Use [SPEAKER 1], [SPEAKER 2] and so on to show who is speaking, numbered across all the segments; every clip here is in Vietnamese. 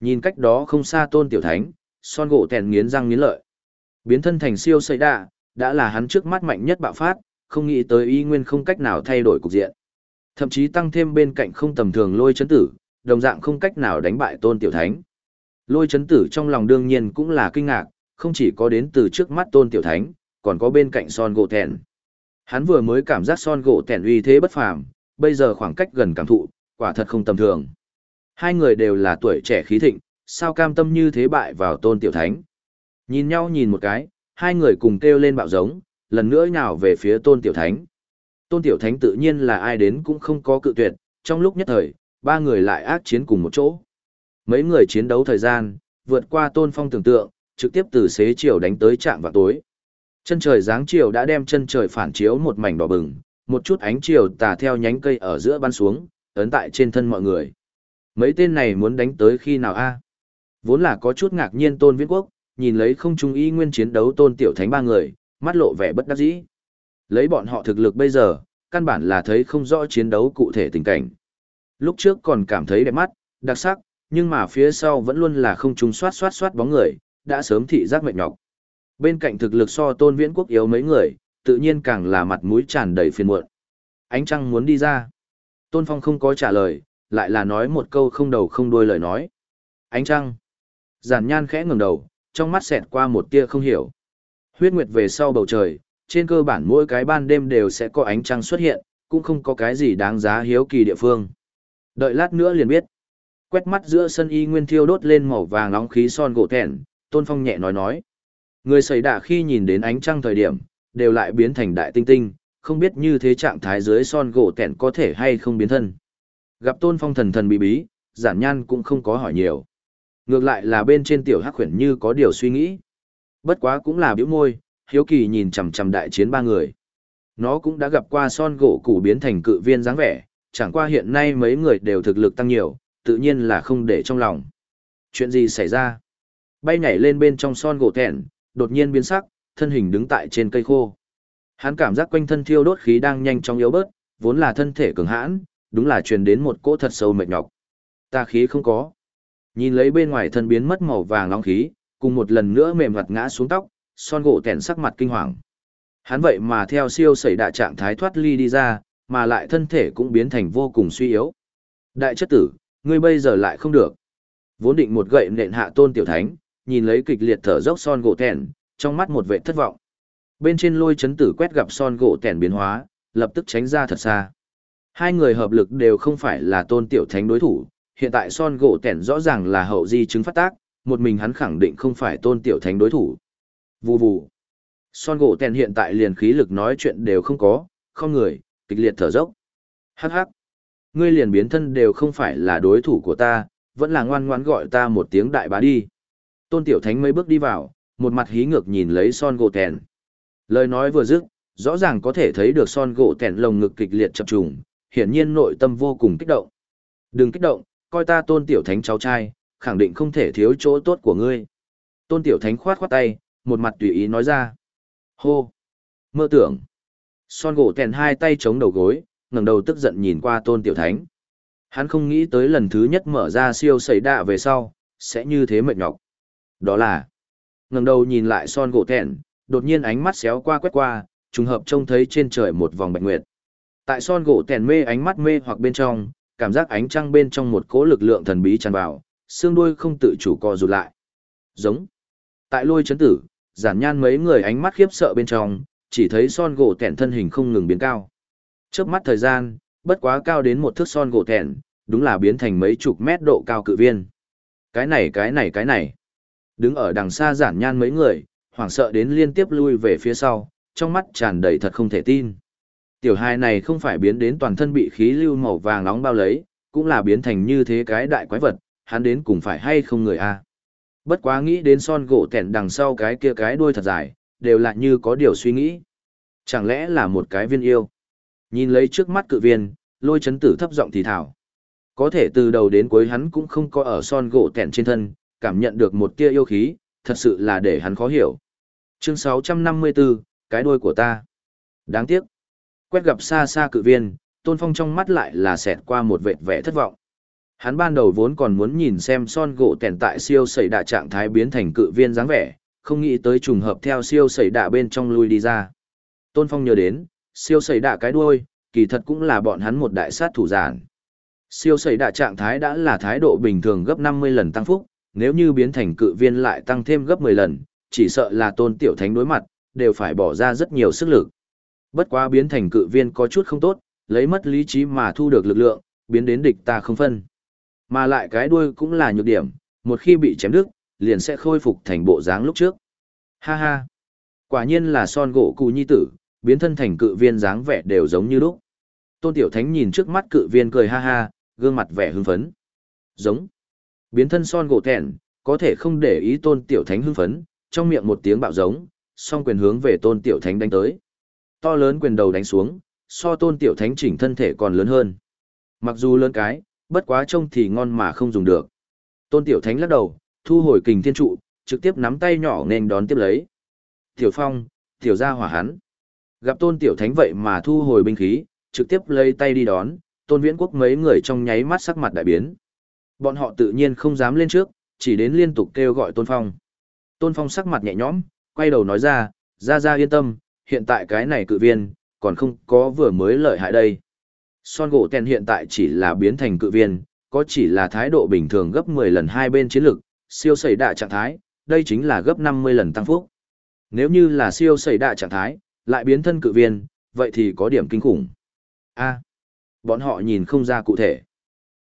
[SPEAKER 1] Nhìn cách đó không xa tôn tiểu thánh, son gỗ tèn nghiến răng nghiến lợi. Biến thân thành siêu xây đạ, đã là hắn trước mắt mạnh nhất bạo phát, không nghĩ tới y nguyên không cách nào thay đổi cục diện. Thậm chí tăng thêm bên cạnh không tầm thường lôi chấn tử, đồng dạng không cách nào đánh bại tôn tiểu thánh. Lôi chấn tử trong lòng đương nhiên cũng là kinh ngạc, không chỉ có đến từ trước mắt tôn tiểu thánh, còn có bên cạnh son gỗ tèn. Hắn vừa mới cảm giác son gỗ tèn uy thế bất phàm, bây giờ khoảng cách gần cảm thụ, quả thật không tầm thường. Hai người đều là tuổi trẻ khí thịnh, sao cam tâm như thế bại vào tôn tiểu thánh. Nhìn nhau nhìn một cái, hai người cùng kêu lên bạo giống, lần nữa nhào về phía tôn tiểu thánh. Tôn tiểu thánh tự nhiên là ai đến cũng không có cự tuyệt, trong lúc nhất thời, ba người lại ác chiến cùng một chỗ. Mấy người chiến đấu thời gian, vượt qua tôn phong tưởng tượng, trực tiếp từ xế chiều đánh tới trạm vào tối. Chân trời dáng chiều đã đem chân trời phản chiếu một mảnh đỏ bừng, một chút ánh chiều tà theo nhánh cây ở giữa bắn xuống, ấn tại trên thân mọi người. Mấy tên này muốn đánh tới khi nào a? Vốn là có chút ngạc nhiên Tôn Viễn Quốc, nhìn lấy không trung y nguyên chiến đấu Tôn Tiểu Thánh ba người, mắt lộ vẻ bất đắc dĩ. Lấy bọn họ thực lực bây giờ, căn bản là thấy không rõ chiến đấu cụ thể tình cảnh. Lúc trước còn cảm thấy đẹp mắt, đặc sắc, nhưng mà phía sau vẫn luôn là không trung soát soát soát bóng người, đã sớm thị giác mệt nhọc. Bên cạnh thực lực so Tôn Viễn Quốc yếu mấy người, tự nhiên càng là mặt mũi tràn đầy phiền muộn. Ánh trăng muốn đi ra. Tôn Phong không có trả lời, lại là nói một câu không đầu không đuôi lời nói. Ánh trăng. Giản nhan khẽ ngừng đầu, trong mắt xẹt qua một tia không hiểu. Huyết nguyệt về sau bầu trời, trên cơ bản mỗi cái ban đêm đều sẽ có ánh trăng xuất hiện, cũng không có cái gì đáng giá hiếu kỳ địa phương. Đợi lát nữa liền biết. Quét mắt giữa sân y nguyên thiêu đốt lên màu vàng nóng khí son gỗ thẹn, Tôn Phong nhẹ nói nói. Người xảy đả khi nhìn đến ánh trăng thời điểm, đều lại biến thành đại tinh tinh, không biết như thế trạng thái dưới son gỗ tẹn có thể hay không biến thân. Gặp tôn phong thần thần bí bí, giản nhan cũng không có hỏi nhiều. Ngược lại là bên trên tiểu hắc khuyển như có điều suy nghĩ. Bất quá cũng là biểu môi, hiếu kỳ nhìn chằm chằm đại chiến ba người. Nó cũng đã gặp qua son gỗ củ biến thành cự viên dáng vẻ, chẳng qua hiện nay mấy người đều thực lực tăng nhiều, tự nhiên là không để trong lòng. Chuyện gì xảy ra? Bay nhảy lên bên trong son gỗ thẹn, đột nhiên biến sắc, thân hình đứng tại trên cây khô. Hắn cảm giác quanh thân thiêu đốt khí đang nhanh chóng yếu bớt, vốn là thân thể cường hãn, đúng là truyền đến một cỗ thật sâu mệt nhọc. Ta khí không có. Nhìn lấy bên ngoài thân biến mất màu vàng long khí, cùng một lần nữa mềm mặt ngã xuống tóc, son gỗ tẻn sắc mặt kinh hoàng. Hắn vậy mà theo siêu sẩy đạ trạng thái thoát ly đi ra, mà lại thân thể cũng biến thành vô cùng suy yếu. Đại chất tử, ngươi bây giờ lại không được. Vốn định một gậy nện hạ tôn tiểu thánh, nhìn lấy kịch liệt thở dốc son gỗ tẻn, trong mắt một vệ thất vọng. Bên trên lôi chấn tử quét gặp son gỗ tẻn biến hóa, lập tức tránh ra thật xa. Hai người hợp lực đều không phải là tôn tiểu thánh đối thủ, hiện tại son gỗ tẻn rõ ràng là hậu di chứng phát tác, một mình hắn khẳng định không phải tôn tiểu thánh đối thủ. Vù vù. Son gỗ tẻn hiện tại liền khí lực nói chuyện đều không có, không người, kịch liệt thở dốc. Hắc hắc. Ngươi liền biến thân đều không phải là đối thủ của ta, vẫn là ngoan ngoãn gọi ta một tiếng đại bá đi. Tôn tiểu thánh mấy bước đi vào, một mặt hí ngược nhìn lấy son gỗ tẻn. Lời nói vừa dứt, rõ ràng có thể thấy được son gỗ tẻn lồng ngực kịch liệt chập trùng, hiển nhiên nội tâm vô cùng kích động. Đừng kích động, coi ta tôn tiểu thánh cháu trai, khẳng định không thể thiếu chỗ tốt của ngươi. Tôn tiểu thánh khoát khoát tay, một mặt tùy ý nói ra. Hô! Mơ tưởng! Son gỗ tèn hai tay chống đầu gối, ngẩng đầu tức giận nhìn qua tôn tiểu thánh. Hắn không nghĩ tới lần thứ nhất mở ra siêu sẩy đạ về sau, sẽ như thế mệt nhọc. Đó là, ngẩng đầu nhìn lại son gỗ tèn, đột nhiên ánh mắt xéo qua quét qua, trùng hợp trông thấy trên trời một vòng bạch nguyệt. Tại son gỗ tèn mê ánh mắt mê hoặc bên trong, cảm giác ánh trăng bên trong một cỗ lực lượng thần bí tràn vào, xương đuôi không tự chủ co rụt lại. Giống. Tại lôi chấn tử, giản nhan mấy người ánh mắt khiếp sợ bên trong, chỉ thấy son gỗ tèn thân hình không ngừng biến cao. Trước mắt thời gian, bất quá cao đến một thước son gỗ tèn, đúng là biến thành mấy chục mét độ cao cự viên. Cái này cái này cái này. Đứng ở đằng xa giản nhan mấy người, hoảng sợ đến liên tiếp lui về phía sau, trong mắt tràn đầy thật không thể tin. Tiểu hài này không phải biến đến toàn thân bị khí lưu màu vàng nóng bao lấy, cũng là biến thành như thế cái đại quái vật, hắn đến cùng phải hay không người a? Bất quá nghĩ đến son gỗ tẹn đằng sau cái kia cái đuôi thật dài, đều là như có điều suy nghĩ. Chẳng lẽ là một cái viên yêu? Nhìn lấy trước mắt cự viên, lôi chấn tử thấp giọng thì thảo. Có thể từ đầu đến cuối hắn cũng không có ở son gỗ tẹn trên thân, cảm nhận được một tia yêu khí, thật sự là để hắn khó hiểu. Chương 654, cái đuôi của ta. Đáng tiếc. Quét gặp xa xa cự viên, Tôn Phong trong mắt lại là xẹt qua một vệt vẻ thất vọng. Hắn ban đầu vốn còn muốn nhìn xem son gỗ tèn tại siêu sẩy đạ trạng thái biến thành cự viên dáng vẻ, không nghĩ tới trùng hợp theo siêu sẩy đạ bên trong lui đi ra. Tôn Phong nhớ đến, siêu sẩy đạ cái đuôi, kỳ thật cũng là bọn hắn một đại sát thủ giản. Siêu sẩy đạ trạng thái đã là thái độ bình thường gấp 50 lần tăng phúc, nếu như biến thành cự viên lại tăng thêm gấp 10 lần, chỉ sợ là tôn tiểu thánh đối mặt, đều phải bỏ ra rất nhiều sức lực. Bất quá biến thành cự viên có chút không tốt, lấy mất lý trí mà thu được lực lượng, biến đến địch ta không phân. Mà lại cái đuôi cũng là nhược điểm, một khi bị chém đứt, liền sẽ khôi phục thành bộ dáng lúc trước. Ha ha! Quả nhiên là son gỗ cù nhi tử, biến thân thành cự viên dáng vẻ đều giống như lúc. Tôn Tiểu Thánh nhìn trước mắt cự viên cười ha ha, gương mặt vẻ hưng phấn. Giống. Biến thân son gỗ thẹn, có thể không để ý Tôn Tiểu Thánh hưng phấn, trong miệng một tiếng bạo giống, song quyền hướng về Tôn Tiểu Thánh đánh tới. To lớn quyền đầu đánh xuống, so Tôn Tiểu Thánh chỉnh thân thể còn lớn hơn. Mặc dù lớn cái, bất quá trông thì ngon mà không dùng được. Tôn Tiểu Thánh lắc đầu, thu hồi kình thiên trụ, trực tiếp nắm tay nhỏ nên đón tiếp lấy. Tiểu Phong, Tiểu gia hỏa hắn. Gặp Tôn Tiểu Thánh vậy mà thu hồi binh khí, trực tiếp lấy tay đi đón, Tôn Viễn Quốc mấy người trong nháy mắt sắc mặt đại biến. Bọn họ tự nhiên không dám lên trước, chỉ đến liên tục kêu gọi Tôn Phong. Tôn Phong sắc mặt nhẹ nhõm, quay đầu nói ra, ra ra yên tâm, hiện tại cái này cự viên, còn không có vừa mới lợi hại đây. Son gỗ tèn hiện tại chỉ là biến thành cự viên, có chỉ là thái độ bình thường gấp 10 lần hai bên chiến lực, siêu sẩy đạ trạng thái, đây chính là gấp 50 lần tăng phúc. Nếu như là siêu sẩy đạ trạng thái, lại biến thân cự viên, vậy thì có điểm kinh khủng. A, bọn họ nhìn không ra cụ thể.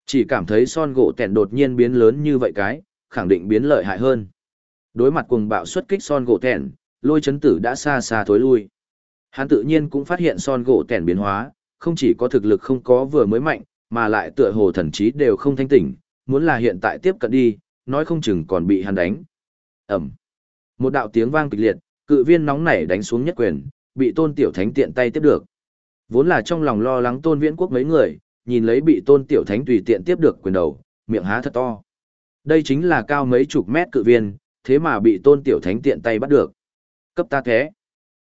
[SPEAKER 1] Chỉ cảm thấy son gỗ tèn đột nhiên biến lớn như vậy cái, khẳng định biến lợi hại hơn. Đối mặt cùng bạo xuất kích son gỗ tèn, lôi chấn tử đã xa xa thối lui. Hắn tự nhiên cũng phát hiện son gỗ tèn biến hóa, không chỉ có thực lực không có vừa mới mạnh, mà lại tựa hồ thần trí đều không thanh tỉnh, muốn là hiện tại tiếp cận đi, nói không chừng còn bị hắn đánh. Ẩm. Một đạo tiếng vang kịch liệt, cự viên nóng nảy đánh xuống nhất quyền, bị tôn tiểu thánh tiện tay tiếp được. Vốn là trong lòng lo lắng tôn viễn quốc mấy người, nhìn lấy bị tôn tiểu thánh tùy tiện tiếp được quyền đầu, miệng há thật to. Đây chính là cao mấy chục mét cự viên, thế mà bị tôn tiểu thánh tiện tay bắt được. Cấp ta thế.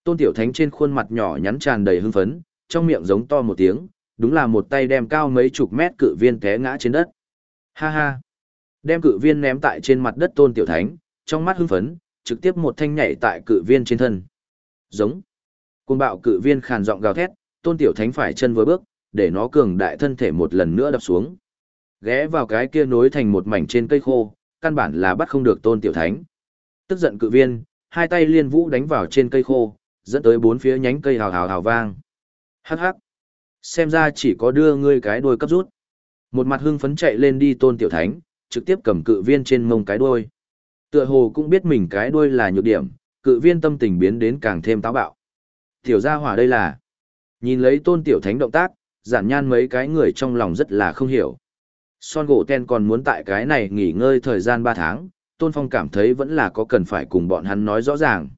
[SPEAKER 1] Tôn tiểu thánh trên khuôn mặt nhỏ nhắn tràn đầy hưng phấn, trong miệng giống to một tiếng, đúng là một tay đem cao mấy chục mét cự viên té ngã trên đất. Ha ha. Đem cự viên ném tại trên mặt đất tôn tiểu thánh, trong mắt hưng phấn, trực tiếp một thanh nhảy tại cự viên trên thân. Giống. Cuồng bạo cự viên khàn giọng gào thét, tôn tiểu thánh phải chân với bước, để nó cường đại thân thể một lần nữa đập xuống. Ghé vào cái kia nối thành một mảnh trên cây khô, căn bản là bắt không được tôn tiểu thánh. Tức giận cự viên, hai tay liên vũ đánh vào trên cây khô, dẫn tới bốn phía nhánh cây hào hào hào vang. Hắc hắc. Xem ra chỉ có đưa ngươi cái đuôi cấp rút. Một mặt hưng phấn chạy lên đi tôn tiểu thánh, trực tiếp cầm cự viên trên mông cái đuôi. Tựa hồ cũng biết mình cái đuôi là nhược điểm, cự viên tâm tình biến đến càng thêm táo bạo. Tiểu gia hỏa đây là. Nhìn lấy tôn tiểu thánh động tác, giản nhan mấy cái người trong lòng rất là không hiểu. Son gỗ ten còn muốn tại cái này nghỉ ngơi thời gian 3 tháng, tôn phong cảm thấy vẫn là có cần phải cùng bọn hắn nói rõ ràng.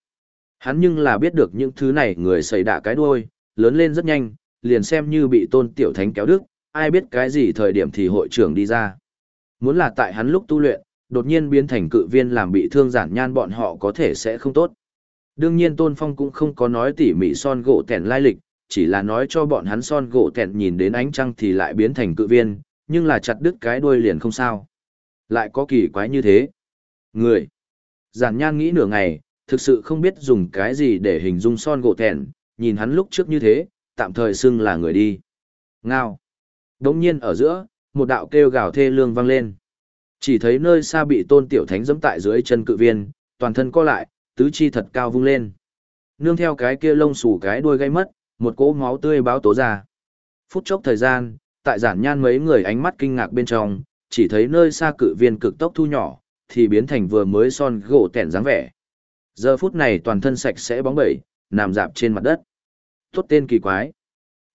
[SPEAKER 1] Hắn nhưng là biết được những thứ này người xảy đạ cái đuôi, lớn lên rất nhanh, liền xem như bị tôn tiểu thánh kéo đức, ai biết cái gì thời điểm thì hội trưởng đi ra. Muốn là tại hắn lúc tu luyện, đột nhiên biến thành cự viên làm bị thương giản nhan bọn họ có thể sẽ không tốt. Đương nhiên Tôn Phong cũng không có nói tỉ mỉ son gỗ tẹn lai lịch, chỉ là nói cho bọn hắn son gỗ tẹn nhìn đến ánh trăng thì lại biến thành cự viên, nhưng là chặt đứt cái đuôi liền không sao. Lại có kỳ quái như thế. Người. Giản nhan nghĩ nửa ngày, thực sự không biết dùng cái gì để hình dung son gỗ tẻn, nhìn hắn lúc trước như thế, tạm thời xưng là người đi. Ngao. Đống nhiên ở giữa, một đạo kêu gào thê lương vang lên. Chỉ thấy nơi xa bị tôn tiểu thánh giẫm tại dưới chân cự viên, toàn thân co lại, tứ chi thật cao vung lên. Nương theo cái kia lông xù cái đuôi gây mất, một cỗ máu tươi báo tố ra. Phút chốc thời gian, tại giản nhan mấy người ánh mắt kinh ngạc bên trong, chỉ thấy nơi xa cự viên cực tốc thu nhỏ, thì biến thành vừa mới son gỗ tẻn dáng vẻ. Giờ phút này toàn thân sạch sẽ bóng bẩy, nằm dạp trên mặt đất. Tốt tên kỳ quái.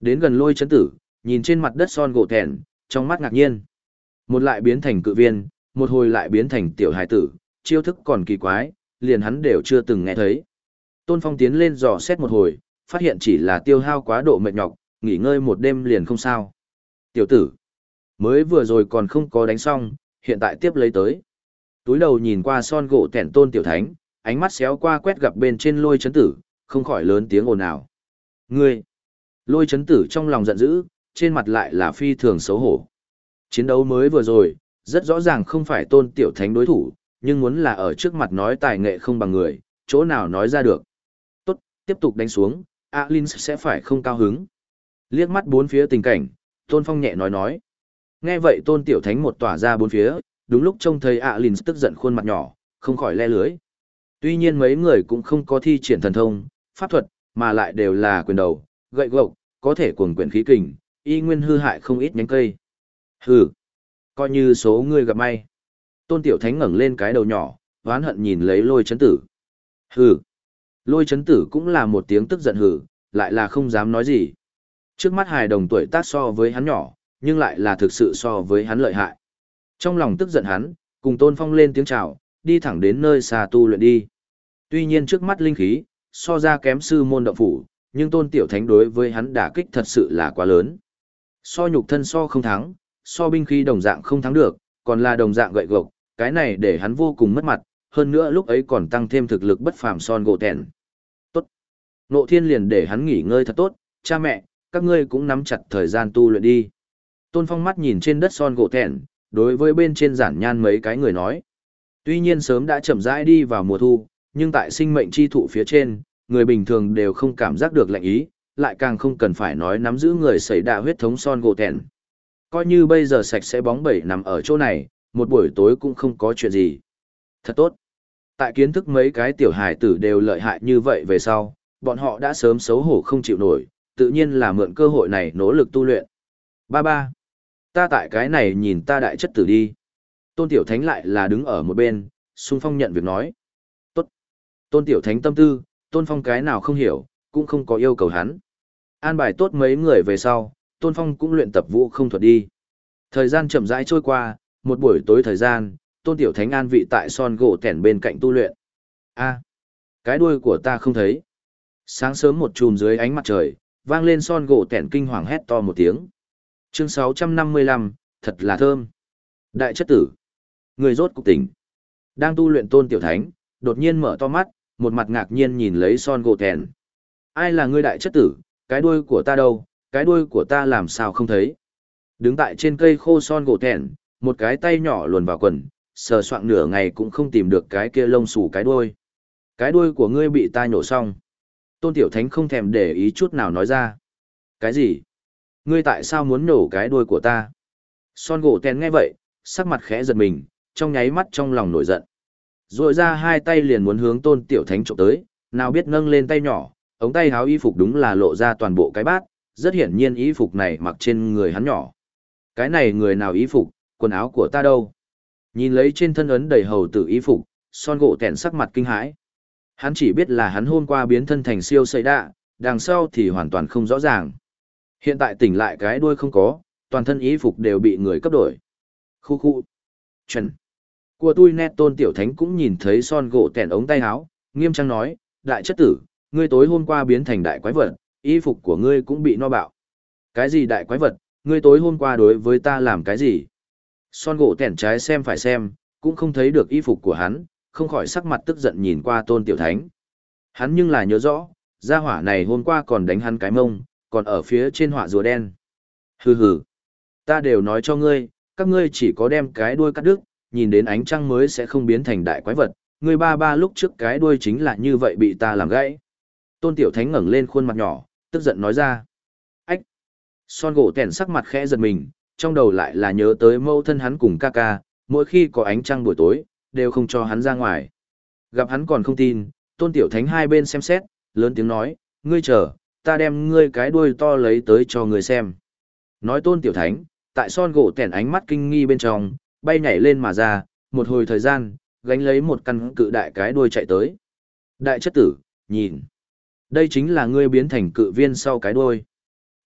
[SPEAKER 1] Đến gần lôi chấn tử, nhìn trên mặt đất son gỗ thẹn trong mắt ngạc nhiên. Một lại biến thành cự viên, một hồi lại biến thành tiểu hài tử, chiêu thức còn kỳ quái, liền hắn đều chưa từng nghe thấy. Tôn Phong tiến lên dò xét một hồi, phát hiện chỉ là tiêu hao quá độ mệt nhọc, nghỉ ngơi một đêm liền không sao. Tiểu tử, mới vừa rồi còn không có đánh xong, hiện tại tiếp lấy tới. Túi đầu nhìn qua son gỗ tẻn tôn tiểu thánh, ánh mắt xéo qua quét gặp bên trên lôi chấn tử, không khỏi lớn tiếng ồn ào. Ngươi! Lôi chấn tử trong lòng giận dữ, trên mặt lại là phi thường xấu hổ. Chiến đấu mới vừa rồi, rất rõ ràng không phải tôn tiểu thánh đối thủ, nhưng muốn là ở trước mặt nói tài nghệ không bằng người, chỗ nào nói ra được. Tốt, tiếp tục đánh xuống, Alin sẽ phải không cao hứng. Liếc mắt bốn phía tình cảnh, Tôn Phong nhẹ nói nói. Nghe vậy Tôn Tiểu Thánh một tỏa ra bốn phía, đúng lúc trông thấy Alin tức giận khuôn mặt nhỏ, không khỏi le lưới. Tuy nhiên mấy người cũng không có thi triển thần thông, pháp thuật, mà lại đều là quyền đầu, gậy gộc, có thể cuồng quyền khí kình, y nguyên hư hại không ít nhánh cây. Hừ, coi như số người gặp may. Tôn Tiểu Thánh ngẩng lên cái đầu nhỏ, oán hận nhìn lấy lôi chấn tử. Hừ, lôi chấn tử cũng là một tiếng tức giận hừ, lại là không dám nói gì. Trước mắt hài đồng tuổi tác so với hắn nhỏ, nhưng lại là thực sự so với hắn lợi hại. Trong lòng tức giận hắn, cùng Tôn Phong lên tiếng chào, đi thẳng đến nơi xa tu luyện đi. Tuy nhiên trước mắt linh khí, so ra kém sư môn động phủ, nhưng Tôn Tiểu Thánh đối với hắn đả kích thật sự là quá lớn. So nhục thân so không thắng, so binh khí đồng dạng không thắng được, còn là đồng dạng gậy gộc, cái này để hắn vô cùng mất mặt, hơn nữa lúc ấy còn tăng thêm thực lực bất phàm son gỗ tèn. Tốt. Nộ thiên liền để hắn nghỉ ngơi thật tốt, cha mẹ, các ngươi cũng nắm chặt thời gian tu luyện đi. Tôn Phong mắt nhìn trên đất son gỗ tèn, đối với bên trên giản nhan mấy cái người nói. Tuy nhiên sớm đã chậm rãi đi vào mùa thu, nhưng tại sinh mệnh chi thụ phía trên, người bình thường đều không cảm giác được lạnh ý, lại càng không cần phải nói nắm giữ người xảy đạ huyết thống son gỗ tẹn. Coi như bây giờ sạch sẽ bóng bẩy nằm ở chỗ này, một buổi tối cũng không có chuyện gì. Thật tốt. Tại kiến thức mấy cái tiểu hài tử đều lợi hại như vậy về sau, bọn họ đã sớm xấu hổ không chịu nổi, tự nhiên là mượn cơ hội này nỗ lực tu luyện. Ba ba. Ta tại cái này nhìn ta đại chất tử đi. Tôn Tiểu Thánh lại là đứng ở một bên, xung phong nhận việc nói. Tốt. Tôn Tiểu Thánh tâm tư, Tôn Phong cái nào không hiểu, cũng không có yêu cầu hắn. An bài tốt mấy người về sau, Tôn Phong cũng luyện tập vũ không thuật đi. Thời gian chậm rãi trôi qua, một buổi tối thời gian, Tôn Tiểu Thánh an vị tại son gỗ tẻn bên cạnh tu luyện. A, cái đuôi của ta không thấy. Sáng sớm một chùm dưới ánh mặt trời, vang lên son gỗ tẻn kinh hoàng hét to một tiếng. Chương 655, thật là thơm. Đại chất tử. Người rốt cục tỉnh. Đang tu luyện Tôn Tiểu Thánh, đột nhiên mở to mắt, một mặt ngạc nhiên nhìn lấy son gỗ thèn. Ai là ngươi đại chất tử, cái đuôi của ta đâu, cái đuôi của ta làm sao không thấy. Đứng tại trên cây khô son gỗ thèn, một cái tay nhỏ luồn vào quần, sờ soạn nửa ngày cũng không tìm được cái kia lông xù cái đuôi. Cái đuôi của ngươi bị ta nhổ xong. Tôn Tiểu Thánh không thèm để ý chút nào nói ra. Cái gì? Ngươi tại sao muốn nổ cái đuôi của ta? Son gỗ tèn nghe vậy, sắc mặt khẽ giật mình, trong nháy mắt trong lòng nổi giận. Rồi ra hai tay liền muốn hướng Tôn Tiểu Thánh trộm tới, nào biết nâng lên tay nhỏ, ống tay háo y phục đúng là lộ ra toàn bộ cái bát, rất hiển nhiên y phục này mặc trên người hắn nhỏ. Cái này người nào y phục, quần áo của ta đâu? Nhìn lấy trên thân ấn đầy hầu tử y phục, son gỗ tẻn sắc mặt kinh hãi. Hắn chỉ biết là hắn hôm qua biến thân thành siêu xây đạ, đằng sau thì hoàn toàn không rõ ràng. Hiện tại tỉnh lại cái đuôi không có, toàn thân y phục đều bị người cấp đổi. Khu khu. Trần. Của tôi nét tôn tiểu thánh cũng nhìn thấy son gỗ tẻn ống tay áo, nghiêm trang nói, đại chất tử, ngươi tối hôm qua biến thành đại quái vật, y phục của ngươi cũng bị no bạo. Cái gì đại quái vật, ngươi tối hôm qua đối với ta làm cái gì? Son gỗ tẻn trái xem phải xem, cũng không thấy được y phục của hắn, không khỏi sắc mặt tức giận nhìn qua tôn tiểu thánh. Hắn nhưng là nhớ rõ, gia hỏa này hôm qua còn đánh hắn cái mông, còn ở phía trên họa rùa đen. Hừ hừ, ta đều nói cho ngươi, các ngươi chỉ có đem cái đuôi cắt đứt, nhìn đến ánh trăng mới sẽ không biến thành đại quái vật, ngươi ba ba lúc trước cái đuôi chính là như vậy bị ta làm gãy. Tôn tiểu thánh ngẩng lên khuôn mặt nhỏ, tức giận nói ra. Ách! Son gỗ tẻn sắc mặt khẽ giật mình, trong đầu lại là nhớ tới mâu thân hắn cùng ca ca, mỗi khi có ánh trăng buổi tối, đều không cho hắn ra ngoài. Gặp hắn còn không tin, tôn tiểu thánh hai bên xem xét, lớn tiếng nói, ngươi chờ, ta đem ngươi cái đuôi to lấy tới cho ngươi xem. Nói tôn tiểu thánh, tại son gỗ tẻn ánh mắt kinh nghi bên trong, bay nhảy lên mà ra, một hồi thời gian, gánh lấy một căn cự đại cái đuôi chạy tới. Đại chất tử, nhìn. Đây chính là ngươi biến thành cự viên sau cái đuôi.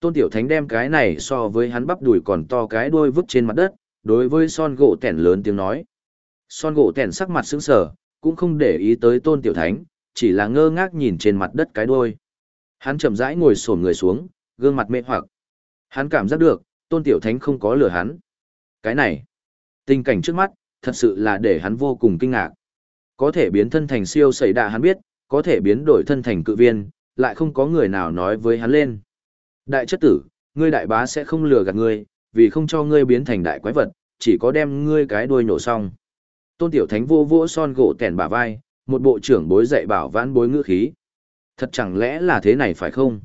[SPEAKER 1] Tôn Tiểu Thánh đem cái này so với hắn bắp đùi còn to cái đuôi vứt trên mặt đất, đối với son gỗ tẻn lớn tiếng nói. Son gỗ tẻn sắc mặt sững sờ, cũng không để ý tới Tôn Tiểu Thánh, chỉ là ngơ ngác nhìn trên mặt đất cái đuôi. Hắn chậm rãi ngồi xổm người xuống, gương mặt mê hoặc. Hắn cảm giác được, Tôn Tiểu Thánh không có lừa hắn. Cái này, tình cảnh trước mắt, thật sự là để hắn vô cùng kinh ngạc. Có thể biến thân thành siêu sẩy đạ hắn biết, có thể biến đổi thân thành cự viên, lại không có người nào nói với hắn lên. Đại chất tử, ngươi đại bá sẽ không lừa gạt ngươi, vì không cho ngươi biến thành đại quái vật, chỉ có đem ngươi cái đuôi nổ xong. Tôn Tiểu Thánh vô vỗ son gỗ tèn bả vai, một bộ trưởng bối dạy bảo vãn bối ngữ khí. Thật chẳng lẽ là thế này phải không?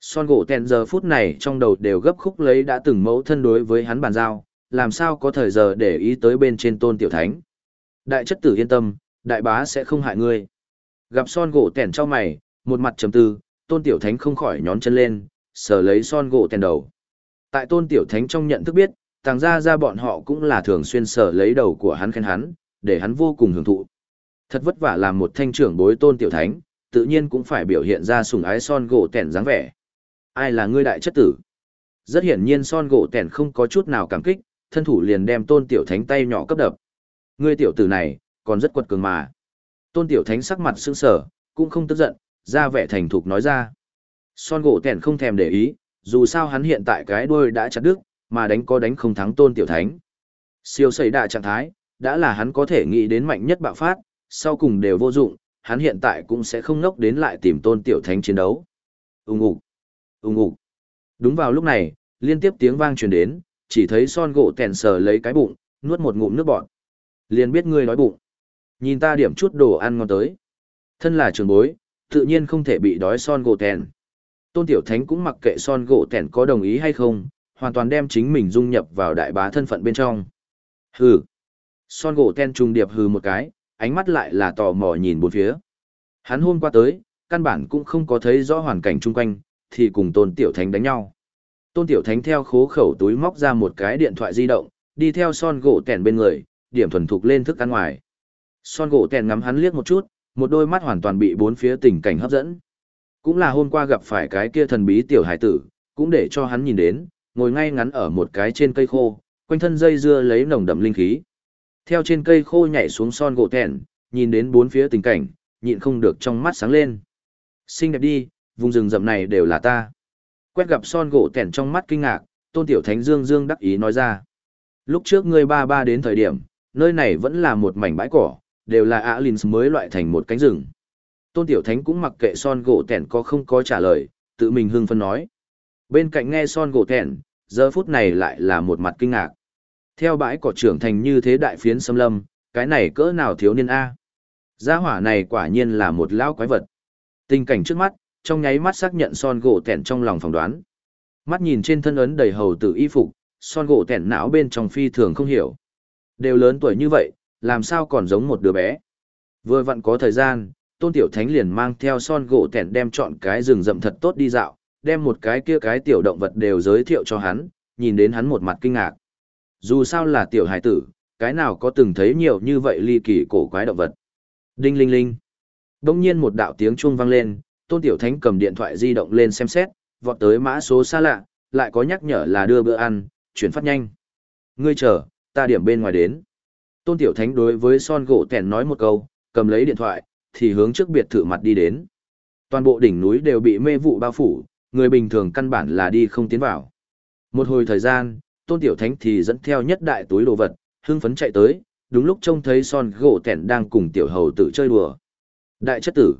[SPEAKER 1] Son gỗ tèn giờ phút này trong đầu đều gấp khúc lấy đã từng mẫu thân đối với hắn bàn giao, làm sao có thời giờ để ý tới bên trên tôn tiểu thánh. Đại chất tử yên tâm, đại bá sẽ không hại ngươi. Gặp son gỗ tèn trong mày, một mặt trầm tư, tôn tiểu thánh không khỏi nhón chân lên, sờ lấy son gỗ tèn đầu. Tại tôn tiểu thánh trong nhận thức biết, tàng ra ra bọn họ cũng là thường xuyên sờ lấy đầu của hắn khen hắn, để hắn vô cùng hưởng thụ. Thật vất vả làm một thanh trưởng bối tôn tiểu thánh, tự nhiên cũng phải biểu hiện ra sùng ái son gỗ tèn dáng vẻ. Ai là ngươi đại chất tử? Rất hiển nhiên son gỗ tèn không có chút nào cảm kích, thân thủ liền đem tôn tiểu thánh tay nhỏ cấp đập. Ngươi tiểu tử này, còn rất quật cường mà. Tôn tiểu thánh sắc mặt sững sờ, cũng không tức giận, ra vẻ thành thục nói ra. Son gỗ tèn không thèm để ý, dù sao hắn hiện tại cái đuôi đã chặt đứt, mà đánh có đánh không thắng tôn tiểu thánh. Siêu xây đại trạng thái, đã là hắn có thể nghĩ đến mạnh nhất bạo phát, sau cùng đều vô dụng, hắn hiện tại cũng sẽ không ngốc đến lại tìm tôn tiểu thánh chiến đấu. Úng ục, úng ục. Đúng vào lúc này, liên tiếp tiếng vang truyền đến, chỉ thấy son gỗ tèn sờ lấy cái bụng, nuốt một ngụm nước bọt. Liền biết ngươi đói bụng. Nhìn ta điểm chút đồ ăn ngon tới. Thân là trường bối, tự nhiên không thể bị đói son gỗ tèn. Tôn Tiểu Thánh cũng mặc kệ son gỗ tèn có đồng ý hay không, hoàn toàn đem chính mình dung nhập vào đại bá thân phận bên trong. Hừ. Son gỗ tèn trùng điệp hừ một cái, ánh mắt lại là tò mò nhìn bốn phía. Hắn hôm qua tới, căn bản cũng không có thấy rõ hoàn cảnh chung quanh, thì cùng Tôn Tiểu Thánh đánh nhau. Tôn Tiểu Thánh theo khố khẩu túi móc ra một cái điện thoại di động, đi theo son gỗ tèn bên người, điểm thuần thục lên thức ăn ngoài. Son gỗ tèn ngắm hắn liếc một chút, một đôi mắt hoàn toàn bị bốn phía tình cảnh hấp dẫn. Cũng là hôm qua gặp phải cái kia thần bí tiểu hải tử, cũng để cho hắn nhìn đến, ngồi ngay ngắn ở một cái trên cây khô, quanh thân dây dưa lấy nồng đậm linh khí. Theo trên cây khô nhảy xuống son gỗ tèn, nhìn đến bốn phía tình cảnh, nhịn không được trong mắt sáng lên. Xinh đẹp đi, vùng rừng rậm này đều là ta. Quét gặp son gỗ tẻn trong mắt kinh ngạc, tôn tiểu thánh dương dương đắc ý nói ra. Lúc trước ngươi ba ba đến thời điểm, nơi này vẫn là một mảnh bãi cỏ, đều là Alins mới loại thành một cánh rừng. Tôn tiểu thánh cũng mặc kệ son gỗ tẻn có không có trả lời, tự mình hưng phân nói. Bên cạnh nghe son gỗ tẻn, giờ phút này lại là một mặt kinh ngạc. Theo bãi cỏ trưởng thành như thế đại phiến xâm lâm, cái này cỡ nào thiếu niên A. Gia hỏa này quả nhiên là một lão quái vật. Tình cảnh trước mắt, trong nháy mắt xác nhận son gỗ tẻn trong lòng phỏng đoán. Mắt nhìn trên thân ấn đầy hầu tử y phục, son gỗ tẻn não bên trong phi thường không hiểu. Đều lớn tuổi như vậy, làm sao còn giống một đứa bé. Vừa vặn có thời gian, tôn tiểu thánh liền mang theo son gỗ tẻn đem chọn cái rừng rậm thật tốt đi dạo, đem một cái kia cái tiểu động vật đều giới thiệu cho hắn, nhìn đến hắn một mặt kinh ngạc. Dù sao là tiểu hải tử, cái nào có từng thấy nhiều như vậy ly kỳ cổ quái động vật. Đinh linh linh. Đông nhiên một đạo tiếng chuông vang lên, Tôn Tiểu Thánh cầm điện thoại di động lên xem xét, vọt tới mã số xa lạ, lại có nhắc nhở là đưa bữa ăn, chuyển phát nhanh. Ngươi chờ, ta điểm bên ngoài đến. Tôn Tiểu Thánh đối với son gỗ tèn nói một câu, cầm lấy điện thoại, thì hướng trước biệt thự mặt đi đến. Toàn bộ đỉnh núi đều bị mê vụ bao phủ, người bình thường căn bản là đi không tiến vào. Một hồi thời gian, Tôn Tiểu Thánh thì dẫn theo nhất đại túi đồ vật, hưng phấn chạy tới, đúng lúc trông thấy son gỗ tèn đang cùng tiểu hầu tử chơi đùa. Đại chất tử,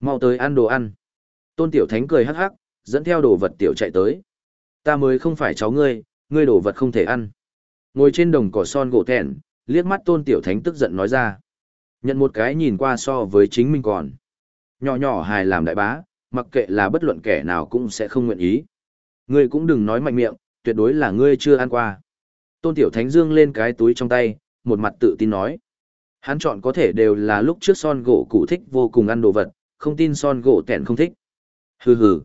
[SPEAKER 1] mau tới ăn đồ ăn. Tôn Tiểu Thánh cười hắc hắc, dẫn theo đồ vật tiểu chạy tới. Ta mới không phải cháu ngươi, ngươi đồ vật không thể ăn. Ngồi trên đồng cỏ son gỗ thẹn, liếc mắt Tôn Tiểu Thánh tức giận nói ra. Nhận một cái nhìn qua so với chính mình còn. Nhỏ nhỏ hài làm đại bá, mặc kệ là bất luận kẻ nào cũng sẽ không nguyện ý. Ngươi cũng đừng nói mạnh miệng, tuyệt đối là ngươi chưa ăn qua. Tôn Tiểu Thánh dương lên cái túi trong tay, một mặt tự tin nói. Hắn chọn có thể đều là lúc trước son gỗ cụ thích vô cùng ăn đồ vật, không tin son gỗ tẹn không thích. Hừ hừ.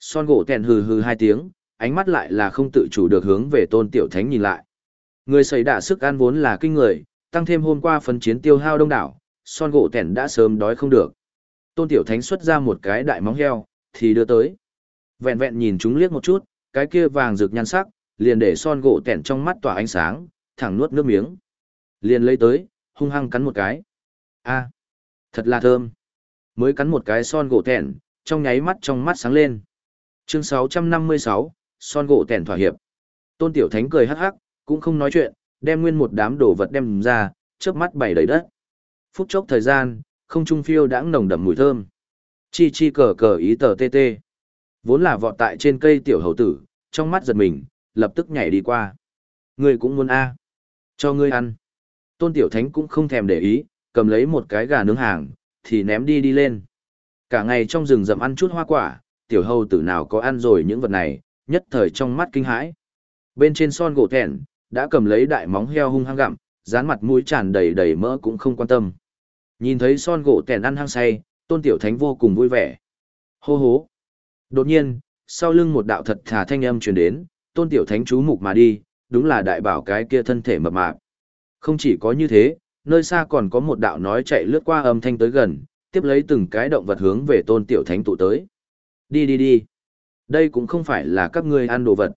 [SPEAKER 1] Son gỗ tẹn hừ hừ hai tiếng, ánh mắt lại là không tự chủ được hướng về tôn tiểu thánh nhìn lại. Người xảy đả sức ăn vốn là kinh người, tăng thêm hôm qua phấn chiến tiêu hao đông đảo, son gỗ tẻn đã sớm đói không được. Tôn tiểu thánh xuất ra một cái đại móng heo, thì đưa tới. Vẹn vẹn nhìn chúng liếc một chút, cái kia vàng rực nhan sắc, liền để son gỗ tẻn trong mắt tỏa ánh sáng, thẳng nuốt nước miếng. Liền lấy tới, hung hăng cắn một cái. a thật là thơm. Mới cắn một cái son gỗ thẹn, trong nháy mắt trong mắt sáng lên. Chương 656, son gỗ thẹn thỏa hiệp. Tôn Tiểu Thánh cười hắc hắc, cũng không nói chuyện, đem nguyên một đám đồ vật đem ra, chớp mắt bày đầy đất. Phút chốc thời gian, không trung phiêu đã nồng đậm mùi thơm. Chi chi cờ cờ ý tờ tê tê. Vốn là vọt tại trên cây tiểu hầu tử, trong mắt giật mình, lập tức nhảy đi qua. Ngươi cũng muốn a Cho ngươi ăn. Tôn Tiểu Thánh cũng không thèm để ý, cầm lấy một cái gà nướng hàng, thì ném đi đi lên. Cả ngày trong rừng rậm ăn chút hoa quả, tiểu hầu tử nào có ăn rồi những vật này, nhất thời trong mắt kinh hãi. Bên trên son gỗ thẹn, đã cầm lấy đại móng heo hung hăng gặm, dán mặt mũi tràn đầy đầy mỡ cũng không quan tâm. Nhìn thấy son gỗ thẹn ăn hăng say, tôn tiểu thánh vô cùng vui vẻ. Hô hố. Đột nhiên, sau lưng một đạo thật thà thanh âm truyền đến, tôn tiểu thánh chú mục mà đi, đúng là đại bảo cái kia thân thể mập mạp. Không chỉ có như thế, nơi xa còn có một đạo nói chạy lướt qua âm thanh tới gần, tiếp lấy từng cái động vật hướng về tôn tiểu thánh tụ tới. Đi đi đi. Đây cũng không phải là các ngươi ăn đồ vật.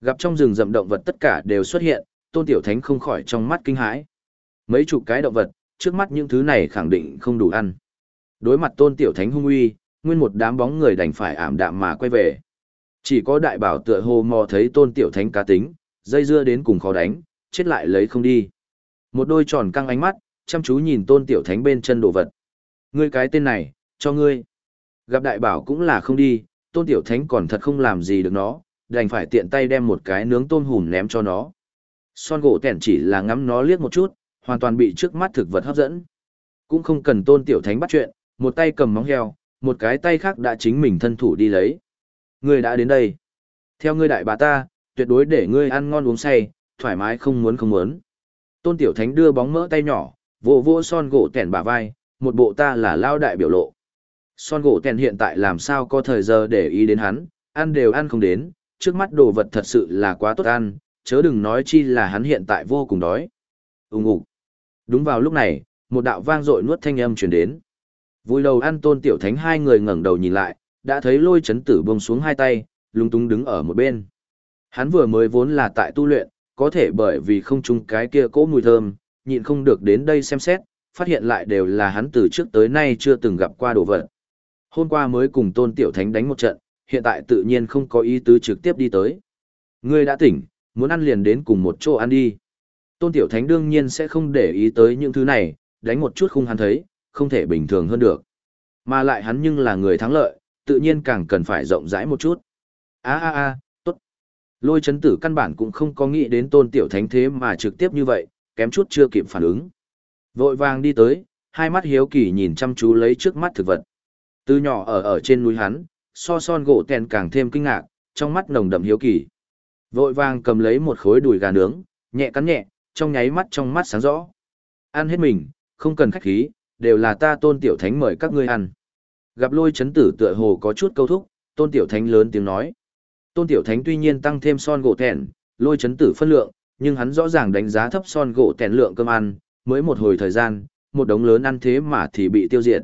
[SPEAKER 1] Gặp trong rừng rậm động vật tất cả đều xuất hiện, tôn tiểu thánh không khỏi trong mắt kinh hãi. Mấy chục cái động vật, trước mắt những thứ này khẳng định không đủ ăn. Đối mặt tôn tiểu thánh hung uy, nguyên một đám bóng người đành phải ảm đạm mà quay về. Chỉ có đại bảo tựa hồ mò thấy tôn tiểu thánh cá tính, dây dưa đến cùng khó đánh, chết lại lấy không đi. Một đôi tròn căng ánh mắt, chăm chú nhìn tôn tiểu thánh bên chân đồ vật. Ngươi cái tên này, cho ngươi. Gặp đại bảo cũng là không đi, tôn tiểu thánh còn thật không làm gì được nó, đành phải tiện tay đem một cái nướng tôm hùm ném cho nó. Son gỗ tẻn chỉ là ngắm nó liếc một chút, hoàn toàn bị trước mắt thực vật hấp dẫn. Cũng không cần tôn tiểu thánh bắt chuyện, một tay cầm móng heo, một cái tay khác đã chính mình thân thủ đi lấy. Ngươi đã đến đây. Theo ngươi đại bà ta, tuyệt đối để ngươi ăn ngon uống say, thoải mái không muốn không muốn. Tôn tiểu thánh đưa bóng mỡ tay nhỏ, vỗ vỗ son gỗ tẻn bả vai, một bộ ta là lao đại biểu lộ. Son gỗ tèn hiện tại làm sao có thời giờ để ý đến hắn, ăn đều ăn không đến, trước mắt đồ vật thật sự là quá tốt ăn, chớ đừng nói chi là hắn hiện tại vô cùng đói. Ùng ục. Đúng vào lúc này, một đạo vang dội nuốt thanh âm truyền đến. Vui đầu ăn tôn tiểu thánh hai người ngẩng đầu nhìn lại, đã thấy lôi chấn tử buông xuống hai tay, lung tung đứng ở một bên. Hắn vừa mới vốn là tại tu luyện, có thể bởi vì không chung cái kia cỗ mùi thơm, nhịn không được đến đây xem xét, phát hiện lại đều là hắn từ trước tới nay chưa từng gặp qua đồ vật. Hôm qua mới cùng Tôn Tiểu Thánh đánh một trận, hiện tại tự nhiên không có ý tứ trực tiếp đi tới. Ngươi đã tỉnh, muốn ăn liền đến cùng một chỗ ăn đi. Tôn Tiểu Thánh đương nhiên sẽ không để ý tới những thứ này, đánh một chút khung hắn thấy, không thể bình thường hơn được. Mà lại hắn nhưng là người thắng lợi, tự nhiên càng cần phải rộng rãi một chút. a a a. Lôi chấn tử căn bản cũng không có nghĩ đến Tôn Tiểu Thánh thế mà trực tiếp như vậy, kém chút chưa kịp phản ứng. Vội vàng đi tới, hai mắt hiếu kỳ nhìn chăm chú lấy trước mắt thực vật. Từ nhỏ ở ở trên núi hắn, so son gỗ tèn càng thêm kinh ngạc, trong mắt nồng đậm hiếu kỳ. Vội vàng cầm lấy một khối đùi gà nướng, nhẹ cắn nhẹ, trong nháy mắt trong mắt sáng rõ. Ăn hết mình, không cần khách khí, đều là ta tôn tiểu thánh mời các ngươi ăn. Gặp lôi chấn tử tựa hồ có chút câu thúc, tôn tiểu thánh lớn tiếng nói. Tôn tiểu thánh tuy nhiên tăng thêm son gỗ thẹn, lôi chấn tử phân lượng, nhưng hắn rõ ràng đánh giá thấp son gỗ thẹn lượng cơm ăn, mới một hồi thời gian, một đống lớn ăn thế mà thì bị tiêu diệt.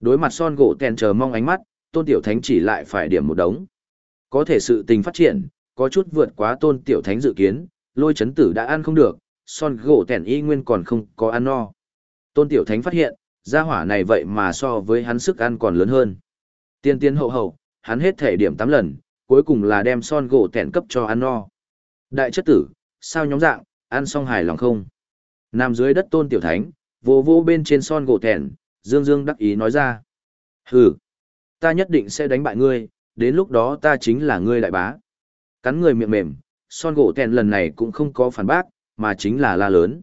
[SPEAKER 1] Đối mặt son gỗ thẹn chờ mong ánh mắt, tôn tiểu thánh chỉ lại phải điểm một đống. Có thể sự tình phát triển, có chút vượt quá tôn tiểu thánh dự kiến, lôi chấn tử đã ăn không được, son gỗ thẹn y nguyên còn không có ăn no. Tôn tiểu thánh phát hiện, gia hỏa này vậy mà so với hắn sức ăn còn lớn hơn. Tiên tiên hậu hậu, hắn hết thể điểm 8 lần, cuối cùng là đem son gỗ tẻn cấp cho ăn no. Đại chất tử, sao nhóm dạng, ăn xong hài lòng không? Nằm dưới đất tôn tiểu thánh, vô vô bên trên son gỗ tẻn, Dương Dương đắc ý nói ra. Hừ, ta nhất định sẽ đánh bại ngươi, đến lúc đó ta chính là ngươi đại bá. Cắn người miệng mềm, son gỗ tèn lần này cũng không có phản bác, mà chính là la lớn.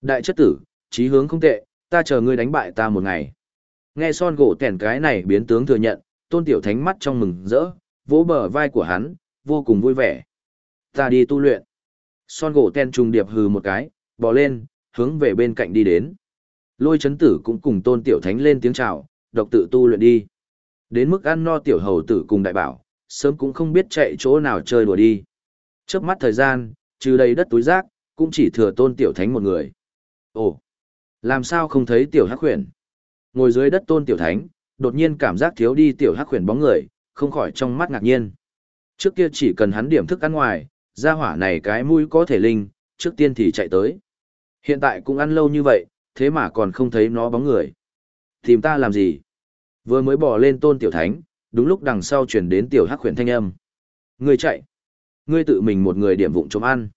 [SPEAKER 1] Đại chất tử, trí hướng không tệ, ta chờ ngươi đánh bại ta một ngày. Nghe son gỗ tèn cái này biến tướng thừa nhận, tôn tiểu thánh mắt trong mừng rỡ, vỗ bờ vai của hắn, vô cùng vui vẻ. Ta đi tu luyện. Son gỗ ten trùng điệp hừ một cái, bò lên, hướng về bên cạnh đi đến. Lôi chấn tử cũng cùng tôn tiểu thánh lên tiếng chào, độc tự tu luyện đi. Đến mức ăn no tiểu hầu tử cùng đại bảo, sớm cũng không biết chạy chỗ nào chơi đùa đi. Chớp mắt thời gian, trừ đầy đất túi rác, cũng chỉ thừa tôn tiểu thánh một người. Ồ, làm sao không thấy tiểu hắc khuyển? Ngồi dưới đất tôn tiểu thánh, đột nhiên cảm giác thiếu đi tiểu hắc khuyển bóng người, không khỏi trong mắt ngạc nhiên. Trước kia chỉ cần hắn điểm thức ăn ngoài, ra hỏa này cái mũi có thể linh, trước tiên thì chạy tới. Hiện tại cũng ăn lâu như vậy, thế mà còn không thấy nó bóng người. Tìm ta làm gì? Vừa mới bỏ lên tôn tiểu thánh, đúng lúc đằng sau chuyển đến tiểu hắc khuyển thanh âm. Ngươi chạy. Ngươi tự mình một người điểm vụng trộm ăn.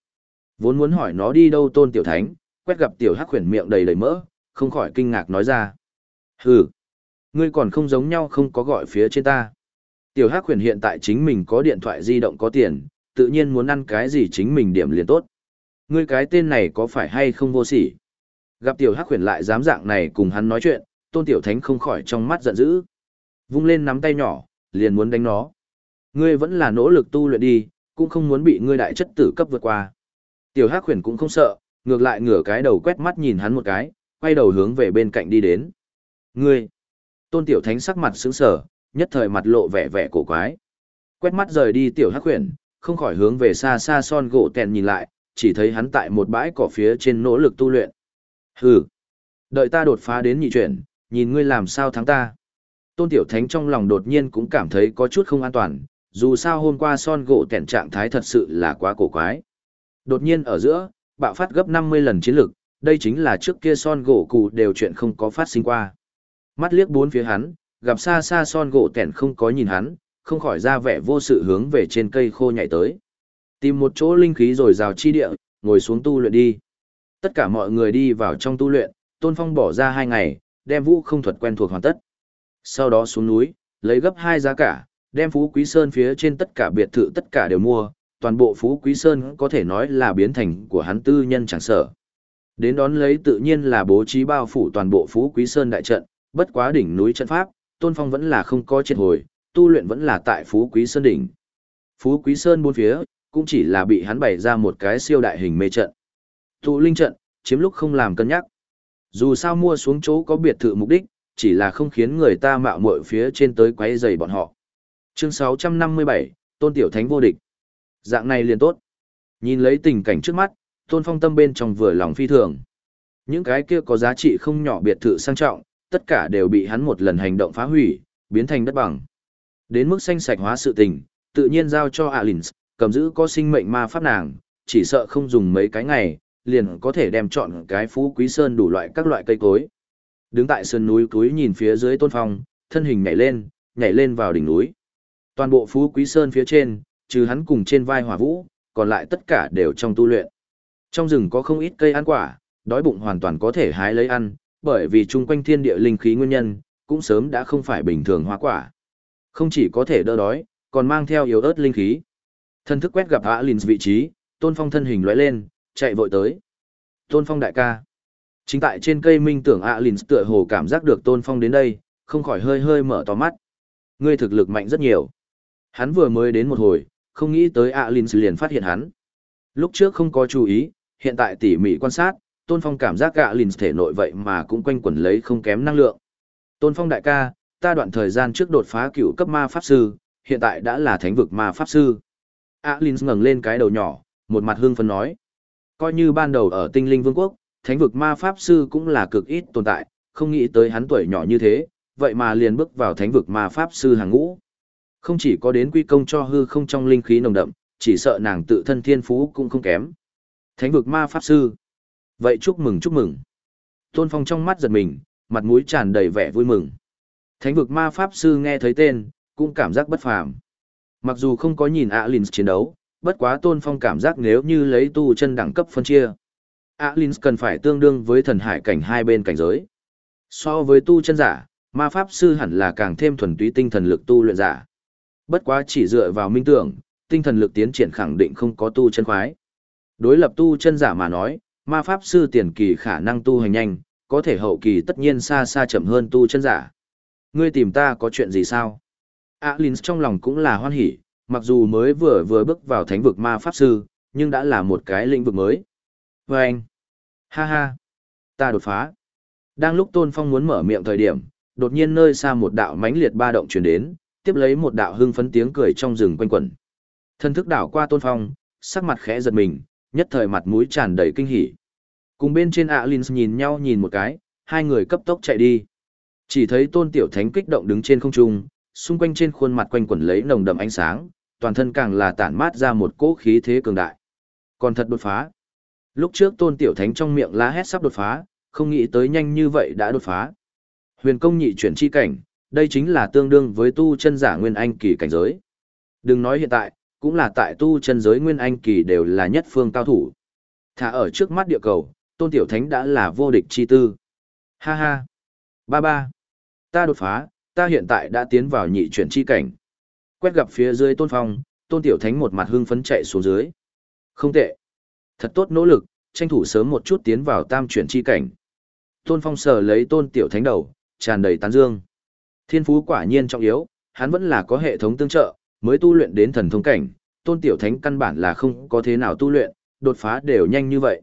[SPEAKER 1] Vốn muốn hỏi nó đi đâu tôn tiểu thánh, quét gặp tiểu hắc khuyển miệng đầy đầy mỡ, không khỏi kinh ngạc nói ra. Hừ. Ngươi còn không giống nhau không có gọi phía trên ta. Tiểu hắc Huyền hiện tại chính mình có điện thoại di động có tiền, tự nhiên muốn ăn cái gì chính mình điểm liền tốt. Ngươi cái tên này có phải hay không vô sỉ? Gặp tiểu hắc huyền lại dám dạng này cùng hắn nói chuyện, tôn tiểu thánh không khỏi trong mắt giận dữ. Vung lên nắm tay nhỏ, liền muốn đánh nó. Ngươi vẫn là nỗ lực tu luyện đi, cũng không muốn bị ngươi đại chất tử cấp vượt qua. Tiểu hắc huyền cũng không sợ, ngược lại ngửa cái đầu quét mắt nhìn hắn một cái, quay đầu hướng về bên cạnh đi đến. Ngươi! Tôn tiểu thánh sắc mặt sững sờ, nhất thời mặt lộ vẻ vẻ cổ quái. Quét mắt rời đi tiểu hắc khuyển, không khỏi hướng về xa xa son gỗ tèn nhìn lại, chỉ thấy hắn tại một bãi cỏ phía trên nỗ lực tu luyện. Hừ! Đợi ta đột phá đến nhị chuyển, nhìn ngươi làm sao thắng ta. Tôn Tiểu Thánh trong lòng đột nhiên cũng cảm thấy có chút không an toàn, dù sao hôm qua son gỗ Tèn trạng thái thật sự là quá cổ quái. Đột nhiên ở giữa, bạo phát gấp 50 lần chiến lực, đây chính là trước kia son gỗ cụ đều chuyện không có phát sinh qua. Mắt liếc bốn phía hắn, gặp xa xa son gỗ tẻn không có nhìn hắn, không khỏi ra vẻ vô sự hướng về trên cây khô nhảy tới. Tìm một chỗ linh khí rồi rào chi địa, ngồi xuống tu luyện đi. Tất cả mọi người đi vào trong tu luyện, Tôn Phong bỏ ra hai ngày, đem vũ không thuật quen thuộc hoàn tất. Sau đó xuống núi, lấy gấp hai giá cả, đem Phú Quý Sơn phía trên tất cả biệt thự tất cả đều mua, toàn bộ Phú Quý Sơn có thể nói là biến thành của hắn tư nhân chẳng sở. Đến đón lấy tự nhiên là bố trí bao phủ toàn bộ Phú Quý Sơn đại trận, bất quá đỉnh núi trận pháp, Tôn Phong vẫn là không có triệt hồi, tu luyện vẫn là tại Phú Quý Sơn đỉnh. Phú Quý Sơn bốn phía, cũng chỉ là bị hắn bày ra một cái siêu đại hình mê trận. Tụ linh trận, chiếm lúc không làm cân nhắc. Dù sao mua xuống chỗ có biệt thự mục đích, chỉ là không khiến người ta mạo muội phía trên tới quấy rầy bọn họ. Chương 657, Tôn Tiểu Thánh vô địch. Dạng này liền tốt. Nhìn lấy tình cảnh trước mắt, Tôn Phong tâm bên trong vừa lòng phi thường. Những cái kia có giá trị không nhỏ biệt thự sang trọng, tất cả đều bị hắn một lần hành động phá hủy, biến thành đất bằng. Đến mức xanh sạch hóa sự tình, tự nhiên giao cho Alins, cầm giữ có sinh mệnh ma pháp nàng, chỉ sợ không dùng mấy cái ngày, liền có thể đem chọn cái phú quý sơn đủ loại các loại cây cối. Đứng tại sơn núi túi nhìn phía dưới tôn phong, thân hình nhảy lên, nhảy lên vào đỉnh núi. Toàn bộ phú quý sơn phía trên, trừ hắn cùng trên vai hỏa vũ, còn lại tất cả đều trong tu luyện. Trong rừng có không ít cây ăn quả, đói bụng hoàn toàn có thể hái lấy ăn, bởi vì chung quanh thiên địa linh khí nguyên nhân, cũng sớm đã không phải bình thường hoa quả. Không chỉ có thể đỡ đói, còn mang theo yếu ớt linh khí. Thân thức quét gặp Alins vị trí, Tôn Phong thân hình lóe lên, chạy vội tới. Tôn Phong đại ca. Chính tại trên cây minh tưởng Alins tựa hồ cảm giác được Tôn Phong đến đây, không khỏi hơi hơi mở to mắt. Ngươi thực lực mạnh rất nhiều. Hắn vừa mới đến một hồi, không nghĩ tới Alins liền phát hiện hắn. Lúc trước không có chú ý, hiện tại tỉ mỉ quan sát, Tôn Phong cảm giác Alins thể nội vậy mà cũng quanh quẩn lấy không kém năng lượng. Tôn Phong đại ca, ta đoạn thời gian trước đột phá cựu cấp ma pháp sư, hiện tại đã là thánh vực ma pháp sư. Alins ngẩng lên cái đầu nhỏ, một mặt hương phấn nói. Coi như ban đầu ở tinh linh vương quốc, thánh vực ma pháp sư cũng là cực ít tồn tại, không nghĩ tới hắn tuổi nhỏ như thế, vậy mà liền bước vào thánh vực ma pháp sư hàng ngũ. Không chỉ có đến quy công cho hư không trong linh khí nồng đậm, chỉ sợ nàng tự thân thiên phú cũng không kém. Thánh vực ma pháp sư. Vậy chúc mừng chúc mừng. Tôn Phong trong mắt giật mình, mặt mũi tràn đầy vẻ vui mừng. Thánh vực ma pháp sư nghe thấy tên, cũng cảm giác bất phàm. Mặc dù không có nhìn Alins chiến đấu, bất quá Tôn Phong cảm giác nếu như lấy tu chân đẳng cấp phân chia. Alins cần phải tương đương với thần hải cảnh hai bên cảnh giới. So với tu chân giả, ma pháp sư hẳn là càng thêm thuần túy tinh thần lực tu luyện giả. Bất quá chỉ dựa vào minh tưởng, tinh thần lực tiến triển khẳng định không có tu chân khoái. Đối lập tu chân giả mà nói, ma pháp sư tiền kỳ khả năng tu hành nhanh, có thể hậu kỳ tất nhiên xa xa chậm hơn tu chân giả. Ngươi tìm ta có chuyện gì sao? Alins trong lòng cũng là hoan hỉ, mặc dù mới vừa vừa bước vào thánh vực ma pháp sư, nhưng đã là một cái lĩnh vực mới. Và anh, ha ha, ta đột phá. Đang lúc Tôn Phong muốn mở miệng thời điểm, đột nhiên nơi xa một đạo mãnh liệt ba động truyền đến, tiếp lấy một đạo hưng phấn tiếng cười trong rừng quanh quẩn. Thân thức đảo qua Tôn Phong, sắc mặt khẽ giật mình, nhất thời mặt mũi tràn đầy kinh hỉ. Cùng bên trên Alins nhìn nhau nhìn một cái, hai người cấp tốc chạy đi. Chỉ thấy Tôn Tiểu Thánh kích động đứng trên không trung, xung quanh trên khuôn mặt quanh quẩn lấy nồng đậm ánh sáng, toàn thân càng là tản mát ra một cỗ khí thế cường đại. Còn thật đột phá. Lúc trước Tôn Tiểu Thánh trong miệng lá hét sắp đột phá, không nghĩ tới nhanh như vậy đã đột phá. Huyền công nhị chuyển chi cảnh, đây chính là tương đương với tu chân giả nguyên anh kỳ cảnh giới. Đừng nói hiện tại, cũng là tại tu chân giới nguyên anh kỳ đều là nhất phương cao thủ. Thả ở trước mắt địa cầu, Tôn Tiểu Thánh đã là vô địch chi tư. Ha ha. Ba ba. Ta đột phá, ta hiện tại đã tiến vào nhị chuyển chi cảnh. Quét gặp phía dưới tôn phong, Tôn Tiểu Thánh một mặt hưng phấn chạy xuống dưới. Không tệ. Thật tốt nỗ lực, tranh thủ sớm một chút tiến vào tam chuyển chi cảnh. Tôn Phong sờ lấy Tôn Tiểu Thánh đầu, tràn đầy tán dương. Thiên phú quả nhiên trọng yếu, hắn vẫn là có hệ thống tương trợ, mới tu luyện đến thần thông cảnh, Tôn Tiểu Thánh căn bản là không có thế nào tu luyện, đột phá đều nhanh như vậy.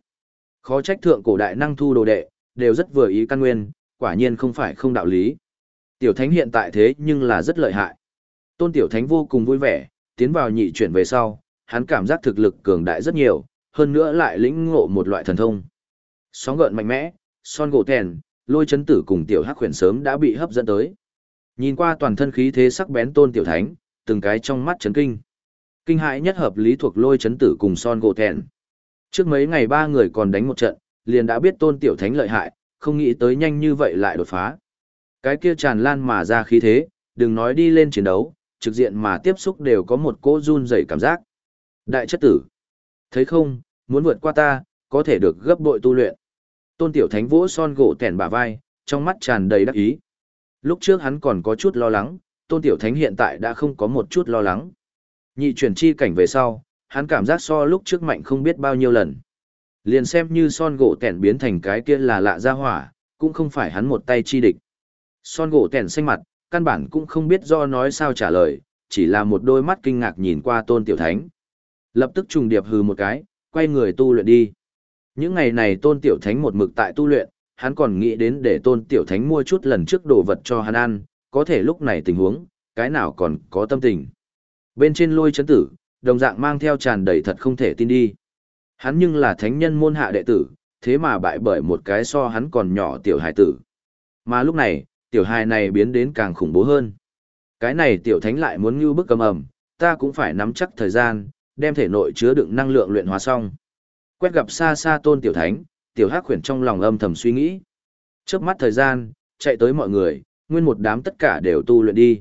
[SPEAKER 1] Khó trách thượng cổ đại năng thu đồ đệ, đều rất vừa ý căn nguyên, quả nhiên không phải không đạo lý. Tiểu Thánh hiện tại thế nhưng là rất lợi hại. Tôn Tiểu Thánh vô cùng vui vẻ, tiến vào nhị chuyển về sau, hắn cảm giác thực lực cường đại rất nhiều, hơn nữa lại lĩnh ngộ một loại thần thông. Sóng gợn mạnh mẽ, son gỗ thèn, lôi chấn tử cùng tiểu hắc khuyển sớm đã bị hấp dẫn tới. Nhìn qua toàn thân khí thế sắc bén tôn tiểu thánh, từng cái trong mắt chấn kinh. Kinh hãi nhất hợp lý thuộc lôi chấn tử cùng son gỗ thèn. Trước mấy ngày ba người còn đánh một trận, liền đã biết tôn tiểu thánh lợi hại, không nghĩ tới nhanh như vậy lại đột phá. Cái kia tràn lan mà ra khí thế, đừng nói đi lên chiến đấu, trực diện mà tiếp xúc đều có một cỗ run rẩy cảm giác. Đại chất tử. Thấy không, muốn vượt qua ta, có thể được gấp bội tu luyện. Tôn Tiểu Thánh vỗ son gỗ tẻn bả vai, trong mắt tràn đầy đắc ý. Lúc trước hắn còn có chút lo lắng, Tôn Tiểu Thánh hiện tại đã không có một chút lo lắng. Nhị chuyển chi cảnh về sau, hắn cảm giác so lúc trước mạnh không biết bao nhiêu lần. Liền xem như son gỗ tẻn biến thành cái kia là lạ ra hỏa, cũng không phải hắn một tay chi địch. Son gỗ tẻn xanh mặt, căn bản cũng không biết do nói sao trả lời, chỉ là một đôi mắt kinh ngạc nhìn qua Tôn Tiểu Thánh. Lập tức trùng điệp hừ một cái, quay người tu luyện đi. Những ngày này Tôn Tiểu Thánh một mực tại tu luyện, hắn còn nghĩ đến để Tôn Tiểu Thánh mua chút lần trước đồ vật cho hắn ăn, có thể lúc này tình huống, cái nào còn có tâm tình. Bên trên lôi chấn tử, đồng dạng mang theo tràn đầy thật không thể tin đi. Hắn nhưng là thánh nhân môn hạ đệ tử, thế mà bại bởi một cái so hắn còn nhỏ tiểu hài tử. Mà lúc này, tiểu hài này biến đến càng khủng bố hơn. Cái này tiểu thánh lại muốn như bức cầm ầm, ta cũng phải nắm chắc thời gian, đem thể nội chứa đựng năng lượng luyện hóa xong. Quét gặp xa xa tôn tiểu thánh, tiểu hắc khuyển trong lòng âm thầm suy nghĩ. trước mắt thời gian, chạy tới mọi người, nguyên một đám tất cả đều tu luyện đi.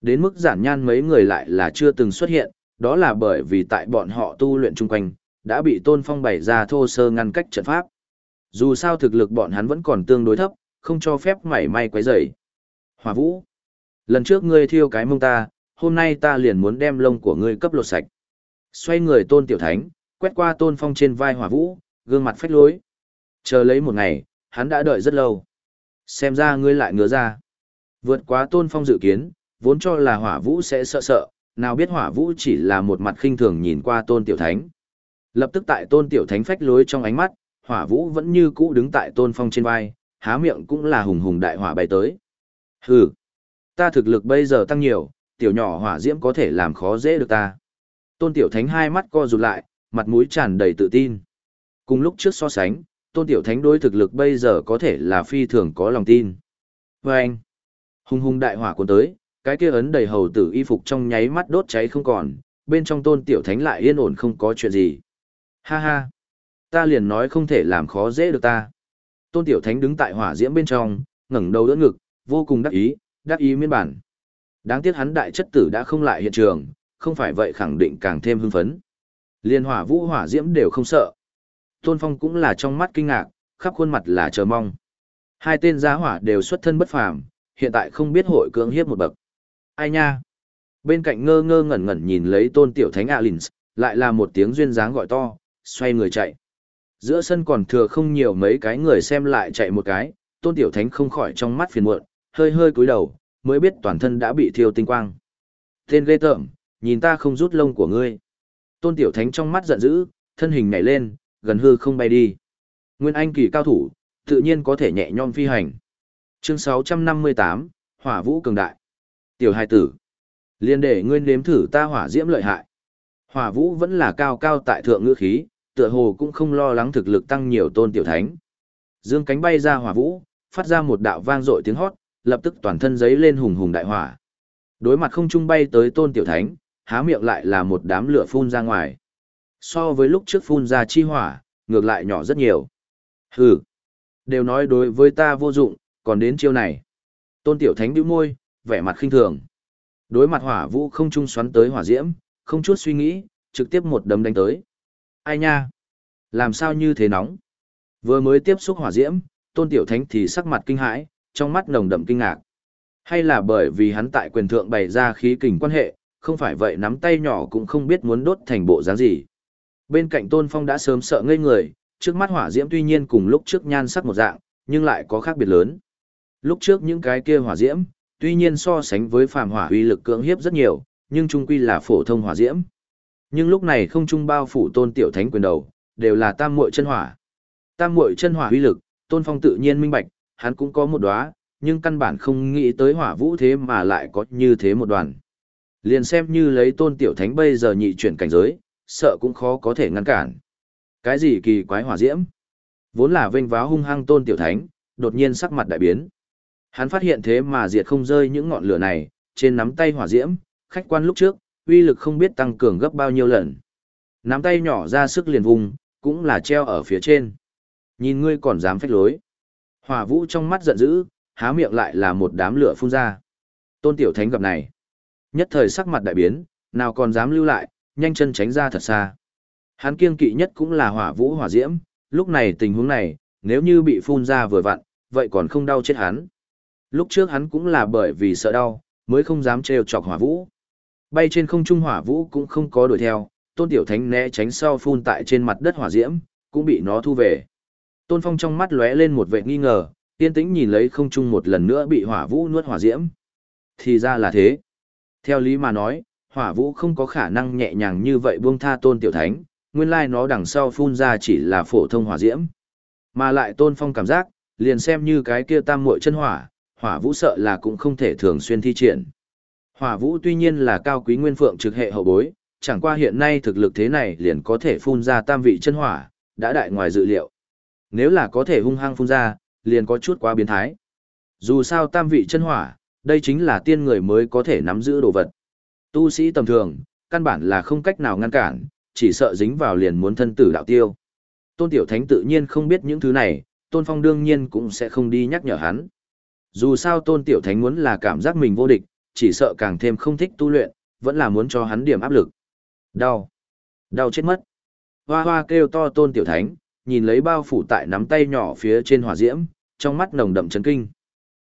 [SPEAKER 1] Đến mức giản nhan mấy người lại là chưa từng xuất hiện, đó là bởi vì tại bọn họ tu luyện chung quanh, đã bị tôn phong bày ra thô sơ ngăn cách trận pháp. Dù sao thực lực bọn hắn vẫn còn tương đối thấp, không cho phép mảy may quấy rầy. hòa Vũ, lần trước ngươi thiêu cái mông ta, hôm nay ta liền muốn đem lông của ngươi cấp lột sạch. Xoay người tôn tiểu thánh, quét qua tôn phong trên vai hòa vũ, gương mặt phách lối. Chờ lấy một ngày, hắn đã đợi rất lâu. Xem ra ngươi lại ngứa ra. Vượt quá tôn phong dự kiến, vốn cho là hỏa vũ sẽ sợ sợ, nào biết hỏa vũ chỉ là một mặt khinh thường nhìn qua tôn tiểu thánh. Lập tức tại tôn tiểu thánh phách lối trong ánh mắt, hỏa vũ vẫn như cũ đứng tại tôn phong trên vai, há miệng cũng là hùng hùng đại hỏa bay tới. Hừ, ta thực lực bây giờ tăng nhiều, tiểu nhỏ hỏa diễm có thể làm khó dễ được ta. Tôn Tiểu Thánh hai mắt co rụt lại, mặt mũi tràn đầy tự tin. Cùng lúc trước so sánh, Tôn Tiểu Thánh đối thực lực bây giờ có thể là phi thường có lòng tin. Và anh, hung hung đại hỏa cuốn tới, cái kia ấn đầy hầu tử y phục trong nháy mắt đốt cháy không còn, bên trong Tôn Tiểu Thánh lại yên ổn không có chuyện gì. Ha ha, ta liền nói không thể làm khó dễ được ta. Tôn Tiểu Thánh đứng tại hỏa diễm bên trong, ngẩng đầu đỡ ngực, vô cùng đắc ý, đắc ý miên bản. Đáng tiếc hắn đại chất tử đã không lại hiện trường, không phải vậy khẳng định càng thêm hưng phấn. Liên hỏa vũ hỏa diễm đều không sợ. Tôn Phong cũng là trong mắt kinh ngạc, khắp khuôn mặt là chờ mong. Hai tên giá hỏa đều xuất thân bất phàm, hiện tại không biết hội cưỡng hiếp một bậc. Ai nha? Bên cạnh ngơ ngơ ngẩn ngẩn nhìn lấy tôn tiểu thánh Alins, lại là một tiếng duyên dáng gọi to, xoay người chạy. Giữa sân còn thừa không nhiều mấy cái người xem lại chạy một cái, tôn tiểu thánh không khỏi trong mắt phiền muộn, hơi hơi cúi đầu, mới biết toàn thân đã bị thiêu tinh quang. Tên ghê tởm, nhìn ta không rút lông của ngươi. Tôn Tiểu Thánh trong mắt giận dữ, thân hình nhảy lên, gần hư không bay đi. Nguyên Anh kỳ cao thủ, tự nhiên có thể nhẹ nhõm phi hành. Chương 658, Hỏa Vũ cường đại. Tiểu hai tử, liên để ngươi nếm thử ta hỏa diễm lợi hại. Hỏa Vũ vẫn là cao cao tại thượng ngữ khí, tựa hồ cũng không lo lắng thực lực tăng nhiều Tôn Tiểu Thánh. Dương cánh bay ra Hỏa Vũ, phát ra một đạo vang dội tiếng hót, lập tức toàn thân giấy lên hùng hùng đại hỏa. Đối mặt không trung bay tới Tôn Tiểu Thánh, há miệng lại là một đám lửa phun ra ngoài. So với lúc trước phun ra chi hỏa, ngược lại nhỏ rất nhiều. Hừ, đều nói đối với ta vô dụng, còn đến chiêu này. Tôn Tiểu Thánh bĩu môi, vẻ mặt khinh thường. Đối mặt hỏa vũ không trung xoắn tới hỏa diễm, không chút suy nghĩ, trực tiếp một đấm đánh tới. Ai nha? Làm sao như thế nóng? Vừa mới tiếp xúc hỏa diễm, Tôn Tiểu Thánh thì sắc mặt kinh hãi, trong mắt nồng đậm kinh ngạc. Hay là bởi vì hắn tại quyền thượng bày ra khí kình quan hệ, không phải vậy nắm tay nhỏ cũng không biết muốn đốt thành bộ dáng gì. Bên cạnh Tôn Phong đã sớm sợ ngây người, trước mắt hỏa diễm tuy nhiên cùng lúc trước nhan sắc một dạng, nhưng lại có khác biệt lớn. Lúc trước những cái kia hỏa diễm, tuy nhiên so sánh với phàm hỏa uy lực cưỡng hiếp rất nhiều, nhưng chung quy là phổ thông hỏa diễm. Nhưng lúc này không trung bao phủ Tôn Tiểu Thánh quyền đầu, đều là tam muội chân hỏa. Tam muội chân hỏa uy lực, Tôn Phong tự nhiên minh bạch, hắn cũng có một đóa, nhưng căn bản không nghĩ tới hỏa vũ thế mà lại có như thế một đoàn. Liền xem như lấy Tôn Tiểu Thánh bây giờ nhị chuyển cảnh giới, sợ cũng khó có thể ngăn cản. Cái gì kỳ quái hỏa diễm? Vốn là vênh váo hung hăng tôn tiểu thánh, đột nhiên sắc mặt đại biến. Hắn phát hiện thế mà diệt không rơi những ngọn lửa này, trên nắm tay hỏa diễm, khách quan lúc trước, uy lực không biết tăng cường gấp bao nhiêu lần. Nắm tay nhỏ ra sức liền vùng, cũng là treo ở phía trên. Nhìn ngươi còn dám phách lối. Hỏa vũ trong mắt giận dữ, há miệng lại là một đám lửa phun ra. Tôn tiểu thánh gặp này. Nhất thời sắc mặt đại biến, nào còn dám lưu lại, nhanh chân tránh ra thật xa. Hắn kiêng kỵ nhất cũng là hỏa vũ hỏa diễm, lúc này tình huống này, nếu như bị phun ra vừa vặn, vậy còn không đau chết hắn. Lúc trước hắn cũng là bởi vì sợ đau, mới không dám trêu chọc hỏa vũ. Bay trên không trung hỏa vũ cũng không có đuổi theo, tôn tiểu thánh né tránh sau phun tại trên mặt đất hỏa diễm, cũng bị nó thu về. Tôn phong trong mắt lóe lên một vẻ nghi ngờ, tiên tĩnh nhìn lấy không trung một lần nữa bị hỏa vũ nuốt hỏa diễm. Thì ra là thế. Theo lý mà nói, hỏa vũ không có khả năng nhẹ nhàng như vậy buông tha tôn tiểu thánh, nguyên lai nó đằng sau phun ra chỉ là phổ thông hỏa diễm. Mà lại tôn phong cảm giác, liền xem như cái kia tam muội chân hỏa, hỏa vũ sợ là cũng không thể thường xuyên thi triển. Hỏa vũ tuy nhiên là cao quý nguyên phượng trực hệ hậu bối, chẳng qua hiện nay thực lực thế này liền có thể phun ra tam vị chân hỏa, đã đại ngoài dự liệu. Nếu là có thể hung hăng phun ra, liền có chút quá biến thái. Dù sao tam vị chân hỏa, đây chính là tiên người mới có thể nắm giữ đồ vật. Tu sĩ tầm thường, căn bản là không cách nào ngăn cản, chỉ sợ dính vào liền muốn thân tử đạo tiêu. Tôn Tiểu Thánh tự nhiên không biết những thứ này, Tôn Phong đương nhiên cũng sẽ không đi nhắc nhở hắn. Dù sao Tôn Tiểu Thánh muốn là cảm giác mình vô địch, chỉ sợ càng thêm không thích tu luyện, vẫn là muốn cho hắn điểm áp lực. Đau. Đau chết mất. Hoa hoa kêu to Tôn Tiểu Thánh, nhìn lấy bao phủ tại nắm tay nhỏ phía trên hỏa diễm, trong mắt nồng đậm chấn kinh.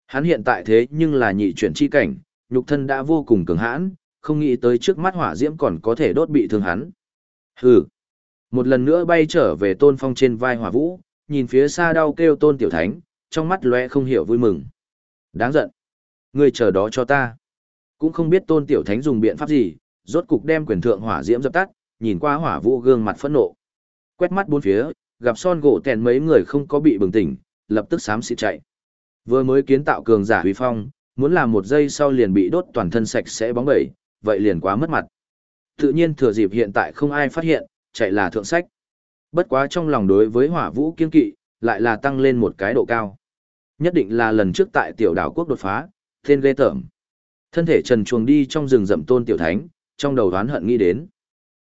[SPEAKER 1] Hắn hiện tại thế nhưng là nhị chuyển chi cảnh, nhục thân đã vô cùng cường hãn, không nghĩ tới trước mắt hỏa diễm còn có thể đốt bị thương hắn. Hừ. Một lần nữa bay trở về tôn phong trên vai hỏa vũ, nhìn phía xa đau kêu tôn tiểu thánh, trong mắt lóe không hiểu vui mừng. Đáng giận. Ngươi chờ đó cho ta. Cũng không biết tôn tiểu thánh dùng biện pháp gì, rốt cục đem quyền thượng hỏa diễm dập tắt, nhìn qua hỏa vũ gương mặt phẫn nộ. Quét mắt bốn phía, gặp son gỗ tèn mấy người không có bị bừng tỉnh, lập tức xám xịt chạy. Vừa mới kiến tạo cường giả huy phong, muốn làm một giây sau liền bị đốt toàn thân sạch sẽ bóng bẩy, vậy liền quá mất mặt. Tự nhiên thừa dịp hiện tại không ai phát hiện, chạy là thượng sách. Bất quá trong lòng đối với hỏa vũ kiên kỵ, lại là tăng lên một cái độ cao. Nhất định là lần trước tại tiểu đảo quốc đột phá, tên ghê tởm. Thân thể trần chuồng đi trong rừng rậm tôn tiểu thánh, trong đầu đoán hận nghĩ đến.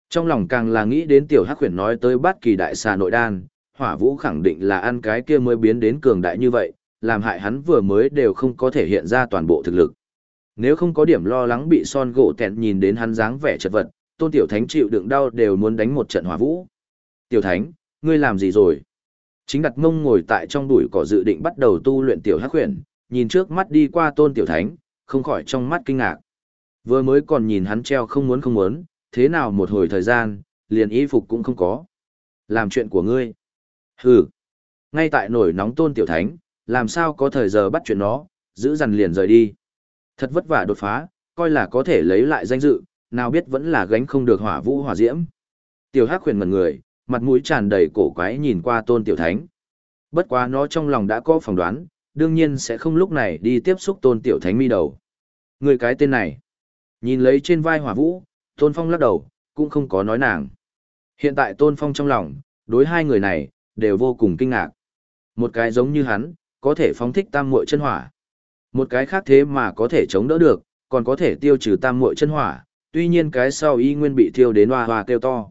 [SPEAKER 1] Trong lòng càng là nghĩ đến tiểu hắc huyền nói tới bát kỳ đại xà nội đan, hỏa vũ khẳng định là ăn cái kia mới biến đến cường đại như vậy, làm hại hắn vừa mới đều không có thể hiện ra toàn bộ thực lực. Nếu không có điểm lo lắng bị son gỗ tẹn nhìn đến hắn dáng vẻ chật vật, tôn tiểu thánh chịu đựng đau đều muốn đánh một trận hỏa vũ. Tiểu thánh, ngươi làm gì rồi? Chính đặt mông ngồi tại trong đùi cỏ dự định bắt đầu tu luyện tiểu hắc huyền, nhìn trước mắt đi qua tôn tiểu thánh, không khỏi trong mắt kinh ngạc. Vừa mới còn nhìn hắn treo không muốn không muốn, thế nào một hồi thời gian, liền y phục cũng không có. Làm chuyện của ngươi. Hừ. Ngay tại nổi nóng tôn tiểu thánh, làm sao có thời giờ bắt chuyện nó, giữ dằn liền rời đi. Thật vất vả đột phá, coi là có thể lấy lại danh dự, nào biết vẫn là gánh không được hỏa vũ hỏa diễm. Tiểu Hắc huyền mật người, mặt mũi tràn đầy cổ quái nhìn qua Tôn Tiểu Thánh. Bất quá nó trong lòng đã có phỏng đoán, đương nhiên sẽ không lúc này đi tiếp xúc Tôn Tiểu Thánh mi đầu. Người cái tên này, nhìn lấy trên vai hỏa vũ, Tôn Phong lắc đầu, cũng không có nói nàng. Hiện tại Tôn Phong trong lòng, đối hai người này, đều vô cùng kinh ngạc. Một cái giống như hắn, có thể phóng thích tam muội chân hỏa. Một cái khác thế mà có thể chống đỡ được, còn có thể tiêu trừ tam muội chân hỏa, tuy nhiên cái sau y nguyên bị thiêu đến hoa hoa kêu to.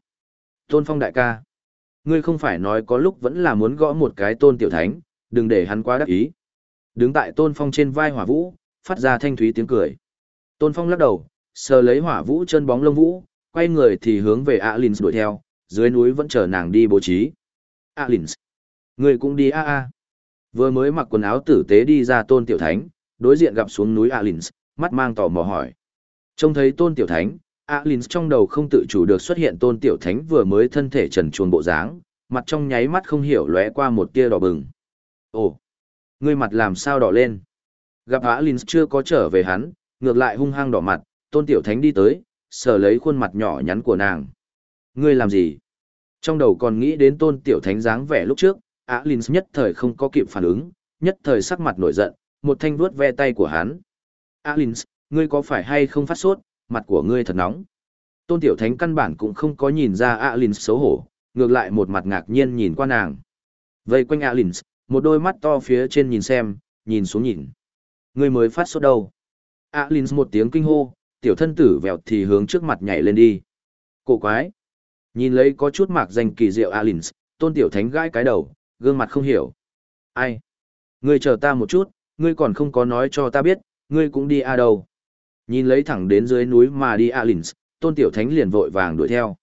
[SPEAKER 1] Tôn Phong đại ca, ngươi không phải nói có lúc vẫn là muốn gõ một cái tôn tiểu thánh, đừng để hắn quá đắc ý. Đứng tại Tôn Phong trên vai hỏa vũ, phát ra thanh thúy tiếng cười. Tôn Phong lắc đầu, sờ lấy hỏa vũ chân bóng lông vũ, quay người thì hướng về Alins đuổi theo, dưới núi vẫn chờ nàng đi bố trí. Alins, ngươi cũng đi a a. Vừa mới mặc quần áo tử tế đi ra tôn tiểu thánh, đối diện gặp xuống núi Alins, mắt mang tò mò hỏi. Trông thấy tôn tiểu thánh, Alin trong đầu không tự chủ được xuất hiện tôn tiểu thánh vừa mới thân thể trần truồng bộ dáng, mặt trong nháy mắt không hiểu lóe qua một tia đỏ bừng. Ồ, ngươi mặt làm sao đỏ lên? Gặp Alin chưa có trở về hắn, ngược lại hung hăng đỏ mặt, tôn tiểu thánh đi tới, sờ lấy khuôn mặt nhỏ nhắn của nàng. Ngươi làm gì? Trong đầu còn nghĩ đến tôn tiểu thánh dáng vẻ lúc trước, Alin nhất thời không có kịp phản ứng, nhất thời sắc mặt nổi giận, một thanh vuốt ve tay của hắn. Alins, ngươi có phải hay không phát sốt, mặt của ngươi thật nóng. Tôn Tiểu Thánh căn bản cũng không có nhìn ra Alins xấu hổ, ngược lại một mặt ngạc nhiên nhìn qua nàng. Vây quanh Alins, một đôi mắt to phía trên nhìn xem, nhìn xuống nhìn. Ngươi mới phát sốt đâu? Alins một tiếng kinh hô, tiểu thân tử vèo thì hướng trước mặt nhảy lên đi. Cổ quái. Nhìn lấy có chút mạc danh kỳ diệu Alins, Tôn Tiểu Thánh gãi cái đầu, gương mặt không hiểu. Ai? Ngươi chờ ta một chút, ngươi còn không có nói cho ta biết, ngươi cũng đi a đâu. Nhìn lấy thẳng đến dưới núi mà đi Alins, tôn tiểu thánh liền vội vàng đuổi theo.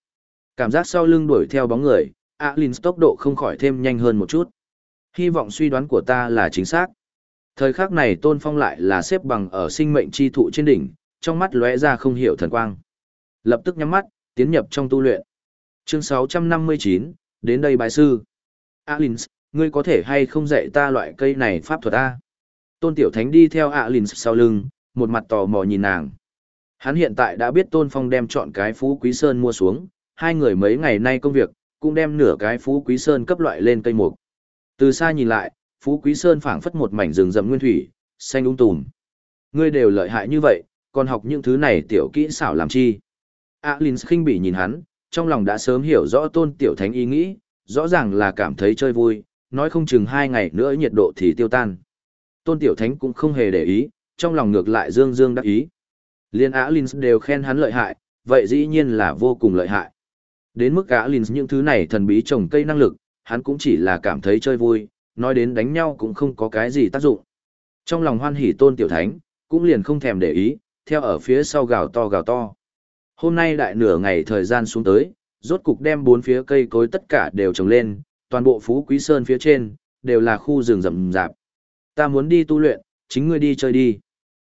[SPEAKER 1] Cảm giác sau lưng đuổi theo bóng người, Alins tốc độ không khỏi thêm nhanh hơn một chút. Hy vọng suy đoán của ta là chính xác. Thời khắc này tôn phong lại là xếp bằng ở sinh mệnh chi thụ trên đỉnh, trong mắt lóe ra không hiểu thần quang. Lập tức nhắm mắt, tiến nhập trong tu luyện. Chương 659, đến đây bài sư. Alins, ngươi có thể hay không dạy ta loại cây này pháp thuật A? Tôn Tiểu Thánh đi theo Alins sau lưng, một mặt tò mò nhìn nàng. Hắn hiện tại đã biết Tôn Phong đem chọn cái Phú Quý Sơn mua xuống, hai người mấy ngày nay công việc, cũng đem nửa cái Phú Quý Sơn cấp loại lên cây mục. Từ xa nhìn lại, Phú Quý Sơn phảng phất một mảnh rừng rậm nguyên thủy, xanh um tùm. Ngươi đều lợi hại như vậy, còn học những thứ này tiểu kỹ xảo làm chi? Alins khinh bỉ nhìn hắn, trong lòng đã sớm hiểu rõ Tôn Tiểu Thánh ý nghĩ, rõ ràng là cảm thấy chơi vui, nói không chừng hai ngày nữa nhiệt độ thì tiêu tan. Tôn Tiểu Thánh cũng không hề để ý, trong lòng ngược lại dương dương đắc ý. Liên Á Linh đều khen hắn lợi hại, vậy dĩ nhiên là vô cùng lợi hại. Đến mức Á Linh những thứ này thần bí trồng cây năng lực, hắn cũng chỉ là cảm thấy chơi vui, nói đến đánh nhau cũng không có cái gì tác dụng. Trong lòng hoan hỉ Tôn Tiểu Thánh, cũng liền không thèm để ý, theo ở phía sau gào to gào to. Hôm nay đại nửa ngày thời gian xuống tới, rốt cục đem bốn phía cây cối tất cả đều trồng lên, toàn bộ Phú Quý Sơn phía trên, đều là khu rừng rậm rạp. Ta muốn đi tu luyện, chính ngươi đi chơi đi.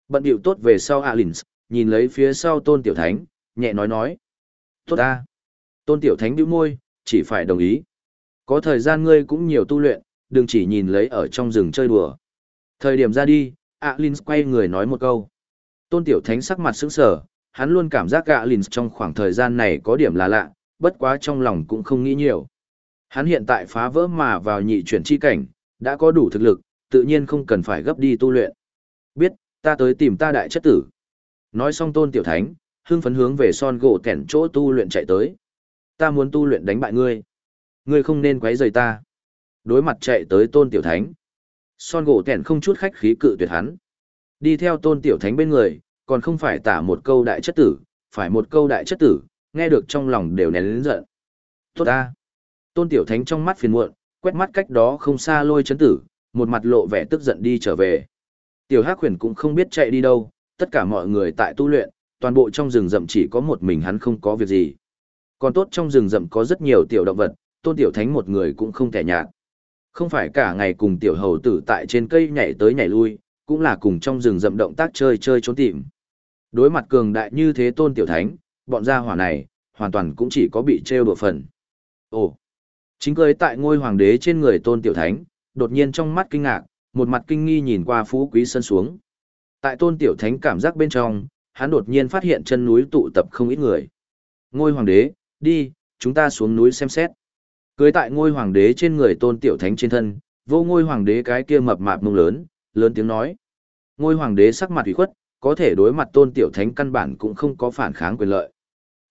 [SPEAKER 1] Bận điệu tốt về sau Alins, nhìn lấy phía sau tôn tiểu thánh, nhẹ nói nói. Tốt ta. Tôn tiểu thánh bĩu môi, chỉ phải đồng ý. Có thời gian ngươi cũng nhiều tu luyện, đừng chỉ nhìn lấy ở trong rừng chơi đùa. Thời điểm ra đi, Alins quay người nói một câu. Tôn tiểu thánh sắc mặt sững sờ, hắn luôn cảm giác Alins trong khoảng thời gian này có điểm là lạ, bất quá trong lòng cũng không nghĩ nhiều. Hắn hiện tại phá vỡ mà vào nhị chuyển chi cảnh, đã có đủ thực lực, tự nhiên không cần phải gấp đi tu luyện. Biết, ta tới tìm ta đại chất tử. Nói xong tôn tiểu thánh, hưng phấn hướng về son gỗ kẻn chỗ tu luyện chạy tới. Ta muốn tu luyện đánh bại ngươi. Ngươi không nên quấy rầy ta. Đối mặt chạy tới tôn tiểu thánh. Son gỗ kẻn không chút khách khí cự tuyệt hắn. Đi theo tôn tiểu thánh bên người, còn không phải tả một câu đại chất tử, phải một câu đại chất tử, nghe được trong lòng đều nén lớn giận. Tốt ta. Tôn tiểu thánh trong mắt phiền muộn, quét mắt cách đó không xa lôi chấn tử, một mặt lộ vẻ tức giận đi trở về. Tiểu Hắc Huyền cũng không biết chạy đi đâu, tất cả mọi người tại tu luyện, toàn bộ trong rừng rậm chỉ có một mình hắn không có việc gì. Còn tốt trong rừng rậm có rất nhiều tiểu động vật, Tôn Tiểu Thánh một người cũng không thể nhạt. Không phải cả ngày cùng tiểu hầu tử tại trên cây nhảy tới nhảy lui, cũng là cùng trong rừng rậm động tác chơi chơi trốn tìm. Đối mặt cường đại như thế Tôn Tiểu Thánh, bọn gia hỏa này, hoàn toàn cũng chỉ có bị trêu đùa phần. Ồ, chính cười tại ngôi hoàng đế trên người Tôn Tiểu Thánh, đột nhiên trong mắt kinh ngạc, một mặt kinh nghi nhìn qua phú quý sân xuống. Tại tôn tiểu thánh cảm giác bên trong, hắn đột nhiên phát hiện chân núi tụ tập không ít người. Ngôi hoàng đế, đi, chúng ta xuống núi xem xét. Cưới tại ngôi hoàng đế trên người tôn tiểu thánh trên thân, vô ngôi hoàng đế cái kia mập mạp mông lớn, lớn tiếng nói. Ngôi hoàng đế sắc mặt ủy khuất, có thể đối mặt tôn tiểu thánh căn bản cũng không có phản kháng quyền lợi.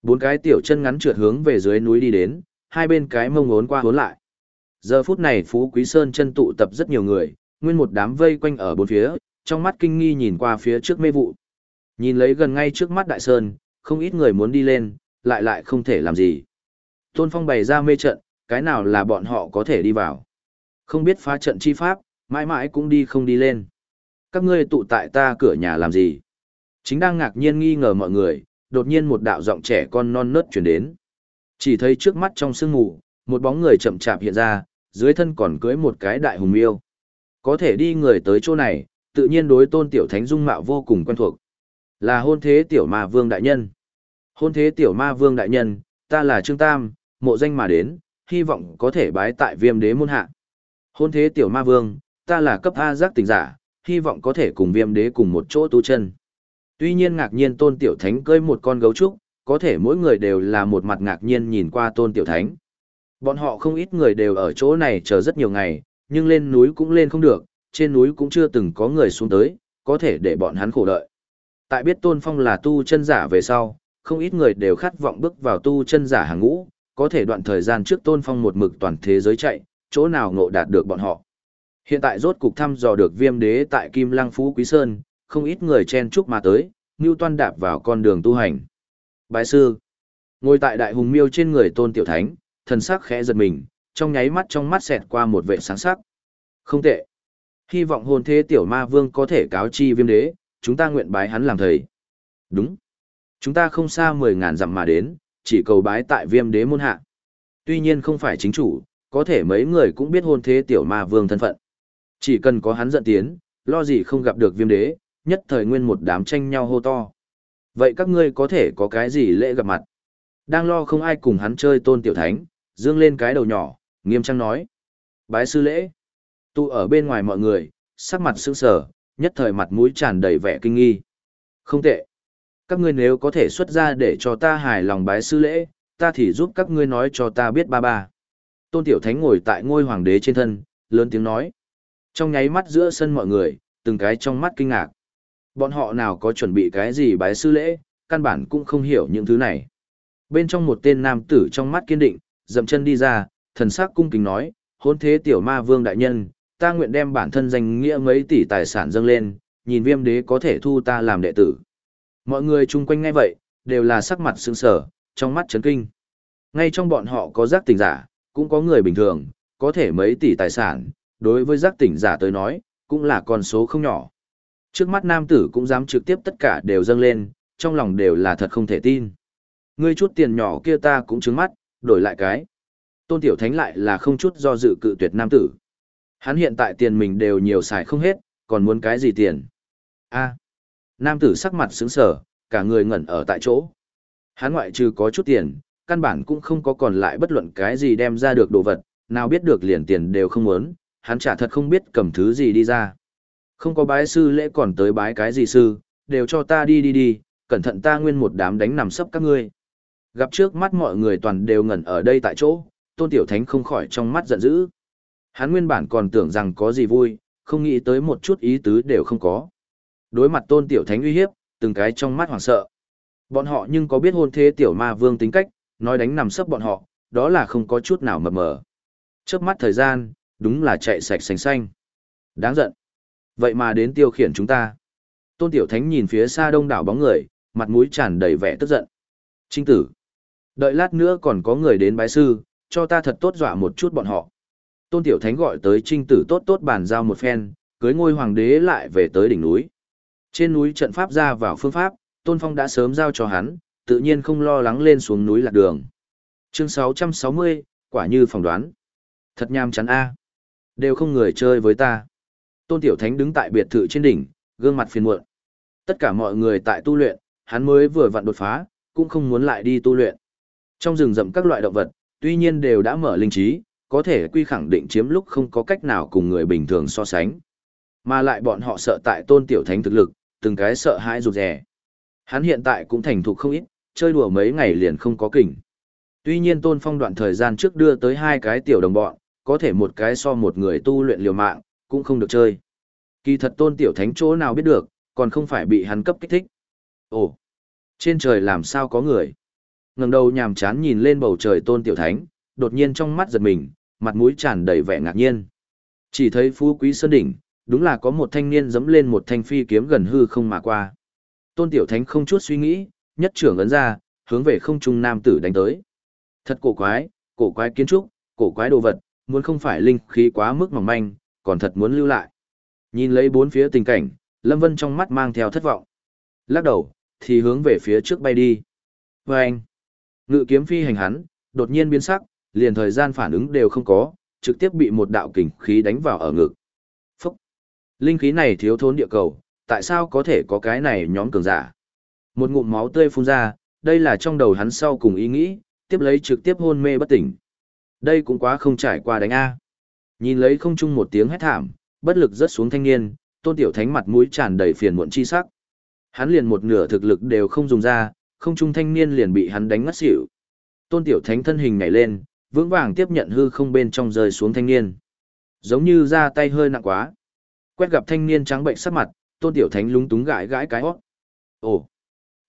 [SPEAKER 1] Bốn cái tiểu chân ngắn trượt hướng về dưới núi đi đến, hai bên cái mông ốn qua hốn lại. Giờ phút này Phú Quý Sơn chân tụ tập rất nhiều người, nguyên một đám vây quanh ở bốn phía, trong mắt kinh nghi nhìn qua phía trước mê vụ. Nhìn lấy gần ngay trước mắt đại sơn, không ít người muốn đi lên, lại lại không thể làm gì. Tôn Phong bày ra mê trận, cái nào là bọn họ có thể đi vào. Không biết phá trận chi pháp, mãi mãi cũng đi không đi lên. Các ngươi tụ tại ta cửa nhà làm gì? Chính đang ngạc nhiên nghi ngờ mọi người, đột nhiên một đạo giọng trẻ con non nớt chuyển đến. Chỉ thấy trước mắt trong sương mù, một bóng người chậm chạp hiện ra, dưới thân còn cưới một cái đại hùng miêu. Có thể đi người tới chỗ này, tự nhiên đối tôn tiểu thánh dung mạo vô cùng quen thuộc. Là hôn thế tiểu ma vương đại nhân. Hôn thế tiểu ma vương đại nhân, ta là Trương Tam, mộ danh mà đến, hy vọng có thể bái tại viêm đế môn hạ. Hôn thế tiểu ma vương, ta là cấp A giác tình giả, hy vọng có thể cùng viêm đế cùng một chỗ tu chân. Tuy nhiên ngạc nhiên tôn tiểu thánh cưới một con gấu trúc, có thể mỗi người đều là một mặt ngạc nhiên nhìn qua tôn tiểu thánh. Bọn họ không ít người đều ở chỗ này chờ rất nhiều ngày, nhưng lên núi cũng lên không được, trên núi cũng chưa từng có người xuống tới, có thể để bọn hắn khổ đợi. Tại biết tôn phong là tu chân giả về sau, không ít người đều khát vọng bước vào tu chân giả hàng ngũ, có thể đoạn thời gian trước tôn phong một mực toàn thế giới chạy, chỗ nào ngộ đạt được bọn họ. Hiện tại rốt cục thăm dò được viêm đế tại Kim Lăng Phú Quý Sơn, không ít người chen chúc mà tới, như toan đạp vào con đường tu hành. Bái sư, ngồi tại đại hùng miêu trên người tôn tiểu thánh, thần sắc khẽ giật mình, trong nháy mắt trong mắt xẹt qua một vệ sáng sắc. Không tệ. Hy vọng hồn thế tiểu ma vương có thể cáo chi viêm đế, chúng ta nguyện bái hắn làm thầy. Đúng. Chúng ta không xa mười ngàn dặm mà đến, chỉ cầu bái tại viêm đế môn hạ. Tuy nhiên không phải chính chủ, có thể mấy người cũng biết hôn thế tiểu ma vương thân phận. Chỉ cần có hắn giận tiến, lo gì không gặp được viêm đế, nhất thời nguyên một đám tranh nhau hô to. Vậy các ngươi có thể có cái gì lễ gặp mặt? Đang lo không ai cùng hắn chơi tôn tiểu thánh, dương lên cái đầu nhỏ, nghiêm trang nói. Bái sư lễ. Tụ ở bên ngoài mọi người, sắc mặt sững sờ, nhất thời mặt mũi tràn đầy vẻ kinh nghi. Không tệ. Các ngươi nếu có thể xuất ra để cho ta hài lòng bái sư lễ, ta thì giúp các ngươi nói cho ta biết ba ba. Tôn Tiểu Thánh ngồi tại ngôi hoàng đế trên thân, lớn tiếng nói. Trong nháy mắt giữa sân mọi người, từng cái trong mắt kinh ngạc. Bọn họ nào có chuẩn bị cái gì bái sư lễ, căn bản cũng không hiểu những thứ này. Bên trong một tên nam tử trong mắt kiên định, dậm chân đi ra, thần sắc cung kính nói, hôn thế tiểu ma vương đại nhân, ta nguyện đem bản thân danh nghĩa mấy tỷ tài sản dâng lên, nhìn viêm đế có thể thu ta làm đệ tử. Mọi người chung quanh ngay vậy, đều là sắc mặt sững sờ, trong mắt chấn kinh. Ngay trong bọn họ có giác tỉnh giả, cũng có người bình thường, có thể mấy tỷ tài sản, đối với giác tỉnh giả tới nói, cũng là con số không nhỏ. Trước mắt nam tử cũng dám trực tiếp tất cả đều dâng lên, trong lòng đều là thật không thể tin. Ngươi chút tiền nhỏ kia ta cũng trứng mắt, đổi lại cái. Tôn Tiểu Thánh lại là không chút do dự cự tuyệt nam tử. Hắn hiện tại tiền mình đều nhiều xài không hết, còn muốn cái gì tiền? a nam tử sắc mặt sững sờ, cả người ngẩn ở tại chỗ. Hắn ngoại trừ có chút tiền, căn bản cũng không có còn lại bất luận cái gì đem ra được đồ vật, nào biết được liền tiền đều không muốn, hắn chả thật không biết cầm thứ gì đi ra. Không có bái sư lễ còn tới bái cái gì sư, đều cho ta đi đi đi, cẩn thận ta nguyên một đám đánh nằm sấp các ngươi. Gặp trước mắt mọi người toàn đều ngẩn ở đây tại chỗ, tôn tiểu thánh không khỏi trong mắt giận dữ. Hắn nguyên bản còn tưởng rằng có gì vui, không nghĩ tới một chút ý tứ đều không có. Đối mặt tôn tiểu thánh uy hiếp, từng cái trong mắt hoảng sợ. Bọn họ nhưng có biết hôn thế tiểu ma vương tính cách, nói đánh nằm sấp bọn họ, đó là không có chút nào mập mờ. Chớp mắt thời gian, đúng là chạy sạch sành xanh. Đáng giận. Vậy mà đến tiêu khiển chúng ta. Tôn Tiểu Thánh nhìn phía xa đông đảo bóng người, mặt mũi tràn đầy vẻ tức giận. Trinh tử. Đợi lát nữa còn có người đến bái sư, cho ta thật tốt dọa một chút bọn họ. Tôn Tiểu Thánh gọi tới Trinh tử tốt tốt bàn giao một phen, cưới ngôi hoàng đế lại về tới đỉnh núi. Trên núi trận pháp ra vào phương pháp, Tôn Phong đã sớm giao cho hắn, tự nhiên không lo lắng lên xuống núi lạc đường. Chương 660, quả như phỏng đoán. Thật nham chắn a. Đều không người chơi với ta. Tôn Tiểu Thánh đứng tại biệt thự trên đỉnh, gương mặt phiền muộn. Tất cả mọi người tại tu luyện, hắn mới vừa vặn đột phá, cũng không muốn lại đi tu luyện. Trong rừng rậm các loại động vật, tuy nhiên đều đã mở linh trí, có thể quy khẳng định chiếm lúc không có cách nào cùng người bình thường so sánh. Mà lại bọn họ sợ tại Tôn Tiểu Thánh thực lực, từng cái sợ hãi rụt rè. Hắn hiện tại cũng thành thục không ít, chơi đùa mấy ngày liền không có kỉnh. Tuy nhiên Tôn Phong đoạn thời gian trước đưa tới hai cái tiểu đồng bọn, có thể một cái so một người tu luyện liều mạng, cũng không được chơi. Kỳ thật Tôn Tiểu Thánh chỗ nào biết được, còn không phải bị hắn cấp kích thích. Ồ, trên trời làm sao có người? Ngẩng đầu nhàm chán nhìn lên bầu trời Tôn Tiểu Thánh, đột nhiên trong mắt giật mình, mặt mũi tràn đầy vẻ ngạc nhiên. Chỉ thấy phú quý sơn đỉnh, đúng là có một thanh niên dẫm lên một thanh phi kiếm gần hư không mà qua. Tôn Tiểu Thánh không chút suy nghĩ, nhất trưởng ấn ra, hướng về không trung nam tử đánh tới. Thật cổ quái, cổ quái kiến trúc, cổ quái đồ vật, muốn không phải linh khí quá mức mỏng manh, còn thật muốn lưu lại. Nhìn lấy bốn phía tình cảnh, Lâm Vân trong mắt mang theo thất vọng. Lắc đầu, thì hướng về phía trước bay đi. Và anh, ngự kiếm phi hành hắn, đột nhiên biến sắc, liền thời gian phản ứng đều không có, trực tiếp bị một đạo kình khí đánh vào ở ngực. Phúc! Linh khí này thiếu thốn địa cầu, tại sao có thể có cái này nhóm cường giả? Một ngụm máu tươi phun ra, đây là trong đầu hắn sau cùng ý nghĩ, tiếp lấy trực tiếp hôn mê bất tỉnh. Đây cũng quá không trải qua đánh A. Nhìn lấy không chung một tiếng hét thảm, bất lực rớt xuống thanh niên, tôn tiểu thánh mặt mũi tràn đầy phiền muộn chi sắc. Hắn liền một nửa thực lực đều không dùng ra, không trung thanh niên liền bị hắn đánh ngất xỉu. Tôn tiểu thánh thân hình nhảy lên, vững vàng tiếp nhận hư không bên trong rơi xuống thanh niên. Giống như ra tay hơi nặng quá. Quét gặp thanh niên trắng bệnh sắc mặt, tôn tiểu thánh lúng túng gãi gãi cái hót. Ồ,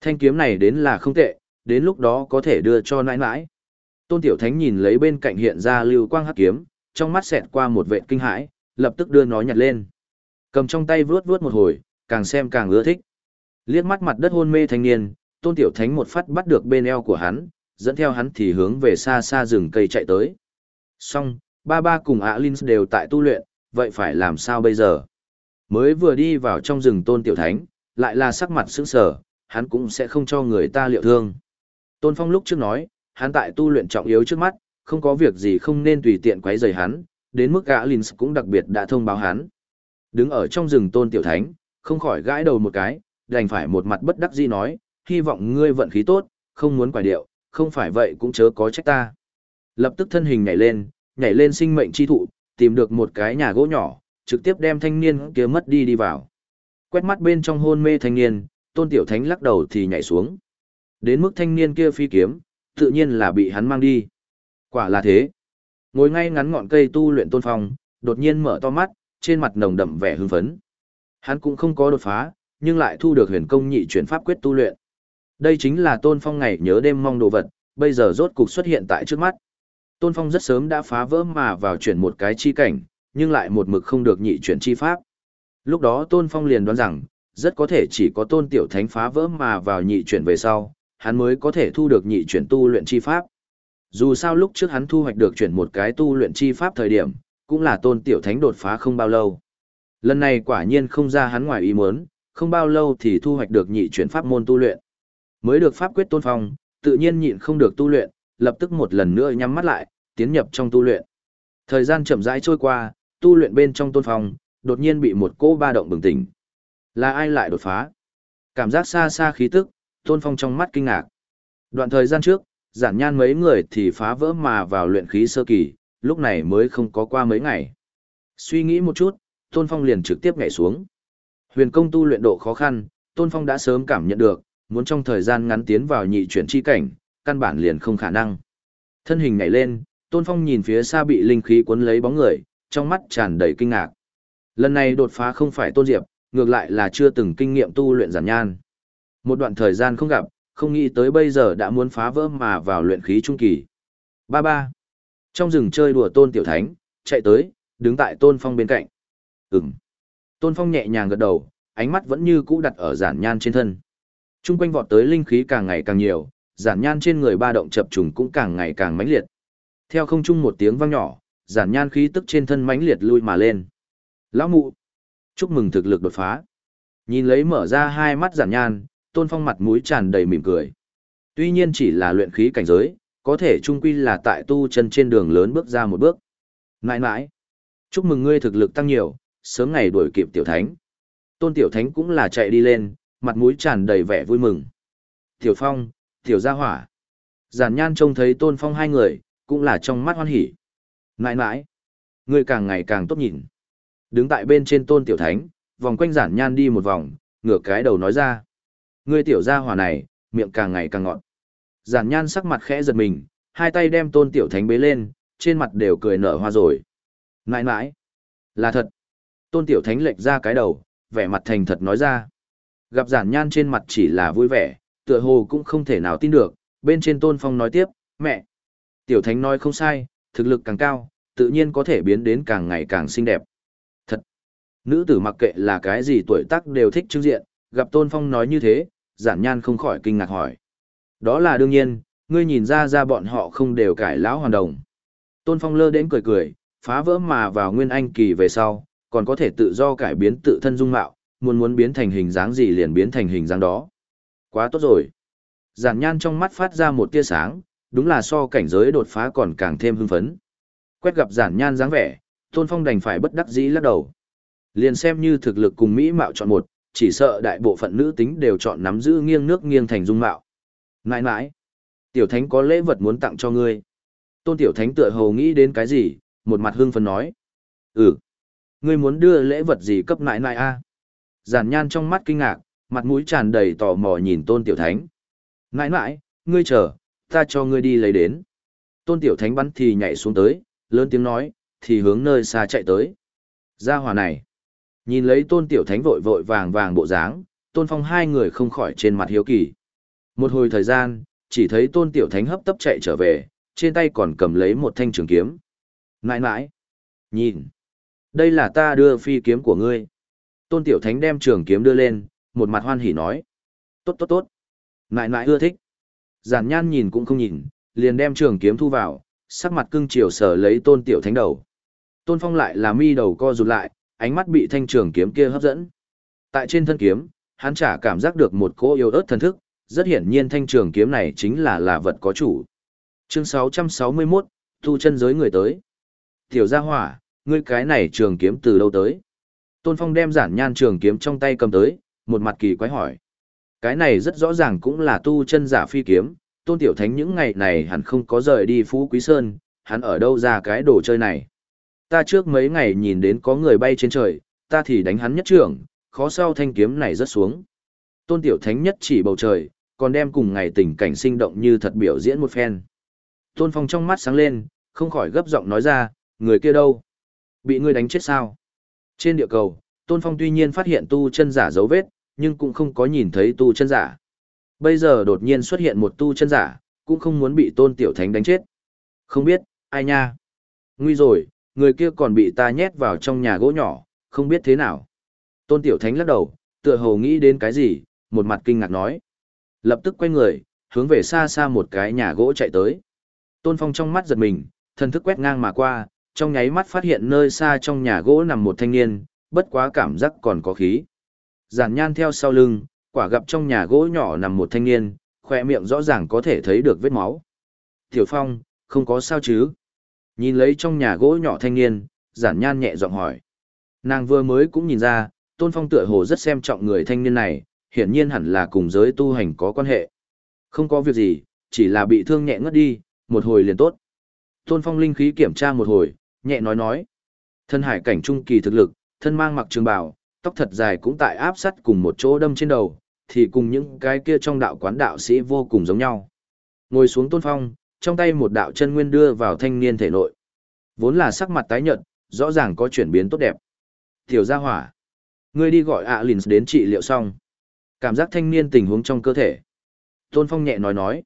[SPEAKER 1] thanh kiếm này đến là không tệ, đến lúc đó có thể đưa cho nãi nãi. Tôn tiểu thánh nhìn lấy bên cạnh hiện ra lưu quang hắc kiếm, trong mắt xẹt qua một vệ kinh hãi, lập tức đưa nó nhặt lên. Cầm trong tay vướt vướt một hồi, càng xem càng ưa thích. Liếc mắt mặt đất hôn mê thanh niên, tôn tiểu thánh một phát bắt được bên eo của hắn, dẫn theo hắn thì hướng về xa xa rừng cây chạy tới. Xong, ba ba cùng ạ Linh đều tại tu luyện, vậy phải làm sao bây giờ? Mới vừa đi vào trong rừng tôn tiểu thánh, lại là sắc mặt sững sờ, hắn cũng sẽ không cho người ta liệu thương. Tôn Phong lúc trước nói, hắn tại tu luyện trọng yếu trước mắt, không có việc gì không nên tùy tiện quấy rầy hắn, đến mức gã Linh cũng đặc biệt đã thông báo hắn. Đứng ở trong rừng tôn tiểu thánh, không khỏi gãi đầu một cái, đành phải một mặt bất đắc dĩ nói, hy vọng ngươi vận khí tốt, không muốn quải điệu, không phải vậy cũng chớ có trách ta. Lập tức thân hình nhảy lên, nhảy lên sinh mệnh chi thụ, tìm được một cái nhà gỗ nhỏ, trực tiếp đem thanh niên kia mất đi đi vào. Quét mắt bên trong hôn mê thanh niên, tôn tiểu thánh lắc đầu thì nhảy xuống. Đến mức thanh niên kia phi kiếm, tự nhiên là bị hắn mang đi. Quả là thế. Ngồi ngay ngắn ngọn cây tu luyện tôn phong, đột nhiên mở to mắt, trên mặt nồng đậm vẻ hưng phấn. Hắn cũng không có đột phá, nhưng lại thu được huyền công nhị chuyển pháp quyết tu luyện. Đây chính là Tôn Phong ngày nhớ đêm mong đồ vật, bây giờ rốt cục xuất hiện tại trước mắt. Tôn Phong rất sớm đã phá vỡ mà vào chuyển một cái chi cảnh, nhưng lại một mực không được nhị chuyển chi pháp. Lúc đó Tôn Phong liền đoán rằng, rất có thể chỉ có Tôn Tiểu Thánh phá vỡ mà vào nhị chuyển về sau, hắn mới có thể thu được nhị chuyển tu luyện chi pháp. Dù sao lúc trước hắn thu hoạch được chuyển một cái tu luyện chi pháp thời điểm, cũng là Tôn Tiểu Thánh đột phá không bao lâu. Lần này quả nhiên không ra hắn ngoài ý muốn, không bao lâu thì thu hoạch được nhị chuyển pháp môn tu luyện. Mới được pháp quyết tôn phong, tự nhiên nhịn không được tu luyện, lập tức một lần nữa nhắm mắt lại, tiến nhập trong tu luyện. Thời gian chậm rãi trôi qua, tu luyện bên trong tôn phong, đột nhiên bị một cỗ ba động bừng tỉnh. Là ai lại đột phá? Cảm giác xa xa khí tức, tôn phong trong mắt kinh ngạc. Đoạn thời gian trước, giản nhan mấy người thì phá vỡ mà vào luyện khí sơ kỳ, lúc này mới không có qua mấy ngày. Suy nghĩ một chút, tôn phong liền trực tiếp nhảy xuống. Huyền công tu luyện độ khó khăn, tôn phong đã sớm cảm nhận được, muốn trong thời gian ngắn tiến vào nhị chuyển chi cảnh, căn bản liền không khả năng. Thân hình nhảy lên, Tôn Phong nhìn phía xa bị linh khí cuốn lấy bóng người, trong mắt tràn đầy kinh ngạc. Lần này đột phá không phải Tôn Diệp, ngược lại là chưa từng kinh nghiệm tu luyện giản nhan. Một đoạn thời gian không gặp, không nghĩ tới bây giờ đã muốn phá vỡ mà vào luyện khí trung kỳ. Ba ba. Trong rừng chơi đùa Tôn Tiểu Thánh, chạy tới, đứng tại Tôn Phong bên cạnh. Ừm. Tôn Phong nhẹ nhàng gật đầu, ánh mắt vẫn như cũ đặt ở giản nhan trên thân. Trung quanh vọt tới linh khí càng ngày càng nhiều, giản nhan trên người ba động chập trùng cũng càng ngày càng mãnh liệt. Theo không trung một tiếng vang nhỏ, giản nhan khí tức trên thân mãnh liệt lui mà lên. Lão mụ, chúc mừng thực lực đột phá. Nhìn lấy mở ra hai mắt giản nhan, tôn phong mặt mũi tràn đầy mỉm cười. Tuy nhiên chỉ là luyện khí cảnh giới, có thể trung quy là tại tu chân trên đường lớn bước ra một bước. Nãi nãi, chúc mừng ngươi thực lực tăng nhiều, sớm ngày đuổi kịp tiểu thánh. Tôn tiểu thánh cũng là chạy đi lên, mặt mũi tràn đầy vẻ vui mừng. Tiểu Phong, Tiểu Gia Hỏa. Giản nhan trông thấy Tôn Phong hai người, cũng là trong mắt hoan hỉ. Nãi nãi, người càng ngày càng tốt nhìn. Đứng tại bên trên Tôn Tiểu Thánh, vòng quanh giản nhan đi một vòng, ngửa cái đầu nói ra. Người Tiểu Gia Hỏa này, miệng càng ngày càng ngọt. Giản nhan sắc mặt khẽ giật mình, hai tay đem Tôn Tiểu Thánh bế lên, trên mặt đều cười nở hoa rồi. Nãi nãi, là thật. Tôn Tiểu Thánh lệch ra cái đầu, vẻ mặt thành thật nói ra. Gặp giản nhan trên mặt chỉ là vui vẻ, tựa hồ cũng không thể nào tin được, bên trên tôn phong nói tiếp, mẹ. Tiểu thánh nói không sai, thực lực càng cao, tự nhiên có thể biến đến càng ngày càng xinh đẹp. Thật! Nữ tử mặc kệ là cái gì tuổi tác đều thích trưng diện, gặp tôn phong nói như thế, giản nhan không khỏi kinh ngạc hỏi. Đó là đương nhiên, ngươi nhìn ra ra bọn họ không đều cải lão hoàn đồng. Tôn phong lơ đến cười cười, phá vỡ mà vào nguyên anh kỳ về sau, còn có thể tự do cải biến tự thân dung mạo, muốn muốn biến thành hình dáng gì liền biến thành hình dáng đó. Quá tốt rồi. Giản nhan trong mắt phát ra một tia sáng, đúng là so cảnh giới đột phá còn càng thêm hưng phấn. Quét gặp giản nhan dáng vẻ, Tôn Phong đành phải bất đắc dĩ lắc đầu. Liền xem như thực lực cùng Mỹ mạo chọn một, chỉ sợ đại bộ phận nữ tính đều chọn nắm giữ nghiêng nước nghiêng thành dung mạo. Nãi nãi, tiểu thánh có lễ vật muốn tặng cho ngươi. Tôn tiểu thánh tựa hồ nghĩ đến cái gì, một mặt hương phấn nói. Ừ, ngươi muốn đưa lễ vật gì cấp nãi nãi a? Giản nhan trong mắt kinh ngạc, mặt mũi tràn đầy tò mò nhìn tôn tiểu thánh. Nãi nãi, ngươi chờ, ta cho ngươi đi lấy đến. Tôn tiểu thánh bắn thì nhảy xuống tới, lớn tiếng nói, thì hướng nơi xa chạy tới. Ra hòa này. Nhìn lấy tôn tiểu thánh vội vội vàng vàng bộ dáng, tôn phong hai người không khỏi trên mặt hiếu kỳ. Một hồi thời gian, chỉ thấy tôn tiểu thánh hấp tấp chạy trở về, trên tay còn cầm lấy một thanh trường kiếm. Nãi nãi. Nhìn. Đây là ta đưa phi kiếm của ngươi. Tôn tiểu thánh đem trường kiếm đưa lên, một mặt hoan hỉ nói. Tốt tốt tốt. mãi mãi ưa thích. Giản nhan nhìn cũng không nhìn, liền đem trường kiếm thu vào, sắc mặt cưng chiều sở lấy tôn tiểu thánh đầu. Tôn phong lại là mi đầu co rụt lại, ánh mắt bị thanh trường kiếm kia hấp dẫn. Tại trên thân kiếm, hắn chả cảm giác được một cỗ yêu ớt thần thức, rất hiển nhiên thanh trường kiếm này chính là là vật có chủ. Chương 661, thu chân giới người tới. Tiểu gia hỏa, ngươi cái này trường kiếm từ đâu tới? Tôn Phong đem giản nhan trường kiếm trong tay cầm tới, một mặt kỳ quái hỏi. Cái này rất rõ ràng cũng là tu chân giả phi kiếm, Tôn Tiểu Thánh những ngày này hẳn không có rời đi Phú Quý Sơn, hắn ở đâu ra cái đồ chơi này. Ta trước mấy ngày nhìn đến có người bay trên trời, ta thì đánh hắn nhất trưởng, khó sau thanh kiếm này rớt xuống. Tôn Tiểu Thánh nhất chỉ bầu trời, còn đem cùng ngày tình cảnh sinh động như thật biểu diễn một phen. Tôn Phong trong mắt sáng lên, không khỏi gấp giọng nói ra, người kia đâu? Bị ngươi đánh chết sao? Trên địa cầu, Tôn Phong tuy nhiên phát hiện tu chân giả dấu vết, nhưng cũng không có nhìn thấy tu chân giả. Bây giờ đột nhiên xuất hiện một tu chân giả, cũng không muốn bị Tôn Tiểu Thánh đánh chết. Không biết, ai nha? Nguy rồi, người kia còn bị ta nhét vào trong nhà gỗ nhỏ, không biết thế nào. Tôn Tiểu Thánh lắc đầu, tựa hồ nghĩ đến cái gì, một mặt kinh ngạc nói. Lập tức quay người, hướng về xa xa một cái nhà gỗ chạy tới. Tôn Phong trong mắt giật mình, thần thức quét ngang mà qua, trong nháy mắt phát hiện nơi xa trong nhà gỗ nằm một thanh niên, bất quá cảm giác còn có khí. Giản nhan theo sau lưng, quả gặp trong nhà gỗ nhỏ nằm một thanh niên, khỏe miệng rõ ràng có thể thấy được vết máu. Tiểu Phong, không có sao chứ? Nhìn lấy trong nhà gỗ nhỏ thanh niên, giản nhan nhẹ giọng hỏi. Nàng vừa mới cũng nhìn ra, Tôn Phong tựa hồ rất xem trọng người thanh niên này, hiển nhiên hẳn là cùng giới tu hành có quan hệ. Không có việc gì, chỉ là bị thương nhẹ ngất đi, một hồi liền tốt. Tôn Phong linh khí kiểm tra một hồi, nhẹ nói nói. Thân hải cảnh trung kỳ thực lực, thân mang mặc trường bào, tóc thật dài cũng tại áp sắt cùng một chỗ đâm trên đầu, thì cùng những cái kia trong đạo quán đạo sĩ vô cùng giống nhau. Ngồi xuống Tôn Phong, trong tay một đạo chân nguyên đưa vào thanh niên thể nội. Vốn là sắc mặt tái nhợt, rõ ràng có chuyển biến tốt đẹp. Tiểu gia hỏa, ngươi đi gọi ạ lìn đến trị liệu xong. Cảm giác thanh niên tình huống trong cơ thể. Tôn Phong nhẹ nói nói.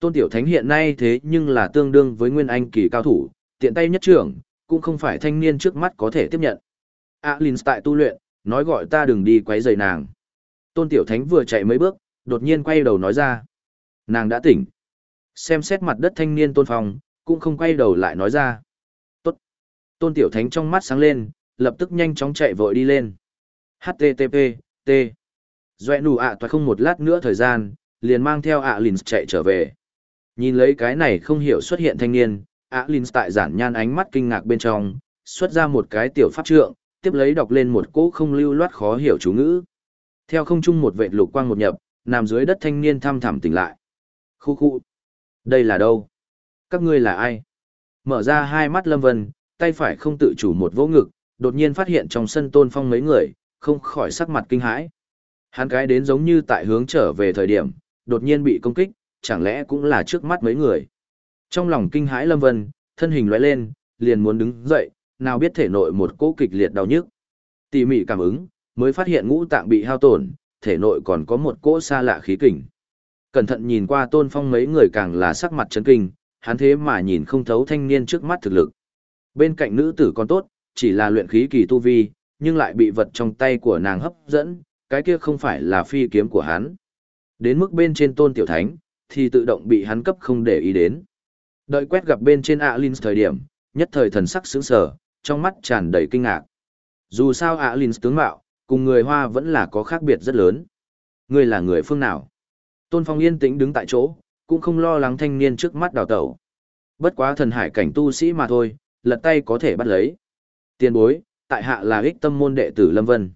[SPEAKER 1] Tôn Tiểu Thánh hiện nay thế nhưng là tương đương với Nguyên Anh kỳ cao thủ, tiện tay nhất trưởng, cũng không phải thanh niên trước mắt có thể tiếp nhận. Alins tại tu luyện, nói gọi ta đừng đi quấy rầy nàng. Tôn Tiểu Thánh vừa chạy mấy bước, đột nhiên quay đầu nói ra. Nàng đã tỉnh. Xem xét mặt đất thanh niên Tôn Phong, cũng không quay đầu lại nói ra. Tốt. Tôn Tiểu Thánh trong mắt sáng lên, lập tức nhanh chóng chạy vội đi lên. HTTP, T. Doẹ nụ ạ toại không một lát nữa thời gian, liền mang theo ạ Lins chạy trở về. Nhìn lấy cái này không hiểu xuất hiện thanh niên, ạ Lins tại giản nhan ánh mắt kinh ngạc bên trong, xuất ra một cái tiểu pháp trượng, tiếp lấy đọc lên một cỗ không lưu loát khó hiểu chú ngữ. Theo không chung một vệ lục quang một nhập, nằm dưới đất thanh niên thăm thẳm tỉnh lại. Khu khu. Đây là đâu? Các ngươi là ai? Mở ra hai mắt lâm vân, tay phải không tự chủ một vỗ ngực, đột nhiên phát hiện trong sân tôn phong mấy người, không khỏi sắc mặt kinh hãi. Hắn cái đến giống như tại hướng trở về thời điểm, đột nhiên bị công kích, chẳng lẽ cũng là trước mắt mấy người. Trong lòng kinh hãi Lâm Vân, thân hình lóe lên, liền muốn đứng dậy, nào biết thể nội một cỗ kịch liệt đau nhức. Tỉ mỉ cảm ứng, mới phát hiện ngũ tạng bị hao tổn, thể nội còn có một cỗ xa lạ khí kình. Cẩn thận nhìn qua Tôn Phong mấy người càng là sắc mặt chấn kinh, hắn thế mà nhìn không thấu thanh niên trước mắt thực lực. Bên cạnh nữ tử còn tốt, chỉ là luyện khí kỳ tu vi, nhưng lại bị vật trong tay của nàng hấp dẫn, cái kia không phải là phi kiếm của hắn. Đến mức bên trên tôn tiểu thánh, thì tự động bị hắn cấp không để ý đến. Đợi quét gặp bên trên Alins thời điểm, nhất thời thần sắc sững sờ, trong mắt tràn đầy kinh ngạc. Dù sao Alins tướng mạo, cùng người Hoa vẫn là có khác biệt rất lớn. Người là người phương nào? Tôn Phong yên tĩnh đứng tại chỗ, cũng không lo lắng thanh niên trước mắt đào tẩu. Bất quá thần hải cảnh tu sĩ mà thôi, lật tay có thể bắt lấy. Tiền bối, tại hạ là ích tâm môn đệ tử Lâm Vân.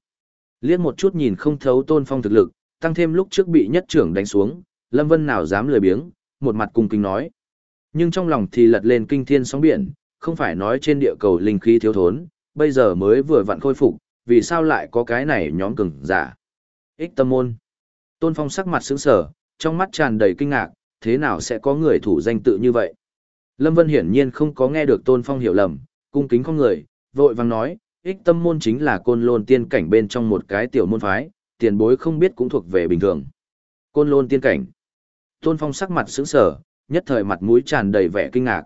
[SPEAKER 1] Liếc một chút nhìn không thấu tôn phong thực lực, tăng thêm lúc trước bị nhất trưởng đánh xuống, Lâm Vân nào dám lười biếng, một mặt cung kính nói. Nhưng trong lòng thì lật lên kinh thiên sóng biển, không phải nói trên địa cầu linh khí thiếu thốn, bây giờ mới vừa vặn khôi phục, vì sao lại có cái này nhóm cường giả. Ích tâm môn. Tôn Phong sắc mặt sững sờ, trong mắt tràn đầy kinh ngạc, thế nào sẽ có người thủ danh tự như vậy? Lâm Vân hiển nhiên không có nghe được Tôn Phong hiểu lầm, cung kính không người, vội vàng nói, ích tâm môn chính là côn lôn tiên cảnh bên trong một cái tiểu môn phái, tiền bối không biết cũng thuộc về bình thường. Côn lôn tiên cảnh. Tôn Phong sắc mặt sững sờ, nhất thời mặt mũi tràn đầy vẻ kinh ngạc.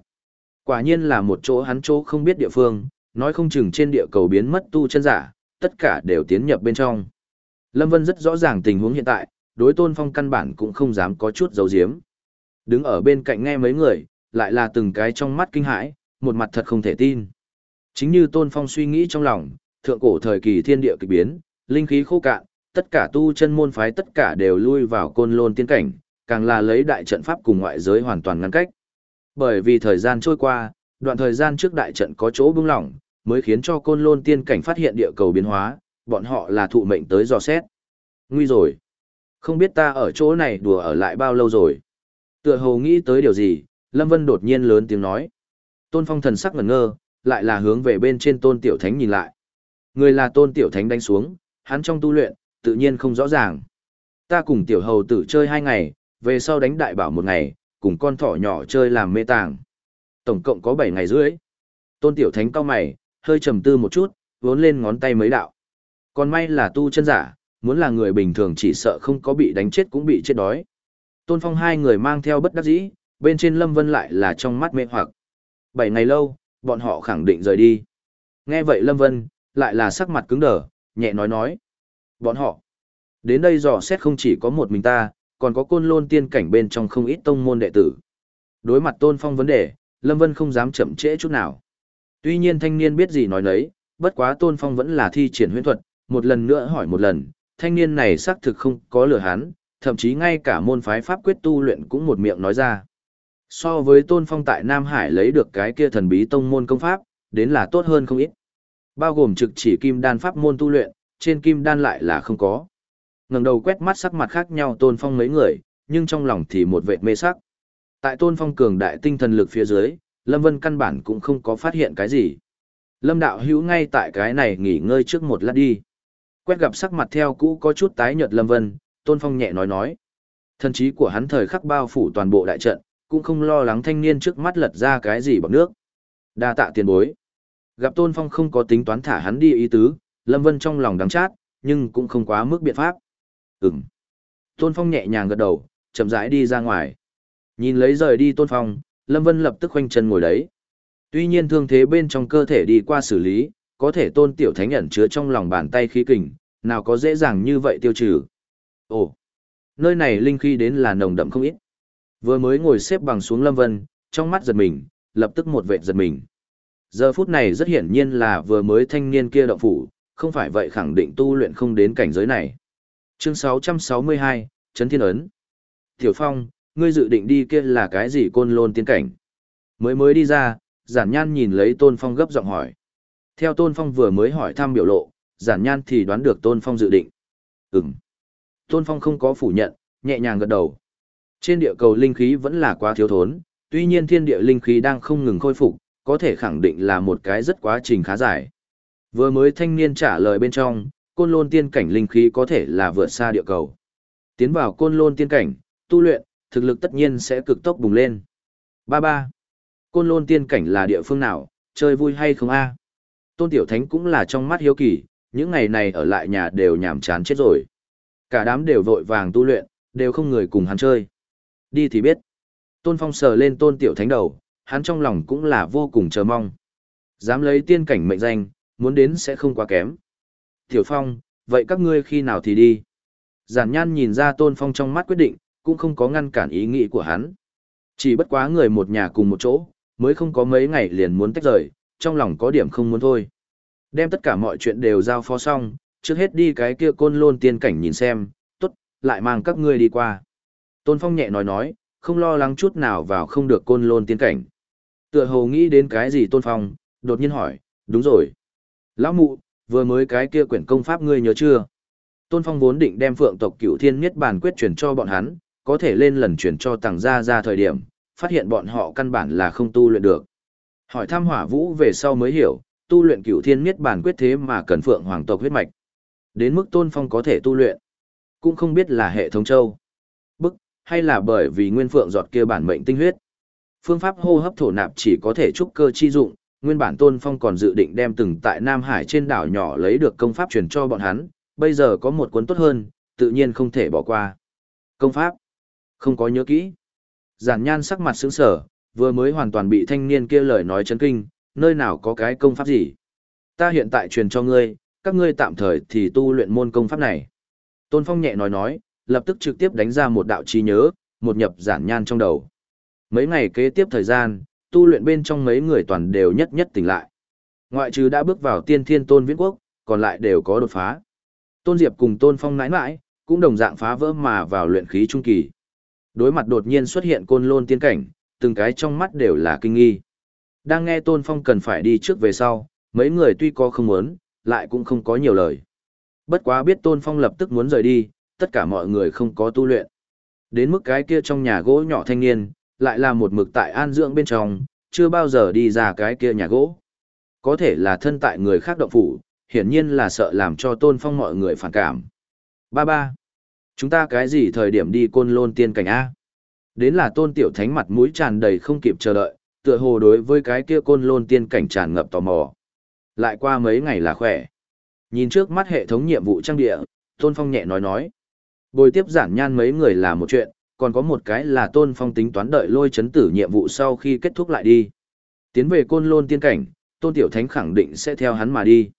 [SPEAKER 1] Quả nhiên là một chỗ hắn chỗ không biết địa phương, nói không chừng trên địa cầu biến mất tu chân giả, tất cả đều tiến nhập bên trong. Lâm Vân rất rõ ràng tình huống hiện tại, đối Tôn Phong căn bản cũng không dám có chút giấu giếm. Đứng ở bên cạnh nghe mấy người, lại là từng cái trong mắt kinh hãi, một mặt thật không thể tin. Chính như Tôn Phong suy nghĩ trong lòng, thượng cổ thời kỳ thiên địa kỳ biến, linh khí khô cạn, tất cả tu chân môn phái tất cả đều lui vào côn lôn tiên cảnh, càng là lấy đại trận pháp cùng ngoại giới hoàn toàn ngăn cách. Bởi vì thời gian trôi qua, đoạn thời gian trước đại trận có chỗ bưng lỏng, mới khiến cho côn lôn tiên cảnh phát hiện địa cầu biến hóa, bọn họ là thụ mệnh tới dò xét. Nguy rồi. Không biết ta ở chỗ này đùa ở lại bao lâu rồi. Tựa hồ nghĩ tới điều gì, Lâm Vân đột nhiên lớn tiếng nói. Tôn Phong thần sắc ngẩn ngơ, lại là hướng về bên trên Tôn Tiểu Thánh nhìn lại. Người là Tôn Tiểu Thánh đánh xuống, hắn trong tu luyện, tự nhiên không rõ ràng. Ta cùng Tiểu Hầu tử chơi hai ngày, về sau đánh đại bảo một ngày, cùng con thỏ nhỏ chơi làm mê tàng. Tổng cộng có bảy ngày rưỡi. Tôn Tiểu Thánh cao mày, hơi trầm tư một chút, vốn lên ngón tay mấy đạo. Còn may là tu chân giả, muốn là người bình thường chỉ sợ không có bị đánh chết cũng bị chết đói. Tôn Phong hai người mang theo bất đắc dĩ, bên trên Lâm Vân lại là trong mắt mê hoặc. Bảy ngày lâu, bọn họ khẳng định rời đi. Nghe vậy Lâm Vân, lại là sắc mặt cứng đờ, nhẹ nói nói. Bọn họ, đến đây dò xét không chỉ có một mình ta, còn có côn lôn tiên cảnh bên trong không ít tông môn đệ tử. Đối mặt Tôn Phong vấn đề, Lâm Vân không dám chậm trễ chút nào. Tuy nhiên thanh niên biết gì nói nấy, bất quá Tôn Phong vẫn là thi triển huyễn thuật, một lần nữa hỏi một lần, thanh niên này xác thực không có lừa hắn, thậm chí ngay cả môn phái pháp quyết tu luyện cũng một miệng nói ra. So với Tôn Phong tại Nam Hải lấy được cái kia thần bí tông môn công pháp, đến là tốt hơn không ít. Bao gồm trực chỉ kim đan pháp môn tu luyện, trên kim đan lại là không có ngẩng đầu quét mắt sắc mặt khác nhau Tôn Phong mấy người, nhưng trong lòng thì một vệt mê sắc. Tại Tôn Phong cường đại tinh thần lực phía dưới, Lâm Vân căn bản cũng không có phát hiện cái gì. Lâm đạo hữu ngay tại cái này nghỉ ngơi trước một lát đi. Quét gặp sắc mặt theo cũ có chút tái nhợt Lâm Vân, Tôn Phong nhẹ nói nói. Thần trí của hắn thời khắc bao phủ toàn bộ đại trận, cũng không lo lắng thanh niên trước mắt lật ra cái gì bằng nước. Đa tạ tiền bối. Gặp Tôn Phong không có tính toán thả hắn đi ý tứ, Lâm Vân trong lòng đắng chát, nhưng cũng không quá mức biện pháp. Ừm. Tôn Phong nhẹ nhàng gật đầu, chậm rãi đi ra ngoài. Nhìn lấy rời đi Tôn Phong, Lâm Vân lập tức khoanh chân ngồi đấy. Tuy nhiên thương thế bên trong cơ thể đi qua xử lý, có thể Tôn Tiểu Thánh ẩn chứa trong lòng bàn tay khí kình, nào có dễ dàng như vậy tiêu trừ. Ồ, nơi này linh khí đến là nồng đậm không ít. Vừa mới ngồi xếp bằng xuống Lâm Vân, trong mắt giật mình, lập tức một vệ giật mình. Giờ phút này rất hiển nhiên là vừa mới thanh niên kia động phủ, không phải vậy khẳng định tu luyện không đến cảnh giới này. Chương 662, Trấn Thiên Ấn. Tiểu Phong, ngươi dự định đi kia là cái gì côn lôn tiên cảnh? Mới mới đi ra, giản nhan nhìn lấy Tôn Phong gấp giọng hỏi. Theo Tôn Phong vừa mới hỏi thăm biểu lộ, giản nhan thì đoán được Tôn Phong dự định. Ừm. Tôn Phong không có phủ nhận, nhẹ nhàng gật đầu. Trên địa cầu linh khí vẫn là quá thiếu thốn, tuy nhiên thiên địa linh khí đang không ngừng khôi phục, có thể khẳng định là một cái rất quá trình khá dài. Vừa mới thanh niên trả lời bên trong, côn lôn tiên cảnh linh khí có thể là vượt xa địa cầu. Tiến vào côn lôn tiên cảnh, tu luyện, thực lực tất nhiên sẽ cực tốc bùng lên. Ba ba. Côn lôn tiên cảnh là địa phương nào, chơi vui hay không a? Tôn Tiểu Thánh cũng là trong mắt hiếu kỳ, những ngày này ở lại nhà đều nhàm chán chết rồi. Cả đám đều vội vàng tu luyện, đều không người cùng hắn chơi. Đi thì biết. Tôn Phong sờ lên tôn tiểu thánh đầu, hắn trong lòng cũng là vô cùng chờ mong. Dám lấy tiên cảnh mệnh danh, muốn đến sẽ không quá kém. Tiểu Phong, vậy các ngươi khi nào thì đi? Giản nhan nhìn ra Tôn Phong trong mắt quyết định, cũng không có ngăn cản ý nghĩ của hắn. Chỉ bất quá người một nhà cùng một chỗ, mới không có mấy ngày liền muốn tách rời, trong lòng có điểm không muốn thôi. Đem tất cả mọi chuyện đều giao phó xong, trước hết đi cái kia côn lôn tiên cảnh nhìn xem, tốt, lại mang các ngươi đi qua. Tôn Phong nhẹ nói nói, không lo lắng chút nào vào không được côn lôn tiên cảnh. Tựa hồ nghĩ đến cái gì Tôn Phong, đột nhiên hỏi, đúng rồi. Lão mụ, vừa mới cái kia quyển công pháp ngươi nhớ chưa? Tôn Phong vốn định đem phượng tộc cửu thiên miết bản quyết truyền cho bọn hắn, có thể lên lần truyền cho Tằng gia ra thời điểm, phát hiện bọn họ căn bản là không tu luyện được. Hỏi thăm hỏa vũ về sau mới hiểu, tu luyện cửu thiên miết bản quyết thế mà cần phượng hoàng tộc huyết mạch. Đến mức tôn phong có thể tu luyện, cũng không biết là hệ thống châu. Bức, hay là bởi vì nguyên phượng giọt kia bản mệnh tinh huyết. Phương pháp hô hấp thổ nạp chỉ có thể trúc cơ chi dụng, nguyên bản tôn phong còn dự định đem từng tại Nam Hải trên đảo nhỏ lấy được công pháp truyền cho bọn hắn, bây giờ có một cuốn tốt hơn, tự nhiên không thể bỏ qua. Công pháp? Không có nhớ kỹ. Giản nhan sắc mặt sững sở, vừa mới hoàn toàn bị thanh niên kia lời nói chấn kinh, nơi nào có cái công pháp gì. Ta hiện tại truyền cho ngươi, các ngươi tạm thời thì tu luyện môn công pháp này. Tôn Phong nhẹ nói nói, lập tức trực tiếp đánh ra một đạo trí nhớ, một nhập giản nhan trong đầu. Mấy ngày kế tiếp thời gian, tu luyện bên trong mấy người toàn đều nhất nhất tỉnh lại. Ngoại trừ đã bước vào tiên thiên tôn viễn quốc, còn lại đều có đột phá. Tôn Diệp cùng Tôn Phong nãi nãi, cũng đồng dạng phá vỡ mà vào luyện khí trung kỳ. Đối mặt đột nhiên xuất hiện côn lôn tiên cảnh, từng cái trong mắt đều là kinh nghi. Đang nghe Tôn Phong cần phải đi trước về sau, mấy người tuy có không muốn, lại cũng không có nhiều lời. Bất quá biết Tôn Phong lập tức muốn rời đi, tất cả mọi người không có tu luyện. Đến mức cái kia trong nhà gỗ nhỏ thanh niên, lại là một mực tại an dưỡng bên trong, chưa bao giờ đi ra cái kia nhà gỗ. Có thể là thân tại người khác động phủ, hiển nhiên là sợ làm cho Tôn Phong mọi người phản cảm. Ba ba. Chúng ta cái gì thời điểm đi côn lôn tiên cảnh A? Đến là tôn tiểu thánh mặt mũi tràn đầy không kịp chờ đợi, tựa hồ đối với cái kia côn lôn tiên cảnh tràn ngập tò mò. Lại qua mấy ngày là khỏe. Nhìn trước mắt hệ thống nhiệm vụ trang địa, tôn phong nhẹ nói nói. Bồi tiếp giản nhan mấy người là một chuyện, còn có một cái là tôn phong tính toán đợi lôi chấn tử nhiệm vụ sau khi kết thúc lại đi. Tiến về côn lôn tiên cảnh, tôn tiểu thánh khẳng định sẽ theo hắn mà đi.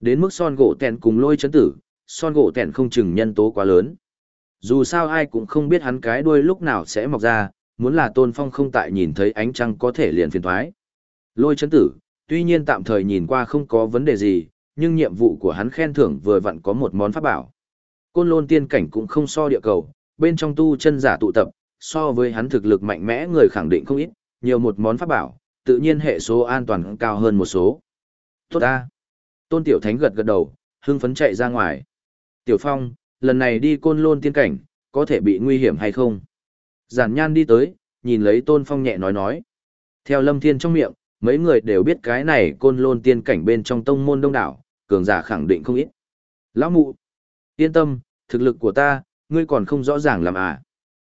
[SPEAKER 1] Đến mức son gỗ tèn cùng lôi chấn tử, son gỗ tèn không chừng nhân tố quá lớn. Dù sao ai cũng không biết hắn cái đuôi lúc nào sẽ mọc ra, muốn là tôn phong không tại nhìn thấy ánh trăng có thể liền phiền thoái. Lôi chấn tử, tuy nhiên tạm thời nhìn qua không có vấn đề gì, nhưng nhiệm vụ của hắn khen thưởng vừa vặn có một món pháp bảo. Côn lôn tiên cảnh cũng không so địa cầu, bên trong tu chân giả tụ tập, so với hắn thực lực mạnh mẽ người khẳng định không ít, nhiều một món pháp bảo, tự nhiên hệ số an toàn cao hơn một số. Tốt ta! Tôn Tiểu Thánh gật gật đầu, hưng phấn chạy ra ngoài. Tiểu Phong, lần này đi côn lôn tiên cảnh, có thể bị nguy hiểm hay không? Giản nhan đi tới, nhìn lấy tôn phong nhẹ nói nói. Theo lâm thiên trong miệng, mấy người đều biết cái này côn lôn tiên cảnh bên trong tông môn đông đảo, cường giả khẳng định không ít. Lão mụ, yên tâm, thực lực của ta, ngươi còn không rõ ràng làm à.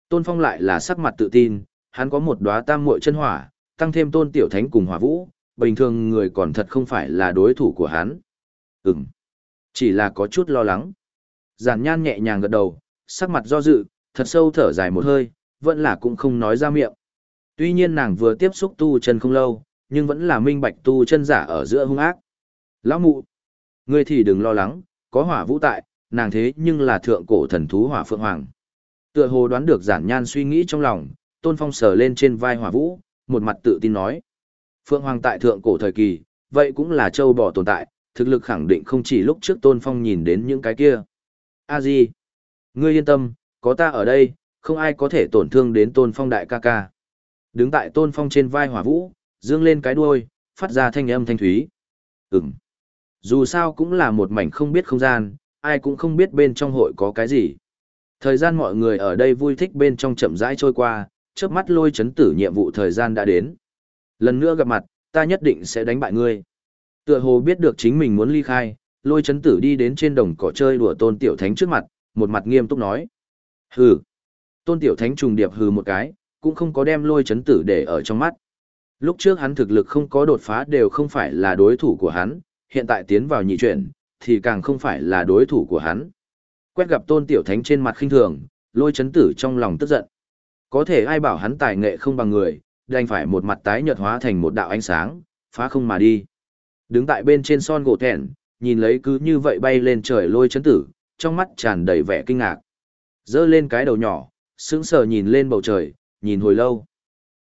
[SPEAKER 1] Tôn phong lại là sắc mặt tự tin, hắn có một đóa tam muội chân hỏa, tăng thêm tôn tiểu thánh cùng hỏa vũ, bình thường người còn thật không phải là đối thủ của hắn. Ừm, chỉ là có chút lo lắng. Giản nhan nhẹ nhàng gật đầu, sắc mặt do dự, thật sâu thở dài một hơi, vẫn là cũng không nói ra miệng. Tuy nhiên nàng vừa tiếp xúc tu chân không lâu, nhưng vẫn là minh bạch tu chân giả ở giữa hung ác. Lão mụ, ngươi thì đừng lo lắng, có hỏa vũ tại, nàng thế nhưng là thượng cổ thần thú hỏa phượng hoàng. Tựa hồ đoán được giản nhan suy nghĩ trong lòng, tôn phong sờ lên trên vai hỏa vũ, một mặt tự tin nói. Phượng hoàng tại thượng cổ thời kỳ, vậy cũng là châu bò tồn tại, thực lực khẳng định không chỉ lúc trước tôn phong nhìn đến những cái kia a di ngươi yên tâm có ta ở đây không ai có thể tổn thương đến tôn phong đại ca ca đứng tại tôn phong trên vai hỏa vũ dương lên cái đuôi phát ra thanh âm thanh thúy ừm, dù sao cũng là một mảnh không biết không gian ai cũng không biết bên trong hội có cái gì thời gian mọi người ở đây vui thích bên trong chậm rãi trôi qua chớp mắt lôi chấn tử nhiệm vụ thời gian đã đến lần nữa gặp mặt ta nhất định sẽ đánh bại ngươi tựa hồ biết được chính mình muốn ly khai lôi chấn tử đi đến trên đồng cỏ chơi đùa tôn tiểu thánh trước mặt, một mặt nghiêm túc nói. Hừ. Tôn tiểu thánh trùng điệp hừ một cái, cũng không có đem lôi chấn tử để ở trong mắt. Lúc trước hắn thực lực không có đột phá đều không phải là đối thủ của hắn, hiện tại tiến vào nhị chuyển, thì càng không phải là đối thủ của hắn. Quét gặp tôn tiểu thánh trên mặt khinh thường, lôi chấn tử trong lòng tức giận. Có thể ai bảo hắn tài nghệ không bằng người, đành phải một mặt tái nhợt hóa thành một đạo ánh sáng, phá không mà đi. Đứng tại bên trên son gỗ thẹn, nhìn lấy cứ như vậy bay lên trời lôi chấn tử, trong mắt tràn đầy vẻ kinh ngạc. Dơ lên cái đầu nhỏ, sững sờ nhìn lên bầu trời, nhìn hồi lâu.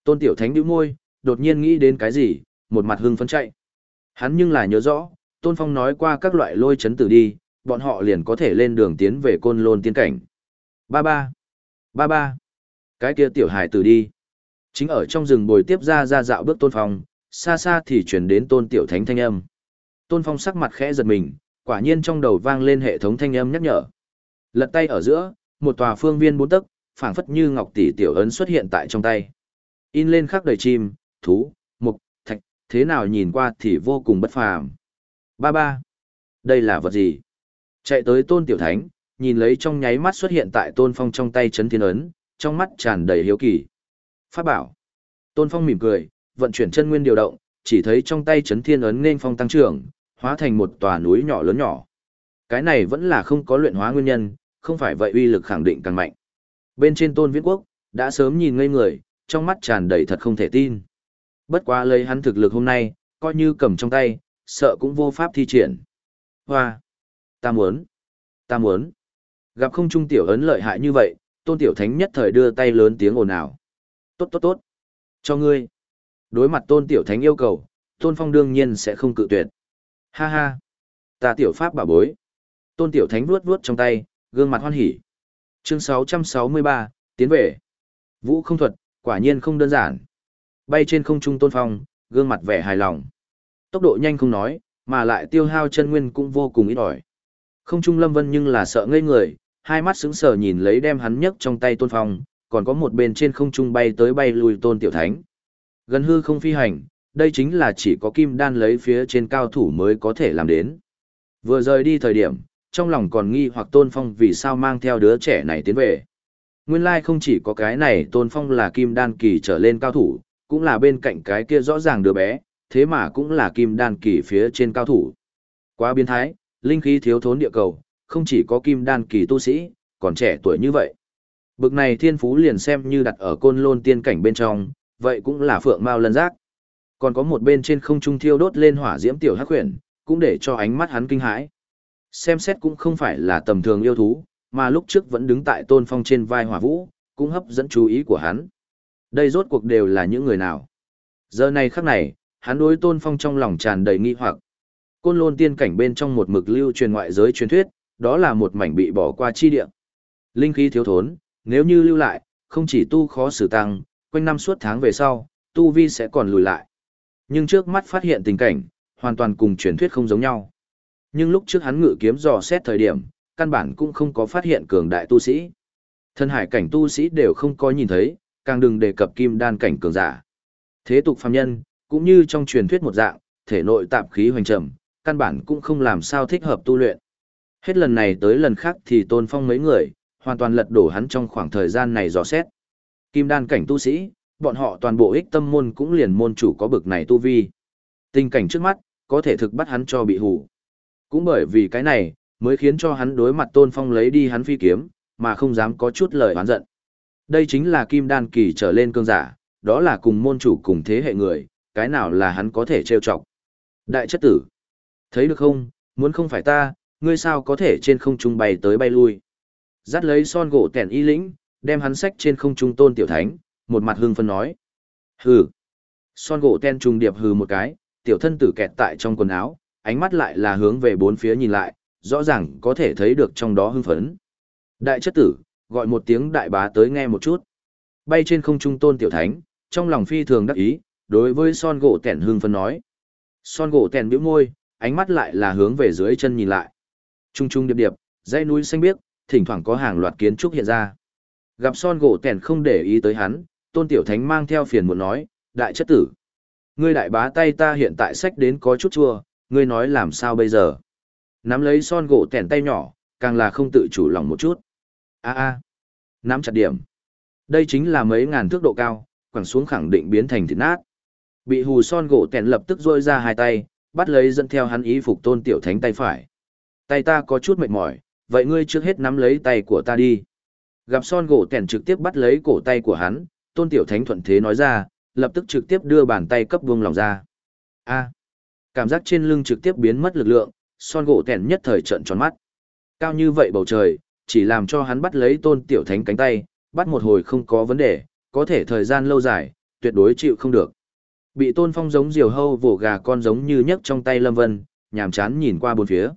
[SPEAKER 1] Tôn Tiểu Thánh nhíu môi, đột nhiên nghĩ đến cái gì, một mặt hưng phấn chạy. Hắn nhưng là nhớ rõ, Tôn Phong nói qua các loại lôi chấn tử đi, bọn họ liền có thể lên đường tiến về côn lôn tiên cảnh. Ba ba, ba ba, cái kia tiểu hải tử đi. Chính ở trong rừng bồi tiếp ra ra dạo bước Tôn Phong, xa xa thì chuyển đến Tôn Tiểu Thánh thanh âm. Tôn Phong sắc mặt khẽ giật mình, quả nhiên trong đầu vang lên hệ thống thanh âm nhắc nhở. Lật tay ở giữa, một tòa phương viên bốn tấc, phảng phất như ngọc tỷ tiểu ấn xuất hiện tại trong tay. In lên khắc đầy chim, thú, mục, thạch, thế nào nhìn qua thì vô cùng bất phàm. Ba ba. Đây là vật gì? Chạy tới tôn tiểu thánh, nhìn lấy trong nháy mắt xuất hiện tại tôn phong trong tay chấn thiên ấn, trong mắt tràn đầy hiếu kỳ. Phát bảo. Tôn phong mỉm cười, vận chuyển chân nguyên điều động, chỉ thấy trong tay chấn thiên ấn nên phong tăng trưởng, hóa thành một tòa núi nhỏ lớn nhỏ. Cái này vẫn là không có luyện hóa nguyên nhân, không phải vậy uy lực khẳng định càng mạnh. Bên trên tôn viễn quốc, đã sớm nhìn ngây người, trong mắt tràn đầy thật không thể tin. Bất quá lấy hắn thực lực hôm nay, coi như cầm trong tay, sợ cũng vô pháp thi triển. Hoa! Ta muốn! Ta muốn! Gặp không trung tiểu ấn lợi hại như vậy, tôn tiểu thánh nhất thời đưa tay lớn tiếng ồn ào. Tốt tốt tốt! Cho ngươi! Đối mặt tôn tiểu thánh yêu cầu, tôn phong đương nhiên sẽ không cự tuyệt. Ha ha! Ta tiểu pháp bảo bối! Tôn tiểu thánh vuốt vuốt trong tay, gương mặt hoan hỉ. Chương 663, tiến về. Vũ không thuật, quả nhiên không đơn giản. Bay trên không trung tôn phong, gương mặt vẻ hài lòng. Tốc độ nhanh không nói, mà lại tiêu hao chân nguyên cũng vô cùng ít ỏi. Không trung lâm vân nhưng là sợ ngây người, hai mắt sững sờ nhìn lấy đem hắn nhấc trong tay tôn phong, còn có một bên trên không trung bay tới bay lùi tôn tiểu thánh. Gần hư không phi hành, đây chính là chỉ có kim đan lấy phía trên cao thủ mới có thể làm đến. Vừa rời đi thời điểm, trong lòng còn nghi hoặc tôn phong vì sao mang theo đứa trẻ này tiến về. Nguyên lai không chỉ có cái này tôn phong là kim đan kỳ trở lên cao thủ, cũng là bên cạnh cái kia rõ ràng đứa bé, thế mà cũng là kim đan kỳ phía trên cao thủ. Quá biến thái, linh khí thiếu thốn địa cầu, không chỉ có kim đan kỳ tu sĩ, còn trẻ tuổi như vậy. Bực này thiên phú liền xem như đặt ở côn lôn tiên cảnh bên trong, vậy cũng là phượng mao lân giác. Còn có một bên trên không trung thiêu đốt lên hỏa diễm tiểu hắc huyền, cũng để cho ánh mắt hắn kinh hãi. Xem xét cũng không phải là tầm thường yêu thú, mà lúc trước vẫn đứng tại tôn phong trên vai hỏa vũ, cũng hấp dẫn chú ý của hắn. Đây rốt cuộc đều là những người nào. Giờ này khắc này, hắn đối tôn phong trong lòng tràn đầy nghi hoặc. Côn lôn tiên cảnh bên trong một mực lưu truyền ngoại giới truyền thuyết, đó là một mảnh bị bỏ qua chi địa. Linh khí thiếu thốn, nếu như lưu lại, không chỉ tu khó xử tăng, quanh năm suốt tháng về sau, tu vi sẽ còn lùi lại. Nhưng trước mắt phát hiện tình cảnh, hoàn toàn cùng truyền thuyết không giống nhau. Nhưng lúc trước hắn ngự kiếm dò xét thời điểm, căn bản cũng không có phát hiện cường đại tu sĩ. Thân hải cảnh tu sĩ đều không có nhìn thấy, càng đừng đề cập kim đan cảnh cường giả. Thế tục phàm nhân, cũng như trong truyền thuyết một dạng, thể nội tạp khí hoành trầm, căn bản cũng không làm sao thích hợp tu luyện. Hết lần này tới lần khác thì tôn phong mấy người, hoàn toàn lật đổ hắn trong khoảng thời gian này dò xét. Kim đan cảnh tu sĩ, bọn họ toàn bộ ích tâm môn cũng liền môn chủ có bực này tu vi. Tình cảnh trước mắt, có thể thực bắt hắn cho bị hủ. Cũng bởi vì cái này, mới khiến cho hắn đối mặt tôn phong lấy đi hắn phi kiếm, mà không dám có chút lời oán giận. Đây chính là kim đan kỳ trở lên cương giả, đó là cùng môn chủ cùng thế hệ người, cái nào là hắn có thể trêu chọc. Đại chất tử, thấy được không, muốn không phải ta, ngươi sao có thể trên không trung bay tới bay lui. Dắt lấy son gỗ tèn y lĩnh, đem hắn sách trên không trung tôn tiểu thánh, một mặt hưng phân nói. Hừ. Son gỗ ten trùng điệp hừ một cái, tiểu thân tử kẹt tại trong quần áo, ánh mắt lại là hướng về bốn phía nhìn lại, rõ ràng có thể thấy được trong đó hưng phấn. Đại chất tử, gọi một tiếng đại bá tới nghe một chút. Bay trên không trung tôn tiểu thánh, trong lòng phi thường đắc ý, đối với son gỗ tẻn hưng phân nói. Son gỗ tẻn bĩu môi, ánh mắt lại là hướng về dưới chân nhìn lại. Trung trung điệp điệp, dãy núi xanh biếc, thỉnh thoảng có hàng loạt kiến trúc hiện ra. Gặp son gỗ tẻn không để ý tới hắn, tôn tiểu thánh mang theo phiền muốn nói, đại chất tử. Ngươi đại bá tay ta hiện tại sách đến có chút chua, ngươi nói làm sao bây giờ? Nắm lấy son gỗ tẻn tay nhỏ, càng là không tự chủ lòng một chút. a a nắm chặt điểm. Đây chính là mấy ngàn thước độ cao, quẳng xuống khẳng định biến thành thịt nát. Bị hù son gỗ tèn lập tức rôi ra hai tay, bắt lấy dẫn theo hắn ý phục tôn tiểu thánh tay phải. Tay ta có chút mệt mỏi, vậy ngươi trước hết nắm lấy tay của ta đi. Gặp son gỗ tèn trực tiếp bắt lấy cổ tay của hắn, tôn tiểu thánh thuận thế nói ra, lập tức trực tiếp đưa bàn tay cấp buông lòng ra. A. Cảm giác trên lưng trực tiếp biến mất lực lượng, son gỗ tèn nhất thời trận tròn mắt. Cao như vậy bầu trời, chỉ làm cho hắn bắt lấy tôn tiểu thánh cánh tay, bắt một hồi không có vấn đề, có thể thời gian lâu dài, tuyệt đối chịu không được. Bị tôn phong giống diều hâu vỗ gà con giống như nhấc trong tay lâm vân, nhàm chán nhìn qua bốn phía.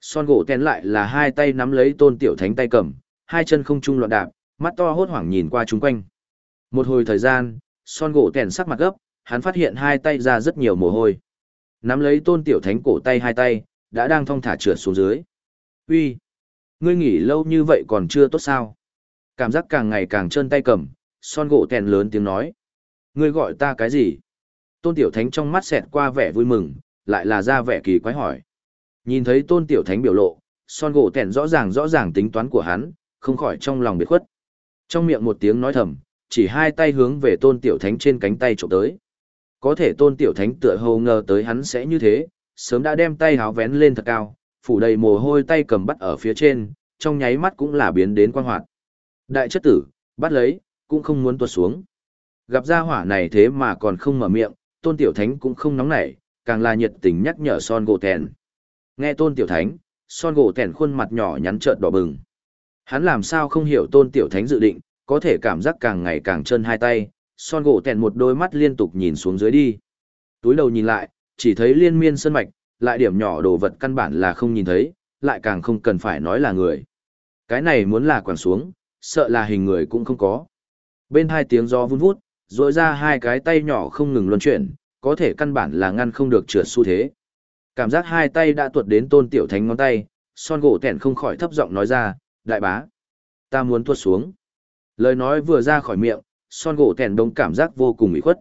[SPEAKER 1] Son gỗ tén lại là hai tay nắm lấy tôn tiểu thánh tay cầm, hai chân không trung loạn đạp, mắt to hốt hoảng nhìn qua chung quanh. Một hồi thời gian, son gỗ tèn sắc mặt gấp, hắn phát hiện hai tay ra rất nhiều mồ hôi. Nắm lấy tôn tiểu thánh cổ tay hai tay, đã đang thong thả trượt xuống dưới. Uy, ngươi nghỉ lâu như vậy còn chưa tốt sao? Cảm giác càng ngày càng trơn tay cầm, son gỗ tèn lớn tiếng nói. Ngươi gọi ta cái gì? Tôn Tiểu Thánh trong mắt xẹt qua vẻ vui mừng, lại là ra vẻ kỳ quái hỏi. Nhìn thấy Tôn Tiểu Thánh biểu lộ, son gỗ tẻn rõ ràng rõ ràng tính toán của hắn, không khỏi trong lòng biệt khuất. Trong miệng một tiếng nói thầm, chỉ hai tay hướng về Tôn Tiểu Thánh trên cánh tay trộm tới. Có thể Tôn Tiểu Thánh tựa hồ ngờ tới hắn sẽ như thế, sớm đã đem tay háo vén lên thật cao, phủ đầy mồ hôi tay cầm bắt ở phía trên, trong nháy mắt cũng là biến đến quan hoạt. Đại chất tử, bắt lấy, cũng không muốn tuột xuống. Gặp ra hỏa này thế mà còn không mở miệng, tôn tiểu thánh cũng không nóng nảy, càng là nhiệt tình nhắc nhở son gỗ tèn. Nghe tôn tiểu thánh, son gỗ tèn khuôn mặt nhỏ nhắn trợn đỏ bừng. Hắn làm sao không hiểu tôn tiểu thánh dự định, có thể cảm giác càng ngày càng chân hai tay, son gỗ tèn một đôi mắt liên tục nhìn xuống dưới đi. Túi đầu nhìn lại, chỉ thấy liên miên sân mạch, lại điểm nhỏ đồ vật căn bản là không nhìn thấy, lại càng không cần phải nói là người. Cái này muốn là quẳng xuống, sợ là hình người cũng không có. Bên hai tiếng gió vun vút, dội ra hai cái tay nhỏ không ngừng luân chuyển, có thể căn bản là ngăn không được trượt xu thế. Cảm giác hai tay đã tuột đến tôn tiểu thánh ngón tay, son gỗ tẻn không khỏi thấp giọng nói ra, đại bá, ta muốn tuột xuống. Lời nói vừa ra khỏi miệng, son gỗ tẻn đông cảm giác vô cùng ủy khuất.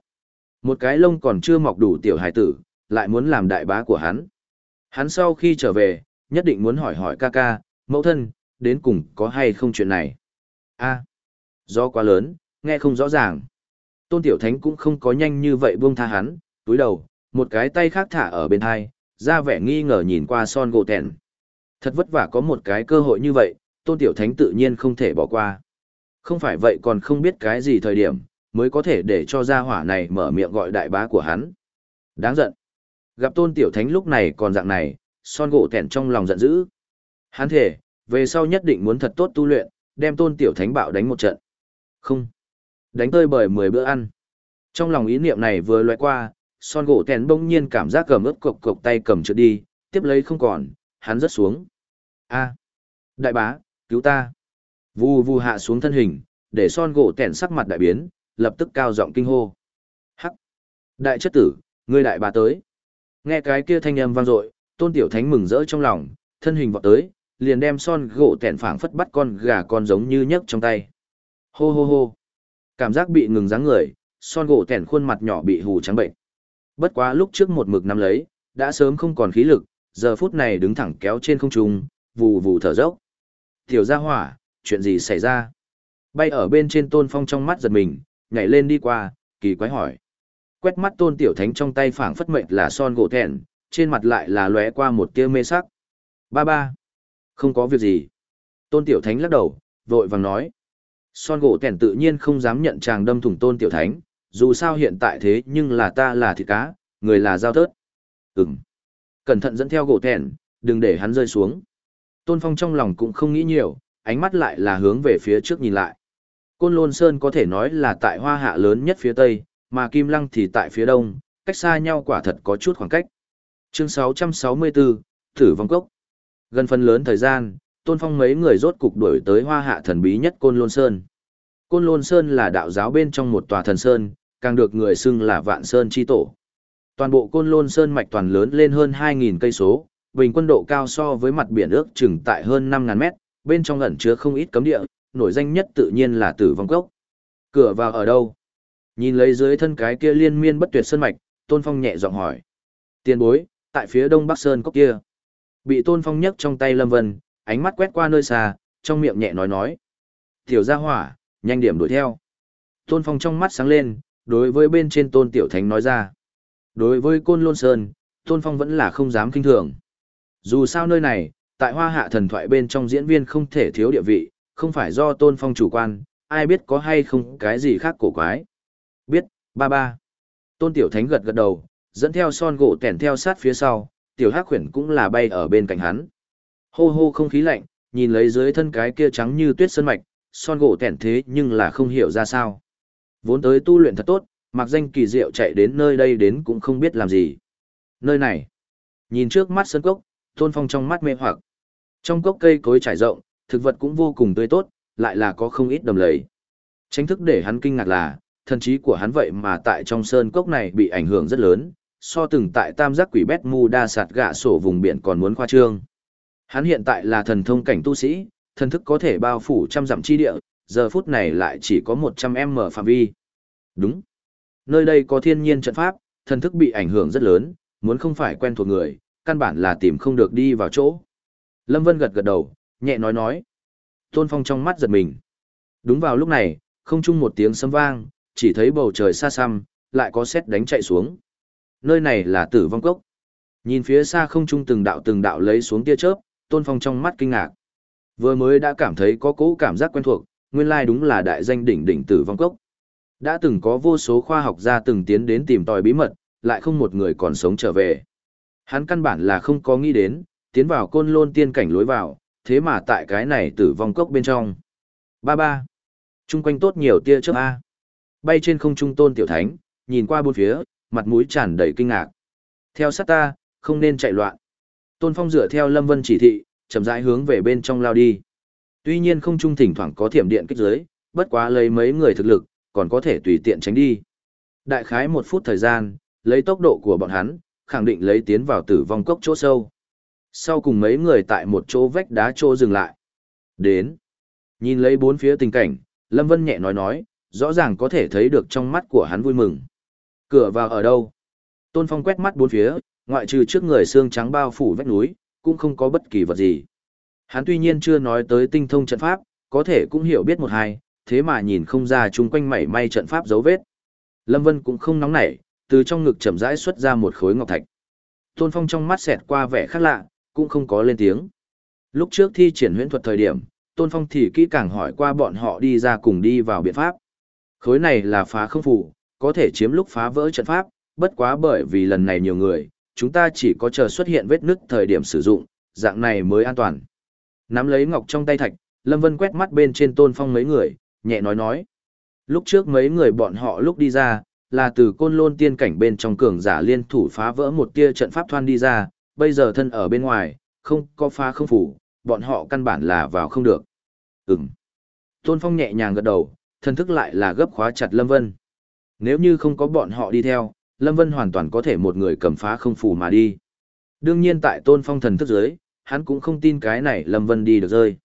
[SPEAKER 1] Một cái lông còn chưa mọc đủ tiểu hải tử, lại muốn làm đại bá của hắn. Hắn sau khi trở về, nhất định muốn hỏi hỏi ca ca, mẫu thân, đến cùng có hay không chuyện này. a do quá lớn, nghe không rõ ràng. Tôn Tiểu Thánh cũng không có nhanh như vậy buông tha hắn, túi đầu, một cái tay khác thả ở bên hai, ra vẻ nghi ngờ nhìn qua son gỗ tèn. Thật vất vả có một cái cơ hội như vậy, Tôn Tiểu Thánh tự nhiên không thể bỏ qua. Không phải vậy còn không biết cái gì thời điểm, mới có thể để cho gia hỏa này mở miệng gọi đại bá của hắn. Đáng giận. Gặp Tôn Tiểu Thánh lúc này còn dạng này, son gỗ tẻn trong lòng giận dữ. Hắn thể, về sau nhất định muốn thật tốt tu luyện, đem Tôn Tiểu Thánh bạo đánh một trận. Không. Đánh tơi bởi 10 bữa ăn. Trong lòng ý niệm này vừa loại qua, son gỗ tèn bỗng nhiên cảm giác cầm ướp cộc cộc tay cầm trượt đi, tiếp lấy không còn, hắn rớt xuống. A, đại bá, cứu ta. Vù vù hạ xuống thân hình, để son gỗ tèn sắc mặt đại biến, lập tức cao giọng kinh hô. Hắc, đại chất tử, ngươi đại bá tới. Nghe cái kia thanh âm vang dội, tôn tiểu thánh mừng rỡ trong lòng, thân hình vọt tới, liền đem son gỗ tèn phảng phất bắt con gà con giống như nhấc trong tay. Hô hô hô. Cảm giác bị ngừng dáng người, son gỗ tẻn khuôn mặt nhỏ bị hù trắng bệnh. Bất quá lúc trước một mực nắm lấy, đã sớm không còn khí lực, giờ phút này đứng thẳng kéo trên không trung, vù vù thở dốc. Tiểu gia hỏa, chuyện gì xảy ra? Bay ở bên trên tôn phong trong mắt giật mình, nhảy lên đi qua, kỳ quái hỏi. Quét mắt tôn tiểu thánh trong tay phảng phất mệnh là son gỗ thẹn, trên mặt lại là lóe qua một tia mê sắc. Ba ba. Không có việc gì. Tôn tiểu thánh lắc đầu, vội vàng nói. Son gỗ tẻn tự nhiên không dám nhận chàng đâm thủng tôn tiểu thánh, dù sao hiện tại thế nhưng là ta là thịt cá, người là giao tớt. Ừm. Cẩn thận dẫn theo gỗ tẻn, đừng để hắn rơi xuống. Tôn Phong trong lòng cũng không nghĩ nhiều, ánh mắt lại là hướng về phía trước nhìn lại. Côn Lôn Sơn có thể nói là tại hoa hạ lớn nhất phía tây, mà Kim Lăng thì tại phía đông, cách xa nhau quả thật có chút khoảng cách. Chương 664, Thử vong cốc. Gần phần lớn thời gian, tôn phong mấy người rốt cục đuổi tới hoa hạ thần bí nhất côn lôn sơn. Côn lôn sơn là đạo giáo bên trong một tòa thần sơn, càng được người xưng là vạn sơn tri tổ. Toàn bộ côn lôn sơn mạch toàn lớn lên hơn 2.000 cây số, bình quân độ cao so với mặt biển ước chừng tại hơn 5.000 mét, bên trong ẩn chứa không ít cấm địa, nổi danh nhất tự nhiên là tử vong cốc. Cửa vào ở đâu? Nhìn lấy dưới thân cái kia liên miên bất tuyệt sơn mạch, tôn phong nhẹ giọng hỏi. Tiền bối, tại phía đông bắc sơn cốc kia. Bị tôn phong nhấc trong tay lâm vân ánh mắt quét qua nơi xa, trong miệng nhẹ nói nói. Tiểu gia hỏa, nhanh điểm đuổi theo. Tôn Phong trong mắt sáng lên, đối với bên trên tôn tiểu thánh nói ra. Đối với côn lôn sơn, tôn phong vẫn là không dám kinh thường. Dù sao nơi này, tại hoa hạ thần thoại bên trong diễn viên không thể thiếu địa vị, không phải do tôn phong chủ quan, ai biết có hay không cái gì khác cổ quái. Biết, ba ba. Tôn tiểu thánh gật gật đầu, dẫn theo son gỗ tẻn theo sát phía sau, tiểu hắc khuyển cũng là bay ở bên cạnh hắn. Hô hô không khí lạnh, nhìn lấy dưới thân cái kia trắng như tuyết sơn mạch, son gỗ tẻn thế nhưng là không hiểu ra sao. Vốn tới tu luyện thật tốt, mặc danh kỳ diệu chạy đến nơi đây đến cũng không biết làm gì. Nơi này, nhìn trước mắt sơn cốc, tôn phong trong mắt mê hoặc. Trong cốc cây cối trải rộng, thực vật cũng vô cùng tươi tốt, lại là có không ít đầm lầy. Tránh thức để hắn kinh ngạc là, thần trí của hắn vậy mà tại trong sơn cốc này bị ảnh hưởng rất lớn, so từng tại tam giác quỷ bét mu đa sạt gạ sổ vùng biển còn muốn khoa trương. Hắn hiện tại là thần thông cảnh tu sĩ, thần thức có thể bao phủ trăm dặm chi địa, giờ phút này lại chỉ có 100m phạm vi. Đúng. Nơi đây có thiên nhiên trận pháp, thần thức bị ảnh hưởng rất lớn, muốn không phải quen thuộc người, căn bản là tìm không được đi vào chỗ. Lâm Vân gật gật đầu, nhẹ nói nói. Tôn Phong trong mắt giật mình. Đúng vào lúc này, không chung một tiếng sấm vang, chỉ thấy bầu trời xa xăm, lại có xét đánh chạy xuống. Nơi này là tử vong cốc. Nhìn phía xa không trung từng đạo từng đạo lấy xuống tia chớp, Tôn Phong trong mắt kinh ngạc. Vừa mới đã cảm thấy có cỗ cảm giác quen thuộc, nguyên lai đúng là đại danh đỉnh đỉnh tử vong cốc. Đã từng có vô số khoa học gia từng tiến đến tìm tòi bí mật, lại không một người còn sống trở về. Hắn căn bản là không có nghĩ đến, tiến vào côn lôn tiên cảnh lối vào, thế mà tại cái này tử vong cốc bên trong. Ba ba. Trung quanh tốt nhiều tia chớp A. Bay trên không trung tôn tiểu thánh, nhìn qua bốn phía, mặt mũi tràn đầy kinh ngạc. Theo sát ta, không nên chạy loạn. Tôn Phong dựa theo Lâm Vân chỉ thị, chậm rãi hướng về bên trong lao đi. Tuy nhiên không trung thỉnh thoảng có thiểm điện kích dưới, bất quá lấy mấy người thực lực, còn có thể tùy tiện tránh đi. Đại khái một phút thời gian, lấy tốc độ của bọn hắn, khẳng định lấy tiến vào tử vong cốc chỗ sâu. Sau cùng mấy người tại một chỗ vách đá chỗ dừng lại. Đến. Nhìn lấy bốn phía tình cảnh, Lâm Vân nhẹ nói nói, rõ ràng có thể thấy được trong mắt của hắn vui mừng. Cửa vào ở đâu? Tôn Phong quét mắt bốn phía, ngoại trừ trước người xương trắng bao phủ vách núi, cũng không có bất kỳ vật gì. Hắn tuy nhiên chưa nói tới tinh thông trận pháp, có thể cũng hiểu biết một hai, thế mà nhìn không ra chung quanh mảy may trận pháp dấu vết. Lâm Vân cũng không nóng nảy, từ trong ngực chậm rãi xuất ra một khối ngọc thạch. Tôn Phong trong mắt xẹt qua vẻ khác lạ, cũng không có lên tiếng. Lúc trước thi triển huyễn thuật thời điểm, Tôn Phong thì kỹ càng hỏi qua bọn họ đi ra cùng đi vào biện pháp. Khối này là phá không phủ, có thể chiếm lúc phá vỡ trận pháp, bất quá bởi vì lần này nhiều người, chúng ta chỉ có chờ xuất hiện vết nứt thời điểm sử dụng, dạng này mới an toàn. Nắm lấy ngọc trong tay thạch, Lâm Vân quét mắt bên trên Tôn Phong mấy người, nhẹ nói nói. Lúc trước mấy người bọn họ lúc đi ra, là từ côn lôn tiên cảnh bên trong cường giả liên thủ phá vỡ một tia trận pháp thoan đi ra, bây giờ thân ở bên ngoài, không có phá không phủ, bọn họ căn bản là vào không được. Ừm. Tôn Phong nhẹ nhàng gật đầu, thân thức lại là gấp khóa chặt Lâm Vân. Nếu như không có bọn họ đi theo, Lâm Vân hoàn toàn có thể một người cầm phá không phủ mà đi. Đương nhiên tại Tôn Phong thần thức dưới, hắn cũng không tin cái này Lâm Vân đi được rơi.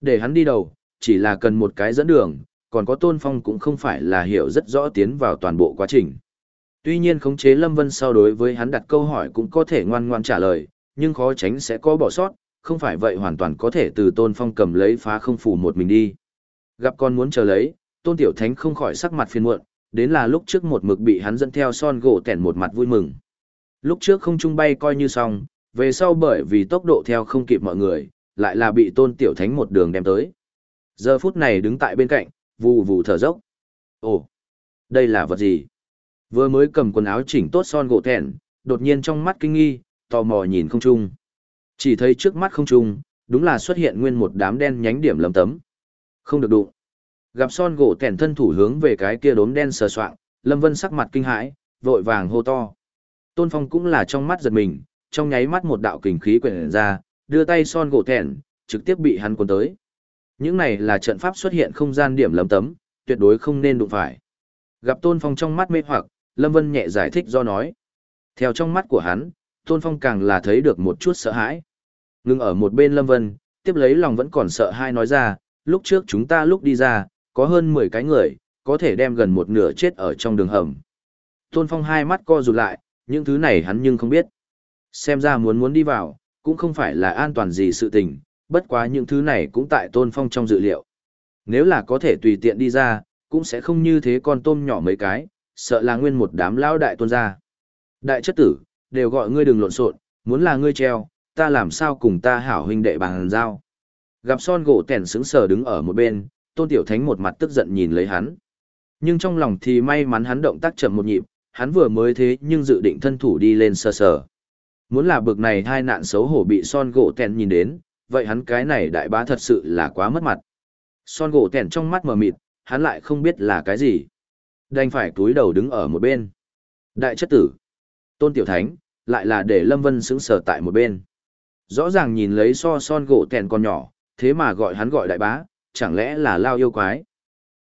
[SPEAKER 1] Để hắn đi đầu, chỉ là cần một cái dẫn đường, còn có Tôn Phong cũng không phải là hiểu rất rõ tiến vào toàn bộ quá trình. Tuy nhiên khống chế Lâm Vân sau đối với hắn đặt câu hỏi cũng có thể ngoan ngoan trả lời, nhưng khó tránh sẽ có bỏ sót, không phải vậy hoàn toàn có thể từ Tôn Phong cầm lấy phá không phủ một mình đi. Gặp con muốn chờ lấy, Tôn Tiểu Thánh không khỏi sắc mặt phiền muộn, đến là lúc trước một mực bị hắn dẫn theo son gỗ tẻn một mặt vui mừng. Lúc trước không trung bay coi như xong, về sau bởi vì tốc độ theo không kịp mọi người, lại là bị Tôn Tiểu Thánh một đường đem tới. Giờ phút này đứng tại bên cạnh, vù vù thở dốc. Ồ, đây là vật gì? Vừa mới cầm quần áo chỉnh tốt son gỗ thẹn, đột nhiên trong mắt kinh nghi, tò mò nhìn không trung. Chỉ thấy trước mắt không trung, đúng là xuất hiện nguyên một đám đen nhánh điểm lấm tấm. Không được đụng. Gặp son gỗ thẹn thân thủ hướng về cái kia đốm đen sờ soạng, Lâm Vân sắc mặt kinh hãi, vội vàng hô to. Tôn Phong cũng là trong mắt giật mình, trong nháy mắt một đạo kình khí quyển ra, đưa tay son gỗ thẹn, trực tiếp bị hắn cuốn tới. Những này là trận pháp xuất hiện không gian điểm lấm tấm, tuyệt đối không nên đụng phải. Gặp Tôn Phong trong mắt mê hoặc, Lâm Vân nhẹ giải thích do nói. Theo trong mắt của hắn, Tôn Phong càng là thấy được một chút sợ hãi. Ngưng ở một bên Lâm Vân, tiếp lấy lòng vẫn còn sợ hai nói ra, lúc trước chúng ta lúc đi ra, có hơn 10 cái người, có thể đem gần một nửa chết ở trong đường hầm. Tôn Phong hai mắt co rụt lại, những thứ này hắn nhưng không biết. Xem ra muốn muốn đi vào, cũng không phải là an toàn gì sự tình, bất quá những thứ này cũng tại Tôn Phong trong dự liệu. Nếu là có thể tùy tiện đi ra, cũng sẽ không như thế con tôm nhỏ mấy cái, sợ là nguyên một đám lão đại tôn ra. Đại chất tử, đều gọi ngươi đừng lộn xộn, muốn là ngươi treo, ta làm sao cùng ta hảo huynh đệ bằng giao. Gặp son gỗ tẻn sững sờ đứng ở một bên, tôn tiểu thánh một mặt tức giận nhìn lấy hắn. Nhưng trong lòng thì may mắn hắn động tác chậm một nhịp, hắn vừa mới thế nhưng dự định thân thủ đi lên sờ sờ. Muốn là bực này hai nạn xấu hổ bị son gỗ tẻn nhìn đến, vậy hắn cái này đại bá thật sự là quá mất mặt. Son gỗ tẻn trong mắt mờ mịt, hắn lại không biết là cái gì. Đành phải túi đầu đứng ở một bên. Đại chất tử. Tôn Tiểu Thánh, lại là để Lâm Vân sững sờ tại một bên. Rõ ràng nhìn lấy so son gỗ tẻn còn nhỏ, thế mà gọi hắn gọi đại bá, chẳng lẽ là lao yêu quái.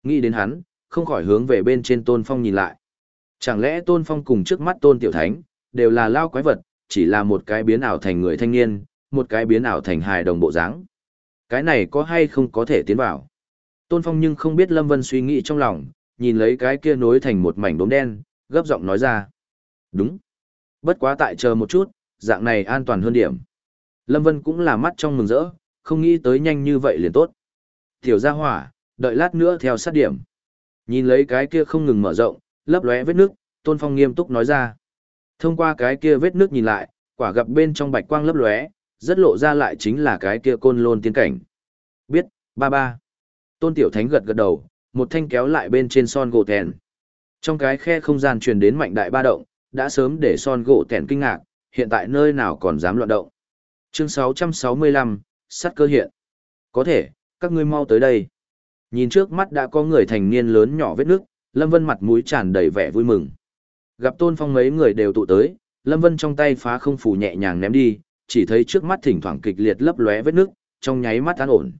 [SPEAKER 1] Nghĩ đến hắn, không khỏi hướng về bên trên Tôn Phong nhìn lại. Chẳng lẽ Tôn Phong cùng trước mắt Tôn Tiểu Thánh, đều là lao quái vật, chỉ là một cái biến ảo thành người thanh niên, một cái biến ảo thành hài đồng bộ dáng. Cái này có hay không có thể tiến vào? Tôn Phong nhưng không biết Lâm Vân suy nghĩ trong lòng, nhìn lấy cái kia nối thành một mảnh đốm đen, gấp giọng nói ra. Đúng. Bất quá tại chờ một chút, dạng này an toàn hơn điểm. Lâm Vân cũng là mắt trong mừng rỡ, không nghĩ tới nhanh như vậy liền tốt. Tiểu gia hỏa, đợi lát nữa theo sát điểm. Nhìn lấy cái kia không ngừng mở rộng, lấp lóe vết nước, Tôn Phong nghiêm túc nói ra. Thông qua cái kia vết nước nhìn lại, quả gặp bên trong bạch quang lấp lóe, rất lộ ra lại chính là cái kia côn lôn tiên cảnh. Biết, ba ba. Tôn Tiểu Thánh gật gật đầu, một thanh kéo lại bên trên son gỗ thèn. Trong cái khe không gian truyền đến mạnh đại ba động, đã sớm để son gỗ thèn kinh ngạc, hiện tại nơi nào còn dám loạn động. Chương 665, sắt cơ hiện. Có thể, các ngươi mau tới đây. Nhìn trước mắt đã có người thành niên lớn nhỏ vết nước, Lâm Vân mặt mũi tràn đầy vẻ vui mừng. Gặp Tôn Phong mấy người đều tụ tới, Lâm Vân trong tay phá không phủ nhẹ nhàng ném đi, chỉ thấy trước mắt thỉnh thoảng kịch liệt lấp lóe vết nước, trong nháy mắt an ổn.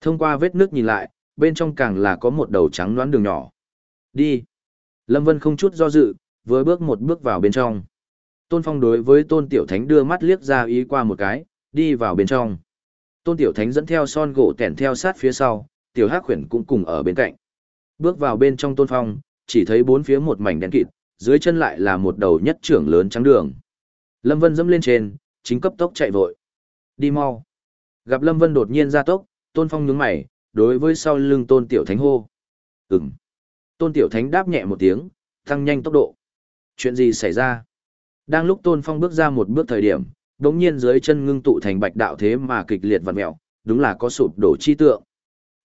[SPEAKER 1] Thông qua vết nước nhìn lại, bên trong càng là có một đầu trắng đoán đường nhỏ. Đi. Lâm Vân không chút do dự, vừa bước một bước vào bên trong. Tôn Phong đối với Tôn Tiểu Thánh đưa mắt liếc ra ý qua một cái, đi vào bên trong. Tôn Tiểu Thánh dẫn theo son gỗ tẻn theo sát phía sau, Tiểu Hắc Huyền cũng cùng ở bên cạnh. Bước vào bên trong Tôn Phong, chỉ thấy bốn phía một mảnh đen kịt, dưới chân lại là một đầu nhất trưởng lớn trắng đường. Lâm Vân dẫm lên trên, chính cấp tốc chạy vội. Đi mau. Gặp Lâm Vân đột nhiên ra tốc, Tôn Phong nhướng mày, đối với sau lưng Tôn Tiểu Thánh hô. Ừm. Tôn Tiểu Thánh đáp nhẹ một tiếng, tăng nhanh tốc độ. Chuyện gì xảy ra? Đang lúc Tôn Phong bước ra một bước thời điểm, đống nhiên dưới chân ngưng tụ thành bạch đạo thế mà kịch liệt vặn mẹo, đúng là có sụp đổ chi tượng.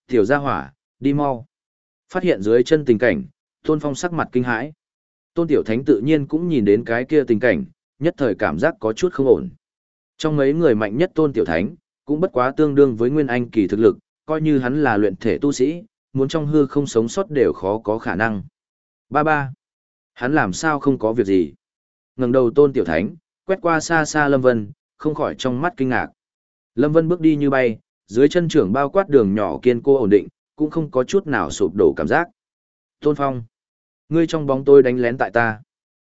[SPEAKER 1] Tiểu gia hỏa, đi mau. Phát hiện dưới chân tình cảnh, Tôn Phong sắc mặt kinh hãi. Tôn Tiểu Thánh tự nhiên cũng nhìn đến cái kia tình cảnh, nhất thời cảm giác có chút không ổn. Trong mấy người mạnh nhất Tôn Tiểu Thánh, cũng bất quá tương đương với Nguyên Anh kỳ thực lực, coi như hắn là luyện thể tu sĩ, muốn trong hư không sống sót đều khó có khả năng. Ba ba. Hắn làm sao không có việc gì? ngẩng đầu Tôn Tiểu Thánh, quét qua xa xa Lâm Vân, không khỏi trong mắt kinh ngạc. Lâm Vân bước đi như bay, dưới chân trưởng bao quát đường nhỏ kiên cố ổn định, cũng không có chút nào sụp đổ cảm giác. Tôn Phong, ngươi trong bóng tôi đánh lén tại ta.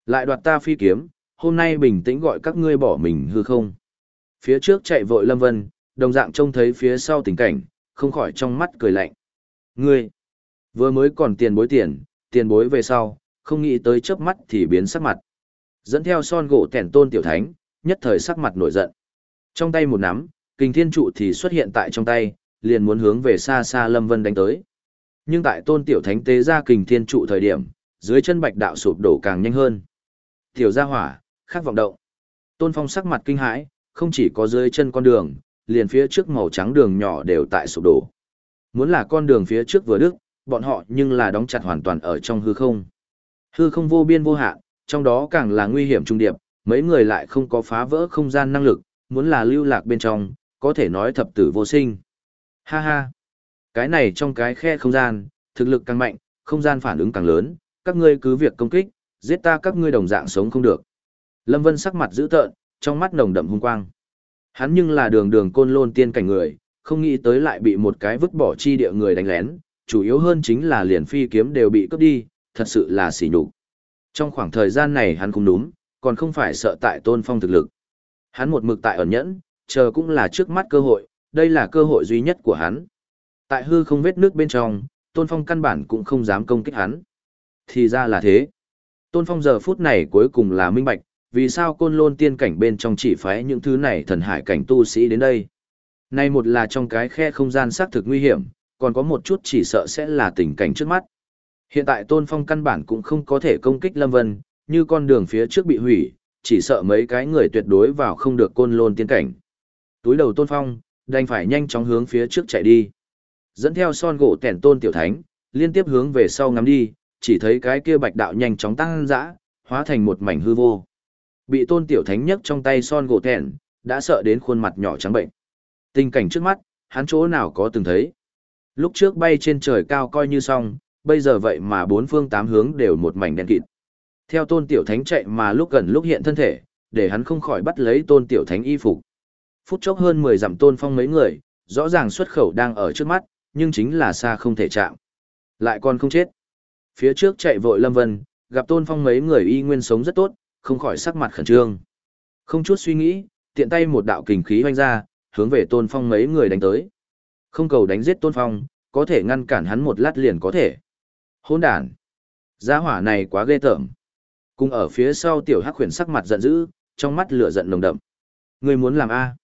[SPEAKER 1] Lại đoạt ta phi kiếm, hôm nay bình tĩnh gọi các ngươi bỏ mình hư không. Phía trước chạy vội Lâm Vân, đồng dạng trông thấy phía sau tình cảnh, không khỏi trong mắt cười lạnh. Ngươi, vừa mới còn tiền bối tiền, tiền bối về sau, không nghĩ tới chớp mắt thì biến sắc mặt. Dẫn theo son gỗ tẻn tôn tiểu thánh, nhất thời sắc mặt nổi giận. Trong tay một nắm, kinh thiên trụ thì xuất hiện tại trong tay, liền muốn hướng về xa xa Lâm Vân đánh tới. Nhưng tại tôn tiểu thánh tế ra kình thiên trụ thời điểm, dưới chân bạch đạo sụp đổ càng nhanh hơn. Tiểu gia hỏa, khắc vọng động. Tôn phong sắc mặt kinh hãi, không chỉ có dưới chân con đường, liền phía trước màu trắng đường nhỏ đều tại sụp đổ. Muốn là con đường phía trước vừa đức, bọn họ nhưng là đóng chặt hoàn toàn ở trong hư không. Hư không vô biên vô hạn, trong đó càng là nguy hiểm trung điệp, mấy người lại không có phá vỡ không gian năng lực, muốn là lưu lạc bên trong, có thể nói thập tử vô sinh. Ha ha! Cái này trong cái khe không gian, thực lực càng mạnh, không gian phản ứng càng lớn, các ngươi cứ việc công kích, giết ta các ngươi đồng dạng sống không được. Lâm Vân sắc mặt dữ tợn, trong mắt nồng đậm hung quang. Hắn nhưng là đường đường côn lôn tiên cảnh người, không nghĩ tới lại bị một cái vứt bỏ chi địa người đánh lén, chủ yếu hơn chính là liền phi kiếm đều bị cướp đi, thật sự là xỉ nhục. Trong khoảng thời gian này hắn cũng đúng, còn không phải sợ tại tôn phong thực lực. Hắn một mực tại ẩn nhẫn, chờ cũng là trước mắt cơ hội, đây là cơ hội duy nhất của hắn. Tại hư không vết nước bên trong, tôn phong căn bản cũng không dám công kích hắn. Thì ra là thế. Tôn phong giờ phút này cuối cùng là minh bạch, vì sao côn lôn tiên cảnh bên trong chỉ phái những thứ này thần hải cảnh tu sĩ đến đây. Nay một là trong cái khe không gian xác thực nguy hiểm, còn có một chút chỉ sợ sẽ là tình cảnh trước mắt. Hiện tại Tôn Phong căn bản cũng không có thể công kích Lâm Vân, như con đường phía trước bị hủy, chỉ sợ mấy cái người tuyệt đối vào không được côn lôn tiên cảnh. Túi đầu Tôn Phong, đành phải nhanh chóng hướng phía trước chạy đi. Dẫn theo son gỗ tẻn Tôn Tiểu Thánh, liên tiếp hướng về sau ngắm đi, chỉ thấy cái kia bạch đạo nhanh chóng tăng dã, hóa thành một mảnh hư vô. Bị Tôn Tiểu Thánh nhấc trong tay son gỗ tẻn, đã sợ đến khuôn mặt nhỏ trắng bệnh. Tình cảnh trước mắt, hắn chỗ nào có từng thấy. Lúc trước bay trên trời cao coi như xong, bây giờ vậy mà bốn phương tám hướng đều một mảnh đen kịt. Theo tôn tiểu thánh chạy mà lúc gần lúc hiện thân thể, để hắn không khỏi bắt lấy tôn tiểu thánh y phục. Phút chốc hơn 10 dặm tôn phong mấy người, rõ ràng xuất khẩu đang ở trước mắt, nhưng chính là xa không thể chạm. Lại còn không chết. Phía trước chạy vội Lâm Vân, gặp tôn phong mấy người y nguyên sống rất tốt, không khỏi sắc mặt khẩn trương. Không chút suy nghĩ, tiện tay một đạo kình khí hoanh ra, hướng về tôn phong mấy người đánh tới. Không cầu đánh giết tôn phong, có thể ngăn cản hắn một lát liền có thể. Hôn đàn. Giá hỏa này quá ghê tởm. Cùng ở phía sau tiểu hắc khuyển sắc mặt giận dữ, trong mắt lửa giận nồng đậm. Người muốn làm A.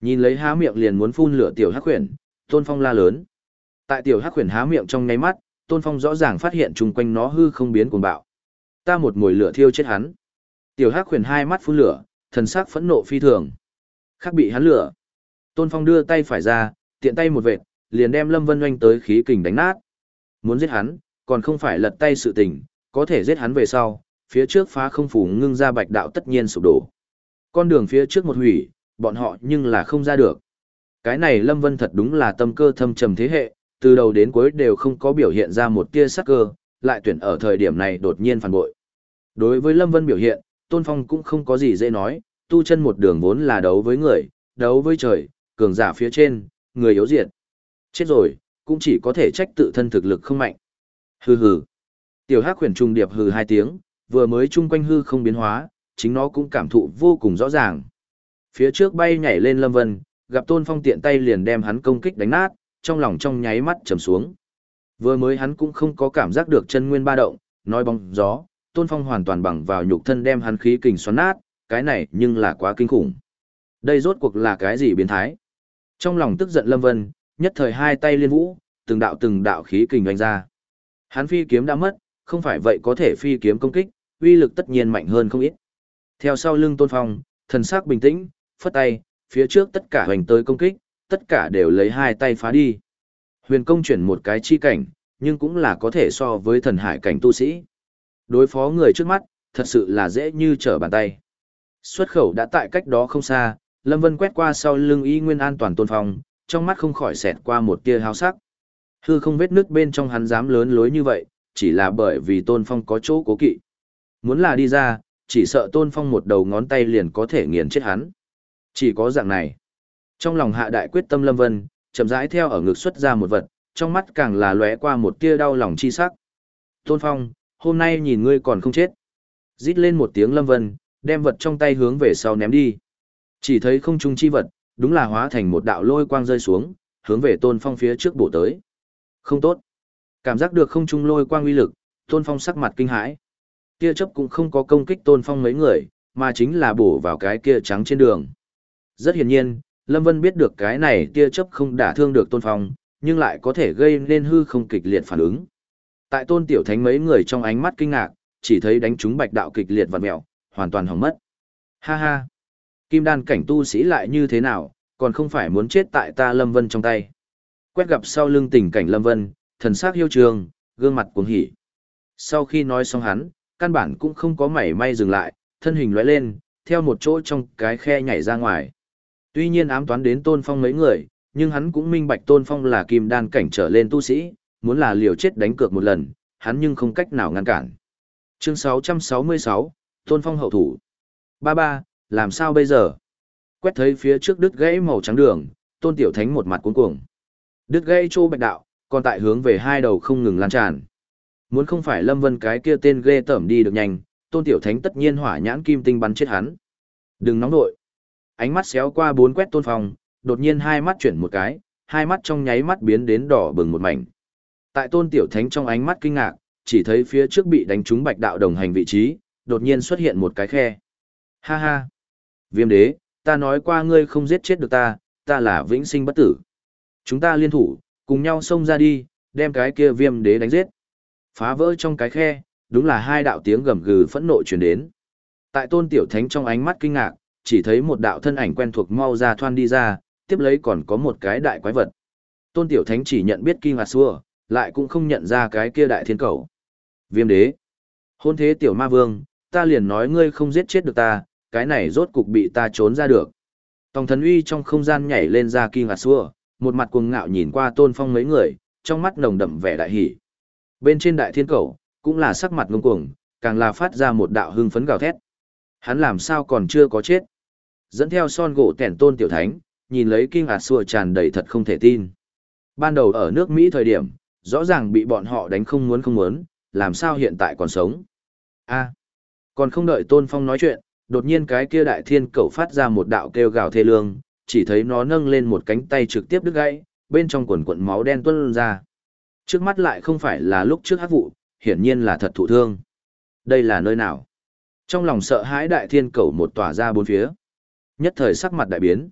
[SPEAKER 1] Nhìn lấy há miệng liền muốn phun lửa tiểu hắc khuyển, tôn phong la lớn. Tại tiểu hắc khuyển há miệng trong nháy mắt, tôn phong rõ ràng phát hiện chung quanh nó hư không biến cuồng bạo. Ta một mồi lửa thiêu chết hắn. Tiểu hắc khuyển hai mắt phun lửa, thần sắc phẫn nộ phi thường. Khác bị hắn lửa. Tôn phong đưa tay phải ra, tiện tay một vệt, liền đem Lâm Vân Oanh tới khí kình đánh nát. Muốn giết hắn, còn không phải lật tay sự tình, có thể giết hắn về sau, phía trước phá không phủ ngưng ra bạch đạo tất nhiên sụp đổ. Con đường phía trước một hủy, bọn họ nhưng là không ra được. Cái này Lâm Vân thật đúng là tâm cơ thâm trầm thế hệ, từ đầu đến cuối đều không có biểu hiện ra một tia sắc cơ, lại tuyển ở thời điểm này đột nhiên phản bội. Đối với Lâm Vân biểu hiện, Tôn Phong cũng không có gì dễ nói, tu chân một đường vốn là đấu với người, đấu với trời, cường giả phía trên, người yếu diệt. Chết rồi, cũng chỉ có thể trách tự thân thực lực không mạnh. Hừ hừ. Tiểu Hắc huyền trung điệp hừ hai tiếng, vừa mới chung quanh hư không biến hóa, chính nó cũng cảm thụ vô cùng rõ ràng. Phía trước bay nhảy lên Lâm Vân, gặp Tôn Phong tiện tay liền đem hắn công kích đánh nát, trong lòng trong nháy mắt trầm xuống. Vừa mới hắn cũng không có cảm giác được chân nguyên ba động, nói bóng gió, Tôn Phong hoàn toàn bằng vào nhục thân đem hắn khí kình xoắn nát, cái này nhưng là quá kinh khủng. Đây rốt cuộc là cái gì biến thái? Trong lòng tức giận Lâm Vân, nhất thời hai tay liên vũ, từng đạo từng đạo khí kình đánh ra. Hắn phi kiếm đã mất, không phải vậy có thể phi kiếm công kích, uy lực tất nhiên mạnh hơn không ít. Theo sau lưng Tôn Phong, thần sắc bình tĩnh, phất tay, phía trước tất cả hoành tới công kích, tất cả đều lấy hai tay phá đi. Huyền công chuyển một cái chi cảnh, nhưng cũng là có thể so với thần hải cảnh tu sĩ. Đối phó người trước mắt, thật sự là dễ như trở bàn tay. Xuất khẩu đã tại cách đó không xa, Lâm Vân quét qua sau lưng y nguyên an toàn tôn phong, trong mắt không khỏi xẹt qua một tia hào sắc. Hư không vết nước bên trong hắn dám lớn lối như vậy, chỉ là bởi vì tôn phong có chỗ cố kỵ. Muốn là đi ra, chỉ sợ tôn phong một đầu ngón tay liền có thể nghiền chết hắn. Chỉ có dạng này. Trong lòng hạ đại quyết tâm Lâm Vân, chậm rãi theo ở ngực xuất ra một vật, trong mắt càng là lóe qua một tia đau lòng chi sắc. Tôn Phong, hôm nay nhìn ngươi còn không chết. Rít lên một tiếng Lâm Vân, đem vật trong tay hướng về sau ném đi. Chỉ thấy không trung chi vật, đúng là hóa thành một đạo lôi quang rơi xuống, hướng về Tôn Phong phía trước bổ tới. Không tốt. Cảm giác được không trung lôi quang uy lực, Tôn Phong sắc mặt kinh hãi. tia chấp cũng không có công kích Tôn Phong mấy người, mà chính là bổ vào cái kia trắng trên đường. Rất hiển nhiên, Lâm Vân biết được cái này tia chấp không đả thương được Tôn Phong, nhưng lại có thể gây nên hư không kịch liệt phản ứng. Tại Tôn Tiểu Thánh mấy người trong ánh mắt kinh ngạc, chỉ thấy đánh trúng bạch đạo kịch liệt vặn mẹo, hoàn toàn hỏng mất. Ha ha! Kim đan cảnh tu sĩ lại như thế nào, còn không phải muốn chết tại ta Lâm Vân trong tay. Quét gặp sau lưng tình cảnh Lâm Vân, thần sắc hiêu trường, gương mặt cuồng hỉ. Sau khi nói xong hắn, căn bản cũng không có mảy may dừng lại, thân hình lóe lên, theo một chỗ trong cái khe nhảy ra ngoài. Tuy nhiên ám toán đến Tôn Phong mấy người, nhưng hắn cũng minh bạch Tôn Phong là kim đan cảnh trở lên tu sĩ, muốn là liều chết đánh cược một lần, hắn nhưng không cách nào ngăn cản. Chương 666, Tôn Phong hậu thủ. Ba ba, làm sao bây giờ? Quét thấy phía trước đứt gãy màu trắng đường, Tôn Tiểu Thánh một mặt cuống cuồng. Đứt gãy trô bạch đạo, còn tại hướng về hai đầu không ngừng lan tràn. Muốn không phải Lâm Vân cái kia tên ghê tởm đi được nhanh, Tôn Tiểu Thánh tất nhiên hỏa nhãn kim tinh bắn chết hắn. Đừng nóng nội ánh mắt xéo qua bốn quét tôn phong, đột nhiên hai mắt chuyển một cái, hai mắt trong nháy mắt biến đến đỏ bừng một mảnh. Tại tôn tiểu thánh trong ánh mắt kinh ngạc, chỉ thấy phía trước bị đánh trúng bạch đạo đồng hành vị trí, đột nhiên xuất hiện một cái khe. Ha ha! Viêm đế, ta nói qua ngươi không giết chết được ta, ta là vĩnh sinh bất tử. Chúng ta liên thủ, cùng nhau xông ra đi, đem cái kia viêm đế đánh giết. Phá vỡ trong cái khe, đúng là hai đạo tiếng gầm gừ phẫn nộ truyền đến. Tại tôn tiểu thánh trong ánh mắt kinh ngạc, chỉ thấy một đạo thân ảnh quen thuộc mau ra thoan đi ra, tiếp lấy còn có một cái đại quái vật. Tôn Tiểu Thánh chỉ nhận biết kinh ngạc Xua, lại cũng không nhận ra cái kia đại thiên cầu. Viêm đế. Hôn thế Tiểu Ma Vương, ta liền nói ngươi không giết chết được ta, cái này rốt cục bị ta trốn ra được. Tòng thần uy trong không gian nhảy lên ra kinh ngạc Xua, một mặt cuồng ngạo nhìn qua tôn phong mấy người, trong mắt nồng đậm vẻ đại hỉ. Bên trên đại thiên cầu, cũng là sắc mặt ngông cuồng, càng là phát ra một đạo hưng phấn gào thét. Hắn làm sao còn chưa có chết. Dẫn theo son gỗ tẻn tôn tiểu thánh, nhìn lấy kinh ạt xua tràn đầy thật không thể tin. Ban đầu ở nước Mỹ thời điểm, rõ ràng bị bọn họ đánh không muốn không muốn, làm sao hiện tại còn sống. a còn không đợi tôn phong nói chuyện, đột nhiên cái kia đại thiên cầu phát ra một đạo kêu gào thê lương, chỉ thấy nó nâng lên một cánh tay trực tiếp đứt gãy, bên trong quần quần máu đen tuôn ra. Trước mắt lại không phải là lúc trước hắc vụ, hiển nhiên là thật thụ thương. Đây là nơi nào? Trong lòng sợ hãi đại thiên cầu một tỏa ra bốn phía. Nhất thời sắc mặt đại biến.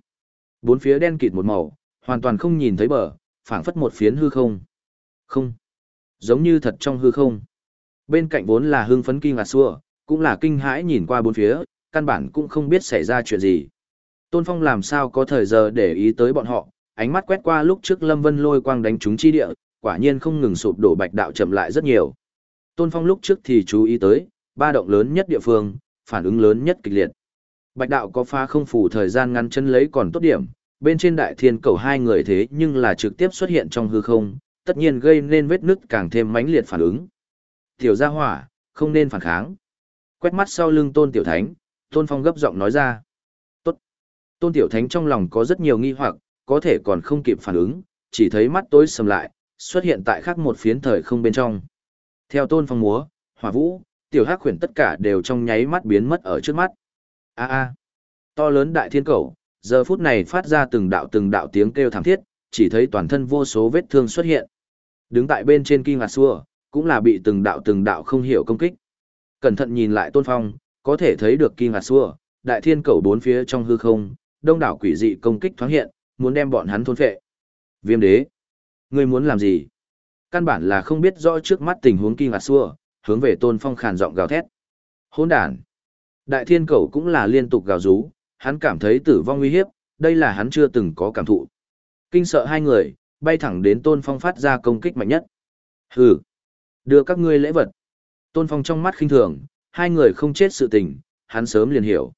[SPEAKER 1] Bốn phía đen kịt một màu, hoàn toàn không nhìn thấy bờ, phảng phất một phiến hư không. Không. Giống như thật trong hư không. Bên cạnh vốn là hưng phấn kinh ngạc xua, cũng là kinh hãi nhìn qua bốn phía, căn bản cũng không biết xảy ra chuyện gì. Tôn Phong làm sao có thời giờ để ý tới bọn họ, ánh mắt quét qua lúc trước Lâm Vân lôi quang đánh trúng chi địa, quả nhiên không ngừng sụp đổ bạch đạo chậm lại rất nhiều. Tôn Phong lúc trước thì chú ý tới, ba động lớn nhất địa phương, phản ứng lớn nhất kịch liệt. Bạch đạo có pha không phủ thời gian ngắn chân lấy còn tốt điểm, bên trên đại thiên cầu hai người thế nhưng là trực tiếp xuất hiện trong hư không, tất nhiên gây nên vết nứt càng thêm mãnh liệt phản ứng. Tiểu gia hỏa, không nên phản kháng. Quét mắt sau lưng tôn tiểu thánh, tôn phong gấp giọng nói ra. Tôn tiểu thánh trong lòng có rất nhiều nghi hoặc, có thể còn không kịp phản ứng, chỉ thấy mắt tối sầm lại, xuất hiện tại khác một phiến thời không bên trong. Theo tôn phong múa, hỏa vũ, tiểu hắc khuyển tất cả đều trong nháy mắt biến mất ở trước mắt. A a. To lớn đại thiên cầu, giờ phút này phát ra từng đạo từng đạo tiếng kêu thảm thiết, chỉ thấy toàn thân vô số vết thương xuất hiện. Đứng tại bên trên kinh ngạc xua, cũng là bị từng đạo từng đạo không hiểu công kích. Cẩn thận nhìn lại tôn phong, có thể thấy được kinh ngạc xua, đại thiên cầu bốn phía trong hư không, đông đảo quỷ dị công kích thoáng hiện, muốn đem bọn hắn thôn phệ. Viêm đế, ngươi muốn làm gì? Căn bản là không biết rõ trước mắt tình huống kinh ngạc xua, hướng về tôn phong khàn giọng gào thét. Hỗn đàn. Đại thiên cầu cũng là liên tục gào rú, hắn cảm thấy tử vong nguy hiểm đây là hắn chưa từng có cảm thụ. Kinh sợ hai người, bay thẳng đến tôn phong phát ra công kích mạnh nhất. Hừ, đưa các ngươi lễ vật. Tôn phong trong mắt khinh thường, hai người không chết sự tình, hắn sớm liền hiểu.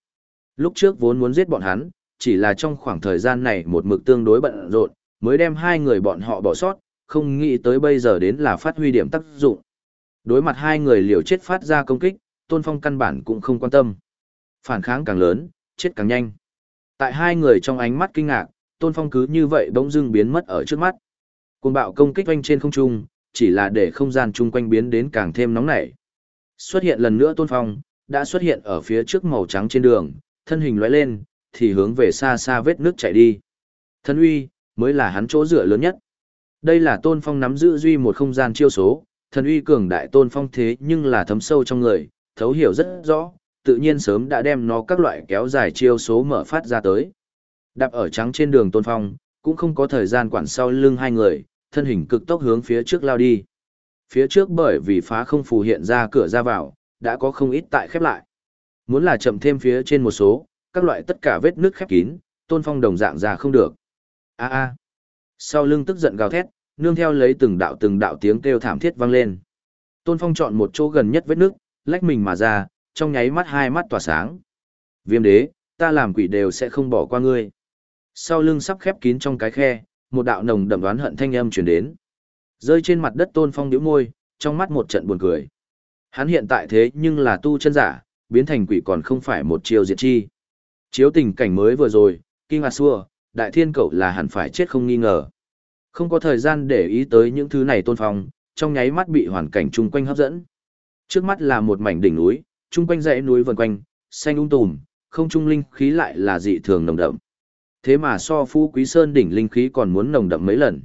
[SPEAKER 1] Lúc trước vốn muốn giết bọn hắn, chỉ là trong khoảng thời gian này một mực tương đối bận rộn, mới đem hai người bọn họ bỏ sót, không nghĩ tới bây giờ đến là phát huy điểm tác dụng. Đối mặt hai người liều chết phát ra công kích, Tôn Phong căn bản cũng không quan tâm. Phản kháng càng lớn, chết càng nhanh. Tại hai người trong ánh mắt kinh ngạc, Tôn Phong cứ như vậy bỗng dưng biến mất ở trước mắt. Cuồng bạo công kích quanh trên không trung, chỉ là để không gian chung quanh biến đến càng thêm nóng nảy. Xuất hiện lần nữa Tôn Phong, đã xuất hiện ở phía trước màu trắng trên đường, thân hình lóe lên, thì hướng về xa xa vết nước chạy đi. Thân uy, mới là hắn chỗ dựa lớn nhất. Đây là Tôn Phong nắm giữ duy một không gian chiêu số, thần uy cường đại Tôn Phong thế nhưng là thấm sâu trong người, thấu hiểu rất rõ, tự nhiên sớm đã đem nó các loại kéo dài chiêu số mở phát ra tới. Đạp ở trắng trên đường Tôn Phong, cũng không có thời gian quản sau lưng hai người, thân hình cực tốc hướng phía trước lao đi. Phía trước bởi vì phá không phù hiện ra cửa ra vào, đã có không ít tại khép lại. Muốn là chậm thêm phía trên một số, các loại tất cả vết nước khép kín, Tôn Phong đồng dạng ra không được. A a. Sau lưng tức giận gào thét, nương theo lấy từng đạo từng đạo tiếng kêu thảm thiết vang lên. Tôn Phong chọn một chỗ gần nhất vết nước, lách mình mà ra, trong nháy mắt hai mắt tỏa sáng. Viêm đế, ta làm quỷ đều sẽ không bỏ qua ngươi. Sau lưng sắp khép kín trong cái khe, một đạo nồng đậm đoán hận thanh âm truyền đến. Rơi trên mặt đất Tôn Phong nhíu môi, trong mắt một trận buồn cười. Hắn hiện tại thế nhưng là tu chân giả, biến thành quỷ còn không phải một chiều diệt chi. Chiếu tình cảnh mới vừa rồi, Kinh Ngạc Xua, Đại Thiên Cậu là hẳn phải chết không nghi ngờ. Không có thời gian để ý tới những thứ này Tôn Phong, trong nháy mắt bị hoàn cảnh chung quanh hấp dẫn. Trước mắt là một mảnh đỉnh núi, chung quanh dãy núi vần quanh, xanh ung um tùm, không trung linh khí lại là dị thường nồng đậm. Thế mà so Phú Quý Sơn đỉnh linh khí còn muốn nồng đậm mấy lần.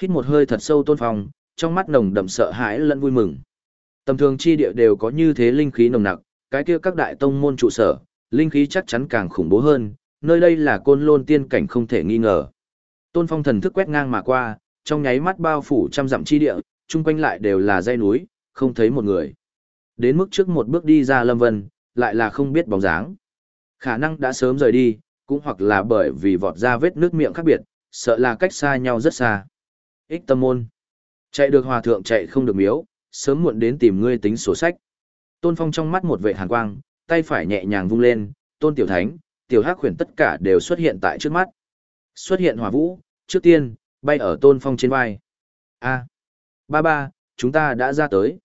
[SPEAKER 1] Hít một hơi thật sâu tôn phong, trong mắt nồng đậm sợ hãi lẫn vui mừng. Tầm thường chi địa đều có như thế linh khí nồng nặc, cái kia các đại tông môn trụ sở, linh khí chắc chắn càng khủng bố hơn, nơi đây là côn lôn tiên cảnh không thể nghi ngờ. Tôn phong thần thức quét ngang mà qua, trong nháy mắt bao phủ trăm dặm chi địa, chung quanh lại đều là dây núi, không thấy một người. Đến mức trước một bước đi ra Lâm Vân, lại là không biết bóng dáng. Khả năng đã sớm rời đi, cũng hoặc là bởi vì vọt ra vết nước miệng khác biệt, sợ là cách xa nhau rất xa. Ích tâm môn. Chạy được hòa thượng chạy không được miếu, sớm muộn đến tìm ngươi tính sổ sách. Tôn Phong trong mắt một vệ hàn quang, tay phải nhẹ nhàng vung lên, Tôn Tiểu Thánh, Tiểu Hắc khuyển tất cả đều xuất hiện tại trước mắt. Xuất hiện hỏa vũ, trước tiên, bay ở Tôn Phong trên vai. A, ba ba, chúng ta đã ra tới.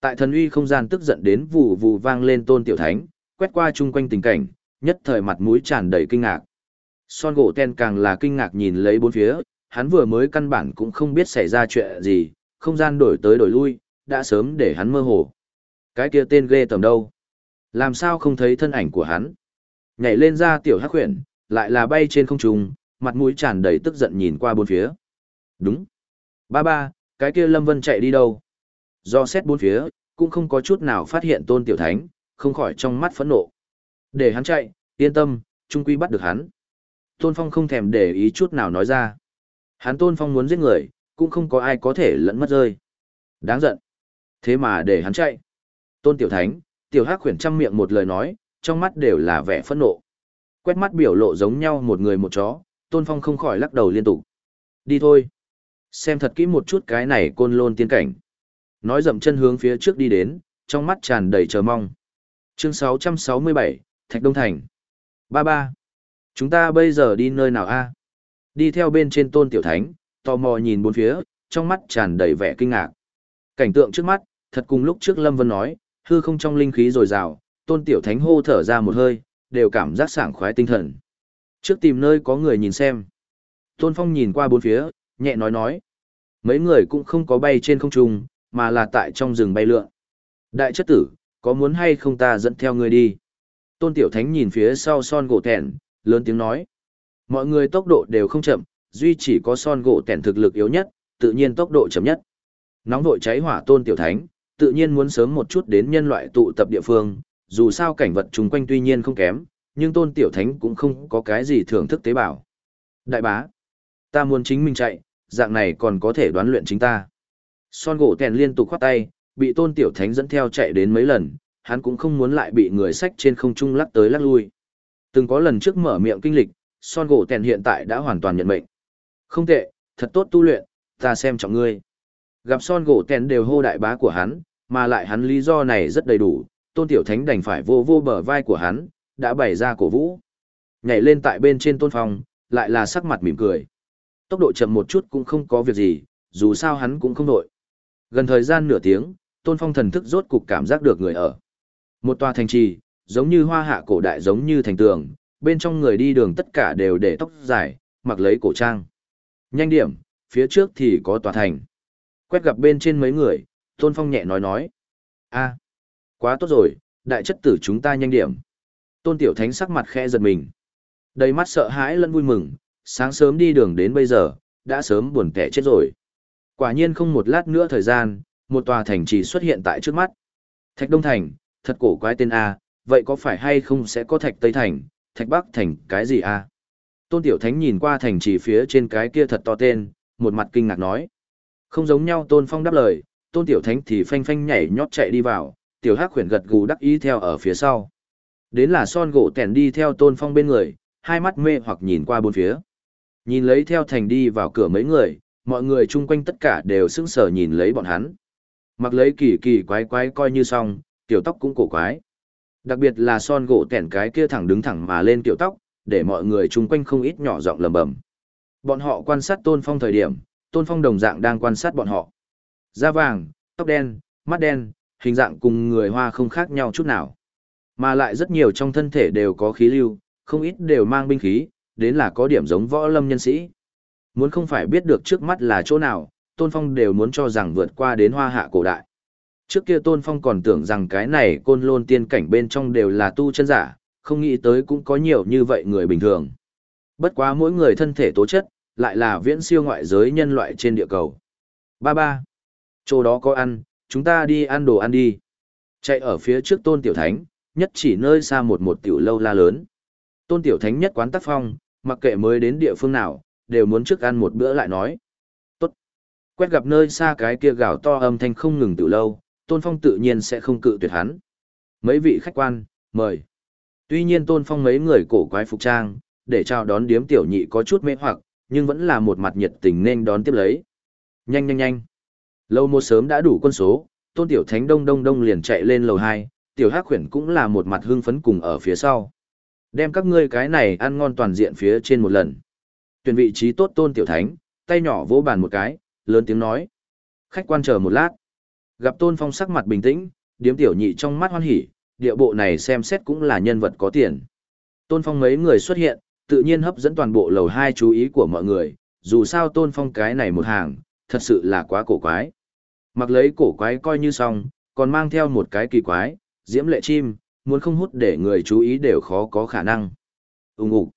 [SPEAKER 1] Tại thần uy không gian tức giận đến vụ vụ vang lên tôn tiểu thánh, quét qua chung quanh tình cảnh, nhất thời mặt mũi tràn đầy kinh ngạc. Son gỗ ten càng là kinh ngạc nhìn lấy bốn phía, hắn vừa mới căn bản cũng không biết xảy ra chuyện gì, không gian đổi tới đổi lui, đã sớm để hắn mơ hồ. Cái kia tên ghê tầm đâu? Làm sao không thấy thân ảnh của hắn? Nhảy lên ra tiểu hắc huyền, lại là bay trên không trung, mặt mũi tràn đầy tức giận nhìn qua bốn phía. Đúng. Ba ba, cái kia Lâm Vân chạy đi đâu? Do xét bốn phía, cũng không có chút nào phát hiện tôn tiểu thánh, không khỏi trong mắt phẫn nộ. Để hắn chạy, yên tâm, trung quy bắt được hắn. Tôn Phong không thèm để ý chút nào nói ra. Hắn Tôn Phong muốn giết người, cũng không có ai có thể lẫn mất rơi. Đáng giận. Thế mà để hắn chạy. Tôn Tiểu Thánh, Tiểu Hắc khuyển chăm miệng một lời nói, trong mắt đều là vẻ phẫn nộ. Quét mắt biểu lộ giống nhau một người một chó, Tôn Phong không khỏi lắc đầu liên tục. Đi thôi. Xem thật kỹ một chút cái này côn lôn tiên cảnh. Nói dậm chân hướng phía trước đi đến, trong mắt tràn đầy chờ mong. Chương 667, Thạch Đông Thành. Ba ba. Chúng ta bây giờ đi nơi nào a? Đi theo bên trên tôn tiểu thánh, tò mò nhìn bốn phía, trong mắt tràn đầy vẻ kinh ngạc. Cảnh tượng trước mắt, thật cùng lúc trước Lâm Vân nói, hư không trong linh khí dồi dào, tôn tiểu thánh hô thở ra một hơi, đều cảm giác sảng khoái tinh thần. Trước tìm nơi có người nhìn xem. Tôn Phong nhìn qua bốn phía, nhẹ nói nói. Mấy người cũng không có bay trên không trung, mà là tại trong rừng bay lượn. Đại chất tử, có muốn hay không ta dẫn theo người đi? Tôn Tiểu Thánh nhìn phía sau son gỗ tẻn, lớn tiếng nói. Mọi người tốc độ đều không chậm, duy chỉ có son gỗ tẻn thực lực yếu nhất, tự nhiên tốc độ chậm nhất. Nóng vội cháy hỏa tôn tiểu thánh, tự nhiên muốn sớm một chút đến nhân loại tụ tập địa phương, dù sao cảnh vật chung quanh tuy nhiên không kém, nhưng tôn tiểu thánh cũng không có cái gì thưởng thức tế bào. Đại bá, ta muốn chính mình chạy, dạng này còn có thể đoán luyện chính ta. Son gỗ tèn liên tục khoát tay, bị tôn tiểu thánh dẫn theo chạy đến mấy lần, hắn cũng không muốn lại bị người sách trên không trung lắc tới lắc lui. Từng có lần trước mở miệng kinh lịch, son gỗ tèn hiện tại đã hoàn toàn nhận mệnh. Không tệ, thật tốt tu luyện, ta xem trọng ngươi. Gặp son gỗ tèn đều hô đại bá của hắn, mà lại hắn lý do này rất đầy đủ, tôn tiểu thánh đành phải vô vô bờ vai của hắn, đã bày ra cổ vũ. Nhảy lên tại bên trên tôn phong, lại là sắc mặt mỉm cười. Tốc độ chậm một chút cũng không có việc gì, dù sao hắn cũng không đội Gần thời gian nửa tiếng, tôn phong thần thức rốt cục cảm giác được người ở. Một tòa thành trì, giống như hoa hạ cổ đại giống như thành tường, bên trong người đi đường tất cả đều để tóc dài, mặc lấy cổ trang. Nhanh điểm, phía trước thì có tòa thành. Quét gặp bên trên mấy người, Tôn Phong nhẹ nói nói. a quá tốt rồi, đại chất tử chúng ta nhanh điểm. Tôn Tiểu Thánh sắc mặt khẽ giật mình. Đầy mắt sợ hãi lẫn vui mừng, sáng sớm đi đường đến bây giờ, đã sớm buồn tẻ chết rồi. Quả nhiên không một lát nữa thời gian, một tòa thành trì xuất hiện tại trước mắt. Thạch Đông Thành, thật cổ quái tên A, vậy có phải hay không sẽ có Thạch Tây Thành, Thạch Bắc Thành cái gì A? Tôn Tiểu Thánh nhìn qua thành trì phía trên cái kia thật to tên, một mặt kinh ngạc nói. Không giống nhau Tôn Phong đáp lời, Tôn Tiểu Thánh thì phanh phanh nhảy nhót chạy đi vào, Tiểu Hắc khuyển gật gù đắc ý theo ở phía sau. Đến là son gỗ tèn đi theo Tôn Phong bên người, hai mắt mê hoặc nhìn qua bốn phía. Nhìn lấy theo thành đi vào cửa mấy người, mọi người chung quanh tất cả đều sững sờ nhìn lấy bọn hắn. Mặc lấy kỳ kỳ quái quái coi như xong, tiểu tóc cũng cổ quái. Đặc biệt là son gỗ tẻn cái kia thẳng đứng thẳng mà lên tiểu tóc, để mọi người chung quanh không ít nhỏ giọng lầm bầm. Bọn họ quan sát Tôn Phong thời điểm, Tôn Phong đồng dạng đang quan sát bọn họ. Da vàng, tóc đen, mắt đen, hình dạng cùng người hoa không khác nhau chút nào. Mà lại rất nhiều trong thân thể đều có khí lưu, không ít đều mang binh khí, đến là có điểm giống võ lâm nhân sĩ. Muốn không phải biết được trước mắt là chỗ nào, Tôn Phong đều muốn cho rằng vượt qua đến hoa hạ cổ đại. Trước kia Tôn Phong còn tưởng rằng cái này côn lôn tiên cảnh bên trong đều là tu chân giả, không nghĩ tới cũng có nhiều như vậy người bình thường. Bất quá mỗi người thân thể tố chất, lại là viễn siêu ngoại giới nhân loại trên địa cầu. Ba ba. Chỗ đó có ăn, chúng ta đi ăn đồ ăn đi. Chạy ở phía trước tôn tiểu thánh, nhất chỉ nơi xa một một tiểu lâu la lớn. Tôn tiểu thánh nhất quán tác phong, mặc kệ mới đến địa phương nào, đều muốn trước ăn một bữa lại nói. Tốt. Quét gặp nơi xa cái kia gào to âm thanh không ngừng tiểu lâu, tôn phong tự nhiên sẽ không cự tuyệt hắn. Mấy vị khách quan, mời. Tuy nhiên tôn phong mấy người cổ quái phục trang, để chào đón điếm tiểu nhị có chút mê hoặc, nhưng vẫn là một mặt nhiệt tình nên đón tiếp lấy. Nhanh nhanh nhanh. Lâu một sớm đã đủ quân số, tôn tiểu thánh đông đông đông liền chạy lên lầu 2, tiểu hắc khuyển cũng là một mặt hưng phấn cùng ở phía sau. Đem các ngươi cái này ăn ngon toàn diện phía trên một lần. Tuyển vị trí tốt tôn tiểu thánh, tay nhỏ vỗ bàn một cái, lớn tiếng nói. Khách quan chờ một lát. Gặp tôn phong sắc mặt bình tĩnh, điếm tiểu nhị trong mắt hoan hỉ, địa bộ này xem xét cũng là nhân vật có tiền. Tôn Phong mấy người xuất hiện, tự nhiên hấp dẫn toàn bộ lầu hai chú ý của mọi người, dù sao Tôn Phong cái này một hàng, thật sự là quá cổ quái. Mặc lấy cổ quái coi như xong, còn mang theo một cái kỳ quái, diễm lệ chim, muốn không hút để người chú ý đều khó có khả năng. Úng ục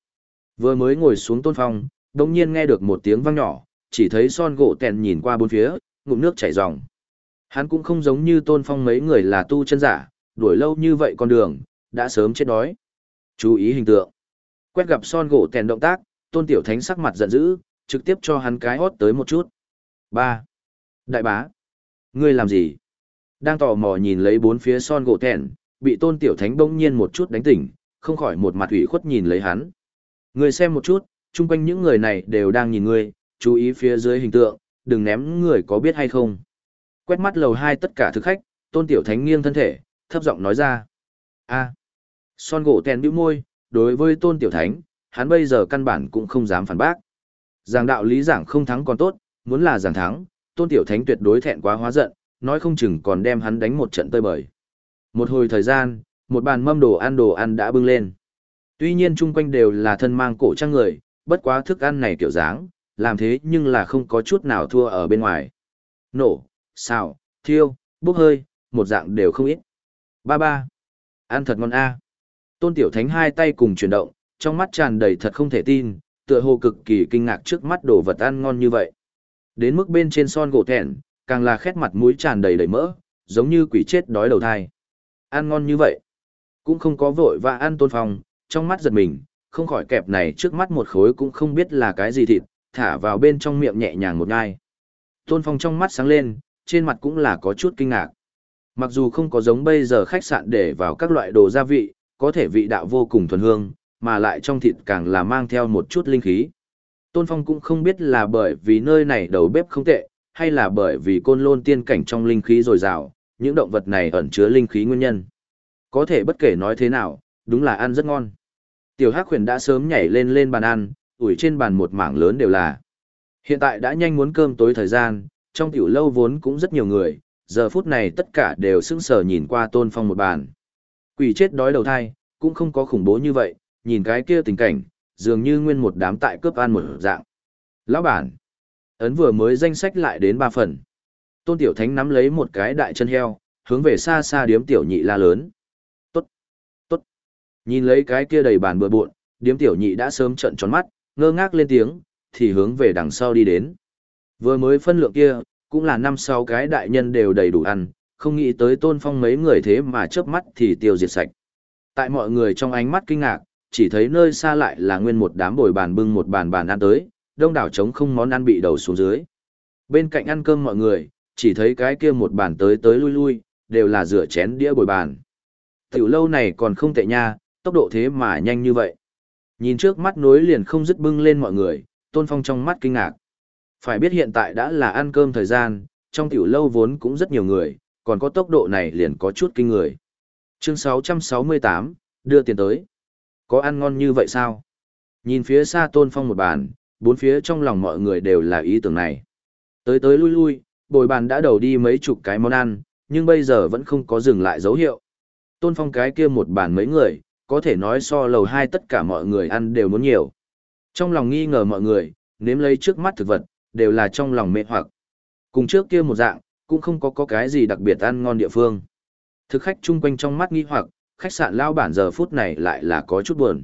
[SPEAKER 1] Vừa mới ngồi xuống Tôn Phong, đồng nhiên nghe được một tiếng vang nhỏ, chỉ thấy son gỗ tèn nhìn qua bốn phía, ngụm nước chảy ròng. Hắn cũng không giống như tôn phong mấy người là tu chân giả, đuổi lâu như vậy con đường, đã sớm chết đói. Chú ý hình tượng. Quét gặp son gỗ tèn động tác, tôn tiểu thánh sắc mặt giận dữ, trực tiếp cho hắn cái hót tới một chút. ba Đại bá. Ngươi làm gì? Đang tò mò nhìn lấy bốn phía son gỗ tèn, bị tôn tiểu thánh bỗng nhiên một chút đánh tỉnh, không khỏi một mặt ủy khuất nhìn lấy hắn. Ngươi xem một chút, chung quanh những người này đều đang nhìn ngươi, chú ý phía dưới hình tượng, đừng ném người có biết hay không. Quét mắt lầu hai tất cả thực khách, tôn tiểu thánh nghiêng thân thể, thấp giọng nói ra. a son gỗ tèn bĩu môi, đối với tôn tiểu thánh, hắn bây giờ căn bản cũng không dám phản bác. Giảng đạo lý giảng không thắng còn tốt, muốn là giảng thắng, tôn tiểu thánh tuyệt đối thẹn quá hóa giận, nói không chừng còn đem hắn đánh một trận tơi bời. Một hồi thời gian, một bàn mâm đồ ăn đồ ăn đã bưng lên. Tuy nhiên chung quanh đều là thân mang cổ trang người, bất quá thức ăn này kiểu dáng, làm thế nhưng là không có chút nào thua ở bên ngoài. Nổ, xào, thiêu, bốc hơi, một dạng đều không ít. Ba ba. Ăn thật ngon a. Tôn Tiểu Thánh hai tay cùng chuyển động, trong mắt tràn đầy thật không thể tin, tựa hồ cực kỳ kinh ngạc trước mắt đồ vật ăn ngon như vậy. Đến mức bên trên son gỗ thẹn, càng là khét mặt mũi tràn đầy đầy mỡ, giống như quỷ chết đói đầu thai. Ăn ngon như vậy, cũng không có vội và ăn tôn phong, trong mắt giật mình, không khỏi kẹp này trước mắt một khối cũng không biết là cái gì thịt, thả vào bên trong miệng nhẹ nhàng một ngai. Tôn phong trong mắt sáng lên, trên mặt cũng là có chút kinh ngạc. Mặc dù không có giống bây giờ khách sạn để vào các loại đồ gia vị, có thể vị đạo vô cùng thuần hương, mà lại trong thịt càng là mang theo một chút linh khí. Tôn Phong cũng không biết là bởi vì nơi này đầu bếp không tệ, hay là bởi vì côn lôn tiên cảnh trong linh khí dồi dào, những động vật này ẩn chứa linh khí nguyên nhân. Có thể bất kể nói thế nào, đúng là ăn rất ngon. Tiểu Hắc Huyền đã sớm nhảy lên lên bàn ăn, ủi trên bàn một mảng lớn đều là. Hiện tại đã nhanh muốn cơm tối thời gian, trong tiểu lâu vốn cũng rất nhiều người, giờ phút này tất cả đều sững sờ nhìn qua Tôn Phong một bàn. Quỷ chết đói đầu thai, cũng không có khủng bố như vậy, nhìn cái kia tình cảnh, dường như nguyên một đám tại cướp ăn một dạng. Lão bản, ấn vừa mới danh sách lại đến ba phần. Tôn Tiểu Thánh nắm lấy một cái đại chân heo, hướng về xa xa điếm tiểu nhị la lớn. Tốt, tốt. Nhìn lấy cái kia đầy bàn bừa bộn, điếm tiểu nhị đã sớm trận tròn mắt, ngơ ngác lên tiếng, thì hướng về đằng sau đi đến. Vừa mới phân lượng kia, cũng là năm sáu cái đại nhân đều đầy đủ ăn, không nghĩ tới tôn phong mấy người thế mà chớp mắt thì tiêu diệt sạch. Tại mọi người trong ánh mắt kinh ngạc, chỉ thấy nơi xa lại là nguyên một đám bồi bàn bưng một bàn bàn ăn tới, đông đảo trống không món ăn bị đầu xuống dưới. Bên cạnh ăn cơm mọi người, chỉ thấy cái kia một bàn tới tới lui lui, đều là rửa chén đĩa bồi bàn. Tiểu lâu này còn không tệ nha, tốc độ thế mà nhanh như vậy. Nhìn trước mắt nối liền không dứt bưng lên mọi người, tôn phong trong mắt kinh ngạc. Phải biết hiện tại đã là ăn cơm thời gian, trong tiểu lâu vốn cũng rất nhiều người, còn có tốc độ này liền có chút kinh người. Chương 668, đưa tiền tới. Có ăn ngon như vậy sao? Nhìn phía xa tôn phong một bàn, bốn phía trong lòng mọi người đều là ý tưởng này. Tới tới lui lui, bồi bàn đã đầu đi mấy chục cái món ăn, nhưng bây giờ vẫn không có dừng lại dấu hiệu. Tôn phong cái kia một bàn mấy người, có thể nói so lầu hai tất cả mọi người ăn đều muốn nhiều. Trong lòng nghi ngờ mọi người, nếm lấy trước mắt thực vật, đều là trong lòng mê hoặc. Cùng trước kia một dạng, cũng không có có cái gì đặc biệt ăn ngon địa phương. Thực khách chung quanh trong mắt nghi hoặc, khách sạn lao bản giờ phút này lại là có chút buồn.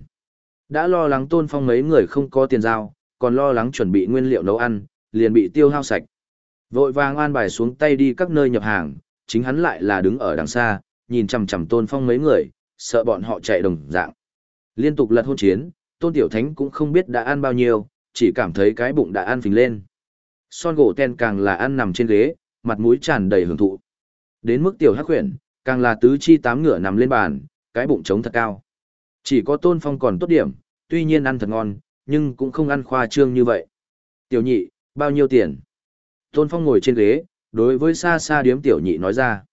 [SPEAKER 1] Đã lo lắng tôn phong mấy người không có tiền giao, còn lo lắng chuẩn bị nguyên liệu nấu ăn, liền bị tiêu hao sạch. Vội vàng an bài xuống tay đi các nơi nhập hàng, chính hắn lại là đứng ở đằng xa, nhìn chằm chằm tôn phong mấy người, sợ bọn họ chạy đồng dạng. Liên tục lật hôn chiến, tôn tiểu thánh cũng không biết đã ăn bao nhiêu, chỉ cảm thấy cái bụng đã ăn phình lên. Son gỗ ten càng là ăn nằm trên ghế, mặt mũi tràn đầy hưởng thụ. Đến mức tiểu hắc huyền, càng là tứ chi tám ngựa nằm lên bàn, cái bụng trống thật cao. Chỉ có tôn phong còn tốt điểm, tuy nhiên ăn thật ngon, nhưng cũng không ăn khoa trương như vậy. Tiểu nhị, bao nhiêu tiền? Tôn phong ngồi trên ghế, đối với xa xa điếm tiểu nhị nói ra.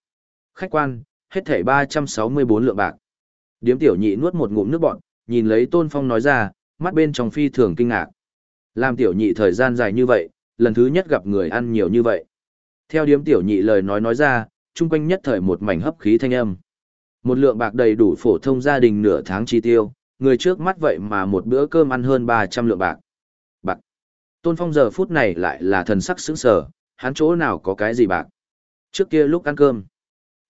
[SPEAKER 1] Khách quan, hết thảy 364 lượng bạc. Điếm tiểu nhị nuốt một ngụm nước bọt, nhìn lấy tôn phong nói ra, mắt bên trong phi thường kinh ngạc. Làm tiểu nhị thời gian dài như vậy, lần thứ nhất gặp người ăn nhiều như vậy. Theo điếm tiểu nhị lời nói nói ra, chung quanh nhất thời một mảnh hấp khí thanh âm. Một lượng bạc đầy đủ phổ thông gia đình nửa tháng chi tiêu, người trước mắt vậy mà một bữa cơm ăn hơn 300 lượng bạc. Bạc. Tôn Phong giờ phút này lại là thần sắc sững sờ, hắn chỗ nào có cái gì bạc. Trước kia lúc ăn cơm,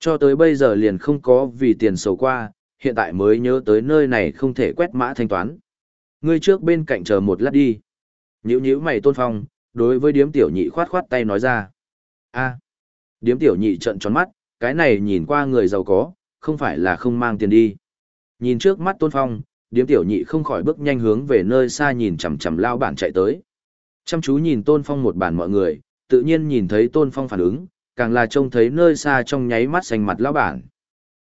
[SPEAKER 1] cho tới bây giờ liền không có vì tiền sầu qua, hiện tại mới nhớ tới nơi này không thể quét mã thanh toán. Người trước bên cạnh chờ một lát đi. Nhữ nhữ mày Tôn Phong, đối với điếm tiểu nhị khoát khoát tay nói ra a điếm tiểu nhị trận tròn mắt, cái này nhìn qua người giàu có, không phải là không mang tiền đi. Nhìn trước mắt tôn phong, điếm tiểu nhị không khỏi bước nhanh hướng về nơi xa nhìn chằm chằm lao bản chạy tới. Chăm chú nhìn tôn phong một bản mọi người, tự nhiên nhìn thấy tôn phong phản ứng, càng là trông thấy nơi xa trong nháy mắt xanh mặt lao bản.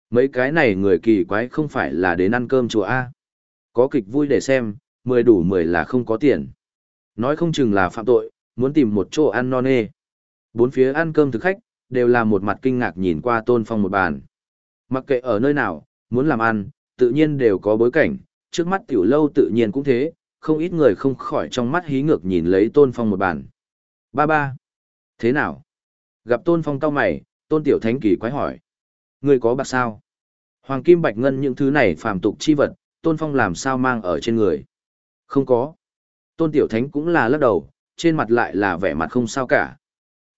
[SPEAKER 1] Mấy cái này người kỳ quái không phải là đến ăn cơm chùa A. Có kịch vui để xem, mười đủ mười là không có tiền. Nói không chừng là phạm tội, muốn tìm một chỗ ăn non nê. Bốn phía ăn cơm thực khách, đều là một mặt kinh ngạc nhìn qua tôn phong một bàn. Mặc kệ ở nơi nào, muốn làm ăn, tự nhiên đều có bối cảnh, trước mắt tiểu lâu tự nhiên cũng thế, không ít người không khỏi trong mắt hí ngược nhìn lấy tôn phong một bàn. Ba ba. Thế nào? Gặp tôn phong cao mày, tôn tiểu thánh kỳ quái hỏi. Người có bạc sao? Hoàng kim bạch ngân những thứ này phàm tục chi vật, tôn phong làm sao mang ở trên người? Không có. Tôn tiểu thánh cũng là lắc đầu, trên mặt lại là vẻ mặt không sao cả.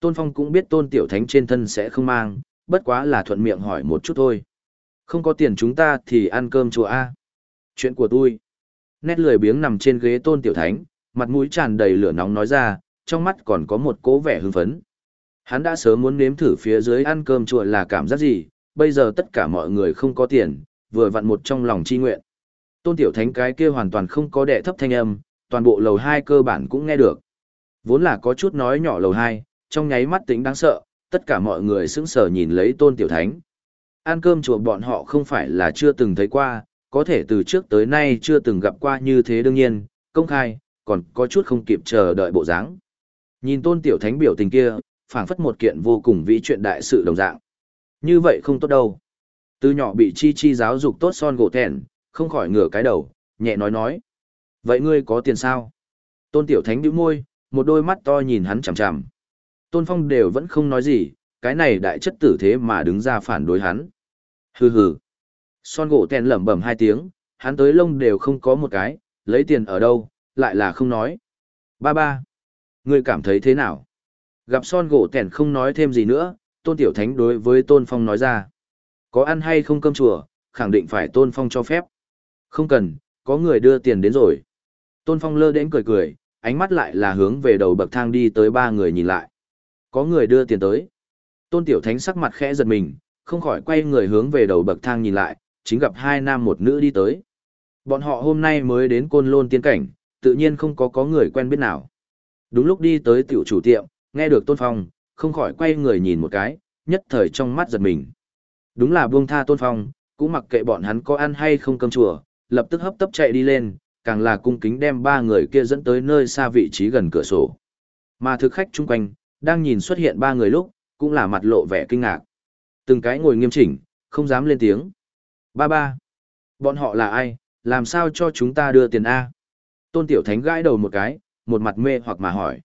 [SPEAKER 1] Tôn phong cũng biết tôn tiểu thánh trên thân sẽ không mang, bất quá là thuận miệng hỏi một chút thôi. Không có tiền chúng ta thì ăn cơm chùa A. Chuyện của tôi. Nét lười biếng nằm trên ghế tôn tiểu thánh, mặt mũi tràn đầy lửa nóng nói ra, trong mắt còn có một cố vẻ hưng phấn. Hắn đã sớm muốn nếm thử phía dưới ăn cơm chùa là cảm giác gì, bây giờ tất cả mọi người không có tiền, vừa vặn một trong lòng chi nguyện. Tôn tiểu thánh cái kia hoàn toàn không có đệ thấp thanh âm, toàn bộ lầu hai cơ bản cũng nghe được. Vốn là có chút nói nhỏ lầu hai, trong nháy mắt tính đáng sợ, tất cả mọi người sững sờ nhìn lấy tôn tiểu thánh. Ăn cơm chùa bọn họ không phải là chưa từng thấy qua, có thể từ trước tới nay chưa từng gặp qua như thế đương nhiên, công khai, còn có chút không kịp chờ đợi bộ dáng. Nhìn tôn tiểu thánh biểu tình kia, phảng phất một kiện vô cùng vĩ chuyện đại sự đồng dạng. Như vậy không tốt đâu. Từ nhỏ bị chi chi giáo dục tốt son gỗ thẹn, không khỏi ngửa cái đầu, nhẹ nói nói. Vậy ngươi có tiền sao? Tôn tiểu thánh bĩu môi, một đôi mắt to nhìn hắn chằm chằm. Tôn phong đều vẫn không nói gì, cái này đại chất tử thế mà đứng ra phản đối hắn. Hừ hừ. Son gỗ tèn lẩm bẩm hai tiếng, hắn tới lông đều không có một cái, lấy tiền ở đâu, lại là không nói. Ba ba. Ngươi cảm thấy thế nào? Gặp son gỗ tèn không nói thêm gì nữa, tôn tiểu thánh đối với tôn phong nói ra. Có ăn hay không cơm chùa, khẳng định phải tôn phong cho phép. Không cần, có người đưa tiền đến rồi. Tôn phong lơ đến cười cười, ánh mắt lại là hướng về đầu bậc thang đi tới ba người nhìn lại. Có người đưa tiền tới. Tôn tiểu thánh sắc mặt khẽ giật mình, không khỏi quay người hướng về đầu bậc thang nhìn lại, chính gặp hai nam một nữ đi tới. Bọn họ hôm nay mới đến côn lôn tiên cảnh, tự nhiên không có có người quen biết nào. Đúng lúc đi tới tiểu chủ tiệm, nghe được tôn phong, không khỏi quay người nhìn một cái, nhất thời trong mắt giật mình. Đúng là buông tha tôn phong, cũng mặc kệ bọn hắn có ăn hay không cơm chùa, lập tức hấp tấp chạy đi lên, càng là cung kính đem ba người kia dẫn tới nơi xa vị trí gần cửa sổ. Mà thực khách chung quanh, đang nhìn xuất hiện ba người lúc, cũng là mặt lộ vẻ kinh ngạc. Từng cái ngồi nghiêm chỉnh, không dám lên tiếng. Ba ba. Bọn họ là ai, làm sao cho chúng ta đưa tiền A? Tôn Tiểu Thánh gãi đầu một cái, một mặt mê hoặc mà hỏi.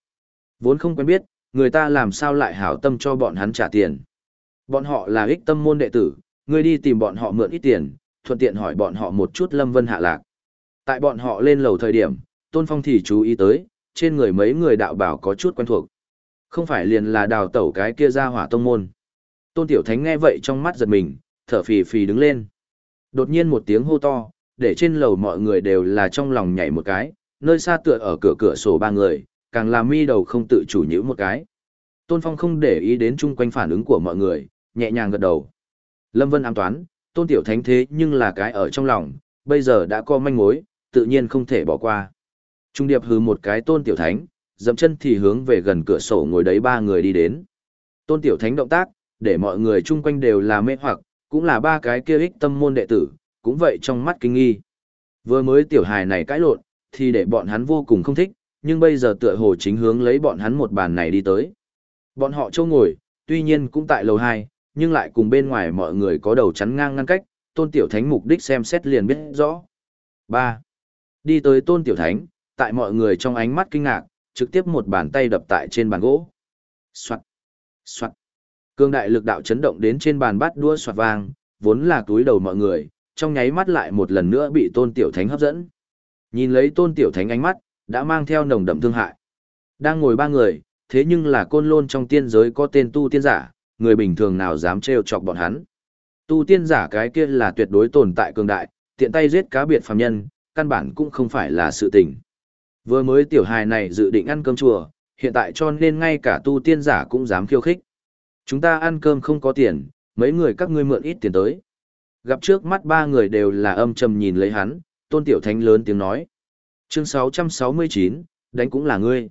[SPEAKER 1] Vốn không quen biết, người ta làm sao lại hảo tâm cho bọn hắn trả tiền. Bọn họ là ích tâm môn đệ tử, ngươi đi tìm bọn họ mượn ít tiền, thuận tiện hỏi bọn họ một chút lâm vân hạ lạc. Tại bọn họ lên lầu thời điểm, Tôn Phong thì chú ý tới, trên người mấy người đạo bảo có chút quen thuộc. Không phải liền là đào tẩu cái kia ra hỏa tông môn. Tôn Tiểu Thánh nghe vậy trong mắt giật mình, thở phì phì đứng lên. Đột nhiên một tiếng hô to, để trên lầu mọi người đều là trong lòng nhảy một cái, nơi xa tựa ở cửa cửa sổ ba người, càng làm mi đầu không tự chủ nhữ một cái. Tôn Phong không để ý đến chung quanh phản ứng của mọi người, nhẹ nhàng gật đầu. Lâm Vân ám toán, Tôn Tiểu Thánh thế nhưng là cái ở trong lòng, bây giờ đã có manh mối, tự nhiên không thể bỏ qua. Trung điệp hừ một cái Tôn Tiểu Thánh, dậm chân thì hướng về gần cửa sổ ngồi đấy ba người đi đến. Tôn Tiểu Thánh động tác, để mọi người chung quanh đều là mê hoặc, cũng là ba cái kia ích tâm môn đệ tử, cũng vậy trong mắt kinh nghi. Vừa mới tiểu hài này cãi lộn, thì để bọn hắn vô cùng không thích, nhưng bây giờ tựa hồ chính hướng lấy bọn hắn một bàn này đi tới. Bọn họ châu ngồi, tuy nhiên cũng tại lầu 2, nhưng lại cùng bên ngoài mọi người có đầu chắn ngang ngăn cách, tôn tiểu thánh mục đích xem xét liền biết rõ. 3. Đi tới tôn tiểu thánh, tại mọi người trong ánh mắt kinh ngạc, trực tiếp một bàn tay đập tại trên bàn gỗ. Soạt, soạt. Cương đại lực đạo chấn động đến trên bàn bát đua soạt vang, vốn là túi đầu mọi người, trong nháy mắt lại một lần nữa bị tôn tiểu thánh hấp dẫn. Nhìn lấy tôn tiểu thánh ánh mắt, đã mang theo nồng đậm thương hại. Đang ngồi ba người, thế nhưng là côn lôn trong tiên giới có tên tu tiên giả, người bình thường nào dám trêu chọc bọn hắn. Tu tiên giả cái kia là tuyệt đối tồn tại cường đại, tiện tay giết cá biệt phàm nhân, căn bản cũng không phải là sự tình. Vừa mới tiểu hài này dự định ăn cơm chùa, hiện tại cho nên ngay cả tu tiên giả cũng dám khiêu khích. Chúng ta ăn cơm không có tiền, mấy người các ngươi mượn ít tiền tới. Gặp trước mắt ba người đều là âm trầm nhìn lấy hắn, tôn tiểu thánh lớn tiếng nói. Chương 669, đánh cũng là ngươi.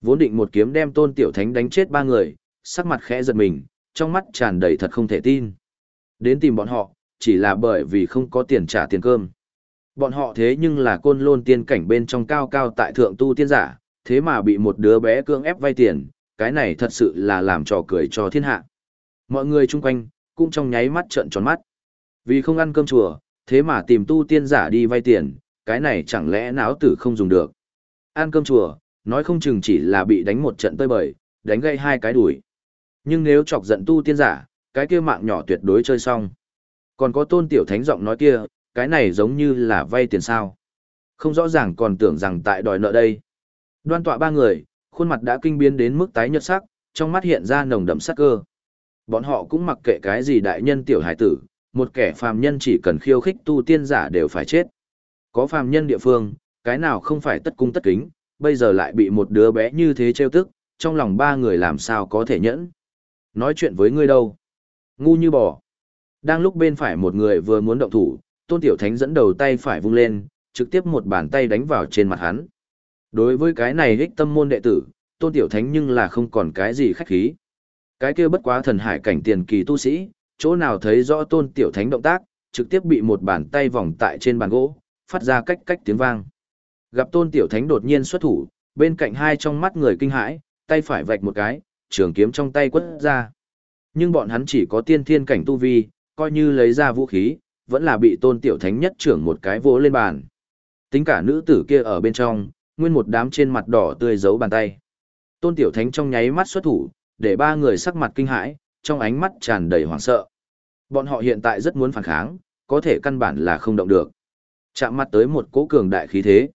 [SPEAKER 1] Vốn định một kiếm đem tôn tiểu thánh đánh chết ba người, sắc mặt khẽ giật mình, trong mắt tràn đầy thật không thể tin. Đến tìm bọn họ, chỉ là bởi vì không có tiền trả tiền cơm. Bọn họ thế nhưng là côn lôn tiên cảnh bên trong cao cao tại thượng tu tiên giả, thế mà bị một đứa bé cưỡng ép vay tiền, cái này thật sự là làm trò cười cho thiên hạ. Mọi người chung quanh, cũng trong nháy mắt trợn tròn mắt. Vì không ăn cơm chùa, thế mà tìm tu tiên giả đi vay tiền, cái này chẳng lẽ náo tử không dùng được. Ăn cơm chùa, nói không chừng chỉ là bị đánh một trận tơi bời, đánh gây hai cái đuổi. Nhưng nếu chọc giận tu tiên giả, cái kia mạng nhỏ tuyệt đối chơi xong. Còn có tôn tiểu thánh giọng nói kia, cái này giống như là vay tiền sao. Không rõ ràng còn tưởng rằng tại đòi nợ đây. Đoan tọa ba người, khuôn mặt đã kinh biến đến mức tái nhợt sắc, trong mắt hiện ra nồng đậm sắc cơ. Bọn họ cũng mặc kệ cái gì đại nhân tiểu hải tử, một kẻ phàm nhân chỉ cần khiêu khích tu tiên giả đều phải chết. Có phàm nhân địa phương, cái nào không phải tất cung tất kính, bây giờ lại bị một đứa bé như thế trêu tức, trong lòng ba người làm sao có thể nhẫn. Nói chuyện với ngươi đâu? Ngu như bò. Đang lúc bên phải một người vừa muốn động thủ, Tôn Tiểu Thánh dẫn đầu tay phải vung lên, trực tiếp một bàn tay đánh vào trên mặt hắn. Đối với cái này hích tâm môn đệ tử, Tôn Tiểu Thánh nhưng là không còn cái gì khách khí. Cái kia bất quá thần hải cảnh tiền kỳ tu sĩ, chỗ nào thấy rõ Tôn Tiểu Thánh động tác, trực tiếp bị một bàn tay vòng tại trên bàn gỗ, phát ra cách cách tiếng vang. Gặp Tôn Tiểu Thánh đột nhiên xuất thủ, bên cạnh hai trong mắt người kinh hãi, tay phải vạch một cái, trường kiếm trong tay quất ra. Nhưng bọn hắn chỉ có tiên thiên cảnh tu vi, coi như lấy ra vũ khí, vẫn là bị tôn tiểu thánh nhất trưởng một cái vỗ lên bàn. Tính cả nữ tử kia ở bên trong, nguyên một đám trên mặt đỏ tươi giấu bàn tay. Tôn tiểu thánh trong nháy mắt xuất thủ, để ba người sắc mặt kinh hãi, trong ánh mắt tràn đầy hoảng sợ. Bọn họ hiện tại rất muốn phản kháng, có thể căn bản là không động được. Chạm mặt tới một cỗ cường đại khí thế.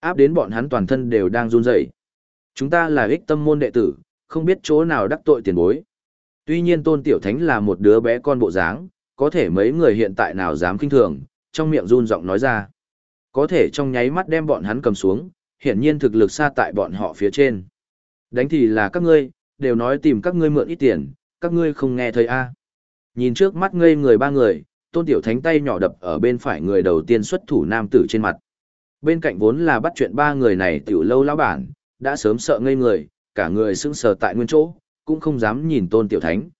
[SPEAKER 1] Áp đến bọn hắn toàn thân đều đang run rẩy. Chúng ta là ích tâm môn đệ tử, không biết chỗ nào đắc tội tiền bối. Tuy nhiên Tôn Tiểu Thánh là một đứa bé con bộ dáng, có thể mấy người hiện tại nào dám kinh thường, trong miệng run giọng nói ra. Có thể trong nháy mắt đem bọn hắn cầm xuống, hiển nhiên thực lực xa tại bọn họ phía trên. Đánh thì là các ngươi, đều nói tìm các ngươi mượn ít tiền, các ngươi không nghe thấy a. Nhìn trước mắt ngây người ba người, Tôn Tiểu Thánh tay nhỏ đập ở bên phải người đầu tiên xuất thủ nam tử trên mặt. Bên cạnh vốn là bắt chuyện ba người này tiểu lâu lão bản, đã sớm sợ ngây người, cả người sững sờ tại nguyên chỗ, cũng không dám nhìn tôn tiểu thánh.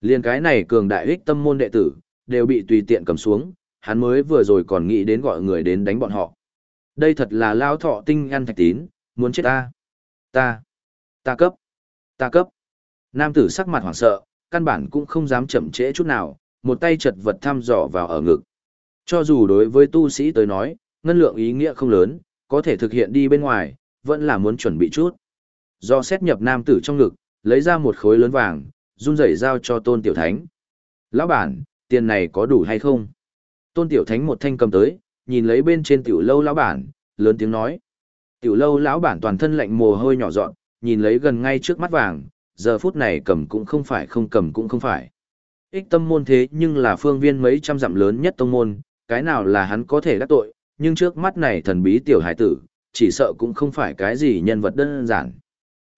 [SPEAKER 1] Liên cái này cường đại ích tâm môn đệ tử, đều bị tùy tiện cầm xuống, hắn mới vừa rồi còn nghĩ đến gọi người đến đánh bọn họ. Đây thật là lao thọ tinh ăn thạch tín, muốn chết ta. Ta, ta cấp, ta cấp. Nam tử sắc mặt hoảng sợ, căn bản cũng không dám chậm trễ chút nào, một tay chật vật thăm dò vào ở ngực. Cho dù đối với tu sĩ tới nói, ngân lượng ý nghĩa không lớn, có thể thực hiện đi bên ngoài, vẫn là muốn chuẩn bị chút. Do xét nhập nam tử trong ngực, lấy ra một khối lớn vàng, run rẩy giao cho tôn tiểu thánh. Lão bản, tiền này có đủ hay không? Tôn tiểu thánh một thanh cầm tới, nhìn lấy bên trên tiểu lâu lão bản, lớn tiếng nói. Tiểu lâu lão bản toàn thân lạnh mồ hôi nhỏ dọn, nhìn lấy gần ngay trước mắt vàng, giờ phút này cầm cũng không phải không cầm cũng không phải. Ích tâm môn thế nhưng là phương viên mấy trăm dặm lớn nhất tông môn, cái nào là hắn có thể đắc tội, nhưng trước mắt này thần bí tiểu hải tử, chỉ sợ cũng không phải cái gì nhân vật đơn giản.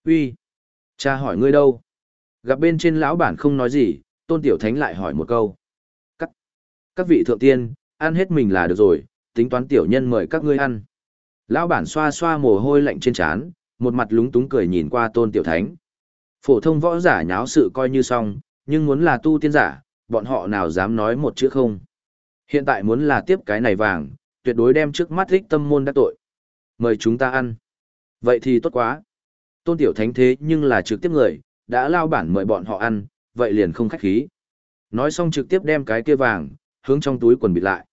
[SPEAKER 1] Uy, Cha hỏi ngươi đâu? Gặp bên trên lão bản không nói gì, tôn tiểu thánh lại hỏi một câu. Các, các vị thượng tiên, ăn hết mình là được rồi, tính toán tiểu nhân mời các ngươi ăn. Lão bản xoa xoa mồ hôi lạnh trên trán, một mặt lúng túng cười nhìn qua tôn tiểu thánh. Phổ thông võ giả nháo sự coi như xong, nhưng muốn là tu tiên giả, bọn họ nào dám nói một chữ không. Hiện tại muốn là tiếp cái này vàng, tuyệt đối đem trước mắt thích tâm môn đắc tội. Mời chúng ta ăn. Vậy thì tốt quá. Tôn Tiểu Thánh thế nhưng là trực tiếp người, đã lao bản mời bọn họ ăn, vậy liền không khách khí. Nói xong trực tiếp đem cái kia vàng, hướng trong túi quần bịt lại.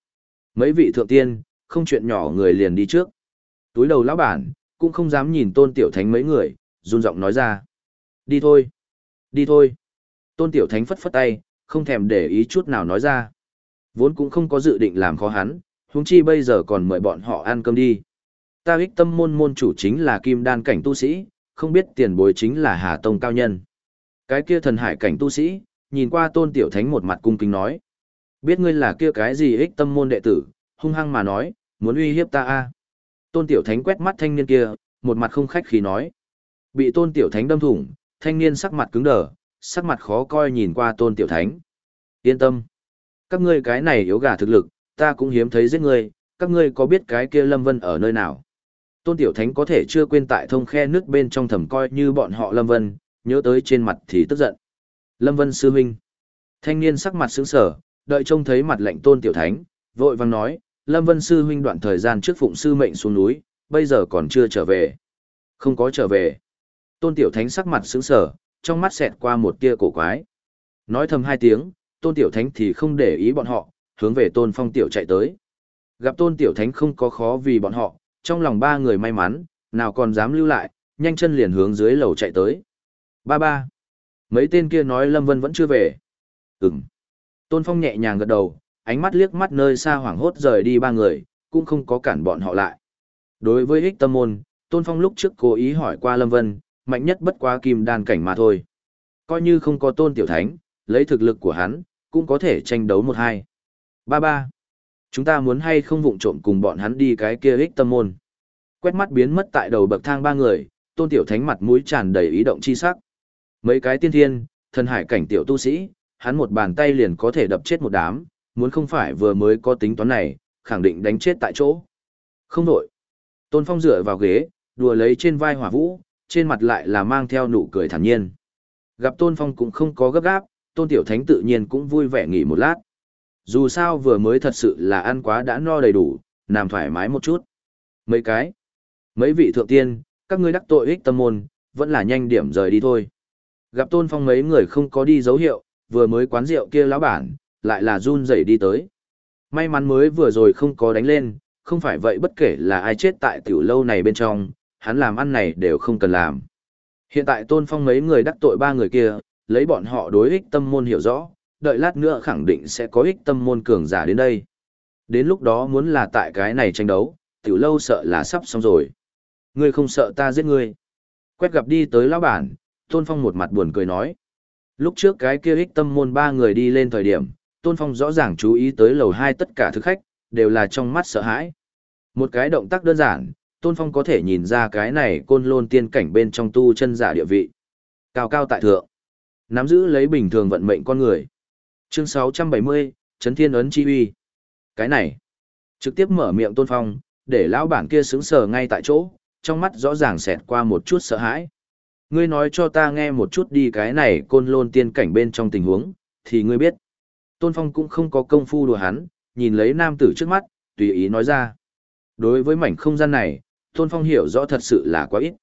[SPEAKER 1] Mấy vị thượng tiên, không chuyện nhỏ người liền đi trước. Túi đầu lão bản, cũng không dám nhìn Tôn Tiểu Thánh mấy người, run giọng nói ra. Đi thôi, đi thôi. Tôn Tiểu Thánh phất phất tay, không thèm để ý chút nào nói ra. Vốn cũng không có dự định làm khó hắn, huống chi bây giờ còn mời bọn họ ăn cơm đi. Ta ích tâm môn môn chủ chính là kim đan cảnh tu sĩ, không biết tiền bối chính là Hà Tông cao nhân. Cái kia thần hải cảnh tu sĩ, nhìn qua tôn tiểu thánh một mặt cung kính nói. Biết ngươi là kia cái gì ích tâm môn đệ tử, hung hăng mà nói, muốn uy hiếp ta a Tôn tiểu thánh quét mắt thanh niên kia, một mặt không khách khí nói. Bị tôn tiểu thánh đâm thủng, thanh niên sắc mặt cứng đờ, sắc mặt khó coi nhìn qua tôn tiểu thánh. Yên tâm. Các ngươi cái này yếu gà thực lực, ta cũng hiếm thấy giết ngươi, các ngươi có biết cái kia Lâm Vân ở nơi nào? Tôn Tiểu Thánh có thể chưa quên tại thông khe nước bên trong thầm coi như bọn họ Lâm Vân, nhớ tới trên mặt thì tức giận. Lâm Vân sư huynh. Thanh niên sắc mặt sững sờ, đợi trông thấy mặt lệnh Tôn Tiểu Thánh, vội vàng nói, Lâm Vân sư huynh đoạn thời gian trước phụng sư mệnh xuống núi, bây giờ còn chưa trở về. Không có trở về. Tôn Tiểu Thánh sắc mặt sững sờ, trong mắt xẹt qua một tia cổ quái. Nói thầm hai tiếng, Tôn Tiểu Thánh thì không để ý bọn họ, hướng về Tôn Phong Tiểu chạy tới. Gặp Tôn Tiểu Thánh không có khó vì bọn họ, trong lòng ba người may mắn, nào còn dám lưu lại, nhanh chân liền hướng dưới lầu chạy tới. Ba ba. Mấy tên kia nói Lâm Vân vẫn chưa về. Ừm. Tôn Phong nhẹ nhàng gật đầu, ánh mắt liếc mắt nơi xa hoảng hốt rời đi ba người, cũng không có cản bọn họ lại. Đối với Hích tâm môn, Tôn Phong lúc trước cố ý hỏi qua Lâm Vân, mạnh nhất bất quá kim đan cảnh mà thôi. Coi như không có Tôn Tiểu Thánh, lấy thực lực của hắn, cũng có thể tranh đấu một hai. Ba ba. Chúng ta muốn hay không vụng trộm cùng bọn hắn đi cái kia Hích tâm môn. Quét mắt biến mất tại đầu bậc thang ba người, Tôn Tiểu Thánh mặt mũi tràn đầy ý động chi sắc. Mấy cái tiên thiên, thần hải cảnh tiểu tu sĩ, hắn một bàn tay liền có thể đập chết một đám, muốn không phải vừa mới có tính toán này, khẳng định đánh chết tại chỗ. Không đổi. Tôn Phong dựa vào ghế, đùa lấy trên vai hỏa vũ, trên mặt lại là mang theo nụ cười thản nhiên. Gặp Tôn Phong cũng không có gấp gáp, Tôn Tiểu Thánh tự nhiên cũng vui vẻ nghỉ một lát. Dù sao vừa mới thật sự là ăn quá đã no đầy đủ, nằm thoải mái một chút. Mấy cái. Mấy vị thượng tiên, các ngươi đắc tội ích tâm môn, vẫn là nhanh điểm rời đi thôi. Gặp Tôn Phong mấy người không có đi dấu hiệu, vừa mới quán rượu kia lão bản, lại là run rẩy đi tới. May mắn mới vừa rồi không có đánh lên, không phải vậy bất kể là ai chết tại tiểu lâu này bên trong, hắn làm ăn này đều không cần làm. Hiện tại tôn phong mấy người đắc tội ba người kia, lấy bọn họ đối ích tâm môn hiểu rõ, đợi lát nữa khẳng định sẽ có ích tâm môn cường giả đến đây. Đến lúc đó muốn là tại cái này tranh đấu, tiểu lâu sợ là sắp xong rồi. Ngươi không sợ ta giết ngươi. Quét gặp đi tới lão bản, tôn phong một mặt buồn cười nói. Lúc trước cái kia ích tâm môn ba người đi lên thời điểm, tôn phong rõ ràng chú ý tới lầu hai tất cả thực khách, đều là trong mắt sợ hãi. Một cái động tác đơn giản, Tôn Phong có thể nhìn ra cái này côn lôn tiên cảnh bên trong tu chân giả địa vị. Cao cao tại thượng. Nắm giữ lấy bình thường vận mệnh con người. Chương 670, Trấn Thiên Ấn Chi uy. Cái này. Trực tiếp mở miệng Tôn Phong, để lão bản kia sững sờ ngay tại chỗ, trong mắt rõ ràng xẹt qua một chút sợ hãi. Ngươi nói cho ta nghe một chút đi cái này côn lôn tiên cảnh bên trong tình huống, thì ngươi biết. Tôn Phong cũng không có công phu đùa hắn, nhìn lấy nam tử trước mắt, tùy ý nói ra. Đối với mảnh không gian này, Tôn Phong hiểu rõ thật sự là quá ít.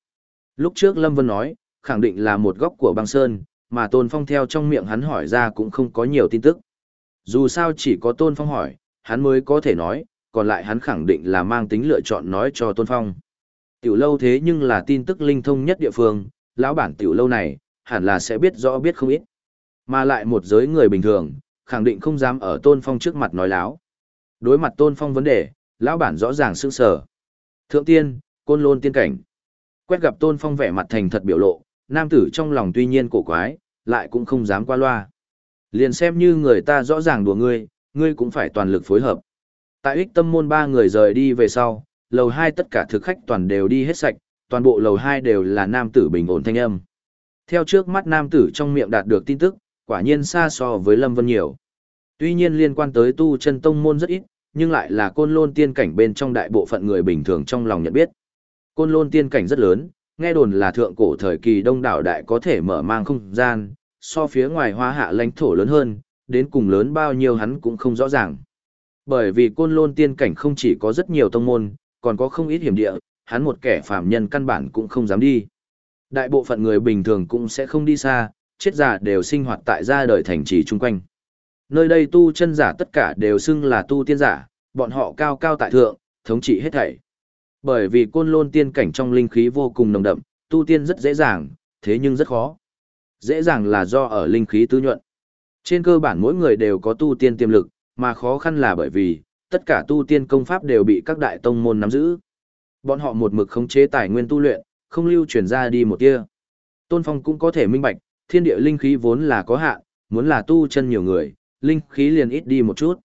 [SPEAKER 1] Lúc trước Lâm Vân nói, khẳng định là một góc của băng sơn, mà Tôn Phong theo trong miệng hắn hỏi ra cũng không có nhiều tin tức. Dù sao chỉ có Tôn Phong hỏi, hắn mới có thể nói, còn lại hắn khẳng định là mang tính lựa chọn nói cho Tôn Phong. Tiểu lâu thế nhưng là tin tức linh thông nhất địa phương, lão bản tiểu lâu này, hẳn là sẽ biết rõ biết không ít. Mà lại một giới người bình thường, khẳng định không dám ở Tôn Phong trước mặt nói láo. Đối mặt Tôn Phong vấn đề, lão bản rõ ràng sững sờ. Thượng tiên, côn lôn tiên cảnh. Quét gặp Tôn Phong vẻ mặt thành thật biểu lộ, nam tử trong lòng tuy nhiên cổ quái, lại cũng không dám qua loa. Liền xem như người ta rõ ràng đùa ngươi, ngươi cũng phải toàn lực phối hợp. Tại ích tâm môn ba người rời đi về sau, lầu hai tất cả thực khách toàn đều đi hết sạch, toàn bộ lầu hai đều là nam tử bình ổn thanh âm. Theo trước mắt nam tử trong miệng đạt được tin tức, quả nhiên xa so với Lâm Vân nhiều. Tuy nhiên liên quan tới tu chân tông môn rất ít, nhưng lại là côn lôn tiên cảnh bên trong đại bộ phận người bình thường trong lòng nhận biết. Côn lôn tiên cảnh rất lớn, nghe đồn là thượng cổ thời kỳ đông đảo đại có thể mở mang không gian, so phía ngoài hoa hạ lãnh thổ lớn hơn, đến cùng lớn bao nhiêu hắn cũng không rõ ràng. Bởi vì côn lôn tiên cảnh không chỉ có rất nhiều tông môn, còn có không ít hiểm địa, hắn một kẻ phàm nhân căn bản cũng không dám đi. Đại bộ phận người bình thường cũng sẽ không đi xa, chết giả đều sinh hoạt tại gia đời thành trì chung quanh. Nơi đây tu chân giả tất cả đều xưng là tu tiên giả, bọn họ cao cao tại thượng, thống trị hết thảy. Bởi vì côn lôn tiên cảnh trong linh khí vô cùng nồng đậm, tu tiên rất dễ dàng, thế nhưng rất khó. Dễ dàng là do ở linh khí tư nhuận. Trên cơ bản mỗi người đều có tu tiên tiềm lực, mà khó khăn là bởi vì, tất cả tu tiên công pháp đều bị các đại tông môn nắm giữ. Bọn họ một mực khống chế tài nguyên tu luyện, không lưu truyền ra đi một tia. Tôn Phong cũng có thể minh bạch, thiên địa linh khí vốn là có hạn, muốn là tu chân nhiều người, linh khí liền ít đi một chút.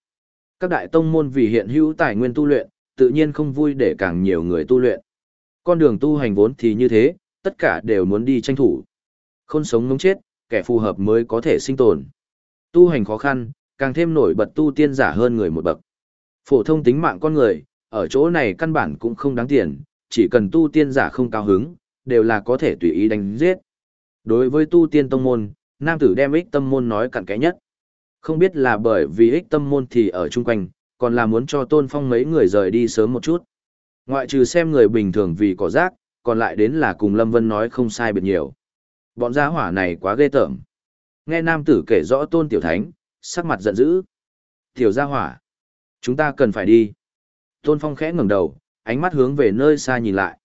[SPEAKER 1] Các đại tông môn vì hiện hữu tài nguyên tu luyện, tự nhiên không vui để càng nhiều người tu luyện. Con đường tu hành vốn thì như thế, tất cả đều muốn đi tranh thủ. Không sống ngống chết, kẻ phù hợp mới có thể sinh tồn. Tu hành khó khăn, càng thêm nổi bật tu tiên giả hơn người một bậc. Phổ thông tính mạng con người, ở chỗ này căn bản cũng không đáng tiền, chỉ cần tu tiên giả không cao hứng, đều là có thể tùy ý đánh giết. Đối với tu tiên tông môn, nam tử đem ích tâm môn nói cặn kẽ nhất. Không biết là bởi vì ích tâm môn thì ở chung quanh, còn là muốn cho tôn phong mấy người rời đi sớm một chút. Ngoại trừ xem người bình thường vì có rác, còn lại đến là cùng Lâm Vân nói không sai biệt nhiều. Bọn gia hỏa này quá ghê tởm. Nghe nam tử kể rõ tôn tiểu thánh, sắc mặt giận dữ. Tiểu gia hỏa, chúng ta cần phải đi. Tôn phong khẽ ngẩng đầu, ánh mắt hướng về nơi xa nhìn lại.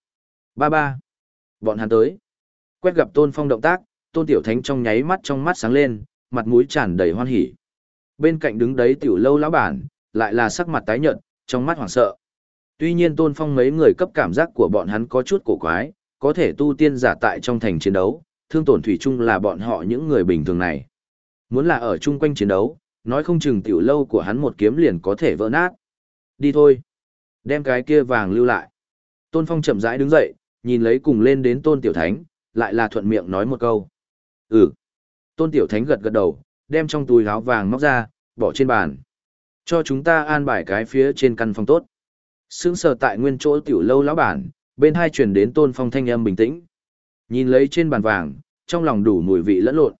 [SPEAKER 1] Ba ba. Bọn hắn tới. Quét gặp tôn phong động tác, tôn tiểu thánh trong nháy mắt trong mắt sáng lên, mặt mũi tràn đầy hoan hỉ. Bên cạnh đứng đấy tiểu lâu lão bản, lại là sắc mặt tái nhợt, trong mắt hoảng sợ. Tuy nhiên tôn phong mấy người cấp cảm giác của bọn hắn có chút cổ quái, có thể tu tiên giả tại trong thành chiến đấu, thương tổn thủy chung là bọn họ những người bình thường này. Muốn là ở chung quanh chiến đấu, nói không chừng tiểu lâu của hắn một kiếm liền có thể vỡ nát. Đi thôi. Đem cái kia vàng lưu lại. Tôn Phong chậm rãi đứng dậy, nhìn lấy cùng lên đến Tôn Tiểu Thánh, lại là thuận miệng nói một câu. Ừ. Tôn Tiểu Thánh gật gật đầu, đem trong túi áo vàng móc ra, bỏ trên bàn. Cho chúng ta an bài cái phía trên căn phòng tốt. Sướng sờ tại nguyên chỗ tiểu lâu lão bản, bên hai truyền đến Tôn Phong thanh âm bình tĩnh. Nhìn lấy trên bàn vàng, trong lòng đủ mùi vị lẫn lộn.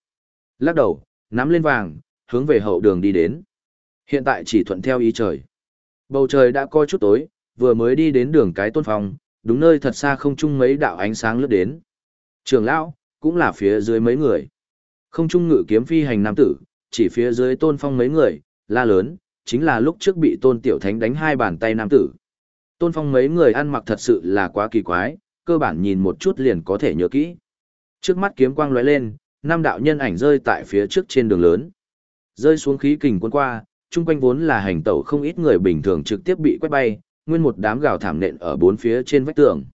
[SPEAKER 1] Lắc đầu, nắm lên vàng, hướng về hậu đường đi đến. Hiện tại chỉ thuận theo ý trời. Bầu trời đã coi chút tối, vừa mới đi đến đường cái tôn phong, đúng nơi thật xa không chung mấy đạo ánh sáng lướt đến. Trường lão, cũng là phía dưới mấy người. Không chung ngự kiếm phi hành nam tử, chỉ phía dưới tôn phong mấy người, la lớn, chính là lúc trước bị tôn tiểu thánh đánh hai bàn tay nam tử. Tôn phong mấy người ăn mặc thật sự là quá kỳ quái, cơ bản nhìn một chút liền có thể nhớ kỹ. Trước mắt kiếm quang lóe lên, năm đạo nhân ảnh rơi tại phía trước trên đường lớn. Rơi xuống khí kình quân qua, chung quanh vốn là hành tẩu không ít người bình thường trực tiếp bị quét bay, nguyên một đám gào thảm nện ở bốn phía trên vách tường.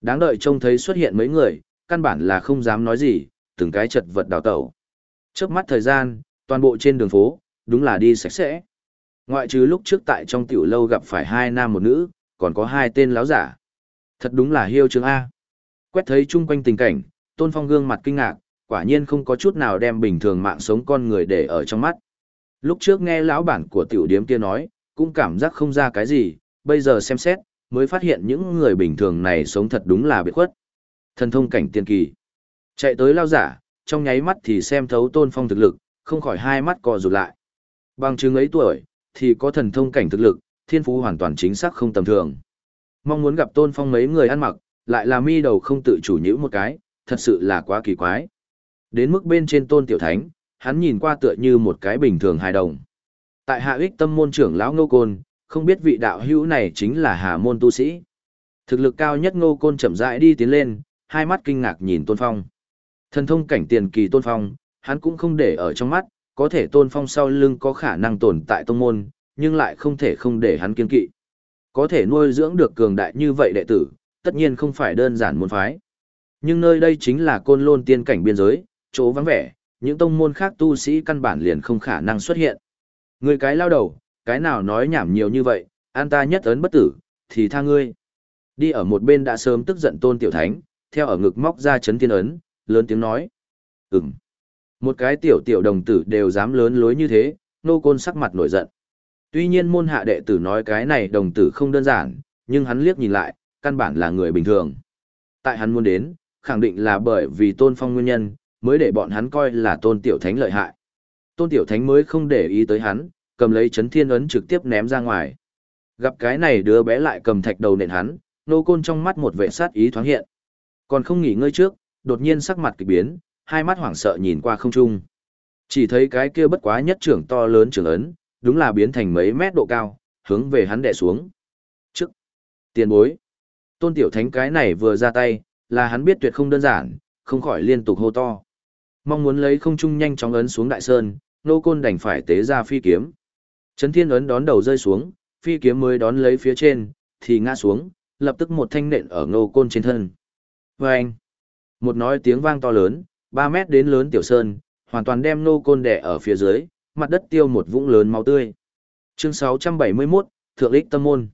[SPEAKER 1] Đáng đợi trông thấy xuất hiện mấy người, căn bản là không dám nói gì, từng cái chật vật đào tẩu. Trước mắt thời gian, toàn bộ trên đường phố, đúng là đi sạch sẽ. Ngoại trừ lúc trước tại trong tiểu lâu gặp phải hai nam một nữ, còn có hai tên láo giả. Thật đúng là hiêu chứng A. Quét thấy chung quanh tình cảnh, tôn phong gương mặt kinh ngạc, quả nhiên không có chút nào đem bình thường mạng sống con người để ở trong mắt. Lúc trước nghe lão bản của tiểu điếm kia nói, cũng cảm giác không ra cái gì, bây giờ xem xét, mới phát hiện những người bình thường này sống thật đúng là biệt khuất. Thần thông cảnh tiên kỳ. Chạy tới lao giả, trong nháy mắt thì xem thấu tôn phong thực lực, không khỏi hai mắt co rụt lại. Bằng chứng ấy tuổi, thì có thần thông cảnh thực lực, thiên phú hoàn toàn chính xác không tầm thường. Mong muốn gặp tôn phong mấy người ăn mặc, lại là mi đầu không tự chủ nhữ một cái, thật sự là quá kỳ quái. Đến mức bên trên tôn tiểu thánh, hắn nhìn qua tựa như một cái bình thường hài đồng. Tại hạ ích tâm môn trưởng lão Ngô Côn, không biết vị đạo hữu này chính là hà môn tu sĩ. Thực lực cao nhất Ngô Côn chậm rãi đi tiến lên, hai mắt kinh ngạc nhìn Tôn Phong. Thần thông cảnh tiền kỳ Tôn Phong, hắn cũng không để ở trong mắt, có thể Tôn Phong sau lưng có khả năng tồn tại tông môn, nhưng lại không thể không để hắn kiên kỵ. Có thể nuôi dưỡng được cường đại như vậy đệ tử, tất nhiên không phải đơn giản môn phái. Nhưng nơi đây chính là côn lôn tiên cảnh biên giới, chỗ vắng vẻ, những tông môn khác tu sĩ căn bản liền không khả năng xuất hiện. Người cái lao đầu, cái nào nói nhảm nhiều như vậy, an ta nhất ấn bất tử, thì tha ngươi. Đi ở một bên đã sớm tức giận tôn tiểu thánh, theo ở ngực móc ra chấn thiên ấn, lớn tiếng nói. Ừm. Một cái tiểu tiểu đồng tử đều dám lớn lối như thế, nô côn sắc mặt nổi giận. Tuy nhiên môn hạ đệ tử nói cái này đồng tử không đơn giản, nhưng hắn liếc nhìn lại, căn bản là người bình thường. Tại hắn muốn đến, khẳng định là bởi vì tôn phong nguyên nhân, mới để bọn hắn coi là tôn tiểu thánh lợi hại. Tôn tiểu thánh mới không để ý tới hắn, cầm lấy chấn thiên ấn trực tiếp ném ra ngoài. Gặp cái này đứa bé lại cầm thạch đầu nện hắn, nô côn trong mắt một vệ sát ý thoáng hiện. Còn không nghỉ ngơi trước, đột nhiên sắc mặt kỳ biến, hai mắt hoảng sợ nhìn qua không trung. Chỉ thấy cái kia bất quá nhất trưởng to lớn trưởng ấn, đúng là biến thành mấy mét độ cao, hướng về hắn đè xuống. Trước, tiền bối. Tôn tiểu thánh cái này vừa ra tay, là hắn biết tuyệt không đơn giản, không khỏi liên tục hô to. Mong muốn lấy không trung nhanh chóng ấn xuống đại sơn, nô côn đành phải tế ra phi kiếm. Trấn thiên ấn đón đầu rơi xuống, phi kiếm mới đón lấy phía trên, thì ngã xuống, lập tức một thanh nện ở nô côn trên thân. Vâng! anh, một nói tiếng vang to lớn, 3 mét đến lớn tiểu sơn, hoàn toàn đem nô côn đè ở phía dưới, mặt đất tiêu một vũng lớn máu tươi. Chương 671, Thượng Lích Tâm Môn.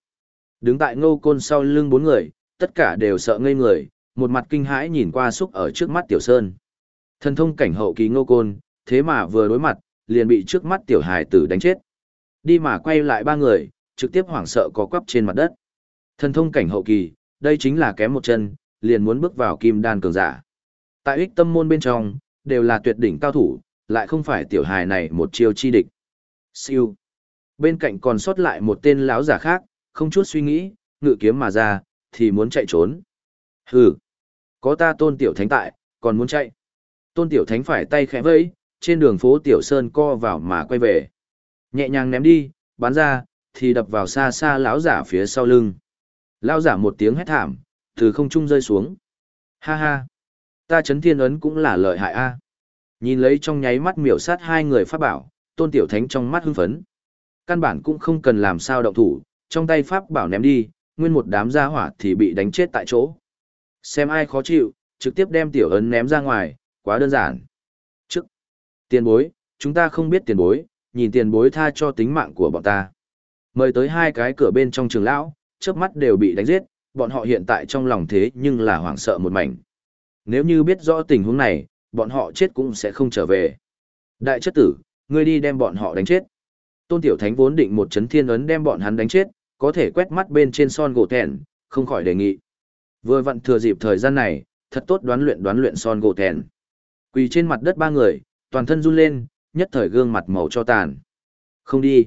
[SPEAKER 1] Đứng tại nô côn sau lưng bốn người, tất cả đều sợ ngây người, một mặt kinh hãi nhìn qua xúc ở trước mắt tiểu sơn. Thần thông cảnh hậu kỳ ngô côn, thế mà vừa đối mặt, liền bị trước mắt tiểu hài tử đánh chết. Đi mà quay lại ba người, trực tiếp hoảng sợ có quắp trên mặt đất. Thần thông cảnh hậu kỳ, đây chính là kém một chân, liền muốn bước vào kim đan cường giả. Tại ích tâm môn bên trong, đều là tuyệt đỉnh cao thủ, lại không phải tiểu hài này một chiêu chi địch. Siêu. Bên cạnh còn sót lại một tên lão giả khác, không chút suy nghĩ, ngự kiếm mà ra, thì muốn chạy trốn. Hừ. Có ta tôn tiểu thánh tại, còn muốn chạy. Tôn tiểu thánh phải tay khẽ vẫy, trên đường phố tiểu sơn co vào mà quay về. Nhẹ nhàng ném đi, bắn ra, thì đập vào xa xa lão giả phía sau lưng. Lão giả một tiếng hét thảm, từ không trung rơi xuống. Ha ha. Ta chấn thiên ấn cũng là lợi hại a. Nhìn lấy trong nháy mắt miểu sát hai người pháp bảo, tôn tiểu thánh trong mắt hưng phấn. Căn bản cũng không cần làm sao động thủ, trong tay pháp bảo ném đi, nguyên một đám gia hỏa thì bị đánh chết tại chỗ. Xem ai khó chịu, trực tiếp đem tiểu ấn ném ra ngoài, quá đơn giản. Trước, tiền bối, chúng ta không biết tiền bối, nhìn tiền bối tha cho tính mạng của bọn ta. Mời tới hai cái cửa bên trong trường lão, chớp mắt đều bị đánh giết, bọn họ hiện tại trong lòng thế nhưng là hoảng sợ một mảnh. Nếu như biết rõ tình huống này, bọn họ chết cũng sẽ không trở về. Đại chất tử, ngươi đi đem bọn họ đánh chết. Tôn Tiểu Thánh vốn định một chấn thiên ấn đem bọn hắn đánh chết, có thể quét mắt bên trên son gỗ thẹn, không khỏi đề nghị. Vừa vặn thừa dịp thời gian này, thật tốt đoán luyện đoán luyện son gỗ thẹn. Quỳ trên mặt đất ba người, toàn thân run lên, nhất thời gương mặt màu cho tàn. Không đi.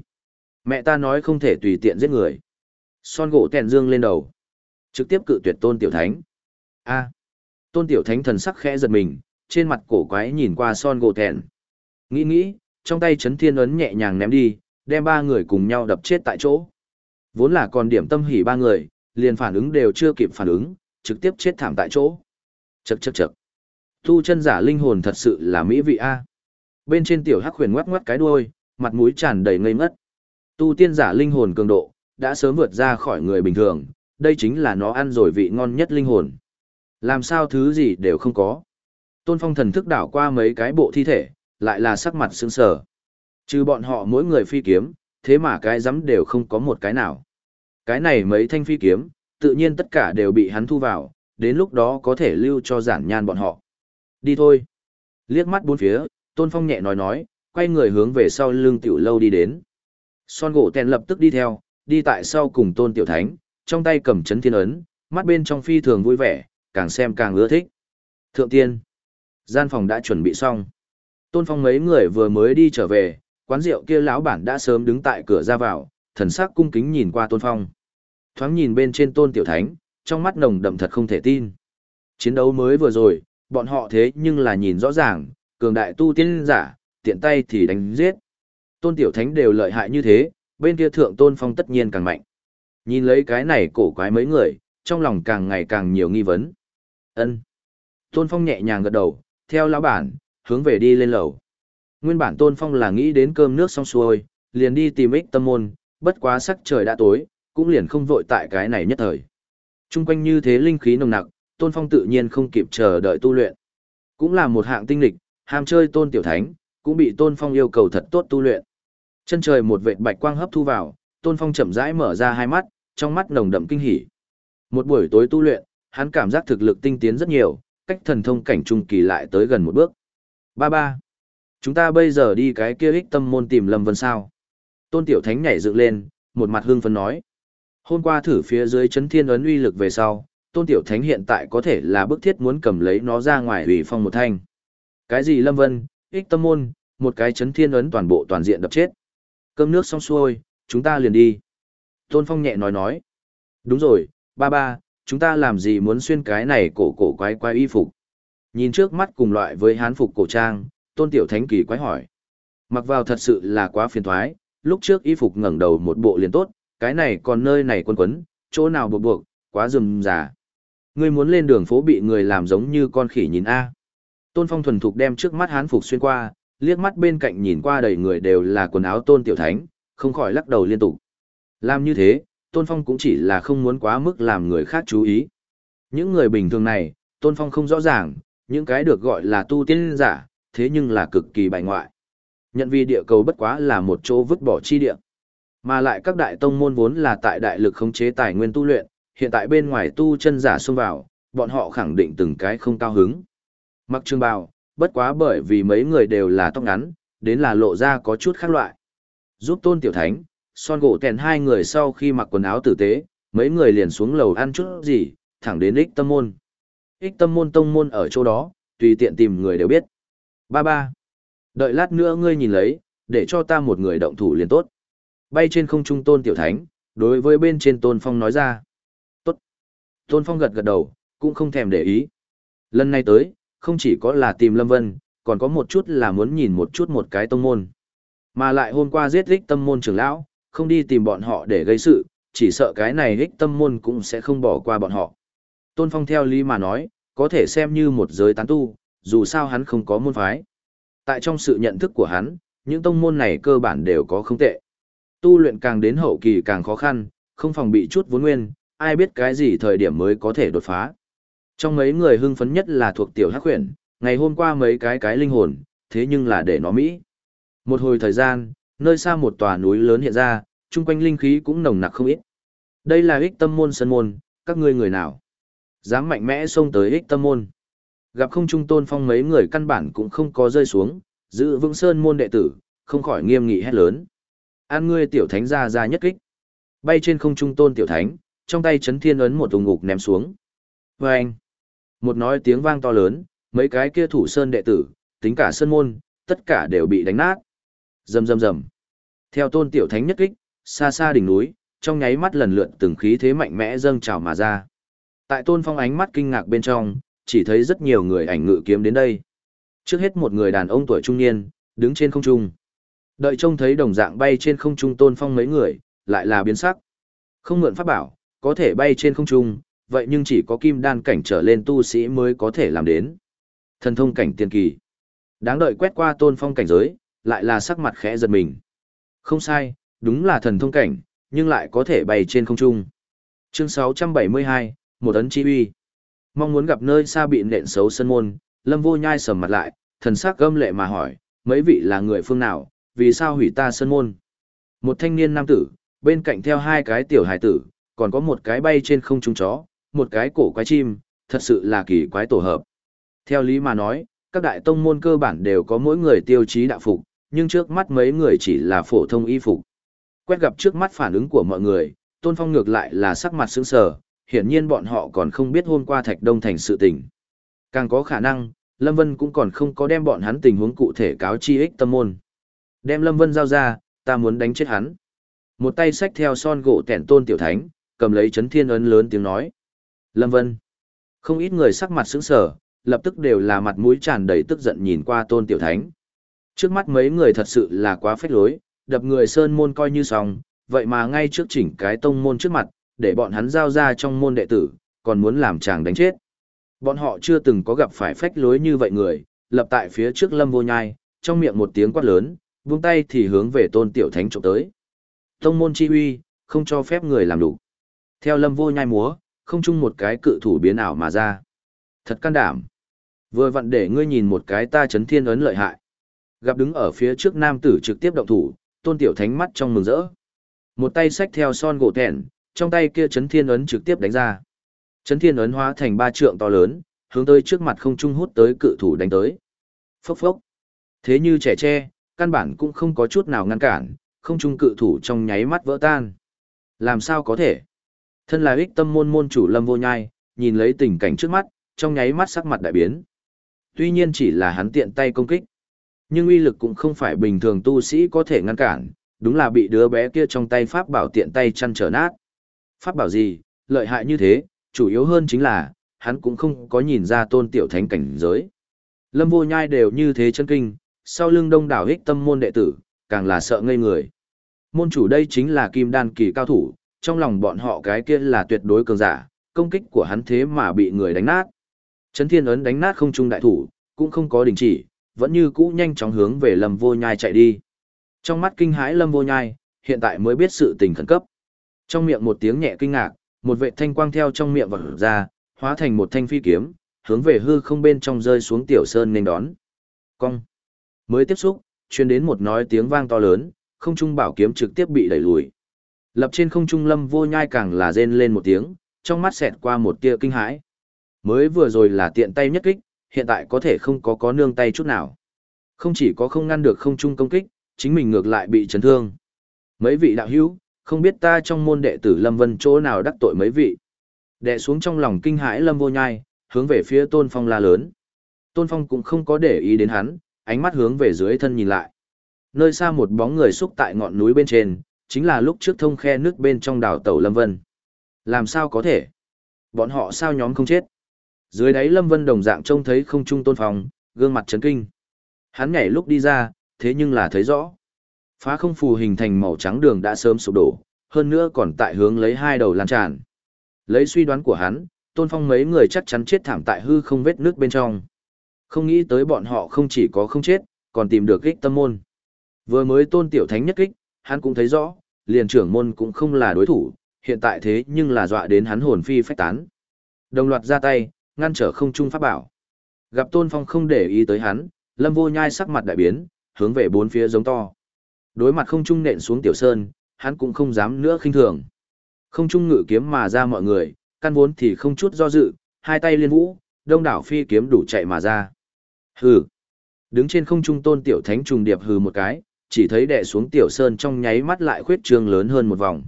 [SPEAKER 1] Mẹ ta nói không thể tùy tiện giết người. Son gỗ tèn dương lên đầu. Trực tiếp cự tuyệt Tôn Tiểu Thánh. A. Tôn Tiểu Thánh thần sắc khẽ giật mình, trên mặt cổ quái nhìn qua son gỗ tèn. Nghĩ nghĩ, trong tay chấn thiên ấn nhẹ nhàng ném đi, đem ba người cùng nhau đập chết tại chỗ. Vốn là còn điểm tâm hỉ ba người, liền phản ứng đều chưa kịp phản ứng, trực tiếp chết thảm tại chỗ. Chậc chậc chậc. Tu chân giả linh hồn thật sự là mỹ vị a. Bên trên tiểu hắc huyền ngoắc ngoắc cái đuôi, mặt mũi tràn đầy ngây ngất. Tu tiên giả linh hồn cường độ đã sớm vượt ra khỏi người bình thường, đây chính là nó ăn rồi vị ngon nhất linh hồn. Làm sao thứ gì đều không có. Tôn Phong thần thức đảo qua mấy cái bộ thi thể, lại là sắc mặt sững sờ. Trừ bọn họ mỗi người phi kiếm, thế mà cái rắm đều không có một cái nào. Cái này mấy thanh phi kiếm, tự nhiên tất cả đều bị hắn thu vào, đến lúc đó có thể lưu cho giản nhan bọn họ. Đi thôi. Liếc mắt bốn phía, Tôn Phong nhẹ nói nói, quay người hướng về sau lưng tiểu lâu đi đến. Son gỗ tèn lập tức đi theo, đi tại sau cùng Tôn Tiểu Thánh, trong tay cầm chấn thiên ấn, mắt bên trong phi thường vui vẻ, càng xem càng ưa thích. Thượng tiên. Gian phòng đã chuẩn bị xong. Tôn Phong mấy người vừa mới đi trở về, quán rượu kia lão bản đã sớm đứng tại cửa ra vào, thần sắc cung kính nhìn qua Tôn Phong. Thoáng nhìn bên trên Tôn Tiểu Thánh, trong mắt nồng đậm thật không thể tin. Chiến đấu mới vừa rồi, bọn họ thế nhưng là nhìn rõ ràng, cường đại tu tiên giả, tiện tay thì đánh giết. Tôn Tiểu Thánh đều lợi hại như thế, bên kia thượng Tôn Phong tất nhiên càng mạnh. Nhìn lấy cái này cổ quái mấy người, trong lòng càng ngày càng nhiều nghi vấn. Ân. Tôn Phong nhẹ nhàng gật đầu, theo lão bản, hướng về đi lên lầu. Nguyên bản Tôn Phong là nghĩ đến cơm nước xong xuôi, liền đi tìm ích tâm môn, bất quá sắc trời đã tối, cũng liền không vội tại cái này nhất thời. Trung quanh như thế linh khí nồng nặc, Tôn Phong tự nhiên không kịp chờ đợi tu luyện. Cũng là một hạng tinh lịch, ham chơi Tôn Tiểu Thánh, cũng bị Tôn Phong yêu cầu thật tốt tu luyện. Chân trời một vệt bạch quang hấp thu vào, Tôn Phong chậm rãi mở ra hai mắt, trong mắt nồng đậm kinh hỉ. Một buổi tối tu luyện, hắn cảm giác thực lực tinh tiến rất nhiều, cách thần thông cảnh trung kỳ lại tới gần một bước. Ba ba. Chúng ta bây giờ đi cái kia ích tâm môn tìm Lâm Vân sao? Tôn Tiểu Thánh nhảy dựng lên, một mặt hương phấn nói. Hôm qua thử phía dưới chấn thiên ấn uy lực về sau, Tôn Tiểu Thánh hiện tại có thể là bức thiết muốn cầm lấy nó ra ngoài ủy phong một thanh. Cái gì Lâm Vân, ích tâm môn, một cái chấn thiên ấn toàn bộ toàn diện đập chết. Cơm nước xong xuôi, chúng ta liền đi. Tôn Phong nhẹ nói nói. Đúng rồi, ba ba, chúng ta làm gì muốn xuyên cái này cổ cổ quái quái y phục. Nhìn trước mắt cùng loại với hán phục cổ trang, tôn tiểu thánh kỳ quái hỏi. Mặc vào thật sự là quá phiền thoái, lúc trước y phục ngẩng đầu một bộ liền tốt, cái này còn nơi này quân quấn, chỗ nào buộc buộc, quá rườm rà. Ngươi muốn lên đường phố bị người làm giống như con khỉ nhìn A. Tôn Phong thuần thục đem trước mắt hán phục xuyên qua, liếc mắt bên cạnh nhìn qua đầy người đều là quần áo tôn tiểu thánh, không khỏi lắc đầu liên tục. Làm như thế, Tôn Phong cũng chỉ là không muốn quá mức làm người khác chú ý. Những người bình thường này, Tôn Phong không rõ ràng, những cái được gọi là tu tiên giả, thế nhưng là cực kỳ bài ngoại. Nhận vì địa cầu bất quá là một chỗ vứt bỏ chi địa. Mà lại các đại tông môn vốn là tại đại lực khống chế tài nguyên tu luyện, hiện tại bên ngoài tu chân giả xông vào, bọn họ khẳng định từng cái không cao hứng. Mặc trường bào, bất quá bởi vì mấy người đều là tóc ngắn, đến là lộ ra có chút khác loại. Giúp tôn tiểu thánh, son gỗ kèn hai người sau khi mặc quần áo tử tế, mấy người liền xuống lầu ăn chút gì, thẳng đến ích tâm môn. Ích tâm môn tông môn ở chỗ đó, tùy tiện tìm người đều biết. Ba ba. Đợi lát nữa ngươi nhìn lấy, để cho ta một người động thủ liền tốt. Bay trên không trung tôn tiểu thánh, đối với bên trên tôn phong nói ra. Tôn phong gật gật đầu, cũng không thèm để ý. Lần này tới, không chỉ có là tìm Lâm Vân, còn có một chút là muốn nhìn một chút một cái tông môn. Mà lại hôm qua giết rích tâm môn trưởng lão, không đi tìm bọn họ để gây sự, chỉ sợ cái này rích tâm môn cũng sẽ không bỏ qua bọn họ. Tôn Phong theo lý mà nói, có thể xem như một giới tán tu, dù sao hắn không có môn phái. Tại trong sự nhận thức của hắn, những tông môn này cơ bản đều có không tệ. Tu luyện càng đến hậu kỳ càng khó khăn, không phòng bị chút vốn nguyên, ai biết cái gì thời điểm mới có thể đột phá. Trong mấy người hưng phấn nhất là thuộc tiểu hắc huyền, ngày hôm qua mấy cái cái linh hồn, thế nhưng là để nó Mỹ. Một hồi thời gian, nơi xa một tòa núi lớn hiện ra, chung quanh linh khí cũng nồng nặc không ít. Đây là ích tâm môn sân môn, các ngươi người nào? Dám mạnh mẽ xông tới ích tâm môn. Gặp không trung tôn phong mấy người căn bản cũng không có rơi xuống, giữ vững sơn môn đệ tử, không khỏi nghiêm nghị hét lớn. An ngươi tiểu thánh ra ra nhất kích. Bay trên không trung tôn tiểu thánh, trong tay chấn thiên ấn một ùng ngục ném xuống. Và anh, một nói tiếng vang to lớn, mấy cái kia thủ sơn đệ tử, tính cả sơn môn, tất cả đều bị đánh nát. Rầm rầm rầm. Theo tôn tiểu thánh nhất kích, xa xa đỉnh núi, trong nháy mắt lần lượt từng khí thế mạnh mẽ dâng trào mà ra. Tại tôn phong ánh mắt kinh ngạc bên trong, chỉ thấy rất nhiều người ảnh ngự kiếm đến đây. Trước hết một người đàn ông tuổi trung niên, đứng trên không trung. Đợi trông thấy đồng dạng bay trên không trung tôn phong mấy người, lại là biến sắc. Không mượn pháp bảo, có thể bay trên không trung, vậy nhưng chỉ có kim đan cảnh trở lên tu sĩ mới có thể làm đến. Thần thông cảnh tiên kỳ. Đáng đợi quét qua tôn phong cảnh giới, lại là sắc mặt khẽ giật mình. Không sai, đúng là thần thông cảnh, nhưng lại có thể bay trên không trung. Chương 672, một ấn chi uy. Mong muốn gặp nơi xa bị nện xấu sân môn, Lâm Vô Nhai sầm mặt lại, thần sắc gâm lệ mà hỏi, mấy vị là người phương nào, vì sao hủy ta sân môn? Một thanh niên nam tử, bên cạnh theo hai cái tiểu hài tử, còn có một cái bay trên không trung chó, một cái cổ quái chim, thật sự là kỳ quái tổ hợp. Theo lý mà nói, các đại tông môn cơ bản đều có mỗi người tiêu chí đạo phục, nhưng trước mắt mấy người chỉ là phổ thông y phục. Quét gặp trước mắt phản ứng của mọi người, Tôn Phong ngược lại là sắc mặt sững sờ, hiển nhiên bọn họ còn không biết hôm qua Thạch Đông thành sự tình. Càng có khả năng, Lâm Vân cũng còn không có đem bọn hắn tình huống cụ thể cáo chi ích tâm môn. Đem Lâm Vân giao ra, ta muốn đánh chết hắn. Một tay xách theo son gỗ tẻn tôn tiểu thánh, cầm lấy chấn thiên ấn lớn tiếng nói. Lâm Vân. Không ít người sắc mặt sững sờ, lập tức đều là mặt mũi tràn đầy tức giận nhìn qua tôn tiểu thánh. Trước mắt mấy người thật sự là quá phách lối, đập người sơn môn coi như xong, vậy mà ngay trước chỉnh cái tông môn trước mặt, để bọn hắn giao ra trong môn đệ tử, còn muốn làm chàng đánh chết. Bọn họ chưa từng có gặp phải phách lối như vậy người, lập tại phía trước lâm vô nhai, trong miệng một tiếng quát lớn, buông tay thì hướng về tôn tiểu thánh trộm tới. Tông môn chi uy, không cho phép người làm đủ. Theo lâm vô nhai múa, không chung một cái cự thủ biến ảo mà ra. Thật can đảm. Vừa vặn để ngươi nhìn một cái ta chấn thiên ấn lợi hại. Gặp đứng ở phía trước nam tử trực tiếp động thủ, tôn tiểu thánh mắt trong mừng rỡ. Một tay xách theo son gỗ thẹn, trong tay kia chấn thiên ấn trực tiếp đánh ra. Chấn thiên ấn hóa thành ba trượng to lớn, hướng tới trước mặt không trung hút tới cự thủ đánh tới. Phốc phốc. Thế như trẻ tre, căn bản cũng không có chút nào ngăn cản, không trung cự thủ trong nháy mắt vỡ tan. Làm sao có thể? Thân là ích tâm môn môn chủ lâm vô nhai, nhìn lấy tình cảnh trước mắt, trong nháy mắt sắc mặt đại biến. Tuy nhiên chỉ là hắn tiện tay công kích, nhưng uy lực cũng không phải bình thường tu sĩ có thể ngăn cản, đúng là bị đứa bé kia trong tay pháp bảo tiện tay chăn trở nát. Pháp bảo gì, lợi hại như thế, chủ yếu hơn chính là, hắn cũng không có nhìn ra tôn tiểu thánh cảnh giới. Lâm vô nhai đều như thế chân kinh, sau lưng đông đảo hích tâm môn đệ tử, càng là sợ ngây người. Môn chủ đây chính là kim đan kỳ cao thủ, trong lòng bọn họ cái kia là tuyệt đối cường giả, công kích của hắn thế mà bị người đánh nát. Trấn thiên ấn đánh nát không trung đại thủ, cũng không có đình chỉ, vẫn như cũ nhanh chóng hướng về lâm vô nhai chạy đi. Trong mắt kinh hãi lâm vô nhai, hiện tại mới biết sự tình khẩn cấp. Trong miệng một tiếng nhẹ kinh ngạc, một vệ thanh quang theo trong miệng vật ra, hóa thành một thanh phi kiếm, hướng về hư không bên trong rơi xuống tiểu sơn nên đón. Cong. Mới tiếp xúc, truyền đến một nói tiếng vang to lớn, không trung bảo kiếm trực tiếp bị đẩy lùi. Lập trên không trung lâm vô nhai càng là rên lên một tiếng, trong mắt xẹt qua một tia kinh hãi. Mới vừa rồi là tiện tay nhất kích, hiện tại có thể không có có nương tay chút nào. Không chỉ có không ngăn được không trung công kích, chính mình ngược lại bị chấn thương. Mấy vị đạo hữu, không biết ta trong môn đệ tử Lâm Vân chỗ nào đắc tội mấy vị. Đệ xuống trong lòng kinh hãi Lâm vô nhai, hướng về phía Tôn Phong la lớn. Tôn Phong cũng không có để ý đến hắn, ánh mắt hướng về dưới thân nhìn lại. Nơi xa một bóng người xúc tại ngọn núi bên trên, chính là lúc trước thông khe nước bên trong đảo tàu Lâm Vân. Làm sao có thể? Bọn họ sao nhóm không chết? Dưới đáy Lâm Vân đồng dạng trông thấy không trung Tôn Phong, gương mặt chấn kinh. Hắn nhảy lúc đi ra, thế nhưng là thấy rõ. Phá không phù hình thành màu trắng đường đã sớm sụp đổ, hơn nữa còn tại hướng lấy hai đầu lan tràn. Lấy suy đoán của hắn, Tôn Phong mấy người chắc chắn chết thảm tại hư không vết nước bên trong. Không nghĩ tới bọn họ không chỉ có không chết, còn tìm được kích tâm môn. Vừa mới Tôn Tiểu Thánh nhất kích, hắn cũng thấy rõ, liền trưởng môn cũng không là đối thủ, hiện tại thế nhưng là dọa đến hắn hồn phi phách tán. Đồng loạt ra tay, ngăn trở không trung pháp bảo. Gặp Tôn Phong không để ý tới hắn, Lâm Vô Nhai sắc mặt đại biến, hướng về bốn phía giống to. Đối mặt không trung nện xuống tiểu sơn, hắn cũng không dám nữa khinh thường. Không trung ngự kiếm mà ra mọi người, căn vốn thì không chút do dự, hai tay liên vũ, đông đảo phi kiếm đủ chạy mà ra. Hừ. Đứng trên không trung tôn tiểu thánh trùng điệp hừ một cái, chỉ thấy đè xuống tiểu sơn trong nháy mắt lại khuyết trương lớn hơn một vòng.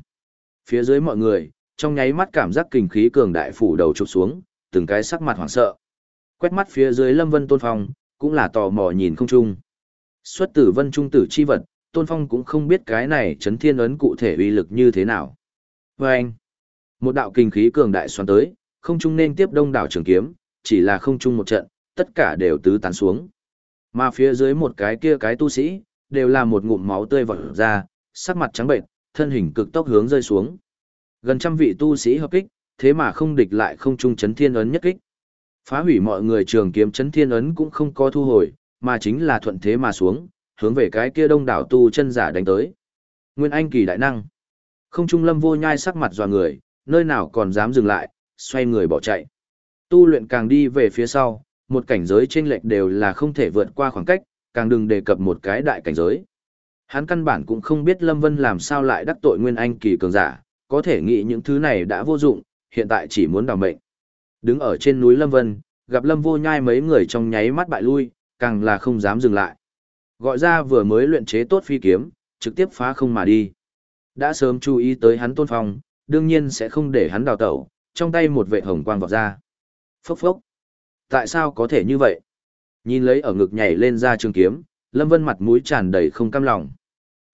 [SPEAKER 1] Phía dưới mọi người, trong nháy mắt cảm giác kinh khí cường đại phủ đầu chụp xuống, từng cái sắc mặt hoảng sợ. Quét mắt phía dưới Lâm Vân Tôn Phong, cũng là tò mò nhìn không trung. Xuất tử vân trung tử chi vật, Tôn Phong cũng không biết cái này chấn thiên ấn cụ thể uy lực như thế nào. Và anh, một đạo kinh khí cường đại xoắn tới, không trung nên tiếp đông đảo trường kiếm, chỉ là không trung một trận, tất cả đều tứ tán xuống. Mà phía dưới một cái kia cái tu sĩ, đều là một ngụm máu tươi vọt ra, sắc mặt trắng bệnh, thân hình cực tốc hướng rơi xuống. Gần trăm vị tu sĩ hợp kích, thế mà không địch lại không trung chấn thiên ấn nhất kích. Phá hủy mọi người trường kiếm chấn thiên ấn cũng không có thu hồi, mà chính là thuận thế mà xuống, hướng về cái kia đông đảo tu chân giả đánh tới. Nguyên Anh kỳ đại năng. Không trung lâm vô nhai sắc mặt dò người, nơi nào còn dám dừng lại, xoay người bỏ chạy. Tu luyện càng đi về phía sau, một cảnh giới chênh lệch đều là không thể vượt qua khoảng cách, càng đừng đề cập một cái đại cảnh giới. Hắn căn bản cũng không biết Lâm Vân làm sao lại đắc tội Nguyên Anh kỳ cường giả, có thể nghĩ những thứ này đã vô dụng, hiện tại chỉ muốn đào mệnh. Đứng ở trên núi Lâm Vân, gặp Lâm vô nhai mấy người trong nháy mắt bại lui, càng là không dám dừng lại. Gọi ra vừa mới luyện chế tốt phi kiếm, trực tiếp phá không mà đi. Đã sớm chú ý tới hắn tôn phong, đương nhiên sẽ không để hắn đào tẩu, trong tay một vệ hồng quang vọt ra. Phốc phốc. Tại sao có thể như vậy? Nhìn lấy ở ngực nhảy lên ra trường kiếm, Lâm Vân mặt mũi tràn đầy không cam lòng.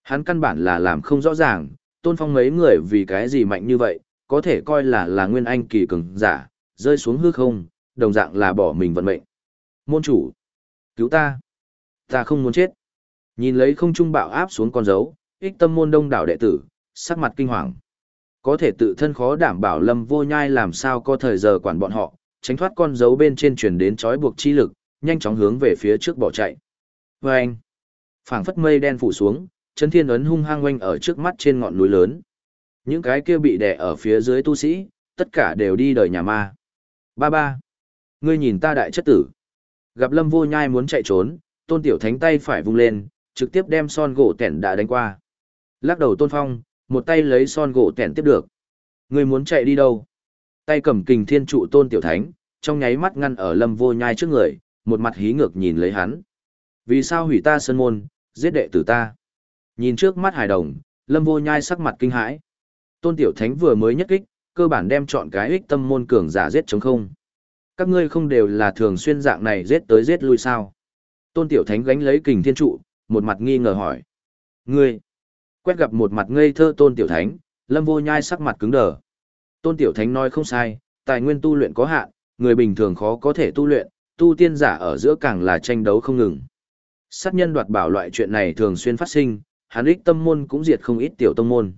[SPEAKER 1] Hắn căn bản là làm không rõ ràng, tôn phong mấy người vì cái gì mạnh như vậy, có thể coi là là nguyên anh kỳ cường giả, rơi xuống hư không, đồng dạng là bỏ mình vận mệnh. Môn chủ, cứu ta, ta không muốn chết. Nhìn lấy không trung bạo áp xuống con dấu, ích tâm môn đông đảo đệ tử, sắc mặt kinh hoàng. Có thể tự thân khó đảm bảo lâm vô nhai làm sao có thời giờ quản bọn họ, tránh thoát con dấu bên trên truyền đến trói buộc chi lực, nhanh chóng hướng về phía trước bỏ chạy. Và anh, phảng phất mây đen phủ xuống, chân thiên ấn hung hăng quanh ở trước mắt trên ngọn núi lớn. Những cái kia bị đè ở phía dưới tu sĩ, tất cả đều đi đời nhà ma. Ba ba. Ngươi nhìn ta đại chất tử. Gặp lâm vô nhai muốn chạy trốn, tôn tiểu thánh tay phải vung lên, trực tiếp đem son gỗ tẻn đã đánh qua. Lắc đầu tôn phong, một tay lấy son gỗ tẻn tiếp được. Ngươi muốn chạy đi đâu? Tay cầm kình thiên trụ tôn tiểu thánh, trong nháy mắt ngăn ở lâm vô nhai trước người, một mặt hí ngược nhìn lấy hắn. Vì sao hủy ta sân môn, giết đệ tử ta? Nhìn trước mắt hài đồng, lâm vô nhai sắc mặt kinh hãi. Tôn tiểu thánh vừa mới nhất kích, cơ bản đem chọn cái ích tâm môn cường giả giết chống không. Các ngươi không đều là thường xuyên dạng này giết tới giết lui sao? Tôn tiểu thánh gánh lấy kình thiên trụ, một mặt nghi ngờ hỏi. Ngươi! Quét gặp một mặt ngây thơ tôn tiểu thánh, lâm vô nhai sắc mặt cứng đờ. Tôn tiểu thánh nói không sai, tài nguyên tu luyện có hạn, người bình thường khó có thể tu luyện, tu tiên giả ở giữa càng là tranh đấu không ngừng. Sát nhân đoạt bảo loại chuyện này thường xuyên phát sinh, hắn ích tâm môn cũng diệt không ít tiểu tông môn.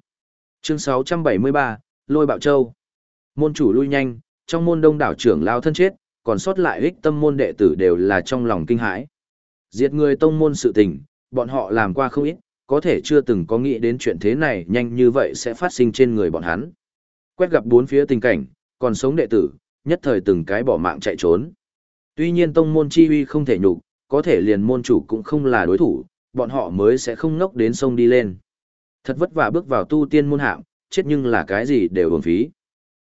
[SPEAKER 1] Chương 673, Lôi Bạo Châu. Môn chủ lui nhanh, trong môn đông đảo trưởng lao thân chết, còn sót lại ích tâm môn đệ tử đều là trong lòng kinh hãi. Diệt người tông môn sự tình, bọn họ làm qua không ít, có thể chưa từng có nghĩ đến chuyện thế này nhanh như vậy sẽ phát sinh trên người bọn hắn. Quét gặp bốn phía tình cảnh, còn sống đệ tử, nhất thời từng cái bỏ mạng chạy trốn. Tuy nhiên tông môn chi uy không thể nhục, có thể liền môn chủ cũng không là đối thủ, bọn họ mới sẽ không ngốc đến sông đi lên. Thật vất vả bước vào tu tiên môn hạng, chết nhưng là cái gì đều uổng phí.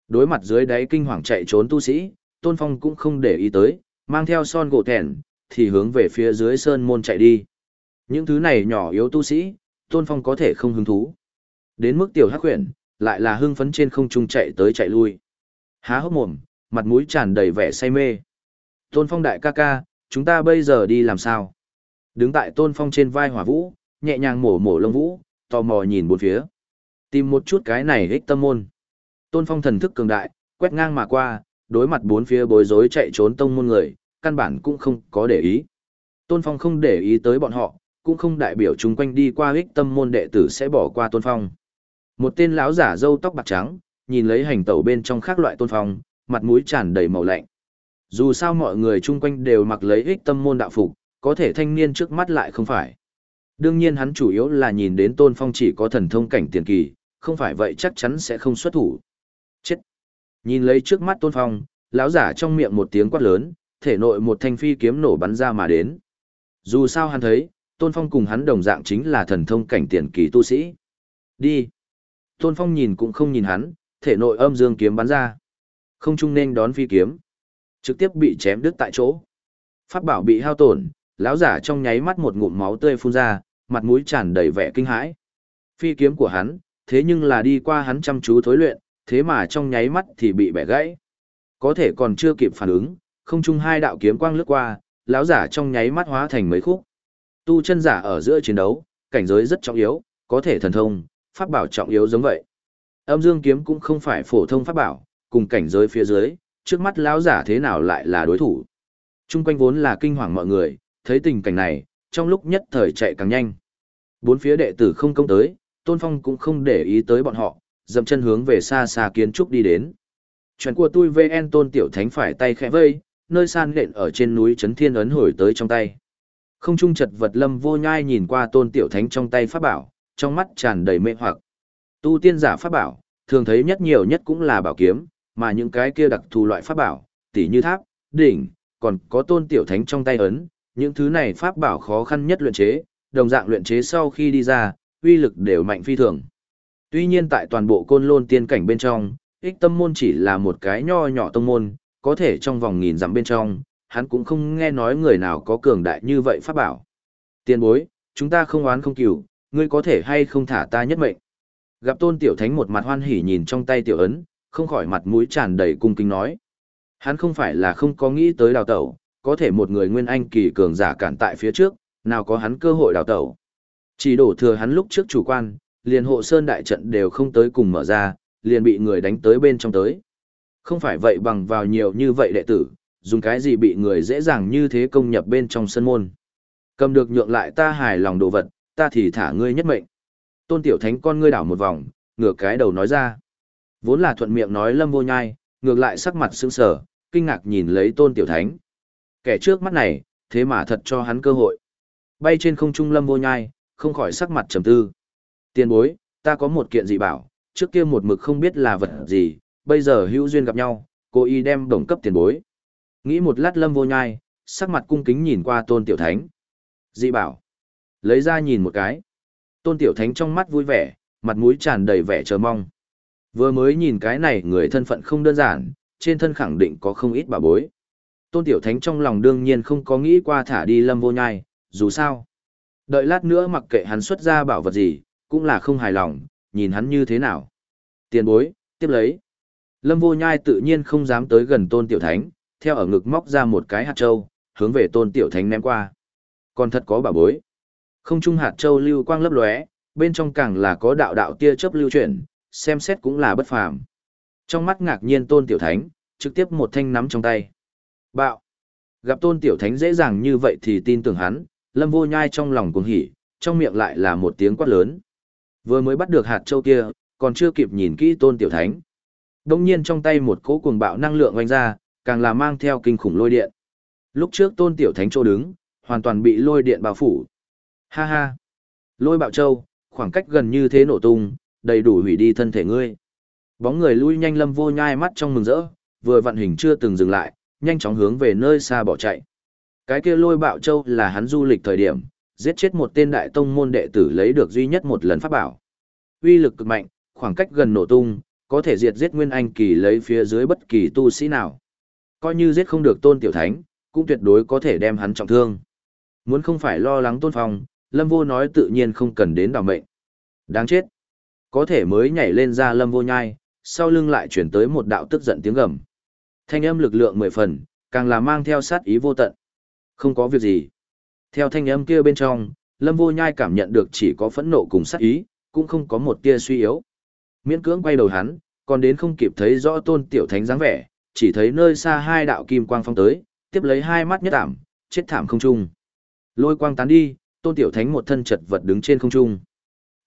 [SPEAKER 1] Đối mặt dưới đáy kinh hoàng chạy trốn tu sĩ, Tôn Phong cũng không để ý tới, mang theo son gỗ thẻn, thì hướng về phía dưới sơn môn chạy đi. Những thứ này nhỏ yếu tu sĩ, Tôn Phong có thể không hứng thú. Đến mức tiểu hắc huyền, lại là hưng phấn trên không trung chạy tới chạy lui. Há hốc mồm, mặt mũi tràn đầy vẻ say mê. Tôn Phong đại ca ca, chúng ta bây giờ đi làm sao? Đứng tại Tôn Phong trên vai hỏa vũ, nhẹ nhàng mổ mổ lông vũ, tò mò nhìn bốn phía. Tìm một chút cái này hích tâm môn. Tôn Phong thần thức cường đại, quét ngang mà qua, đối mặt bốn phía bối rối chạy trốn tông môn người, căn bản cũng không có để ý. Tôn Phong không để ý tới bọn họ, cũng không đại biểu chung quanh đi qua hích tâm môn đệ tử sẽ bỏ qua Tôn Phong. Một tên lão giả râu tóc bạc trắng, nhìn lấy hành tẩu bên trong khác loại Tôn Phong, mặt mũi tràn đầy màu lạnh. Dù sao mọi người chung quanh đều mặc lấy ích tâm môn đạo phục, có thể thanh niên trước mắt lại không phải. Đương nhiên hắn chủ yếu là nhìn đến Tôn Phong chỉ có thần thông cảnh tiền kỳ, không phải vậy chắc chắn sẽ không xuất thủ. Chết! Nhìn lấy trước mắt Tôn Phong, lão giả trong miệng một tiếng quát lớn, thể nội một thanh phi kiếm nổ bắn ra mà đến. Dù sao hắn thấy, Tôn Phong cùng hắn đồng dạng chính là thần thông cảnh tiền kỳ tu sĩ. Đi! Tôn Phong nhìn cũng không nhìn hắn, thể nội âm dương kiếm bắn ra. Không trung nên đón phi kiếm. Trực tiếp bị chém đứt tại chỗ. Pháp bảo bị hao tổn, lão giả trong nháy mắt một ngụm máu tươi phun ra, mặt mũi tràn đầy vẻ kinh hãi. Phi kiếm của hắn, thế nhưng là đi qua hắn chăm chú thối luyện, thế mà trong nháy mắt thì bị bẻ gãy. Có thể còn chưa kịp phản ứng, không chung hai đạo kiếm quang lướt qua, lão giả trong nháy mắt hóa thành mấy khúc. Tu chân giả ở giữa chiến đấu, cảnh giới rất trọng yếu, có thể thần thông, pháp bảo trọng yếu giống vậy. Âm dương kiếm cũng không phải phổ thông pháp bảo, cùng cảnh giới phía dưới, trước mắt lão giả thế nào lại là đối thủ. Trung quanh vốn là kinh hoàng mọi người, thấy tình cảnh này, trong lúc nhất thời chạy càng nhanh. Bốn phía đệ tử không công tới, Tôn Phong cũng không để ý tới bọn họ, dậm chân hướng về xa xa kiến trúc đi đến. Chuyện của tôi VN Tôn Tiểu Thánh phải tay khẽ vây, nơi san nện ở trên núi Trấn Thiên ấn hồi tới trong tay. Không trung chật vật lâm vô nhai nhìn qua Tôn Tiểu Thánh trong tay pháp bảo, trong mắt tràn đầy mê hoặc. Tu tiên giả pháp bảo, thường thấy nhất nhiều nhất cũng là bảo kiếm, mà những cái kia đặc thù loại pháp bảo, tỉ như tháp, đỉnh, còn có Tôn Tiểu Thánh trong tay ấn, những thứ này pháp bảo khó khăn nhất luyện chế, đồng dạng luyện chế sau khi đi ra, uy lực đều mạnh phi thường. Tuy nhiên tại toàn bộ côn lôn tiên cảnh bên trong, ích tâm môn chỉ là một cái nho nhỏ tông môn, có thể trong vòng nghìn dặm bên trong, hắn cũng không nghe nói người nào có cường đại như vậy pháp bảo. Tiên bối, chúng ta không oán không cửu, ngươi có thể hay không thả ta nhất mệnh. Gặp tôn tiểu thánh một mặt hoan hỉ nhìn trong tay tiểu ấn, không khỏi mặt mũi tràn đầy cung kính nói. Hắn không phải là không có nghĩ tới đào tẩu, có thể một người nguyên anh kỳ cường giả cản tại phía trước, nào có hắn cơ hội đào tẩu. Chỉ đổ thừa hắn lúc trước chủ quan, liền hộ sơn đại trận đều không tới cùng mở ra, liền bị người đánh tới bên trong tới. Không phải vậy bằng vào nhiều như vậy đệ tử, dùng cái gì bị người dễ dàng như thế công nhập bên trong sân môn. Cầm được nhượng lại ta hài lòng đồ vật, ta thì thả ngươi nhất mệnh. Tôn tiểu thánh con ngươi đảo một vòng, ngửa cái đầu nói ra. Vốn là thuận miệng nói lâm vô nhai, ngược lại sắc mặt sững sờ, kinh ngạc nhìn lấy tôn tiểu thánh. Kẻ trước mắt này, thế mà thật cho hắn cơ hội. Bay trên không trung lâm vô nhai, không khỏi sắc mặt trầm tư. Tiền bối, ta có một kiện dị bảo, trước kia một mực không biết là vật gì, bây giờ hữu duyên gặp nhau, cô y đem đồng cấp tiền bối. Nghĩ một lát lâm vô nhai, sắc mặt cung kính nhìn qua tôn tiểu thánh. Dị bảo. Lấy ra nhìn một cái. Tôn tiểu thánh trong mắt vui vẻ, mặt mũi tràn đầy vẻ chờ mong. Vừa mới nhìn cái này người thân phận không đơn giản, trên thân khẳng định có không ít bảo bối. Tôn tiểu thánh trong lòng đương nhiên không có nghĩ qua thả đi lâm vô nhai, dù sao. Đợi lát nữa mặc kệ hắn xuất ra bảo vật gì, cũng là không hài lòng, nhìn hắn như thế nào. Tiền bối, tiếp lấy. Lâm vô nhai tự nhiên không dám tới gần tôn tiểu thánh, theo ở ngực móc ra một cái hạt châu hướng về tôn tiểu thánh ném qua. Còn thật có bảo bối. Không trung hạt châu lưu quang lấp lóe, bên trong càng là có đạo đạo tia chớp lưu chuyển, xem xét cũng là bất phàm. Trong mắt ngạc nhiên tôn tiểu thánh, trực tiếp một thanh nắm trong tay. Bạo. Gặp tôn tiểu thánh dễ dàng như vậy thì tin tưởng hắn, lâm vô nhai trong lòng cuồng hỉ, trong miệng lại là một tiếng quát lớn. Vừa mới bắt được hạt châu kia, còn chưa kịp nhìn kỹ tôn tiểu thánh. Đông nhiên trong tay một cỗ cuồng bạo năng lượng oanh ra, càng là mang theo kinh khủng lôi điện. Lúc trước tôn tiểu thánh chỗ đứng, hoàn toàn bị lôi điện bao phủ. Ha ha! Lôi bạo châu, khoảng cách gần như thế nổ tung, đầy đủ hủy đi thân thể ngươi. Bóng người lui nhanh lâm vô nhai mắt trong mừng rỡ, vừa vận hình chưa từng dừng lại, nhanh chóng hướng về nơi xa bỏ chạy. Cái kia lôi bạo châu là hắn du lịch thời điểm, giết chết một tên đại tông môn đệ tử lấy được duy nhất một lần pháp bảo. Uy lực cực mạnh, khoảng cách gần nổ tung, có thể diệt giết nguyên anh kỳ lấy phía dưới bất kỳ tu sĩ nào. Coi như giết không được tôn tiểu thánh, cũng tuyệt đối có thể đem hắn trọng thương. Muốn không phải lo lắng tôn phong, lâm vô nói tự nhiên không cần đến đảm mệnh. Đáng chết. Có thể mới nhảy lên ra lâm vô nhai, sau lưng lại chuyển tới một đạo tức giận tiếng gầm. Thanh âm lực lượng mười phần, càng là mang theo sát ý vô tận. Không có việc gì. Theo thanh âm kia bên trong, lâm vô nhai cảm nhận được chỉ có phẫn nộ cùng sát ý, cũng không có một tia suy yếu. Miễn cưỡng quay đầu hắn, còn đến không kịp thấy rõ tôn tiểu thánh dáng vẻ, chỉ thấy nơi xa hai đạo kim quang phong tới, tiếp lấy hai mắt nhất ảm, chết thảm không trung. Lôi quang tán đi, tôn tiểu thánh một thân chật vật đứng trên không trung.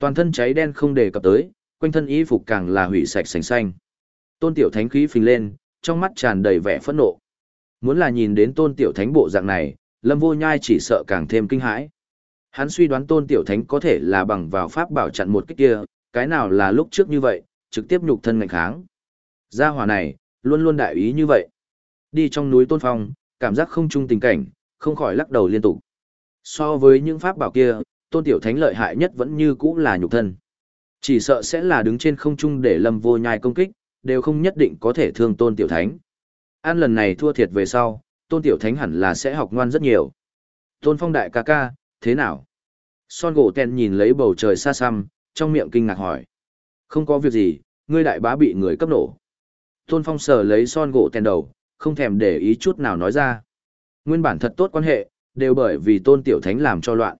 [SPEAKER 1] Toàn thân cháy đen không đề cập tới, quanh thân y phục càng là hủy sạch sành xanh. Tôn tiểu thánh khí phình lên, trong mắt tràn đầy vẻ phẫn nộ. Muốn là nhìn đến tôn tiểu thánh bộ dạng này, lâm vô nhai chỉ sợ càng thêm kinh hãi. Hắn suy đoán tôn tiểu thánh có thể là bằng vào pháp bảo chặn một cái kia, cái nào là lúc trước như vậy, trực tiếp nhục thân ngành kháng. Gia hỏa này, luôn luôn đại ý như vậy. Đi trong núi tôn phong, cảm giác không chung tình cảnh, không khỏi lắc đầu liên tục. So với những pháp bảo kia, tôn tiểu thánh lợi hại nhất vẫn như cũ là nhục thân. Chỉ sợ sẽ là đứng trên không trung để lâm vô nhai công kích, đều không nhất định có thể thương tôn tiểu thánh. An lần này thua thiệt về sau, tôn tiểu thánh hẳn là sẽ học ngoan rất nhiều. Tôn phong đại ca ca, thế nào? Son gỗ tèn nhìn lấy bầu trời xa xăm, trong miệng kinh ngạc hỏi. Không có việc gì, ngươi đại bá bị người cấp nổ. Tôn phong sờ lấy son gỗ tèn đầu, không thèm để ý chút nào nói ra. Nguyên bản thật tốt quan hệ, đều bởi vì tôn tiểu thánh làm cho loạn.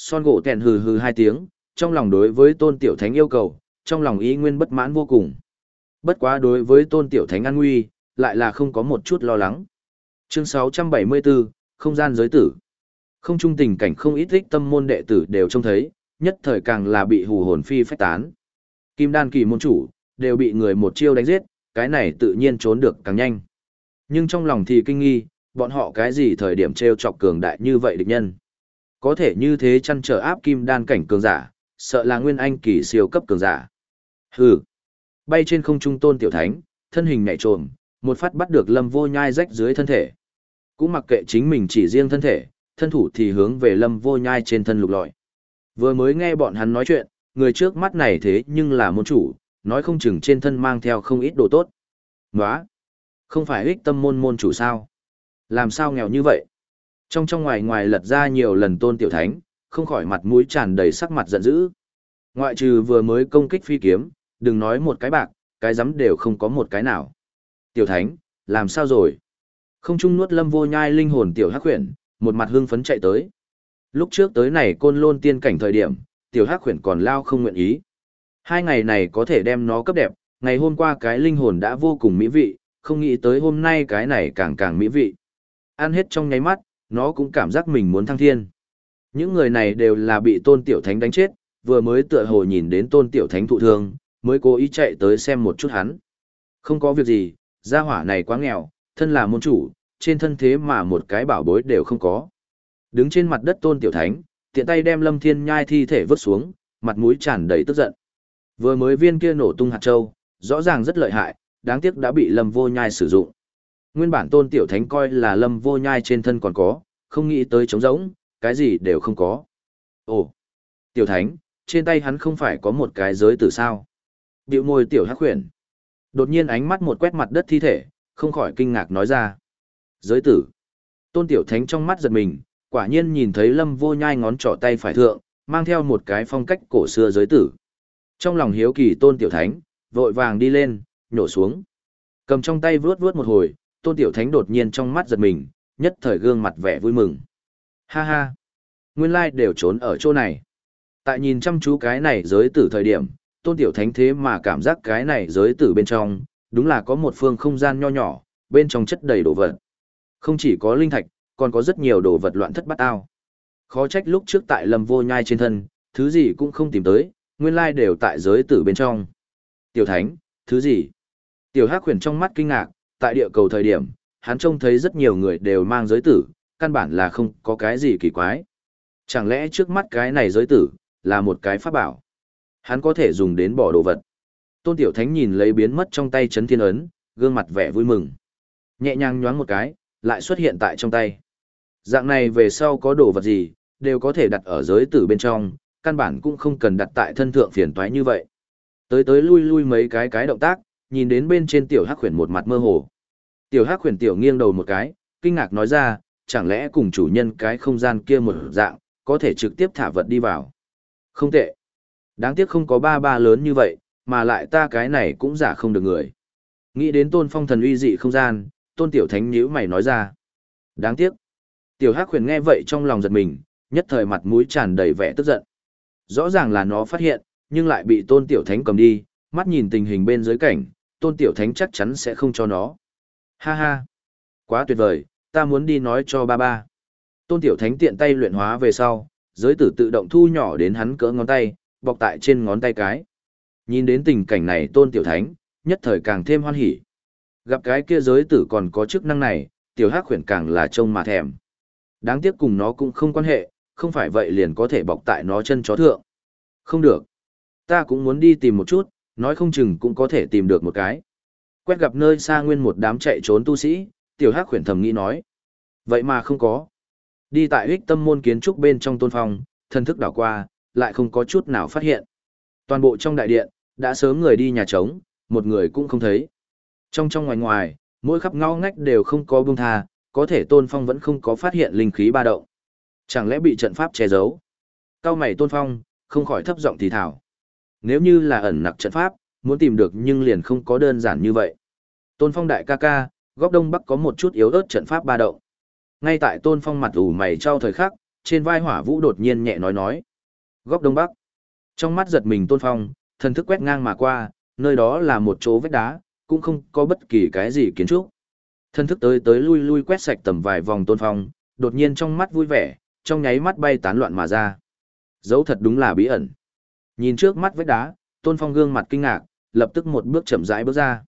[SPEAKER 1] Son gỗ tèn hừ hừ hai tiếng, trong lòng đối với tôn tiểu thánh yêu cầu, trong lòng ý nguyên bất mãn vô cùng. Bất quá đối với tôn tiểu thánh an nguy, lại là không có một chút lo lắng. Chương 674, không gian giới tử. Không trung tình cảnh không ít thích tâm môn đệ tử đều trông thấy, nhất thời càng là bị hù hồn phi phách tán. Kim đan kỳ môn chủ, đều bị người một chiêu đánh giết, cái này tự nhiên trốn được càng nhanh. Nhưng trong lòng thì kinh nghi, bọn họ cái gì thời điểm treo chọc cường đại như vậy địch nhân. Có thể như thế chăn trở áp kim đan cảnh cường giả, sợ là nguyên anh kỳ siêu cấp cường giả. Hừ. Bay trên không trung tôn tiểu thánh, thân hình nhảy trồm, một phát bắt được lâm vô nhai rách dưới thân thể. Cũng mặc kệ chính mình chỉ riêng thân thể, thân thủ thì hướng về lâm vô nhai trên thân lục lọi. Vừa mới nghe bọn hắn nói chuyện, người trước mắt này thế nhưng là môn chủ, nói không chừng trên thân mang theo không ít đồ tốt. Nóa! Không phải ích tâm môn môn chủ sao? Làm sao nghèo như vậy? Trong trong ngoài ngoài lật ra nhiều lần tôn tiểu thánh, không khỏi mặt mũi tràn đầy sắc mặt giận dữ. Ngoại trừ vừa mới công kích phi kiếm, đừng nói một cái bạc, cái rắm đều không có một cái nào. Tiểu thánh, làm sao rồi? Không trung nuốt lâm vô nhai linh hồn tiểu hắc khuyển, một mặt hưng phấn chạy tới. Lúc trước tới này côn lôn tiên cảnh thời điểm, tiểu hắc khuyển còn lao không nguyện ý. Hai ngày này có thể đem nó cấp đẹp, ngày hôm qua cái linh hồn đã vô cùng mỹ vị, không nghĩ tới hôm nay cái này càng càng mỹ vị. Ăn hết trong nháy mắt, nó cũng cảm giác mình muốn thăng thiên. Những người này đều là bị tôn tiểu thánh đánh chết, vừa mới tựa hồ nhìn đến tôn tiểu thánh thụ thương, mới cố ý chạy tới xem một chút hắn. Không có việc gì, gia hỏa này quá nghèo, thân là môn chủ, trên thân thế mà một cái bảo bối đều không có. Đứng trên mặt đất tôn tiểu thánh, tiện tay đem lâm thiên nhai thi thể vứt xuống, mặt mũi tràn đầy tức giận. Vừa mới viên kia nổ tung hạt châu, rõ ràng rất lợi hại, đáng tiếc đã bị lâm vô nhai sử dụng. Nguyên bản tôn tiểu thánh coi là lâm vô nhai trên thân còn có, không nghĩ tới trống rỗng, cái gì đều không có. Ồ, tiểu thánh, trên tay hắn không phải có một cái giới tử sao? Điệu môi tiểu hắc khuyển. Đột nhiên ánh mắt một quét mặt đất thi thể, không khỏi kinh ngạc nói ra. Giới tử. Tôn tiểu thánh trong mắt giật mình, quả nhiên nhìn thấy lâm vô nhai ngón trỏ tay phải thượng, mang theo một cái phong cách cổ xưa giới tử. Trong lòng hiếu kỳ tôn tiểu thánh, vội vàng đi lên, nhổ xuống. Cầm trong tay vướt vướt một hồi, tôn tiểu thánh đột nhiên trong mắt giật mình, nhất thời gương mặt vẻ vui mừng. Ha ha! Nguyên lai đều trốn ở chỗ này. Tại nhìn chăm chú cái này giới tử thời điểm, tôn tiểu thánh thế mà cảm giác cái này giới tử bên trong, đúng là có một phương không gian nho nhỏ, bên trong chất đầy đồ vật. Không chỉ có linh thạch, còn có rất nhiều đồ vật loạn thất bát ao. Khó trách lúc trước tại lâm vô nhai trên thân, thứ gì cũng không tìm tới, nguyên lai đều tại giới tử bên trong. Tiểu thánh, thứ gì? Tiểu hắc khuyển trong mắt kinh ngạc, tại địa cầu thời điểm, hắn trông thấy rất nhiều người đều mang giới tử, căn bản là không có cái gì kỳ quái. Chẳng lẽ trước mắt cái này giới tử, là một cái pháp bảo? Hắn có thể dùng đến bỏ đồ vật. Tôn Tiểu Thánh nhìn lấy biến mất trong tay chấn thiên ấn, gương mặt vẻ vui mừng. Nhẹ nhàng nhoáng một cái, lại xuất hiện tại trong tay. Dạng này về sau có đồ vật gì, đều có thể đặt ở giới tử bên trong, căn bản cũng không cần đặt tại thân thượng phiền toái như vậy. Tới tới lui lui mấy cái cái động tác, nhìn đến bên trên tiểu hắc khuyển một mặt mơ hồ. Tiểu hắc khuyển tiểu nghiêng đầu một cái, kinh ngạc nói ra, chẳng lẽ cùng chủ nhân cái không gian kia một dạng, có thể trực tiếp thả vật đi vào. Không tệ. Đáng tiếc không có ba ba lớn như vậy, mà lại ta cái này cũng giả không được người. Nghĩ đến tôn phong thần uy dị không gian, tôn tiểu thánh nhíu mày nói ra. Đáng tiếc. Tiểu hắc khuyển nghe vậy trong lòng giật mình, nhất thời mặt mũi tràn đầy vẻ tức giận. Rõ ràng là nó phát hiện, nhưng lại bị tôn tiểu thánh cầm đi, mắt nhìn tình hình bên dưới cảnh, tôn tiểu thánh chắc chắn sẽ không cho nó. Ha ha. Quá tuyệt vời, ta muốn đi nói cho ba ba. Tôn tiểu thánh tiện tay luyện hóa về sau, giới tử tự động thu nhỏ đến hắn cỡ ngón tay, bọc tại trên ngón tay cái. Nhìn đến tình cảnh này tôn tiểu thánh, nhất thời càng thêm hoan hỉ. Gặp cái kia giới tử còn có chức năng này, tiểu hắc khuyển càng là trông mà thèm. Đáng tiếc cùng nó cũng không quan hệ, không phải vậy liền có thể bọc tại nó chân chó thượng. Không được. Ta cũng muốn đi tìm một chút, nói không chừng cũng có thể tìm được một cái. Quét gặp nơi xa nguyên một đám chạy trốn tu sĩ, tiểu hắc khuyển thầm nghĩ nói. Vậy mà không có. Đi tại huyết tâm môn kiến trúc bên trong tôn phong, thân thức đảo qua, lại không có chút nào phát hiện. Toàn bộ trong đại điện, đã sớm người đi nhà trống, một người cũng không thấy. Trong trong ngoài ngoài, mỗi khắp ngõ ngách đều không có buông tha, có thể tôn phong vẫn không có phát hiện linh khí ba động. Chẳng lẽ bị trận pháp che giấu? Cao mày tôn phong, không khỏi thấp giọng thì thảo. Nếu như là ẩn nặc trận pháp, muốn tìm được nhưng liền không có đơn giản như vậy. Tôn phong đại ca ca, góc đông bắc có một chút yếu ớt trận pháp ba động. Ngay tại tôn phong mặt ủ mày trao thời khắc, trên vai hỏa vũ đột nhiên nhẹ nói nói. Góc đông bắc. Trong mắt giật mình tôn phong, thần thức quét ngang mà qua, nơi đó là một chỗ vách đá, cũng không có bất kỳ cái gì kiến trúc. Thần thức tới tới lui lui quét sạch tầm vài vòng tôn phong, đột nhiên trong mắt vui vẻ, trong nháy mắt bay tán loạn mà ra. Dấu thật đúng là bí ẩn. Nhìn trước mắt vách đá, tôn phong gương mặt kinh ngạc, lập tức một bước chậm rãi bước ra.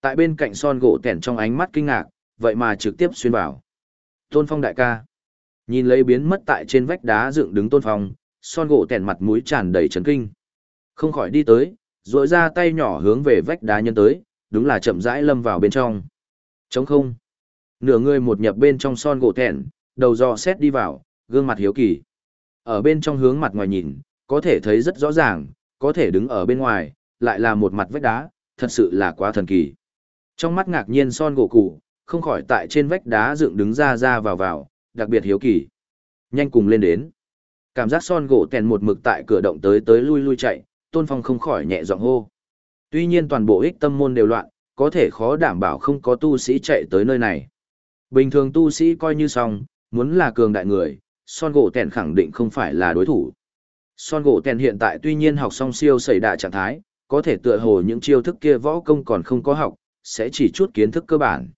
[SPEAKER 1] Tại bên cạnh son gỗ tẻn trong ánh mắt kinh ngạc, vậy mà trực tiếp xuyên vào. Tôn phong đại ca. Nhìn lấy biến mất tại trên vách đá dựng đứng tôn phong, son gỗ tẻn mặt mũi tràn đầy chấn kinh. Không khỏi đi tới, rỗi ra tay nhỏ hướng về vách đá nhân tới, đúng là chậm rãi lâm vào bên trong. Trống không. Nửa người một nhập bên trong son gỗ tẻn, đầu dò xét đi vào, gương mặt hiếu kỳ. Ở bên trong hướng mặt ngoài nhìn, có thể thấy rất rõ ràng, có thể đứng ở bên ngoài, lại là một mặt vách đá, thật sự là quá thần kỳ. Trong mắt ngạc nhiên son gỗ cụ, không khỏi tại trên vách đá dựng đứng ra ra vào vào, đặc biệt hiếu kỳ. Nhanh cùng lên đến. Cảm giác son gỗ tèn một mực tại cửa động tới tới lui lui chạy, tôn phong không khỏi nhẹ giọng hô. Tuy nhiên toàn bộ ích tâm môn đều loạn, có thể khó đảm bảo không có tu sĩ chạy tới nơi này. Bình thường tu sĩ coi như xong, muốn là cường đại người, son gỗ tèn khẳng định không phải là đối thủ. Son gỗ tèn hiện tại tuy nhiên học xong siêu xảy đại trạng thái, có thể tựa hồ những chiêu thức kia võ công còn không có học, sẽ chỉ chút kiến thức cơ bản.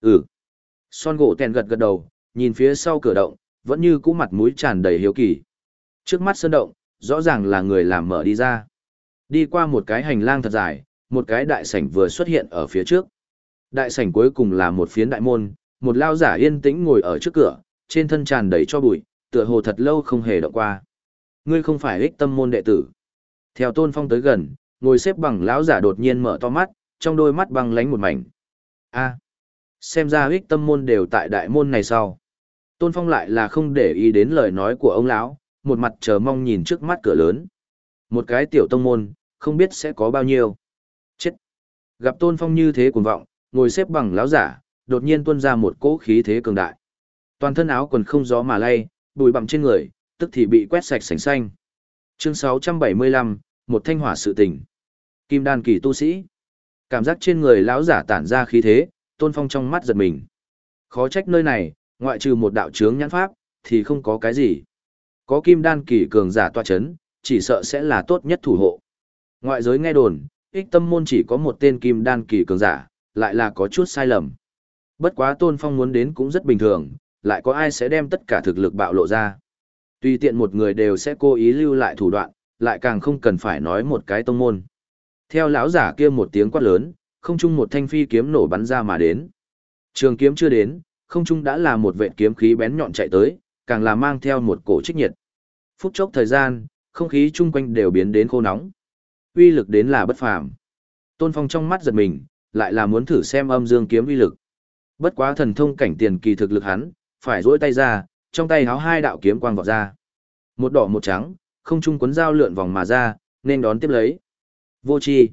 [SPEAKER 1] Ừ. Son gỗ tèn gật gật đầu, nhìn phía sau cửa động, vẫn như cũ mặt mũi tràn đầy hiếu kỳ. Trước mắt sơn động, rõ ràng là người làm mở đi ra. Đi qua một cái hành lang thật dài, một cái đại sảnh vừa xuất hiện ở phía trước. Đại sảnh cuối cùng là một phiến đại môn, một lao giả yên tĩnh ngồi ở trước cửa, trên thân tràn đầy cho bụi, tựa hồ thật lâu không hề động qua. Ngươi không phải ích tâm môn đệ tử. Theo tôn phong tới gần, ngồi xếp bằng lão giả đột nhiên mở to mắt, trong đôi mắt băng lánh một mảnh. A, xem ra ích tâm môn đều tại đại môn này sau. Tôn phong lại là không để ý đến lời nói của ông lão, một mặt chờ mong nhìn trước mắt cửa lớn. Một cái tiểu tông môn, không biết sẽ có bao nhiêu. Chết. Gặp tôn phong như thế cuồng vọng, ngồi xếp bằng lão giả, đột nhiên tuôn ra một cỗ khí thế cường đại. Toàn thân áo quần không gió mà lay, bụi bặm trên người, tức thì bị quét sạch sành xanh. Chương 675, một thanh hỏa sự tình. Kim đan kỳ tu sĩ. Cảm giác trên người lão giả tản ra khí thế, tôn phong trong mắt giật mình. Khó trách nơi này, ngoại trừ một đạo trướng nhãn pháp, thì không có cái gì. Có kim đan kỳ cường giả tọa chấn, chỉ sợ sẽ là tốt nhất thủ hộ. Ngoại giới nghe đồn, ích tâm môn chỉ có một tên kim đan kỳ cường giả, lại là có chút sai lầm. Bất quá tôn phong muốn đến cũng rất bình thường, lại có ai sẽ đem tất cả thực lực bạo lộ ra. Tùy tiện một người đều sẽ cố ý lưu lại thủ đoạn, lại càng không cần phải nói một cái tông môn. Theo lão giả kia một tiếng quát lớn, không trung một thanh phi kiếm nổ bắn ra mà đến. Trường kiếm chưa đến, không trung đã là một vệt kiếm khí bén nhọn chạy tới, càng là mang theo một cổ trích nhiệt. Phút chốc thời gian, không khí chung quanh đều biến đến khô nóng. Uy lực đến là bất phàm. Tôn Phong trong mắt giật mình, lại là muốn thử xem âm dương kiếm uy lực. Bất quá thần thông cảnh tiền kỳ thực lực hắn, phải duỗi tay ra, trong tay háo hai đạo kiếm quang vọt ra. Một đỏ một trắng, không trung cuốn dao lượn vòng mà ra, nên đón tiếp lấy. Vô chi.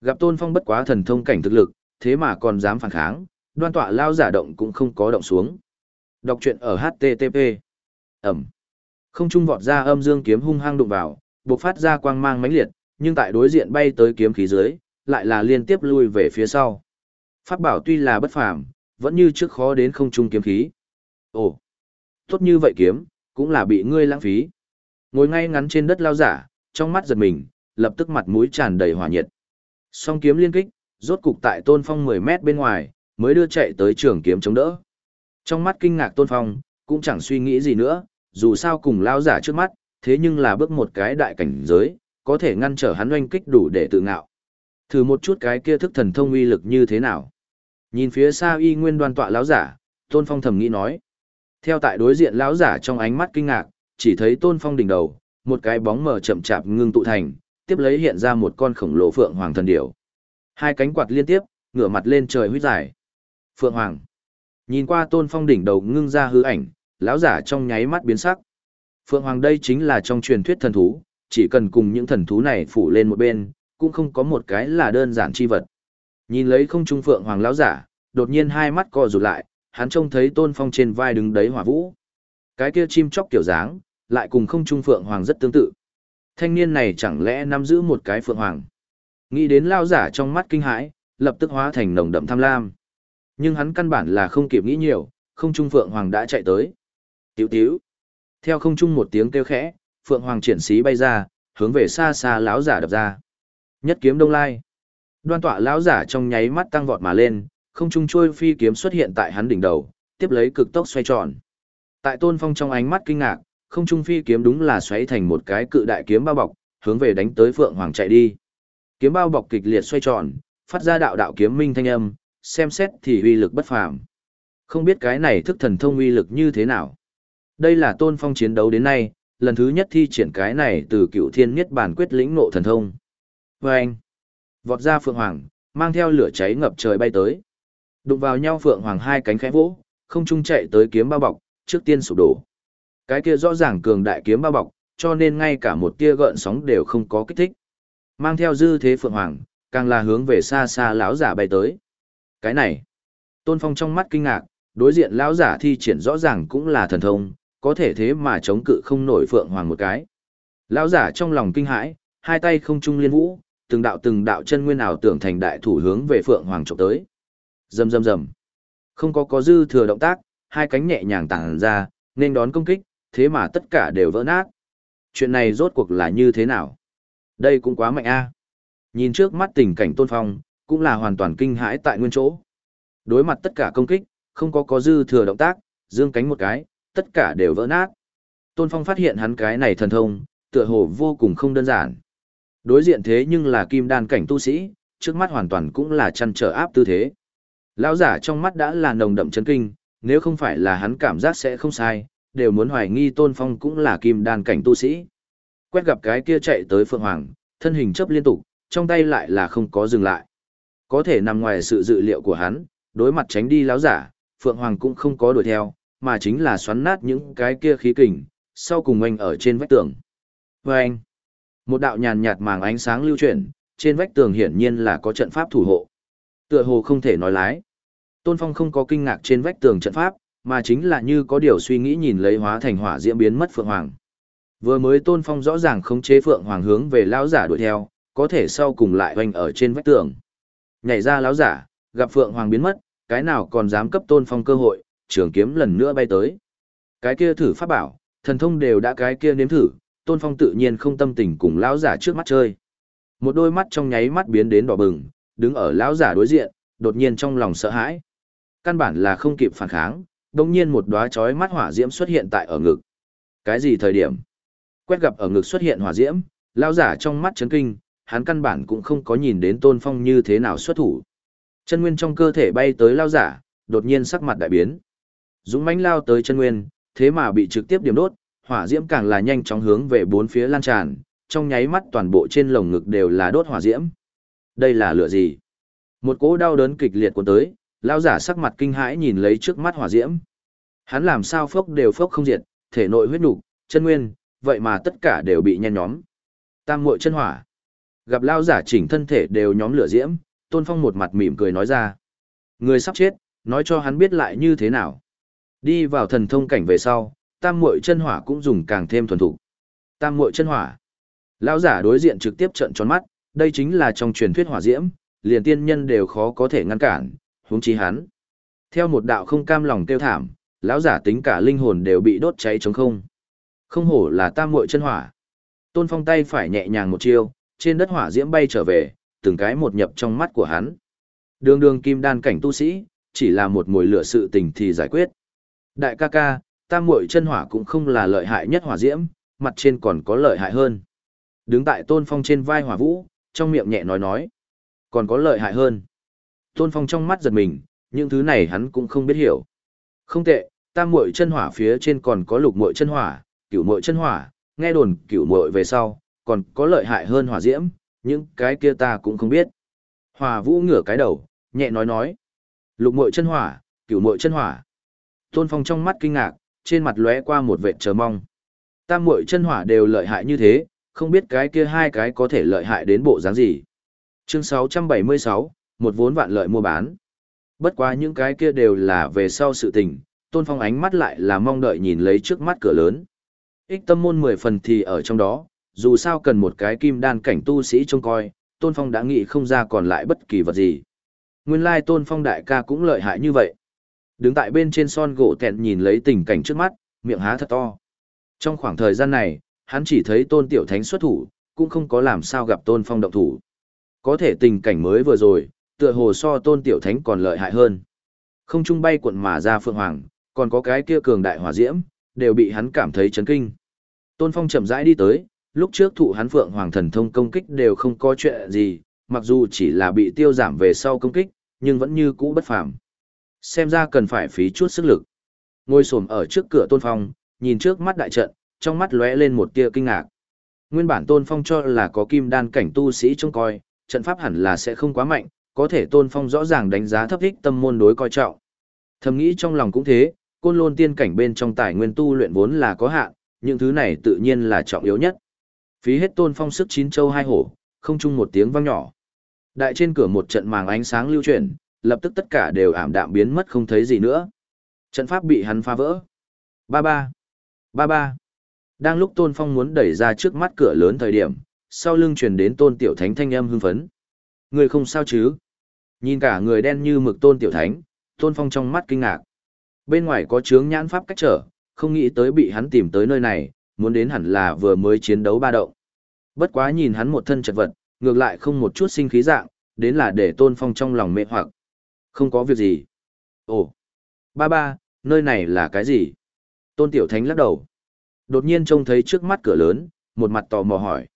[SPEAKER 1] Gặp Tôn Phong bất quá thần thông cảnh thực lực, thế mà còn dám phản kháng, đoan tọa lao giả động cũng không có động xuống. Đọc truyện ở HTTP. Ẩm. Không trung vọt ra âm dương kiếm hung hăng đụng vào, bộc phát ra quang mang mãnh liệt, nhưng tại đối diện bay tới kiếm khí dưới, lại là liên tiếp lui về phía sau. Pháp bảo tuy là bất phàm, vẫn như trước khó đến không trung kiếm khí. Ồ, tốt như vậy kiếm, cũng là bị ngươi lãng phí. Ngồi ngay ngắn trên đất lao giả, trong mắt giật mình, lập tức mặt mũi tràn đầy hỏa nhiệt. Song kiếm liên kích, rốt cục tại Tôn Phong 10 mét bên ngoài, mới đưa chạy tới trường kiếm chống đỡ. Trong mắt kinh ngạc Tôn Phong, cũng chẳng suy nghĩ gì nữa, dù sao cùng lao giả trước mắt, thế nhưng là bước một cái đại cảnh giới, có thể ngăn trở hắn oanh kích đủ để tự ngạo. Thử một chút cái kia thức thần thông uy lực như thế nào. Nhìn phía xa y nguyên đoan tọa lão giả, Tôn Phong thầm nghĩ nói. Theo tại đối diện lão giả trong ánh mắt kinh ngạc, chỉ thấy Tôn Phong đỉnh đầu, một cái bóng mờ chậm chạp ngưng tụ thành, tiếp lấy hiện ra một con khổng lồ phượng hoàng thần điểu. Hai cánh quạt liên tiếp, ngửa mặt lên trời huyết dài. Phượng hoàng. Nhìn qua Tôn Phong đỉnh đầu ngưng ra hư ảnh, lão giả trong nháy mắt biến sắc. Phượng hoàng đây chính là trong truyền thuyết thần thú, chỉ cần cùng những thần thú này phủ lên một bên, cũng không có một cái là đơn giản chi vật. Nhìn lấy không trung phượng hoàng lão giả, đột nhiên hai mắt co rụt lại, hắn trông thấy tôn phong trên vai đứng đấy hỏa vũ. Cái kia chim chóc kiểu dáng, lại cùng không trung phượng hoàng rất tương tự. Thanh niên này chẳng lẽ nắm giữ một cái phượng hoàng. Nghĩ đến lao giả trong mắt kinh hãi, lập tức hóa thành nồng đậm tham lam. Nhưng hắn căn bản là không kịp nghĩ nhiều, không trung phượng hoàng đã chạy tới. Tiểu tiểu. Theo không trung một tiếng kêu khẽ, phượng hoàng triển xí bay ra, hướng về xa xa lão giả đập ra. Nhất kiếm đông lai. Đoan tọa lão giả trong nháy mắt tăng vọt mà lên, không trung trôi phi kiếm xuất hiện tại hắn đỉnh đầu, tiếp lấy cực tốc xoay tròn. Tại Tôn Phong trong ánh mắt kinh ngạc, không trung phi kiếm đúng là xoáy thành một cái cự đại kiếm bao bọc, hướng về đánh tới Phượng Hoàng chạy đi. Kiếm bao bọc kịch liệt xoay tròn, phát ra đạo đạo kiếm minh thanh âm, xem xét thì uy lực bất phàm. Không biết cái này thức thần thông uy lực như thế nào. Đây là Tôn Phong chiến đấu đến nay, lần thứ nhất thi triển cái này từ Cựu Thiên Niết Bàn quyết lĩnh ngộ thần thông. Và anh, vọt ra Phượng Hoàng, mang theo lửa cháy ngập trời bay tới. Đụng vào nhau Phượng Hoàng hai cánh khẽ vỗ, không trung chạy tới kiếm bao bọc, trước tiên sụp đổ. Cái kia rõ ràng cường đại kiếm bao bọc, cho nên ngay cả một tia gợn sóng đều không có kích thích. Mang theo dư thế Phượng Hoàng, càng là hướng về xa xa lão giả bay tới. Cái này, Tôn Phong trong mắt kinh ngạc, đối diện lão giả thi triển rõ ràng cũng là thần thông, có thể thế mà chống cự không nổi Phượng Hoàng một cái. Lão giả trong lòng kinh hãi, hai tay không trung liên vũ, từng đạo từng đạo chân nguyên ảo tưởng thành đại thủ hướng về Phượng Hoàng chụp tới. Rầm rầm rầm. Không có có dư thừa động tác, hai cánh nhẹ nhàng tản ra, nên đón công kích, thế mà tất cả đều vỡ nát. Chuyện này rốt cuộc là như thế nào? Đây cũng quá mạnh a. Nhìn trước mắt tình cảnh Tôn Phong, cũng là hoàn toàn kinh hãi tại nguyên chỗ. Đối mặt tất cả công kích, không có có dư thừa động tác, dương cánh một cái, tất cả đều vỡ nát. Tôn Phong phát hiện hắn cái này thần thông, tựa hồ vô cùng không đơn giản. Đối diện thế nhưng là kim đan cảnh tu sĩ, trước mắt hoàn toàn cũng là chăn trở áp tư thế. Lão giả trong mắt đã là nồng đậm chấn kinh, nếu không phải là hắn cảm giác sẽ không sai, đều muốn hoài nghi Tôn Phong cũng là kim đan cảnh tu sĩ. Quét gặp cái kia chạy tới Phượng Hoàng, thân hình chấp liên tục, trong tay lại là không có dừng lại. Có thể nằm ngoài sự dự liệu của hắn, đối mặt tránh đi lão giả, Phượng Hoàng cũng không có đuổi theo, mà chính là xoắn nát những cái kia khí kình, sau cùng anh ở trên vách tường. Và anh, một đạo nhàn nhạt màng ánh sáng lưu chuyển, trên vách tường hiển nhiên là có trận pháp thủ hộ. Tựa hồ không thể nói lái. Tôn Phong không có kinh ngạc trên vách tường trận pháp, mà chính là như có điều suy nghĩ nhìn lấy hóa thành hỏa diễm biến mất Phượng Hoàng. Vừa mới Tôn Phong rõ ràng khống chế Phượng Hoàng hướng về lão giả đuổi theo, có thể sau cùng lại hoành ở trên vách tường. Nhảy ra lão giả, gặp Phượng Hoàng biến mất, cái nào còn dám cấp Tôn Phong cơ hội, trường kiếm lần nữa bay tới. Cái kia thử pháp bảo, thần thông đều đã cái kia nếm thử, Tôn Phong tự nhiên không tâm tình cùng lão giả trước mắt chơi. Một đôi mắt trong nháy mắt biến đến đỏ bừng, đứng ở lão giả đối diện, đột nhiên trong lòng sợ hãi. Căn bản là không kịp phản kháng, đột nhiên một đóa chói mắt hỏa diễm xuất hiện tại ở ngực. Cái gì thời điểm? Quét gặp ở ngực xuất hiện hỏa diễm, lão giả trong mắt chấn kinh, hắn căn bản cũng không có nhìn đến Tôn Phong như thế nào xuất thủ. Chân nguyên trong cơ thể bay tới lão giả, đột nhiên sắc mặt đại biến. Dũng mãnh lao tới chân nguyên, thế mà bị trực tiếp điểm đốt, hỏa diễm càng là nhanh chóng hướng về bốn phía lan tràn, trong nháy mắt toàn bộ trên lồng ngực đều là đốt hỏa diễm. Đây là lửa gì? Một cỗ đau đớn kịch liệt cuốn tới, lao giả sắc mặt kinh hãi nhìn lấy trước mắt hỏa diễm. Hắn làm sao phốc đều phốc không diệt, thể nội huyết nục, chân nguyên, vậy mà tất cả đều bị nhen nhóm. Tam muội chân hỏa. Gặp lao giả chỉnh thân thể đều nhóm lửa diễm, Tôn Phong một mặt mỉm cười nói ra. Người sắp chết, Nói cho hắn biết lại như thế nào. Đi vào thần thông cảnh về sau, tam muội chân hỏa cũng dùng càng thêm thuần thục. Tam muội chân hỏa. Lão giả đối diện trực tiếp trợn tròn mắt, đây chính là trong truyền thuyết hỏa diễm, liền tiên nhân đều khó có thể ngăn cản, huống chi hắn. Theo một đạo không cam lòng tiêu thảm, lão giả tính cả linh hồn đều bị đốt cháy trống không. Không hổ là tam muội chân hỏa. Tôn Phong tay phải nhẹ nhàng một chiêu, trên đất hỏa diễm bay trở về, từng cái một nhập trong mắt của hắn. Đường đường kim đan cảnh tu sĩ, chỉ là một mùi lửa sự tình thì giải quyết. Đại ca ca, tam muội chân hỏa cũng không là lợi hại nhất hỏa diễm, mặt trên còn có lợi hại hơn. Đứng tại Tôn Phong trên vai hỏa vũ, trong miệng nhẹ nói nói. Còn có lợi hại hơn. Tôn Phong trong mắt giật mình, những thứ này hắn cũng không biết hiểu. Không tệ, tam muội chân hỏa phía trên còn có lục muội chân hỏa, cửu muội chân hỏa, nghe đồn cửu muội về sau, còn có lợi hại hơn hỏa diễm, những cái kia ta cũng không biết. Hỏa Vũ ngửa cái đầu, nhẹ nói nói. Lục muội chân hỏa, cửu muội chân hỏa. Tôn Phong trong mắt kinh ngạc, trên mặt lóe qua một vệt chờ mong. Tam muội chân hỏa đều lợi hại như thế, không biết cái kia hai cái có thể lợi hại đến bộ dáng gì. Chương 676, một vốn vạn lợi mua bán. Bất quá những cái kia đều là về sau sự tình, Tôn Phong ánh mắt lại là mong đợi nhìn lấy trước mắt cửa lớn. Ích tâm môn mười phần thì ở trong đó, dù sao cần một cái kim đan cảnh tu sĩ trông coi, Tôn Phong đã nghĩ không ra còn lại bất kỳ vật gì. Nguyên lai Tôn Phong đại ca cũng lợi hại như vậy. Đứng tại bên trên son gỗ tẹn nhìn lấy tình cảnh trước mắt, miệng há thật to. Trong khoảng thời gian này, hắn chỉ thấy Tôn Tiểu Thánh xuất thủ, cũng không có làm sao gặp Tôn Phong động thủ. Có thể tình cảnh mới vừa rồi, tựa hồ so Tôn Tiểu Thánh còn lợi hại hơn. Không trung bay cuộn mà ra phượng hoàng, còn có cái kia cường đại hỏa diễm, đều bị hắn cảm thấy chấn kinh. Tôn Phong chậm rãi đi tới, lúc trước thụ hắn phượng hoàng thần thông công kích đều không có chuyện gì, mặc dù chỉ là bị tiêu giảm về sau công kích, nhưng vẫn như cũ bất phàm. Xem ra cần phải phí chút sức lực. Ngồi xổm ở trước cửa Tôn Phong, nhìn trước mắt đại trận, trong mắt lóe lên một tia kinh ngạc. Nguyên bản Tôn Phong cho là có kim đan cảnh tu sĩ trông coi, trận pháp hẳn là sẽ không quá mạnh, có thể Tôn Phong rõ ràng đánh giá thấp thích tâm môn đối coi trọng. Thầm nghĩ trong lòng cũng thế, côn lôn tiên cảnh bên trong tài nguyên tu luyện vốn là có hạn, những thứ này tự nhiên là trọng yếu nhất. Phí hết tôn phong sức chín châu hai hổ, không chung một tiếng vang nhỏ. Đại trên cửa một trận màng ánh sáng lưu chuyển, lập tức tất cả đều ảm đạm biến mất không thấy gì nữa. Trận pháp bị hắn phá vỡ. Ba ba. Ba ba. Đang lúc tôn phong muốn đẩy ra trước mắt cửa lớn thời điểm, sau lưng truyền đến tôn tiểu thánh thanh âm hưng phấn. Người không sao chứ? Nhìn cả người đen như mực tôn tiểu thánh, tôn phong trong mắt kinh ngạc. Bên ngoài có chướng nhãn pháp cách trở, không nghĩ tới bị hắn tìm tới nơi này, muốn đến hẳn là vừa mới chiến đấu ba động. Bất quá nhìn hắn một thân chật vật, ngược lại không một chút sinh khí dạng, đến là để tôn phong trong lòng mê hoặc. Không có việc gì. Ồ, ba ba, nơi này là cái gì? Tôn Tiểu Thánh lắc đầu. Đột nhiên trông thấy trước mắt cửa lớn, một mặt tò mò hỏi.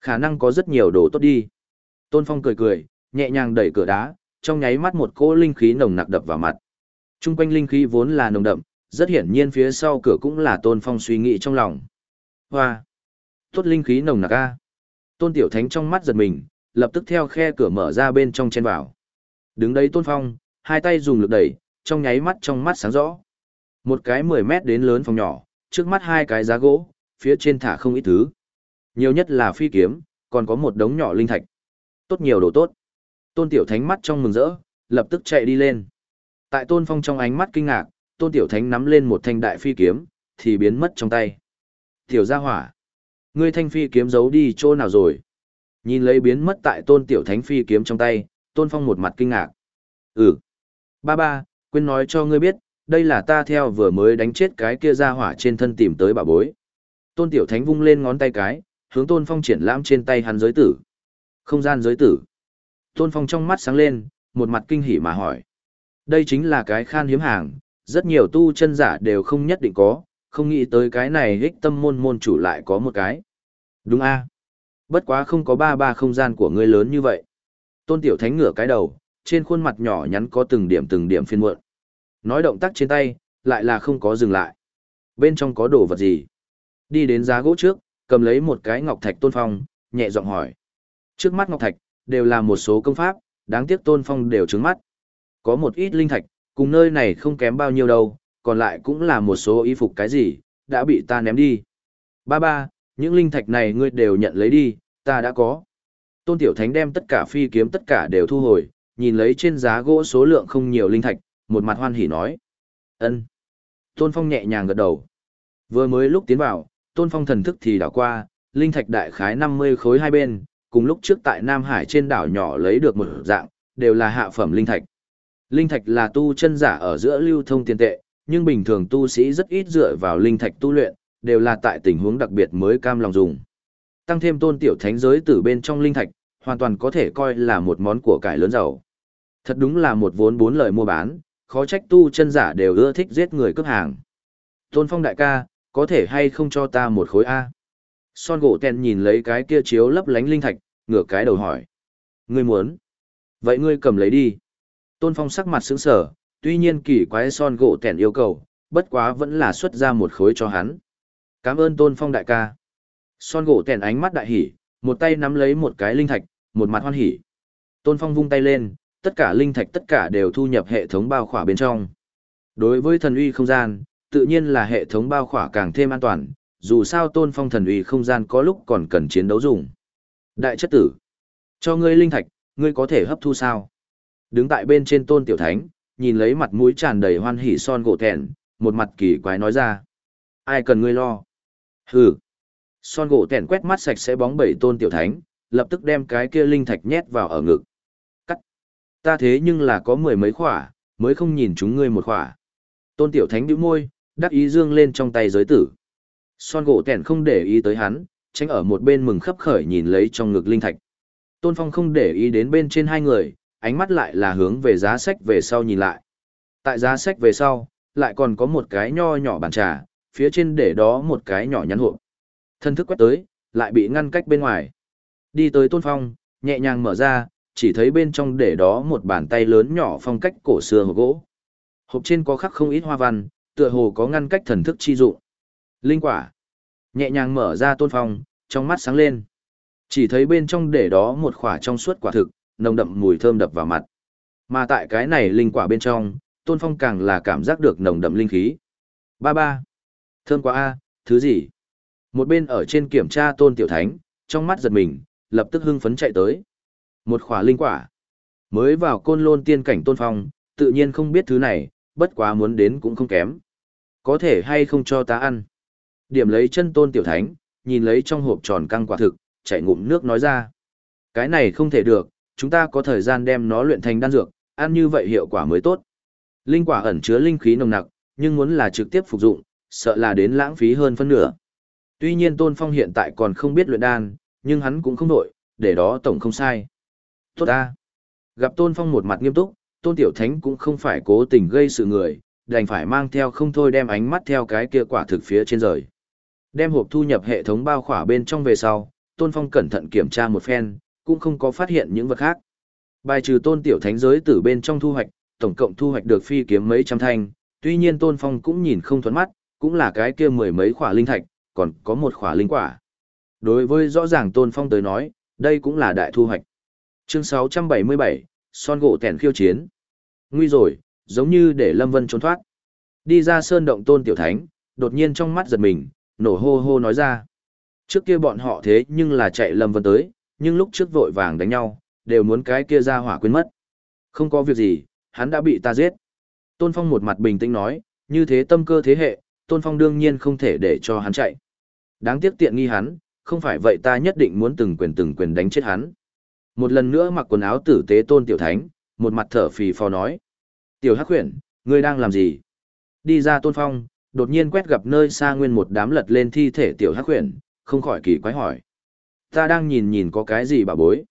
[SPEAKER 1] Khả năng có rất nhiều đồ tốt đi. Tôn Phong cười cười, nhẹ nhàng đẩy cửa đá, trong nháy mắt một cỗ linh khí nồng nặc đập vào mặt. Trung quanh linh khí vốn là nồng đậm, rất hiển nhiên phía sau cửa cũng là Tôn Phong suy nghĩ trong lòng. Hoa! Tốt linh khí nồng nặc a. Tôn Tiểu Thánh trong mắt giật mình, lập tức theo khe cửa mở ra bên trong chen vào. Đứng đấy Tôn Phong, hai tay dùng lực đẩy, trong nháy mắt trong mắt sáng rõ. Một cái 10 mét đến lớn phòng nhỏ, trước mắt hai cái giá gỗ, phía trên thả không ít thứ. Nhiều nhất là phi kiếm, còn có một đống nhỏ linh thạch. Tốt nhiều đồ tốt. Tôn Tiểu Thánh mắt trong mừng rỡ, lập tức chạy đi lên. Tại Tôn Phong trong ánh mắt kinh ngạc, Tôn Tiểu Thánh nắm lên một thanh đại phi kiếm, thì biến mất trong tay. Tiểu gia hỏa. Ngươi thanh phi kiếm giấu đi chỗ nào rồi? Nhìn lấy biến mất tại Tôn Tiểu Thánh phi kiếm trong tay, Tôn Phong một mặt kinh ngạc. Ừ. Ba ba, quên nói cho ngươi biết, đây là ta theo vừa mới đánh chết cái kia gia hỏa trên thân tìm tới bà bối. Tôn Tiểu Thánh vung lên ngón tay cái, hướng Tôn Phong triển lãm trên tay hắn giới tử. Không gian giới tử. Tôn Phong trong mắt sáng lên, một mặt kinh hỉ mà hỏi. Đây chính là cái khan hiếm hàng, rất nhiều tu chân giả đều không nhất định có, không nghĩ tới cái này hích tâm môn môn chủ lại có một cái. Đúng a Bất quá không có ba ba không gian của ngươi lớn như vậy. Tôn Tiểu Thánh ngửa cái đầu, trên khuôn mặt nhỏ nhắn có từng điểm từng điểm phiên muộn. Nói động tác trên tay, lại là không có dừng lại. Bên trong có đồ vật gì? Đi đến giá gỗ trước, cầm lấy một cái ngọc thạch tôn phong, nhẹ giọng hỏi. Trước mắt ngọc thạch, đều là một số công pháp, đáng tiếc tôn phong đều trứng mắt. Có một ít linh thạch, cùng nơi này không kém bao nhiêu đâu, còn lại cũng là một số y phục cái gì, đã bị ta ném đi. Ba ba, những linh thạch này ngươi đều nhận lấy đi, ta đã có. Tôn Tiểu Thánh đem tất cả phi kiếm tất cả đều thu hồi, nhìn lấy trên giá gỗ số lượng không nhiều linh thạch, một mặt hoan hỉ nói. ân Tôn Phong nhẹ nhàng gật đầu. Vừa mới lúc tiến vào, Tôn Phong thần thức thì đảo qua, linh thạch đại khái 50 khối hai bên, cùng lúc trước tại Nam Hải trên đảo nhỏ lấy được một dạng, đều là hạ phẩm linh thạch. Linh thạch là tu chân giả ở giữa lưu thông tiền tệ, nhưng bình thường tu sĩ rất ít dựa vào linh thạch tu luyện, đều là tại tình huống đặc biệt mới cam lòng dùng. Tăng thêm tôn tiểu thánh giới từ bên trong linh thạch, hoàn toàn có thể coi là một món của cải lớn giàu. Thật đúng là một vốn bốn lời mua bán, khó trách tu chân giả đều ưa thích giết người cướp hàng. Tôn Phong đại ca, có thể hay không cho ta một khối A? Son gỗ tèn nhìn lấy cái kia chiếu lấp lánh linh thạch, ngửa cái đầu hỏi. Ngươi muốn? Vậy ngươi cầm lấy đi. Tôn Phong sắc mặt sững sờ, tuy nhiên kỳ quái son gỗ tèn yêu cầu, bất quá vẫn là xuất ra một khối cho hắn. Cảm ơn Tôn Phong đại ca. Son gỗ tèn ánh mắt đại hỉ, một tay nắm lấy một cái linh thạch, một mặt hoan hỉ. Tôn Phong vung tay lên, tất cả linh thạch tất cả đều thu nhập hệ thống bao khỏa bên trong. Đối với thần uy không gian, tự nhiên là hệ thống bao khỏa càng thêm an toàn, dù sao Tôn Phong thần uy không gian có lúc còn cần chiến đấu dùng. Đại chất tử, cho ngươi linh thạch, ngươi có thể hấp thu sao? Đứng tại bên trên Tôn Tiểu Thánh, nhìn lấy mặt mũi tràn đầy hoan hỉ son gỗ thẹn, một mặt kỳ quái nói ra. Ai cần ngươi lo? Hừ. Son gỗ thẹn quét mắt sạch sẽ bóng bẩy Tôn Tiểu Thánh, lập tức đem cái kia linh thạch nhét vào ở ngực. Ta thế nhưng là có mười mấy khỏa, mới không nhìn chúng ngươi một khỏa. Tôn Tiểu Thánh bĩu môi, đắc ý dương lên trong tay giới tử. Son gỗ tẻn không để ý tới hắn, tránh ở một bên mừng khấp khởi nhìn lấy trong ngực linh thạch. Tôn Phong không để ý đến bên trên hai người, ánh mắt lại là hướng về giá sách về sau nhìn lại. Tại giá sách về sau, lại còn có một cái nho nhỏ bàn trà, phía trên để đó một cái nhỏ nhắn hộp. Thân thức quét tới, lại bị ngăn cách bên ngoài. Đi tới Tôn Phong, nhẹ nhàng mở ra, chỉ thấy bên trong để đó một bàn tay lớn nhỏ phong cách cổ xưa hộp gỗ. Hộp trên có khắc không ít hoa văn, tựa hồ có ngăn cách thần thức chi dụng. Linh quả. Nhẹ nhàng mở ra tôn phong, trong mắt sáng lên. Chỉ thấy bên trong để đó một quả trong suốt quả thực, nồng đậm mùi thơm đập vào mặt. Mà tại cái này linh quả bên trong, tôn phong càng là cảm giác được nồng đậm linh khí. Ba ba. Thơm quá a, thứ gì? Một bên ở trên kiểm tra tôn tiểu thánh, trong mắt giật mình, lập tức hưng phấn chạy tới. Một khỏa linh quả. Mới vào côn lôn tiên cảnh tôn phong, tự nhiên không biết thứ này, bất quá muốn đến cũng không kém. Có thể hay không cho ta ăn? Điểm lấy chân tôn tiểu thánh, nhìn lấy trong hộp tròn căng quả thực, chạy ngụm nước nói ra. Cái này không thể được, chúng ta có thời gian đem nó luyện thành đan dược, ăn như vậy hiệu quả mới tốt. Linh quả ẩn chứa linh khí nồng nặc, nhưng muốn là trực tiếp phục dụng, sợ là đến lãng phí hơn phân nửa. Tuy nhiên Tôn Phong hiện tại còn không biết luyện đan, nhưng hắn cũng không đổi, để đó tổng không sai. Tốt ta. Gặp Tôn Phong một mặt nghiêm túc, Tôn Tiểu Thánh cũng không phải cố tình gây sự người, đành phải mang theo không thôi đem ánh mắt theo cái kia quả thực phía trên rời. Đem hộp thu nhập hệ thống bao khỏa bên trong về sau, Tôn Phong cẩn thận kiểm tra một phen, cũng không có phát hiện những vật khác. Bài trừ Tôn Tiểu Thánh giới từ bên trong thu hoạch, tổng cộng thu hoạch được phi kiếm mấy trăm thanh, tuy nhiên Tôn Phong cũng nhìn không thuẫn mắt, cũng là cái kia mười mấy khỏa linh thạch, còn có một khỏa linh quả. Đối với rõ ràng Tôn Phong tới nói, đây cũng là đại thu hoạch. Chương 677, Son gỗ tèn khiêu chiến. Nguy rồi, giống như để Lâm Vân trốn thoát. Đi ra sơn động Tôn Tiểu Thánh, đột nhiên trong mắt giật mình, nổ hô hô nói ra. Trước kia bọn họ thế nhưng là chạy Lâm Vân tới, nhưng lúc trước vội vàng đánh nhau, đều muốn cái kia ra hỏa quên mất. Không có việc gì, hắn đã bị ta giết. Tôn Phong một mặt bình tĩnh nói, như thế tâm cơ thế hệ, Tôn Phong đương nhiên không thể để cho hắn chạy. Đáng tiếc tiện nghi hắn, không phải vậy ta nhất định muốn từng quyền từng quyền đánh chết hắn. Một lần nữa mặc quần áo tử tế Tôn Tiểu Thánh, một mặt thở phì phò nói. Tiểu Hắc Huyền, ngươi đang làm gì? Đi ra Tôn Phong, đột nhiên quét gặp nơi xa nguyên một đám lật lên thi thể tiểu hắc huyền, không khỏi kỳ quái hỏi. Ta đang nhìn nhìn có cái gì bà bối.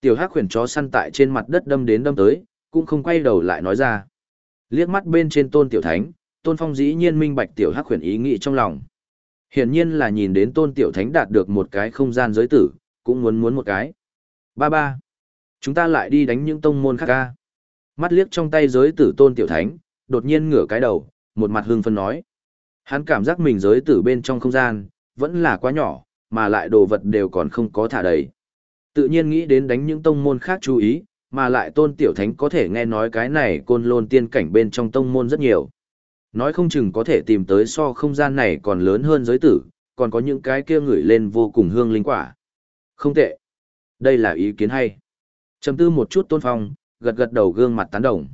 [SPEAKER 1] Tiểu hắc huyền chó săn tại trên mặt đất đâm đến đâm tới, cũng không quay đầu lại nói ra. Liếc mắt bên trên tôn tiểu thánh, tôn phong dĩ nhiên minh bạch tiểu hắc huyền ý nghĩ trong lòng. Hiển nhiên là nhìn đến tôn tiểu thánh đạt được một cái không gian giới tử, cũng muốn muốn một cái. Ba ba. Chúng ta lại đi đánh những tông môn khác ca. Mắt liếc trong tay giới tử tôn tiểu thánh, đột nhiên ngửa cái đầu, một mặt hưng phân nói. Hắn cảm giác mình giới tử bên trong không gian, vẫn là quá nhỏ, mà lại đồ vật đều còn không có thả đầy. Tự nhiên nghĩ đến đánh những tông môn khác chú ý, mà lại tôn tiểu thánh có thể nghe nói cái này côn lôn tiên cảnh bên trong tông môn rất nhiều. Nói không chừng có thể tìm tới so không gian này còn lớn hơn giới tử, còn có những cái kia ngửi lên vô cùng hương linh quả. Không tệ. Đây là ý kiến hay. Chầm tư một chút tôn phong, gật gật đầu gương mặt tán đồng.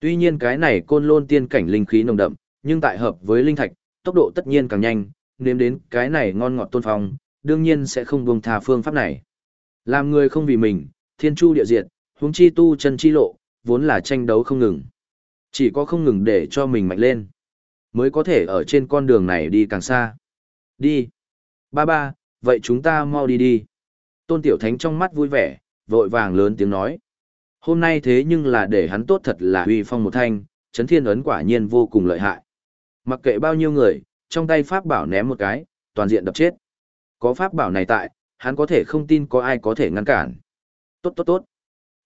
[SPEAKER 1] Tuy nhiên cái này côn lôn tiên cảnh linh khí nồng đậm, nhưng tại hợp với linh thạch, tốc độ tất nhiên càng nhanh, nếm đến cái này ngon ngọt tôn phong, đương nhiên sẽ không buông tha phương pháp này. Làm người không vì mình, thiên chu địa diệt, huống chi tu chân chi lộ, vốn là tranh đấu không ngừng. Chỉ có không ngừng để cho mình mạnh lên, mới có thể ở trên con đường này đi càng xa. Đi. Ba ba, vậy chúng ta mau đi đi. Tôn Tiểu Thánh trong mắt vui vẻ, vội vàng lớn tiếng nói. Hôm nay thế nhưng là để hắn tốt thật là huy phong một thanh, chấn thiên ấn quả nhiên vô cùng lợi hại. Mặc kệ bao nhiêu người, trong tay pháp bảo ném một cái, toàn diện đập chết. Có pháp bảo này tại, hắn có thể không tin có ai có thể ngăn cản. Tốt tốt tốt.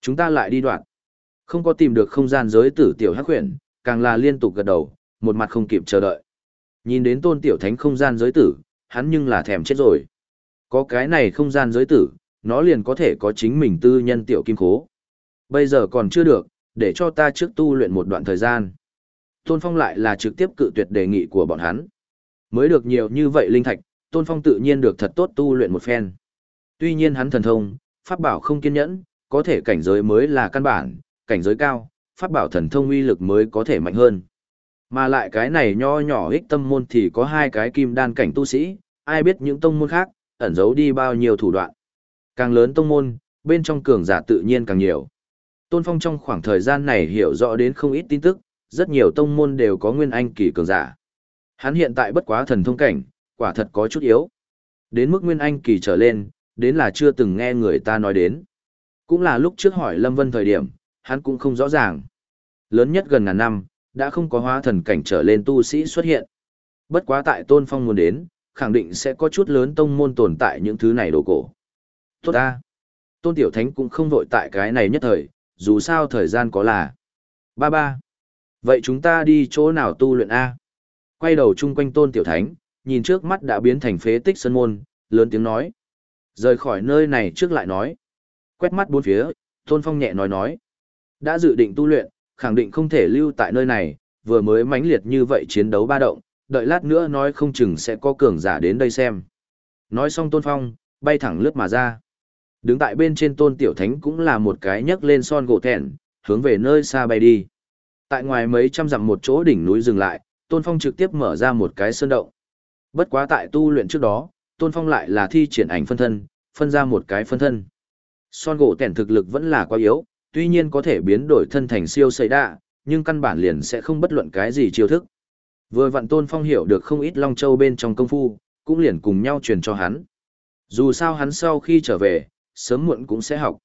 [SPEAKER 1] Chúng ta lại đi đoạn. Không có tìm được không gian giới tử tiểu hắc huyền, càng là liên tục gật đầu, một mặt không kịp chờ đợi. Nhìn đến tôn tiểu thánh không gian giới tử, hắn nhưng là thèm chết rồi. Có cái này không gian giới tử, nó liền có thể có chính mình tư nhân tiểu kim khố. Bây giờ còn chưa được, để cho ta trước tu luyện một đoạn thời gian. Tôn Phong lại là trực tiếp cự tuyệt đề nghị của bọn hắn. Mới được nhiều như vậy linh thạch, Tôn Phong tự nhiên được thật tốt tu luyện một phen. Tuy nhiên hắn thần thông, pháp bảo không kiên nhẫn, có thể cảnh giới mới là căn bản, cảnh giới cao, pháp bảo thần thông uy lực mới có thể mạnh hơn. Mà lại cái này nho nhỏ ích tâm môn thì có hai cái kim đan cảnh tu sĩ, ai biết những tông môn khác, ẩn giấu đi bao nhiêu thủ đoạn. Càng lớn tông môn, bên trong cường giả tự nhiên càng nhiều. Tôn Phong trong khoảng thời gian này hiểu rõ đến không ít tin tức, rất nhiều tông môn đều có nguyên anh kỳ cường giả. Hắn hiện tại bất quá thần thông cảnh, quả thật có chút yếu. Đến mức nguyên anh kỳ trở lên, đến là chưa từng nghe người ta nói đến. Cũng là lúc trước hỏi Lâm Vân thời điểm, hắn cũng không rõ ràng. Lớn nhất gần ngàn năm, đã không có hóa thần cảnh trở lên tu sĩ xuất hiện. Bất quá tại Tôn Phong muốn đến, khẳng định sẽ có chút lớn tông môn tồn tại những thứ này đồ cổ. Tốt ta. Tôn Tiểu Thánh cũng không vội tại cái này nhất thời, dù sao thời gian có là. Ba ba. Vậy chúng ta đi chỗ nào tu luyện A? Quay đầu chung quanh Tôn Tiểu Thánh, nhìn trước mắt đã biến thành phế tích sân môn, lớn tiếng nói. Rời khỏi nơi này trước lại nói. Quét mắt bốn phía, Tôn Phong nhẹ nói nói. Đã dự định tu luyện, khẳng định không thể lưu tại nơi này, vừa mới mãnh liệt như vậy chiến đấu ba động, đợi lát nữa nói không chừng sẽ có cường giả đến đây xem. Nói xong Tôn Phong, bay thẳng lướt mà ra. Đứng tại bên trên Tôn Tiểu Thánh cũng là một cái nhấc lên son gỗ thẹn, hướng về nơi xa bay đi. Tại ngoài mấy trăm dặm một chỗ đỉnh núi dừng lại, Tôn Phong trực tiếp mở ra một cái sơn động. Bất quá tại tu luyện trước đó, Tôn Phong lại là thi triển ảnh phân thân, phân ra một cái phân thân. Son gỗ tẻn thực lực vẫn là quá yếu, tuy nhiên có thể biến đổi thân thành siêu xây đạ, nhưng căn bản liền sẽ không bất luận cái gì chiêu thức. Vừa vặn Tôn Phong hiểu được không ít Long Châu bên trong công phu, cũng liền cùng nhau truyền cho hắn. Dù sao hắn sau khi trở về, sớm muộn cũng sẽ học.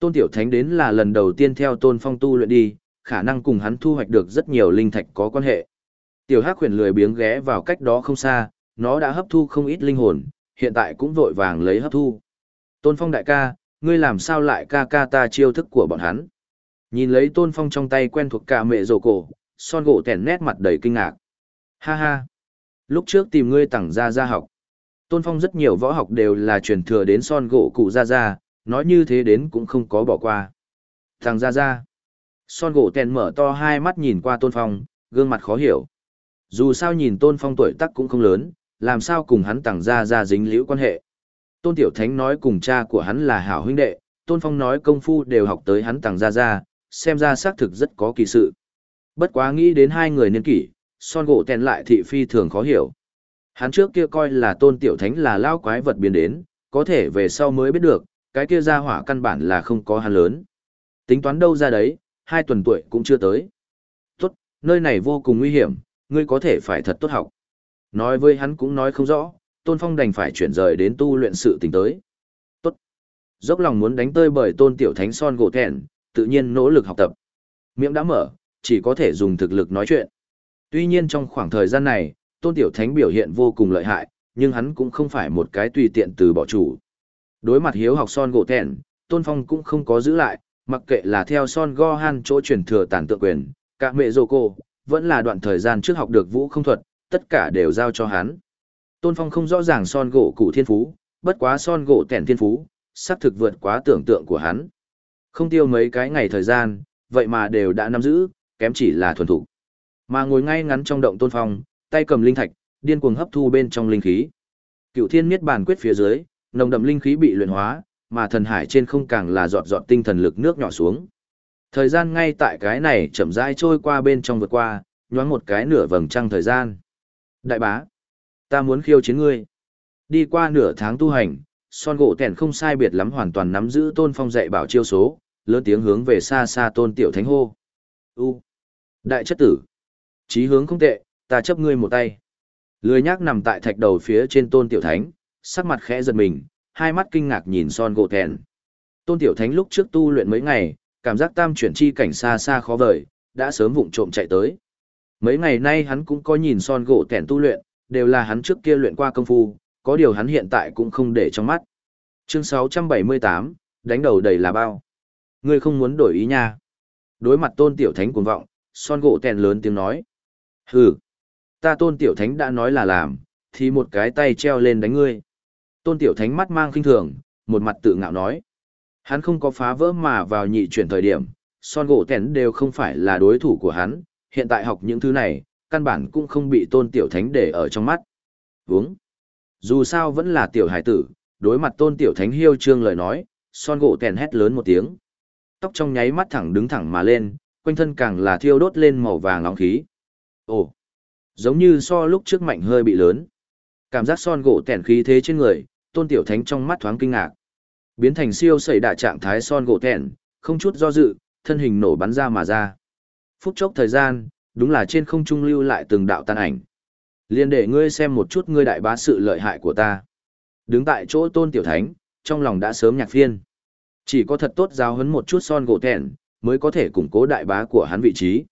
[SPEAKER 1] Tôn Tiểu Thánh đến là lần đầu tiên theo Tôn Phong tu luyện đi, khả năng cùng hắn thu hoạch được rất nhiều linh thạch có quan hệ. Tiểu Hắc huyền lười biếng ghé vào cách đó không xa, nó đã hấp thu không ít linh hồn, hiện tại cũng vội vàng lấy hấp thu. Tôn Phong đại ca, ngươi làm sao lại ca ca ta chiêu thức của bọn hắn? Nhìn lấy Tôn Phong trong tay quen thuộc cả mẹ rồ cổ, son gỗ tèn nét mặt đầy kinh ngạc. Ha ha! Lúc trước tìm ngươi tặng ra ra học. Tôn Phong rất nhiều võ học đều là truyền thừa đến son gỗ cụ ra ra, nói như thế đến cũng không có bỏ qua. Thằng ra ra. Son gỗ tèn mở to hai mắt nhìn qua Tôn Phong, gương mặt khó hiểu. Dù sao nhìn Tôn Phong tuổi tác cũng không lớn, làm sao cùng hắn tặng ra ra dính liễu quan hệ. Tôn Tiểu Thánh nói cùng cha của hắn là hảo huynh đệ, Tôn Phong nói công phu đều học tới hắn tặng ra ra, xem ra xác thực rất có kỳ sự. Bất quá nghĩ đến hai người niên kỷ, son gỗ tèn lại thị phi thường khó hiểu. Hắn trước kia coi là Tôn Tiểu Thánh là lao quái vật biến đến, có thể về sau mới biết được, cái kia ra hỏa căn bản là không có hắn lớn. Tính toán đâu ra đấy, hai tuần tuổi cũng chưa tới. Tốt, nơi này vô cùng nguy hiểm, ngươi có thể phải thật tốt học. Nói với hắn cũng nói không rõ, Tôn Phong đành phải chuyển rời đến tu luyện sự tình tới. Tốt. Dốc lòng muốn đánh tơi bởi Tôn Tiểu Thánh son gỗ thẹn, tự nhiên nỗ lực học tập. Miệng đã mở, chỉ có thể dùng thực lực nói chuyện. Tuy nhiên trong khoảng thời gian này, Tôn Tiểu Thánh biểu hiện vô cùng lợi hại, nhưng hắn cũng không phải một cái tùy tiện từ bỏ chủ. Đối mặt hiếu học son gỗ thẹn, Tôn Phong cũng không có giữ lại, mặc kệ là theo son Gohan chỗ truyền thừa tản tượng quyền, cả mẹ dô cô, vẫn là đoạn thời gian trước học được vũ không thuật, tất cả đều giao cho hắn. Tôn Phong không rõ ràng son gỗ cụ thiên phú, bất quá son gỗ tẻn thiên phú, sắp thực vượt quá tưởng tượng của hắn. Không tiêu mấy cái ngày thời gian, vậy mà đều đã nắm giữ, kém chỉ là thuần thủ. Mà ngồi ngay ngắn trong động Tôn Phong, tay cầm linh thạch, điên cuồng hấp thu bên trong linh khí. Cựu Thiên Miết Bàn quyết phía dưới, nồng đậm linh khí bị luyện hóa, mà thần hải trên không càng là giọt giọt tinh thần lực nước nhỏ xuống. Thời gian ngay tại cái này chậm rãi trôi qua bên trong vượt qua, nhoáng một cái nửa vầng trăng thời gian. Đại bá, ta muốn khiêu chiến ngươi. Đi qua nửa tháng tu hành, son gỗ tẻn không sai biệt lắm hoàn toàn nắm giữ tôn phong dạy bảo chiêu số, lớn tiếng hướng về xa xa tôn tiểu thánh hô. U, đại chất tử, chí hướng không tệ, ta chấp ngươi một tay. Lười nhác nằm tại thạch đầu phía trên tôn tiểu thánh, sắc mặt khẽ giật mình, hai mắt kinh ngạc nhìn son gỗ tẻn. Tôn tiểu thánh lúc trước tu luyện mấy ngày, cảm giác tam chuyển chi cảnh xa xa khó vời, đã sớm vụng trộm chạy tới. Mấy ngày nay hắn cũng có nhìn son gỗ tẻn tu luyện, đều là hắn trước kia luyện qua công phu, có điều hắn hiện tại cũng không để trong mắt. Chương 678, đánh đầu đầy là bao. Ngươi không muốn đổi ý nha. Đối mặt tôn tiểu thánh cuồng vọng, son gỗ tẻn lớn tiếng nói. Hừ, ta tôn tiểu thánh đã nói là làm, thì một cái tay treo lên đánh ngươi. Tôn tiểu thánh mắt mang khinh thường, một mặt tự ngạo nói. Hắn không có phá vỡ mà vào nhị chuyển thời điểm, son gỗ tẻn đều không phải là đối thủ của hắn, hiện tại học những thứ này, căn bản cũng không bị tôn tiểu thánh để ở trong mắt. Vúng. Dù sao vẫn là tiểu hải tử, đối mặt tôn tiểu thánh hiêu trương lời nói, son gỗ tèn hét lớn một tiếng. Tóc trong nháy mắt thẳng đứng thẳng mà lên, quanh thân càng là thiêu đốt lên màu vàng nóng khí. Ồ, giống như so lúc trước mạnh hơi bị lớn. Cảm giác son gỗ tẻn khí thế trên người, tôn tiểu thánh trong mắt thoáng kinh ngạc biến thành siêu sẩy đạ trạng thái son gỗ tẻn, không chút do dự, thân hình nổ bắn ra mà ra. Phút chốc thời gian, đúng là trên không trung lưu lại từng đạo tan ảnh. Liên để ngươi xem một chút ngươi đại bá sự lợi hại của ta. Đứng tại chỗ tôn tiểu thánh, trong lòng đã sớm nhạc phiên. Chỉ có thật tốt giáo huấn một chút son gỗ tẻn mới có thể củng cố đại bá của hắn vị trí.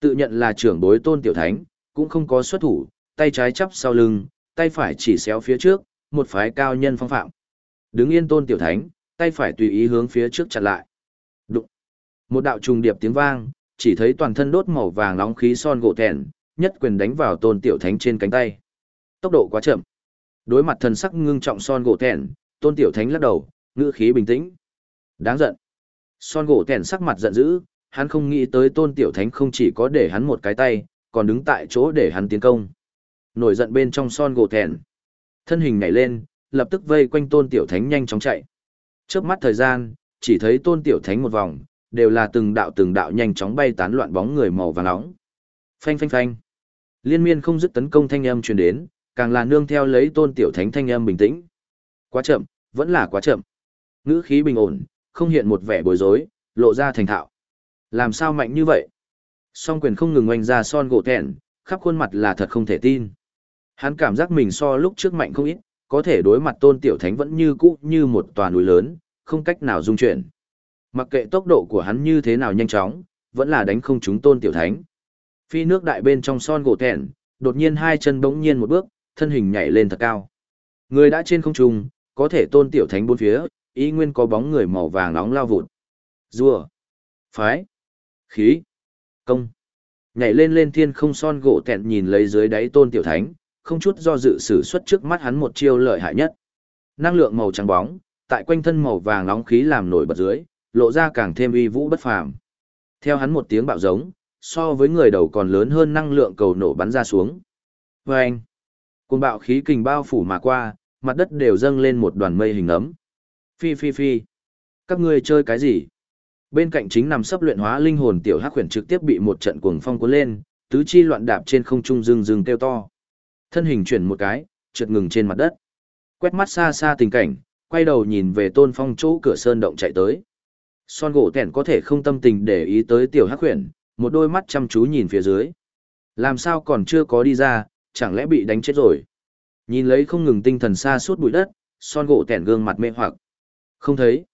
[SPEAKER 1] Tự nhận là trưởng bối tôn tiểu thánh, cũng không có xuất thủ, tay trái chắp sau lưng, tay phải chỉ xéo phía trước, một phái cao nhân phong phạm. Đứng yên tôn tiểu thánh, tay phải tùy ý hướng phía trước chặn lại. Đụng. Một đạo trùng điệp tiếng vang, chỉ thấy toàn thân đốt màu vàng nóng khí son gỗ thẹn, nhất quyền đánh vào tôn tiểu thánh trên cánh tay. Tốc độ quá chậm. Đối mặt thần sắc ngưng trọng son gỗ thẹn, tôn tiểu thánh lắc đầu, ngữ khí bình tĩnh. Đáng giận. Son gỗ thẹn sắc mặt giận dữ, hắn không nghĩ tới tôn tiểu thánh không chỉ có để hắn một cái tay, còn đứng tại chỗ để hắn tiến công. Nổi giận bên trong son gỗ thẹn. Thân hình nhảy lên, lập tức vây quanh tôn tiểu thánh nhanh chóng chạy. Chớp mắt thời gian, chỉ thấy tôn tiểu thánh một vòng, đều là từng đạo từng đạo nhanh chóng bay tán loạn bóng người màu vàng nóng. Phanh phanh phanh. Liên miên không dứt tấn công thanh âm truyền đến, càng là nương theo lấy tôn tiểu thánh thanh âm bình tĩnh. Quá chậm, vẫn là quá chậm. Ngữ khí bình ổn, không hiện một vẻ bối rối, lộ ra thành thạo. Làm sao mạnh như vậy? Song quyền không ngừng oanh ra son gỗ thẹn, khắp khuôn mặt là thật không thể tin. Hắn cảm giác mình so lúc trước mạnh không ít, có thể đối mặt tôn tiểu thánh vẫn như cũ như một tòa núi lớn, không cách nào dung chuyển. Mặc kệ tốc độ của hắn như thế nào nhanh chóng, vẫn là đánh không trúng tôn tiểu thánh. Phi nước đại bên trong son gỗ thẹn, đột nhiên hai chân bỗng nhiên một bước, thân hình nhảy lên thật cao. Người đã trên không trung, có thể tôn tiểu thánh bốn phía, ý nguyên có bóng người màu vàng nóng lao vụt. Rùa, phái, khí, công. Nhảy lên lên thiên không son gỗ tẹn nhìn lấy dưới đáy tôn tiểu thánh, không chút do dự sử xuất trước mắt hắn một chiêu lợi hại nhất. Năng lượng màu trắng bóng, tại quanh thân màu vàng nóng khí làm nổi bật dưới, lộ ra càng thêm uy vũ bất phàm. Theo hắn một tiếng bạo giống, so với người đầu còn lớn hơn năng lượng cầu nổ bắn ra xuống. Và anh, cuồng bạo khí kình bao phủ mà qua, mặt đất đều dâng lên một đoàn mây hình ấm. Phi phi phi, các ngươi chơi cái gì? Bên cạnh chính nằm sấp luyện hóa linh hồn tiểu hắc huyền trực tiếp bị một trận cuồng phong cuốn lên, tứ chi loạn đạp trên không trung rừng rừng kêu to. Thân hình chuyển một cái, trượt ngừng trên mặt đất. Quét mắt xa xa tình cảnh, quay đầu nhìn về tôn phong chỗ cửa sơn động chạy tới. Son gỗ tẻn có thể không tâm tình để ý tới tiểu hắc huyền, một đôi mắt chăm chú nhìn phía dưới. Làm sao còn chưa có đi ra, chẳng lẽ bị đánh chết rồi. Nhìn lấy không ngừng tinh thần xa suốt bụi đất, son gỗ tẻn gương mặt mê hoặc. Không thấy.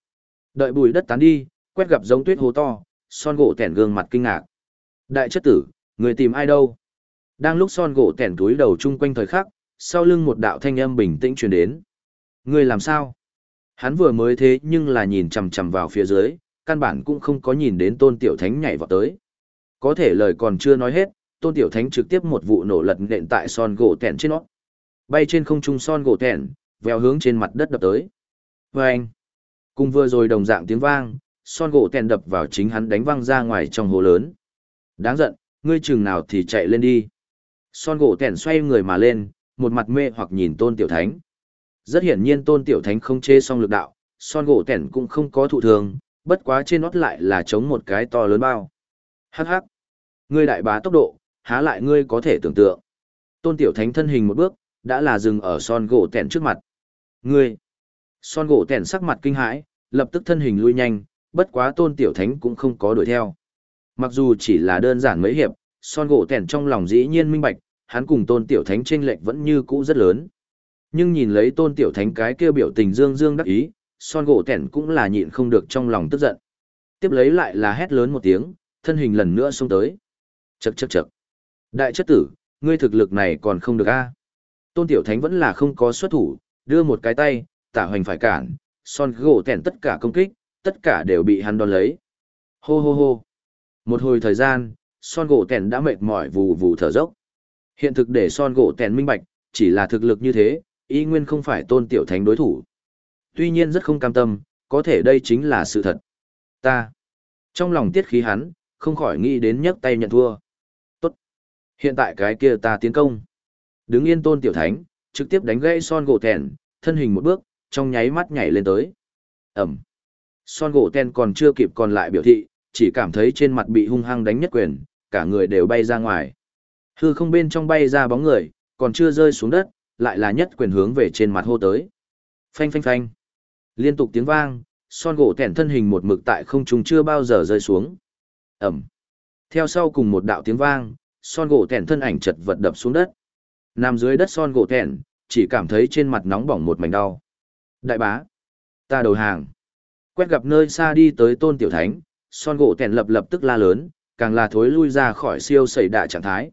[SPEAKER 1] Đợi bụi đất tán đi, quét gặp giống tuyết hố to, son gỗ tẻn gương mặt kinh ngạc. Đại chất tử, người tìm ai đâu? Đang lúc son gỗ tẻn túi đầu chung quanh thời khắc, sau lưng một đạo thanh âm bình tĩnh truyền đến. Người làm sao? Hắn vừa mới thế nhưng là nhìn chằm chằm vào phía dưới, căn bản cũng không có nhìn đến tôn tiểu thánh nhảy vào tới. Có thể lời còn chưa nói hết, tôn tiểu thánh trực tiếp một vụ nổ lật nện tại son gỗ tẻn trên nó. Bay trên không trung son gỗ tẻn, vèo hướng trên mặt đất đập tới. Vâng! Cùng vừa rồi đồng dạng tiếng vang, son gỗ tẻn đập vào chính hắn đánh văng ra ngoài trong hồ lớn. Đáng giận, ngươi chừng nào thì chạy lên đi. Son gỗ tẻn xoay người mà lên, một mặt mê hoặc nhìn tôn tiểu thánh. Rất hiển nhiên tôn tiểu thánh không chê xong lực đạo, son gỗ tẻn cũng không có thụ thường, bất quá trên nót lại là chống một cái to lớn bao. Hắc hắc. Ngươi đại bá tốc độ, há lại ngươi có thể tưởng tượng. Tôn Tiểu Thánh thân hình một bước, đã là dừng ở son gỗ tẻn trước mặt. Ngươi. Son gỗ tẻn sắc mặt kinh hãi, lập tức thân hình lui nhanh, bất quá Tôn Tiểu Thánh cũng không có đuổi theo. Mặc dù chỉ là đơn giản mấy hiệp, son gỗ thẹn trong lòng dĩ nhiên minh bạch, hắn cùng Tôn Tiểu Thánh tranh lệch vẫn như cũ rất lớn. Nhưng nhìn lấy Tôn Tiểu Thánh cái kia biểu tình dương dương đắc ý, son gỗ thẹn cũng là nhịn không được trong lòng tức giận. Tiếp lấy lại là hét lớn một tiếng, thân hình lần nữa xông tới. Chậc chậc chậc. Đại chất tử, ngươi thực lực này còn không được a. Tôn Tiểu Thánh vẫn là không có xuất thủ, đưa một cái tay, tả hoành phải cản, son gỗ thẹn tất cả công kích, tất cả đều bị hắn đón lấy. Hô hô hô. Một hồi thời gian, son gỗ tèn đã mệt mỏi vù vù thở dốc. Hiện thực để son gỗ tèn minh bạch, chỉ là thực lực như thế, y nguyên không phải tôn tiểu thánh đối thủ. Tuy nhiên rất không cam tâm, có thể đây chính là sự thật. Ta. Trong lòng tiết khí hắn, không khỏi nghĩ đến nhấc tay nhận thua. Tốt. Hiện tại cái kia ta tiến công. Đứng yên tôn tiểu thánh, trực tiếp đánh gãy son gỗ tèn, thân hình một bước, trong nháy mắt nhảy lên tới. Ẩm. Son gỗ ten còn chưa kịp còn lại biểu thị, chỉ cảm thấy trên mặt bị hung hăng đánh nhất quyền, cả người đều bay ra ngoài. Hư không bên trong bay ra bóng người, còn chưa rơi xuống đất, lại là nhất quyền hướng về trên mặt hô tới. Phanh phanh phanh. Liên tục tiếng vang, son gỗ tẻn thân hình một mực tại không trung chưa bao giờ rơi xuống. Ẩm. Theo sau cùng một đạo tiếng vang, son gỗ tẻn thân ảnh chật vật đập xuống đất. Nằm dưới đất son gỗ tẻn, chỉ cảm thấy trên mặt nóng bỏng một mảnh đau. Đại bá. Ta đầu hàng. Quét gặp nơi xa đi tới tôn tiểu thánh, son gỗ tèn lập lập tức la lớn, càng là thối lui ra khỏi siêu sẩy đạ trạng thái,